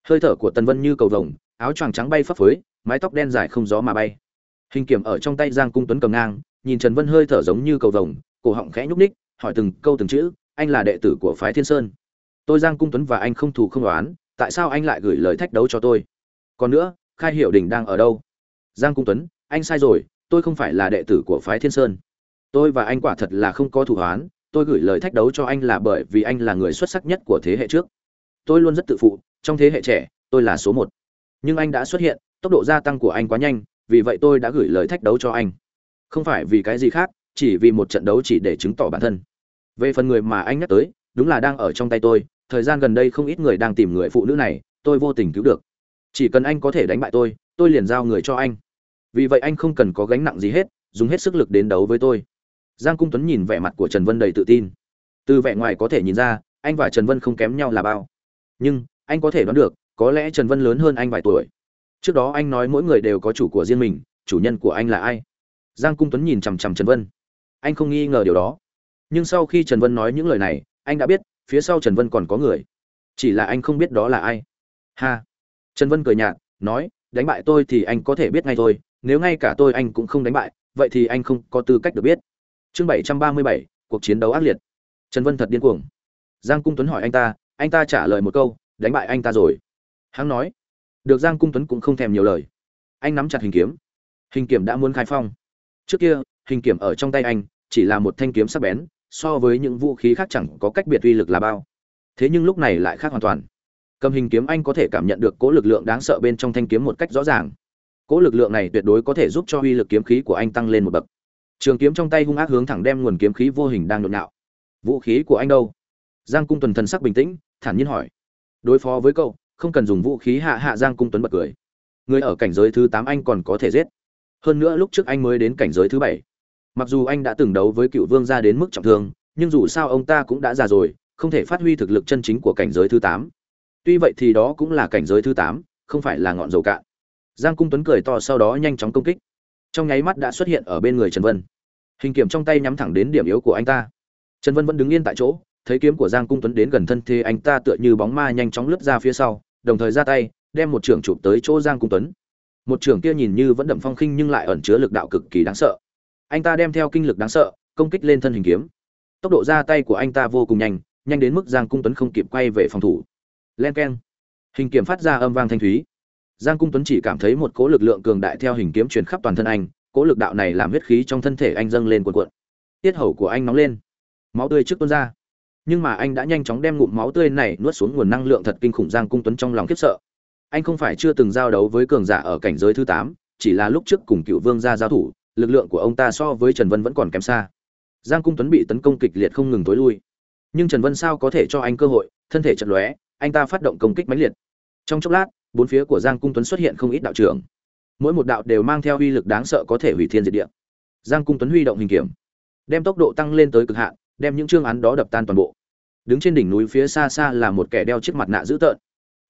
Hơi thở của tần vân như cầu vồng áo choàng trắng bay phấp phới, mái tóc đen dài không gió mà bay. Hình kiểm ở trong tay giang cung tuấn cầm ngang, nhìn trần vân hơi thở giống như cầu vồng, cổ họng khẽ nhúc ních hỏi từng câu từng chữ, anh là đệ tử của phái thiên sơn. Tôi giang cung tuấn và anh không thù không đoán tại sao anh lại gửi lời thách đấu cho tôi? Còn nữa, khai hiệu đình đang ở đâu? Giang cung tuấn, anh sai rồi, tôi không phải là đệ tử của phái thiên sơn. Tôi và anh quả thật là không có thủ hoán tôi gửi lời thách đấu cho anh là bởi vì anh là người xuất sắc nhất của thế hệ trước. Tôi luôn rất tự phụ, trong thế hệ trẻ, tôi là số một nhưng anh đã xuất hiện, tốc độ gia tăng của anh quá nhanh, vì vậy tôi đã gửi lời thách đấu cho anh. Không phải vì cái gì khác, chỉ vì một trận đấu chỉ để chứng tỏ bản thân. Về phần người mà anh nhắc tới, đúng là đang ở trong tay tôi, thời gian gần đây không ít người đang tìm người phụ nữ này, tôi vô tình cứu được. Chỉ cần anh có thể đánh bại tôi tôi liền giao người cho anh. Vì vậy anh không cần có gánh nặng gì hết, dùng hết sức lực đến đấu với tôi. Giang cung tuấn nhìn vẻ mặt của trần vân đầy tự tin. Từ vẻ ngoài có thể nhìn ra, anh và trần vân không kém nhau là bao. Nhưng, anh có thể đoán được có lẽ trần vân lớn hơn anh vài tuổi. Trước đó anh nói mỗi người đều có chủ của riêng mình, chủ nhân của anh là ai? Giang cung tuấn nhìn chằm chằm trần vân. Anh không nghi ngờ điều đó. Nhưng sau khi trần vân nói những lời này, anh đã biết, phía sau trần vân còn có người. Chỉ là anh không biết đó là ai. Ha! Trần vân cười nhạt, nói, đánh bại tôi thì anh có thể biết ngay thôi, nếu ngay cả tôi anh cũng không đánh bại, vậy thì anh không có tư cách được biết. Chương bảy trăm ba mươi bảy, cuộc chiến đấu ác liệt. Trần vân thật điên cuồng. Giang cung tuấn hỏi anh ta anh ta trả lời một câu, đánh bại anh ta rồi hắn nói, được giang cung tuấn cũng không thèm nhiều lời. Anh nắm chặt hình kiếm. Hình kiểm đã muốn khai phong. Trước kia, hình kiểm ở trong tay anh chỉ là một thanh kiếm sắc bén, so với những vũ khí khác chẳng có cách biệt uy lực là bao. Thế nhưng lúc này lại khác hoàn toàn. Cầm hình kiếm anh có thể cảm nhận được cỗ lực lượng đáng sợ bên trong thanh kiếm một cách rõ ràng. Cỗ lực lượng này tuyệt đối có thể giúp cho uy lực kiếm khí của anh tăng lên một bậc. Trường kiếm trong tay hung ác hướng thẳng đem nguồn kiếm khí vô hình đang nhộn nhạo. Vũ khí của anh đâu? Giang cung tuần thần sắc bình tĩnh, thản nhiên hỏi. Đối phó với cậu không cần dùng vũ khí hạ hạ giang cung tuấn bật cười. Người ở cảnh giới thứ tám anh còn có thể giết. Hơn nữa lúc trước anh mới đến cảnh giới thứ bảy. Mặc dù anh đã từng đấu với cựu vương ra đến mức trọng thương, nhưng dù sao ông ta cũng đã già rồi, không thể phát huy thực lực chân chính của cảnh giới thứ tám. Tuy vậy thì đó cũng là cảnh giới thứ tám, không phải là ngọn dầu cạn. Giang cung tuấn cười to sau đó nhanh chóng công kích. Trong nháy mắt đã xuất hiện ở bên người trần vân. Hình kiểm trong tay nhắm thẳng đến điểm yếu của anh ta. Trần vân vẫn đứng yên tại chỗ thấy kiếm của giang cung tuấn đến gần thân thể anh ta tựa như bóng ma nhanh chóng lướt ra phía sau, đồng thời ra tay, đem một trưởng chụp tới chỗ giang cung tuấn. Một trưởng kia nhìn như vẫn đậm phong khinh nhưng lại ẩn chứa lực đạo cực kỳ đáng sợ. Anh ta đem theo kinh lực đáng sợ, công kích lên thân hình kiếm. Tốc độ ra tay của anh ta vô cùng nhanh nhanh đến mức giang cung tuấn không kịp quay về phòng thủ. Len keng. Hình kiếm phát ra âm vang thanh thúy. Giang cung tuấn chỉ cảm thấy một cỗ lực lượng cường đại theo hình kiếm truyền khắp toàn thân anh, cỗ lực đạo này làm huyết khí trong thân thể anh dâng lên cuộn cuộn. Tiết hầu của anh nóng lên. Máu tươi trước tuôn ra nhưng mà anh đã nhanh chóng đem ngụm máu tươi này nuốt xuống nguồn năng lượng thật kinh khủng giang cung tuấn trong lòng khiếp sợ. Anh không phải chưa từng giao đấu với cường giả ở cảnh giới thứ tám, chỉ là lúc trước cùng cựu vương gia giao thủ, lực lượng của ông ta so với trần vân vẫn còn kém xa. Giang cung tuấn bị tấn công kịch liệt không ngừng tối lui. Nhưng trần vân sao có thể cho anh cơ hội, thân thể chật lóe, anh ta phát động công kích mãnh liệt. Trong chốc lát, bốn phía của giang cung tuấn xuất hiện không ít đạo trưởng. Mỗi một đạo đều mang theo uy lực đáng sợ có thể hủy thiên diệt địa. Giang cung tuấn huy động hình kiểm đem tốc độ tăng lên tới cực hạn đem những chương án đó đập tan toàn bộ. Đứng trên đỉnh núi phía xa xa là một kẻ đeo chiếc mặt nạ dữ tợn.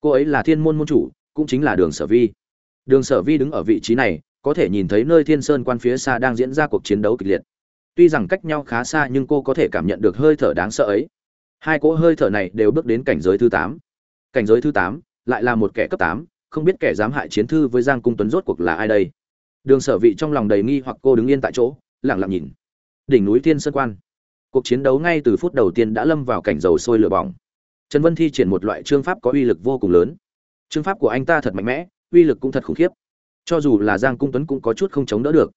Cô ấy là thiên môn môn chủ, cũng chính là đường sở vi. Đường sở vi đứng ở vị trí này, có thể nhìn thấy nơi thiên sơn quan phía xa đang diễn ra cuộc chiến đấu kịch liệt. Tuy rằng cách nhau khá xa nhưng cô có thể cảm nhận được hơi thở đáng sợ ấy. Hai cỗ hơi thở này đều bước đến cảnh giới thứ tám. Cảnh giới thứ tám, lại là một kẻ cấp tám, không biết kẻ dám hại chiến thư với giang cung tuấn rốt cuộc là ai đây? Đường sở vị trong lòng đầy nghi hoặc cô đứng yên tại chỗ, lặng lặng nhìn. Đỉnh núi thiên sơn quan cuộc chiến đấu ngay từ phút đầu tiên đã lâm vào cảnh dầu sôi lửa bỏng. Trần vân thi triển một loại trương pháp có uy lực vô cùng lớn. Trương pháp của anh ta thật mạnh mẽ, uy lực cũng thật khủng khiếp. Cho dù là giang cung tuấn cũng có chút không chống đỡ được.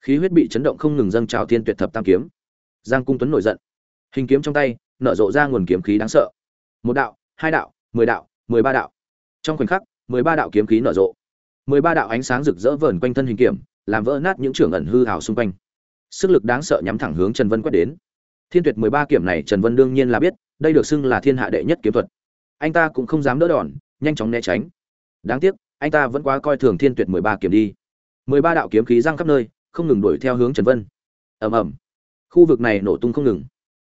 Khí huyết bị chấn động không ngừng dâng trào thiên tuyệt thập tam kiếm. Giang cung tuấn nổi giận. Hình kiếm trong tay, nở rộ ra nguồn kiếm khí đáng sợ. Một đạo, hai đạo, mười đạo, mười ba đạo. Trong khoảnh khắc, mười ba đạo kiếm khí nở rộ. Mười ba đạo ánh sáng rực rỡ vờn quanh thân hình kiểm làm vỡ nát những trường ẩn hư hào xung quanh. Sức lực đáng sợ nhắm thẳng hướng trần vân quét đến thiên tuyệt mười ba kiểm này trần vân đương nhiên là biết, đây được xưng là thiên hạ đệ nhất kiếm thuật. Anh ta cũng không dám đỡ đòn, nhanh chóng né tránh. Đáng tiếc, anh ta vẫn quá coi thường thiên tuyệt mười ba kiểm đi. Mười ba đạo kiếm khí giăng khắp nơi, không ngừng đuổi theo hướng trần vân. Ầm ầm. Khu vực này nổ tung không ngừng.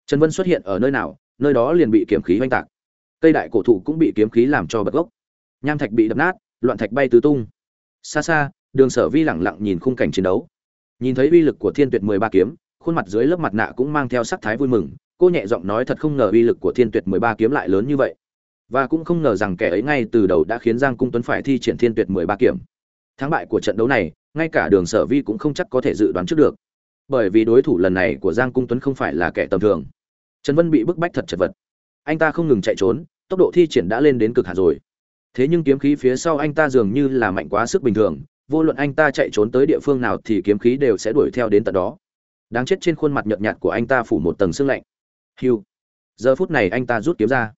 Trần vân xuất hiện ở nơi nào, nơi đó liền bị kiếm khí oanh tạc. Cây đại cổ thụ cũng bị kiếm khí làm cho bật gốc. Nham thạch bị đập nát, loạn thạch bay tứ tung. Xa xa, đường sở vi lẳng lặng nhìn khung cảnh chiến đấu. Nhìn thấy uy lực của thiên tuyệt mười ba kiếm khuôn mặt dưới lớp mặt nạ cũng mang theo sắc thái vui mừng, cô nhẹ giọng nói thật không ngờ uy lực của thiên tuyệt mười ba kiếm lại lớn như vậy. Và cũng không ngờ rằng kẻ ấy ngay từ đầu đã khiến giang cung tuấn phải thi triển thiên tuyệt mười ba kiểm thắng bại của trận đấu này, ngay cả đường sở vi cũng không chắc có thể dự đoán trước được. Bởi vì đối thủ lần này của giang cung tuấn không phải là kẻ tầm thường. Trần vân bị bức bách thật chật vật. Anh ta không ngừng chạy trốn, tốc độ thi triển đã lên đến cực hạn rồi. Thế nhưng kiếm khí phía sau anh ta dường như là mạnh quá sức bình thường, vô luận anh ta chạy trốn tới địa phương nào thì kiếm khí đều sẽ đuổi theo đến tận đó đáng chết trên khuôn mặt nhợt nhạt của anh ta phủ một tầng sương lạnh. Hiu giờ phút này anh ta rút kiếm ra.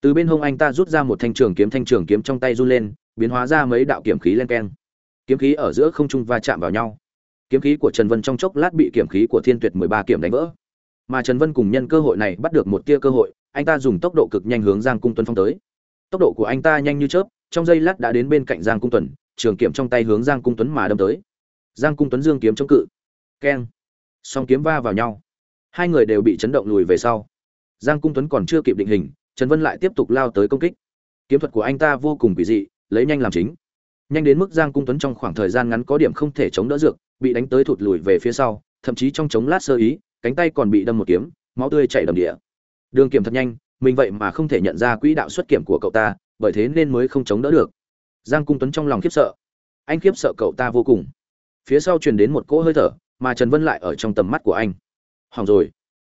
Từ bên hông anh ta rút ra một thanh trường kiếm, thanh trường kiếm trong tay run lên, biến hóa ra mấy đạo kiếm khí len keng. Kiếm khí ở giữa không trung va chạm vào nhau. Kiếm khí của trần vân trong chốc lát bị kiếm khí của thiên tuyệt mười ba kiểm đánh vỡ. Mà trần vân cùng nhân cơ hội này bắt được một tia cơ hội, anh ta dùng tốc độ cực nhanh hướng giang cung tuấn phong tới. Tốc độ của anh ta nhanh như chớp, trong giây lát đã đến bên cạnh giang cung tuấn, trường kiếm trong tay hướng giang cung tuấn mà đâm tới. Giang cung tuấn dương kiếm chống cự. Keng song kiếm va vào nhau. Hai người đều bị chấn động lùi về sau. Giang cung tuấn còn chưa kịp định hình, trần vân lại tiếp tục lao tới công kích. Kiếm thuật của anh ta vô cùng kỳ dị, lấy nhanh làm chính. Nhanh đến mức giang cung tuấn trong khoảng thời gian ngắn có điểm không thể chống đỡ dược bị đánh tới thụt lùi về phía sau, thậm chí trong chống lát sơ ý, cánh tay còn bị đâm một kiếm, máu tươi chảy đầm địa. Đường kiểm thật nhanh, mình vậy mà không thể nhận ra quỹ đạo xuất kiểm của cậu ta, bởi thế nên mới không chống đỡ được. Giang cung tuấn trong lòng khiếp sợ. Anh khiếp sợ cậu ta vô cùng. Phía sau truyền đến một cỗ hơi thở mà trần vân lại ở trong tầm mắt của anh. Hỏng rồi.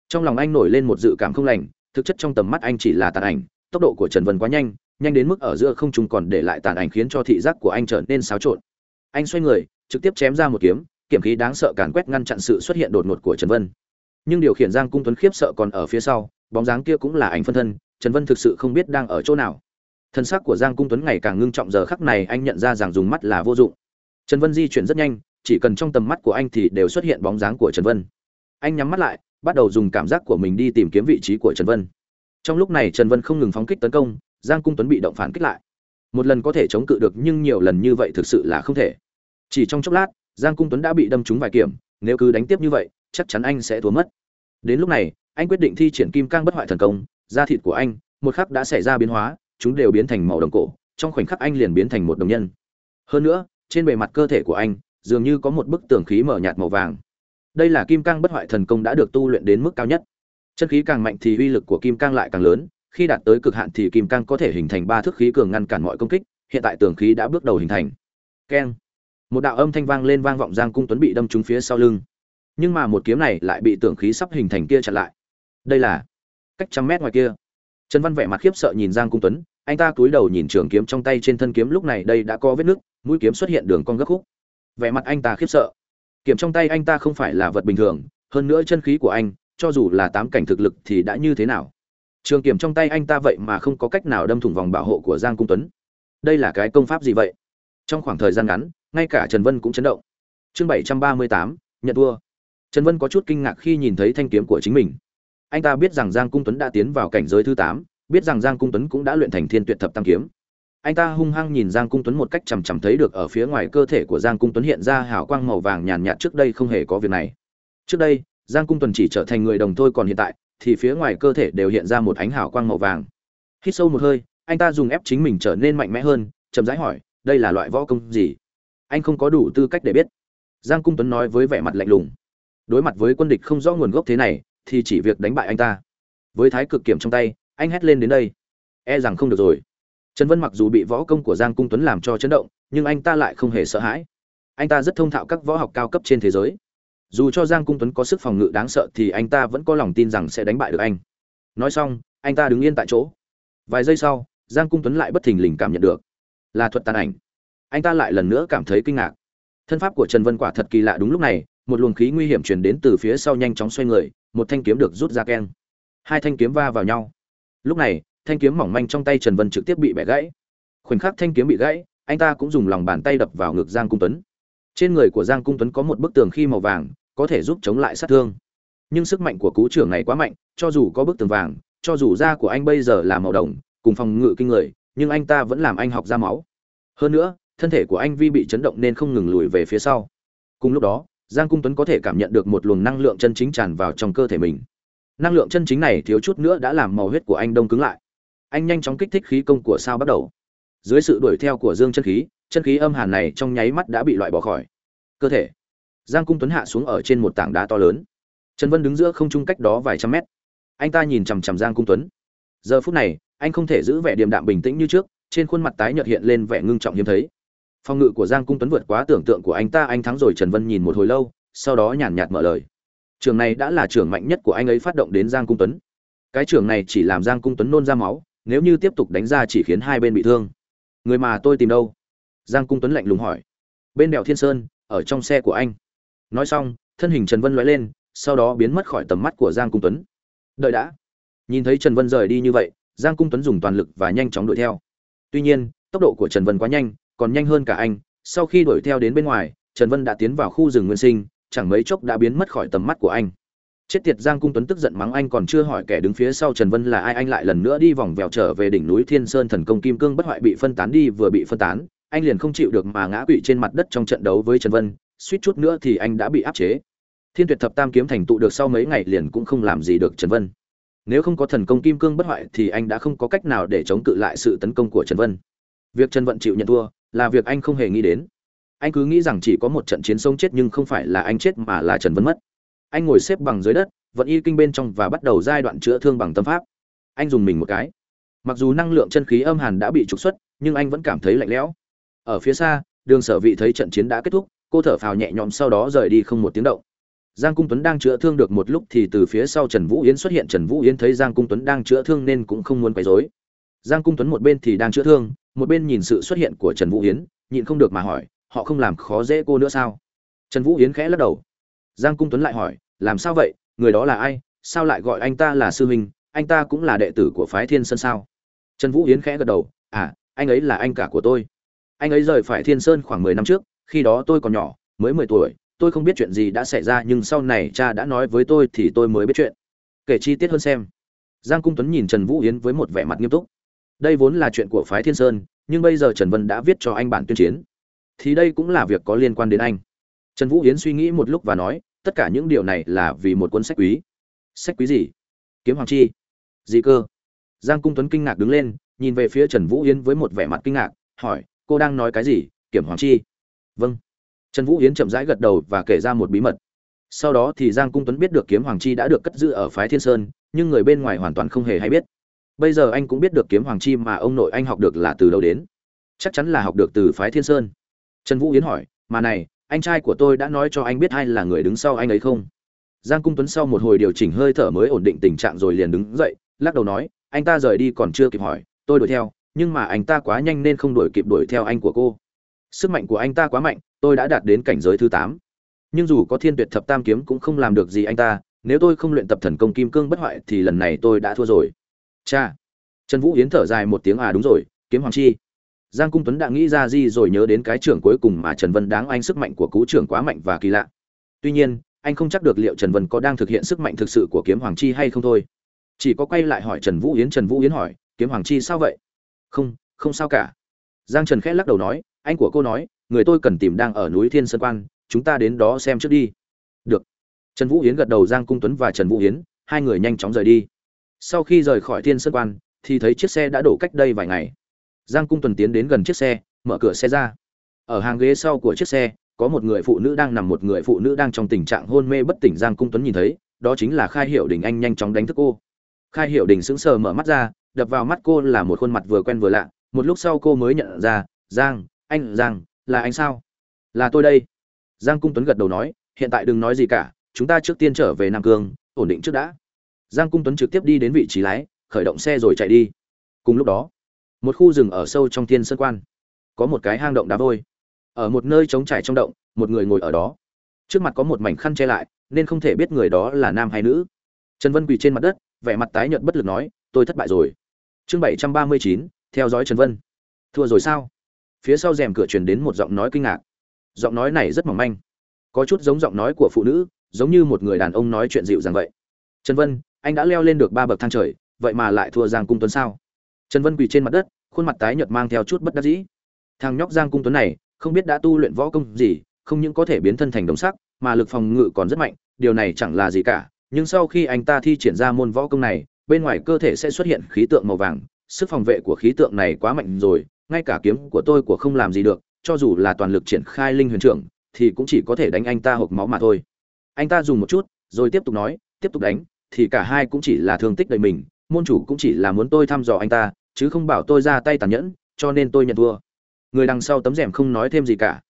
Trong lòng anh nổi lên một dự cảm không lành, thực chất trong tầm mắt anh chỉ là tàn ảnh, tốc độ của trần vân quá nhanh nhanh đến mức ở giữa không trung còn để lại tàn ảnh khiến cho thị giác của anh trở nên xáo trộn. Anh xoay người, trực tiếp chém ra một kiếm kiểm khí đáng sợ càn quét ngăn chặn sự xuất hiện đột ngột của trần vân. Nhưng điều khiển giang cung tuấn khiếp sợ còn ở phía sau, bóng dáng kia cũng là ảnh phân thân, trần vân thực sự không biết đang ở chỗ nào. Thân xác của giang cung tuấn ngày càng ngưng trọng, giờ khắc này anh nhận ra rằng dùng mắt là vô dụng. Trần vân di chuyển rất nhanh chỉ cần trong tầm mắt của anh thì đều xuất hiện bóng dáng của trần vân. Anh nhắm mắt lại, bắt đầu dùng cảm giác của mình đi tìm kiếm vị trí của trần vân. Trong lúc này trần vân không ngừng phóng kích tấn công, giang cung tuấn bị động phản kích lại. Một lần có thể chống cự được nhưng nhiều lần như vậy thực sự là không thể. Chỉ trong chốc lát, giang cung tuấn đã bị đâm trúng vài kiểm, nếu cứ đánh tiếp như vậy, chắc chắn anh sẽ thua mất. Đến lúc này, anh quyết định thi triển kim cang bất hoại thần công, da thịt của anh, một khắc đã xảy ra biến hóa, chúng đều biến thành màu đồng cổ, trong khoảnh khắc anh liền biến thành một đồng nhân. Hơn nữa, trên bề mặt cơ thể của anh dường như có một bức tường khí mở nhạt màu vàng. Đây là kim cang bất hoại thần công đã được tu luyện đến mức cao nhất. Chân khí càng mạnh thì uy lực của kim cang lại càng lớn, khi đạt tới cực hạn thì kim cang có thể hình thành ba thước khí cường ngăn cản mọi công kích, hiện tại tường khí đã bước đầu hình thành. Keng. Một đạo âm thanh vang lên vang vọng giang cung tuấn bị đâm trúng phía sau lưng. Nhưng mà một kiếm này lại bị tường khí sắp hình thành kia chặn lại. Đây là cách trăm mét ngoài kia. Trần văn vẻ mặt khiếp sợ nhìn giang cung tuấn, anh ta cúi đầu nhìn trường kiếm trong tay trên thân kiếm, lúc này đây đã có vết nứt, mũi kiếm xuất hiện đường cong gấp khúc vẻ mặt anh ta khiếp sợ. Kiếm trong tay anh ta không phải là vật bình thường, hơn nữa chân khí của anh, cho dù là tám cảnh thực lực thì đã như thế nào? Trường kiếm trong tay anh ta vậy mà không có cách nào đâm thủng vòng bảo hộ của giang cung tuấn. Đây là cái công pháp gì vậy? Trong khoảng thời gian ngắn, ngay cả trần vân cũng chấn động. Chương bảy trăm ba mươi tám, nhận vua. trần vân có chút kinh ngạc khi nhìn thấy thanh kiếm của chính mình. Anh ta biết rằng giang cung tuấn đã tiến vào cảnh giới thứ tám, biết rằng giang cung tuấn cũng đã luyện thành thiên tuyệt thập tam kiếm anh ta hung hăng nhìn giang cung tuấn một cách chằm chằm thấy được ở phía ngoài cơ thể của giang cung tuấn hiện ra hào quang màu vàng nhàn nhạt trước đây không hề có việc này. Trước đây, giang cung tuấn chỉ trở thành người đồng thôi, còn hiện tại thì phía ngoài cơ thể đều hiện ra một ánh hào quang màu vàng. Hít sâu một hơi, anh ta dùng ép chính mình trở nên mạnh mẽ hơn, chậm rãi hỏi, đây là loại võ công gì? Anh không có đủ tư cách để biết. Giang cung tuấn nói với vẻ mặt lạnh lùng. Đối mặt với quân địch không rõ nguồn gốc thế này, thì chỉ việc đánh bại anh ta. Với thái cực kiểm trong tay, anh hét lên đến đây. E rằng không được rồi trần vân mặc dù bị võ công của giang cung tuấn làm cho chấn động, nhưng anh ta lại không hề sợ hãi. Anh ta rất thông thạo các võ học cao cấp trên thế giới. Dù cho giang cung tuấn có sức phòng ngự đáng sợ thì anh ta vẫn có lòng tin rằng sẽ đánh bại được anh. Nói xong, anh ta đứng yên tại chỗ. Vài giây sau, giang cung tuấn lại bất thình lình cảm nhận được là thuật tàn ảnh. Anh ta lại lần nữa cảm thấy kinh ngạc. Thân pháp của trần vân quả thật kỳ lạ đúng lúc này, một luồng khí nguy hiểm truyền đến từ phía sau nhanh chóng xoay người, một thanh kiếm được rút ra keng. Hai thanh kiếm va vào nhau. Lúc này thanh kiếm mỏng manh trong tay trần vân trực tiếp bị bẻ gãy. Khoảnh khắc thanh kiếm bị gãy, anh ta cũng dùng lòng bàn tay đập vào ngực giang cung tuấn. Trên người của giang cung tuấn có một bức tường khi màu vàng, có thể giúp chống lại sát thương. Nhưng sức mạnh của cú trưởng này quá mạnh, cho dù có bức tường vàng, cho dù da của anh bây giờ là màu đồng, cùng phòng ngự kinh người, nhưng anh ta vẫn làm anh học ra máu. Hơn nữa, thân thể của anh vi bị chấn động nên không ngừng lùi về phía sau. Cùng lúc đó, giang cung tuấn có thể cảm nhận được một luồng năng lượng chân chính tràn vào trong cơ thể mình. Năng lượng chân chính này thiếu chút nữa đã làm màu huyết của anh đông cứng lại anh nhanh chóng kích thích khí công của sao bắt đầu. Dưới sự đuổi theo của dương chân khí chân khí âm hàn này trong nháy mắt đã bị loại bỏ khỏi. Cơ thể. Giang cung tuấn hạ xuống ở trên một tảng đá to lớn. Trần vân đứng giữa không trung cách đó vài trăm mét. Anh ta nhìn chằm chằm giang cung tuấn. Giờ phút này, anh không thể giữ vẻ điềm đạm bình tĩnh như trước, trên khuôn mặt tái nhợt hiện lên vẻ ngưng trọng hiếm thấy. Phong ngự của giang cung tuấn vượt quá tưởng tượng của anh ta, anh thắng rồi, trần vân nhìn một hồi lâu, sau đó nhàn nhạt mở lời. Trường này đã là trường mạnh nhất của anh ấy phát động đến giang cung tuấn. Cái trường này chỉ làm giang cung tuấn nôn ra máu nếu như tiếp tục đánh ra chỉ khiến hai bên bị thương. Người mà tôi tìm đâu? Giang cung tuấn lạnh lùng hỏi. Bên đèo thiên sơn, ở trong xe của anh. Nói xong, thân hình trần vân lóe lên, sau đó biến mất khỏi tầm mắt của giang cung tuấn. Đợi đã. Nhìn thấy trần vân rời đi như vậy, giang cung tuấn dùng toàn lực và nhanh chóng đuổi theo. Tuy nhiên, tốc độ của trần vân quá nhanh, còn nhanh hơn cả anh. Sau khi đuổi theo đến bên ngoài, trần vân đã tiến vào khu rừng nguyên sinh, chẳng mấy chốc đã biến mất khỏi tầm mắt của anh chết tiệt, giang cung tuấn tức giận mắng anh còn chưa hỏi kẻ đứng phía sau trần vân là ai, anh lại lần nữa đi vòng vèo trở về đỉnh núi thiên sơn thần công kim cương bất hoại bị phân tán đi, vừa bị phân tán, anh liền không chịu được mà ngã quỵ trên mặt đất trong trận đấu với trần vân, suýt chút nữa thì anh đã bị áp chế. Thiên tuyệt thập tam kiếm thành tụ được sau mấy ngày liền cũng không làm gì được trần vân. Nếu không có thần công kim cương bất hoại thì anh đã không có cách nào để chống cự lại sự tấn công của trần vân. Việc trần vận chịu nhận thua là việc anh không hề nghĩ đến. Anh cứ nghĩ rằng chỉ có một trận chiến sống chết nhưng không phải là anh chết mà là trần vân mất anh ngồi xếp bằng dưới đất, vận y kinh bên trong và bắt đầu giai đoạn chữa thương bằng tâm pháp. Anh dùng mình một cái. Mặc dù năng lượng chân khí âm hàn đã bị trục xuất, nhưng anh vẫn cảm thấy lạnh lẽo. Ở phía xa, đường sở vị thấy trận chiến đã kết thúc, cô thở phào nhẹ nhõm sau đó rời đi không một tiếng động. Giang cung tuấn đang chữa thương được một lúc thì từ phía sau trần vũ yến xuất hiện. Trần vũ yến thấy giang cung tuấn đang chữa thương nên cũng không muốn quấy rối. Giang cung tuấn một bên thì đang chữa thương, một bên nhìn sự xuất hiện của trần vũ yến, nhịn không được mà hỏi, họ không làm khó dễ cô nữa sao? Trần vũ yến khẽ lắc đầu giang cung tuấn lại hỏi, làm sao vậy? Người đó là ai? Sao lại gọi anh ta là sư huynh? Anh ta cũng là đệ tử của phái thiên sơn sao? Trần vũ yến khẽ gật đầu à anh ấy là anh cả của tôi. Anh ấy rời phải thiên sơn khoảng mười năm trước, khi đó tôi còn nhỏ, mới mười tuổi. Tôi không biết chuyện gì đã xảy ra, nhưng sau này cha đã nói với tôi thì tôi mới biết chuyện. Kể chi tiết hơn xem. Giang cung tuấn nhìn trần vũ yến với một vẻ mặt nghiêm túc. Đây vốn là chuyện của phái thiên sơn, nhưng bây giờ trần vân đã viết cho anh bản tuyên chiến. Thì đây cũng là việc có liên quan đến anh. Trần vũ yến suy nghĩ một lúc và nói tất cả những điều này là vì một cuốn sách quý. Sách quý gì? Kiếm hoàng chi. Gì cơ? Giang cung tuấn kinh ngạc đứng lên, nhìn về phía trần vũ yến với một vẻ mặt kinh ngạc, hỏi, cô đang nói cái gì, kiểm hoàng chi? Vâng. Trần vũ yến chậm rãi gật đầu và kể ra một bí mật. Sau đó thì giang cung tuấn biết được kiếm hoàng chi đã được cất giữ ở phái thiên sơn, nhưng người bên ngoài hoàn toàn không hề hay biết. Bây giờ anh cũng biết được kiếm hoàng chi mà ông nội anh học được là từ đâu đến. Chắc chắn là học được từ phái thiên sơn. Trần vũ yến hỏi, mà này anh trai của tôi đã nói cho anh biết ai là người đứng sau anh ấy không? Giang cung tuấn sau một hồi điều chỉnh hơi thở mới ổn định tình trạng rồi liền đứng dậy, lắc đầu nói, anh ta rời đi còn chưa kịp hỏi, tôi đuổi theo, nhưng mà anh ta quá nhanh nên không đuổi kịp đuổi theo anh của cô. Sức mạnh của anh ta quá mạnh, tôi đã đạt đến cảnh giới thứ tám. Nhưng dù có thiên tuyệt thập tam kiếm cũng không làm được gì anh ta, nếu tôi không luyện tập thần công kim cương bất hoại thì lần này tôi đã thua rồi. Cha! Trần vũ yến thở dài một tiếng à đúng rồi, kiếm hoàng chi giang cung tuấn đã nghĩ ra gì rồi nhớ đến cái trưởng cuối cùng mà trần vân đáng anh sức mạnh của cú trưởng quá mạnh và kỳ lạ. Tuy nhiên, anh không chắc được liệu trần vân có đang thực hiện sức mạnh thực sự của kiếm hoàng chi hay không thôi. Chỉ có quay lại hỏi trần vũ yến, trần vũ yến hỏi, kiếm hoàng chi sao vậy? Không không sao cả. Giang trần khẽ lắc đầu nói, anh của cô nói, người tôi cần tìm đang ở núi thiên sơn quan, chúng ta đến đó xem trước đi. Được. Trần vũ yến gật đầu, giang cung tuấn và trần vũ yến, hai người nhanh chóng rời đi. Sau khi rời khỏi thiên sơn quan, thì thấy chiếc xe đã đổ cách đây vài ngày giang cung tuấn tiến đến gần chiếc xe, mở cửa xe ra. Ở hàng ghế sau của chiếc xe, có một người phụ nữ đang nằm, một người phụ nữ đang trong tình trạng hôn mê bất tỉnh giang cung tuấn nhìn thấy, đó chính là khai hiệu đình. Anh nhanh chóng đánh thức cô. Khai hiệu đình sững sờ mở mắt ra, đập vào mắt cô là một khuôn mặt vừa quen vừa lạ. Một lúc sau cô mới nhận ra, giang, anh, giang, là anh sao? Là tôi đây. Giang cung tuấn gật đầu nói, hiện tại đừng nói gì cả, chúng ta trước tiên trở về nam cương, ổn định trước đã. Giang cung tuấn trực tiếp đi đến vị trí lái, khởi động xe rồi chạy đi. Cùng lúc đó một khu rừng ở sâu trong thiên sơn quan. Có một cái hang động đá vôi. Ở một nơi trống trải trong động, một người ngồi ở đó. Trước mặt có một mảnh khăn che lại, nên không thể biết người đó là nam hay nữ. Trần vân quỳ trên mặt đất, vẻ mặt tái nhợt bất lực nói, tôi thất bại rồi. Chương bảy trăm ba mươi chín, theo dõi trần vân. Thua rồi sao? Phía sau rèm cửa truyền đến một giọng nói kinh ngạc. Giọng nói này rất mỏng manh. Có chút giống giọng nói của phụ nữ, giống như một người đàn ông nói chuyện dịu dàng vậy. Trần vân, anh đã leo lên được ba bậc thang trời, vậy mà lại thua giang cung tuấn sao? Trần vân quỳ trên mặt đất, khuôn mặt tái nhợt mang theo chút bất đắc dĩ. Thằng nhóc giang cung tuấn này, không biết đã tu luyện võ công gì, không những có thể biến thân thành đồng sắc, mà lực phòng ngự còn rất mạnh, điều này chẳng là gì cả. Nhưng sau khi anh ta thi triển ra môn võ công này, bên ngoài cơ thể sẽ xuất hiện khí tượng màu vàng. Sức phòng vệ của khí tượng này quá mạnh rồi, ngay cả kiếm của tôi của không làm gì được, cho dù là toàn lực triển khai linh huyền trưởng, thì cũng chỉ có thể đánh anh ta hộc máu mà thôi. Anh ta dùng một chút, rồi tiếp tục nói, tiếp tục đánh, thì cả hai cũng chỉ là thương tích đầy mình môn chủ cũng chỉ là muốn tôi thăm dò anh ta, chứ không bảo tôi ra tay tàn nhẫn, cho nên tôi nhận thua. Người đằng sau tấm rèm không nói thêm gì cả.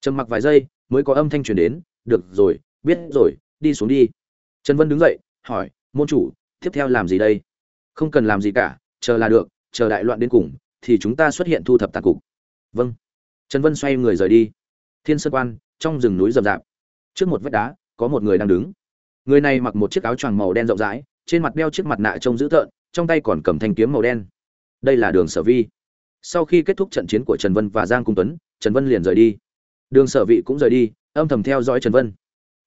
Trầm mặc vài giây, mới có âm thanh truyền đến, được rồi, biết rồi, đi xuống đi. Trần vân đứng dậy, hỏi, môn chủ, tiếp theo làm gì đây? Không cần làm gì cả, chờ là được, chờ đại loạn đến cùng, thì chúng ta xuất hiện thu thập tàn cục. Vâng. Trần vân xoay người rời đi. Thiên sơn quan, trong rừng núi rậm rạp. Trước một vách đá, có một người đang đứng. Người này mặc một chiếc áo choàng màu đen rộng rãi trên mặt đeo chiếc mặt nạ trông dữ tợn, trong tay còn cầm thanh kiếm màu đen. Đây là đường sở vi. Sau khi kết thúc trận chiến của trần vân và giang cung tuấn, trần vân liền rời đi. Đường sở vị cũng rời đi, âm thầm theo dõi trần vân.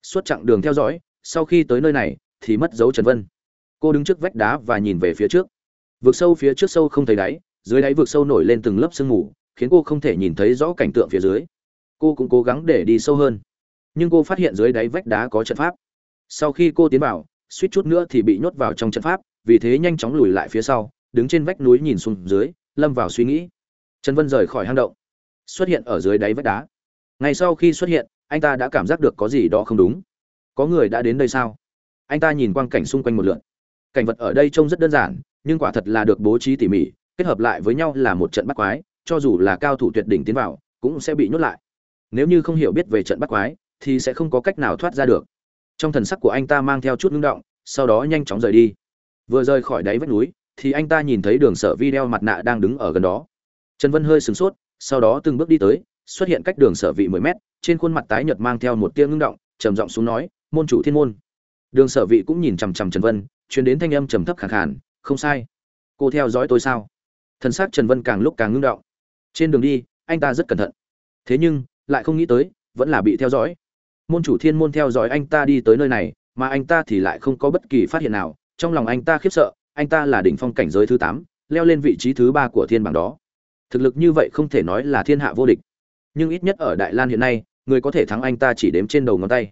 Suốt chặng đường theo dõi, sau khi tới nơi này, thì mất dấu trần vân. Cô đứng trước vách đá và nhìn về phía trước. Vực sâu phía trước sâu không thấy đáy, dưới đáy vực sâu nổi lên từng lớp sương mù, khiến cô không thể nhìn thấy rõ cảnh tượng phía dưới. Cô cũng cố gắng để đi sâu hơn. Nhưng cô phát hiện dưới đáy vách đá có trận pháp. Sau khi cô tiến vào suýt chút nữa thì bị nhốt vào trong trận pháp, vì thế nhanh chóng lùi lại phía sau, đứng trên vách núi nhìn xuống dưới, lâm vào suy nghĩ. Trần vân rời khỏi hang động, xuất hiện ở dưới đáy vách đá. Ngay sau khi xuất hiện, anh ta đã cảm giác được có gì đó không đúng. Có người đã đến đây sao? Anh ta nhìn quang cảnh xung quanh một lượn. Cảnh vật ở đây trông rất đơn giản, nhưng quả thật là được bố trí tỉ mỉ, kết hợp lại với nhau là một trận bắt quái, cho dù là cao thủ tuyệt đỉnh tiến vào, cũng sẽ bị nhốt lại. Nếu như không hiểu biết về trận bắt quái, thì sẽ không có cách nào thoát ra được trong thần sắc của anh ta mang theo chút ngưng động, sau đó nhanh chóng rời đi. Vừa rời khỏi đáy vách núi, thì anh ta nhìn thấy đường sở vi đeo mặt nạ đang đứng ở gần đó. Trần vân hơi sửng sốt, sau đó từng bước đi tới, xuất hiện cách đường sở vị mười mét, trên khuôn mặt tái nhợt mang theo một tia ngưng động, trầm giọng xuống nói, môn chủ thiên môn. Đường sở vị cũng nhìn chằm chằm trần vân chuyến đến thanh âm trầm thấp khẳng khàn, không sai. Cô theo dõi tôi sao? Thân xác trần vân càng lúc càng ngưng động. Trên đường đi, anh ta rất cẩn thận. Thế nhưng, lại không nghĩ tới, vẫn là bị theo dõi môn chủ thiên môn theo dõi anh ta đi tới nơi này, mà anh ta thì lại không có bất kỳ phát hiện nào. Trong lòng anh ta khiếp sợ, anh ta là đỉnh phong cảnh giới thứ tám, leo lên vị trí thứ ba của thiên bảng đó. Thực lực như vậy không thể nói là thiên hạ vô địch. Nhưng ít nhất ở đại lan hiện nay, người có thể thắng anh ta chỉ đếm trên đầu ngón tay.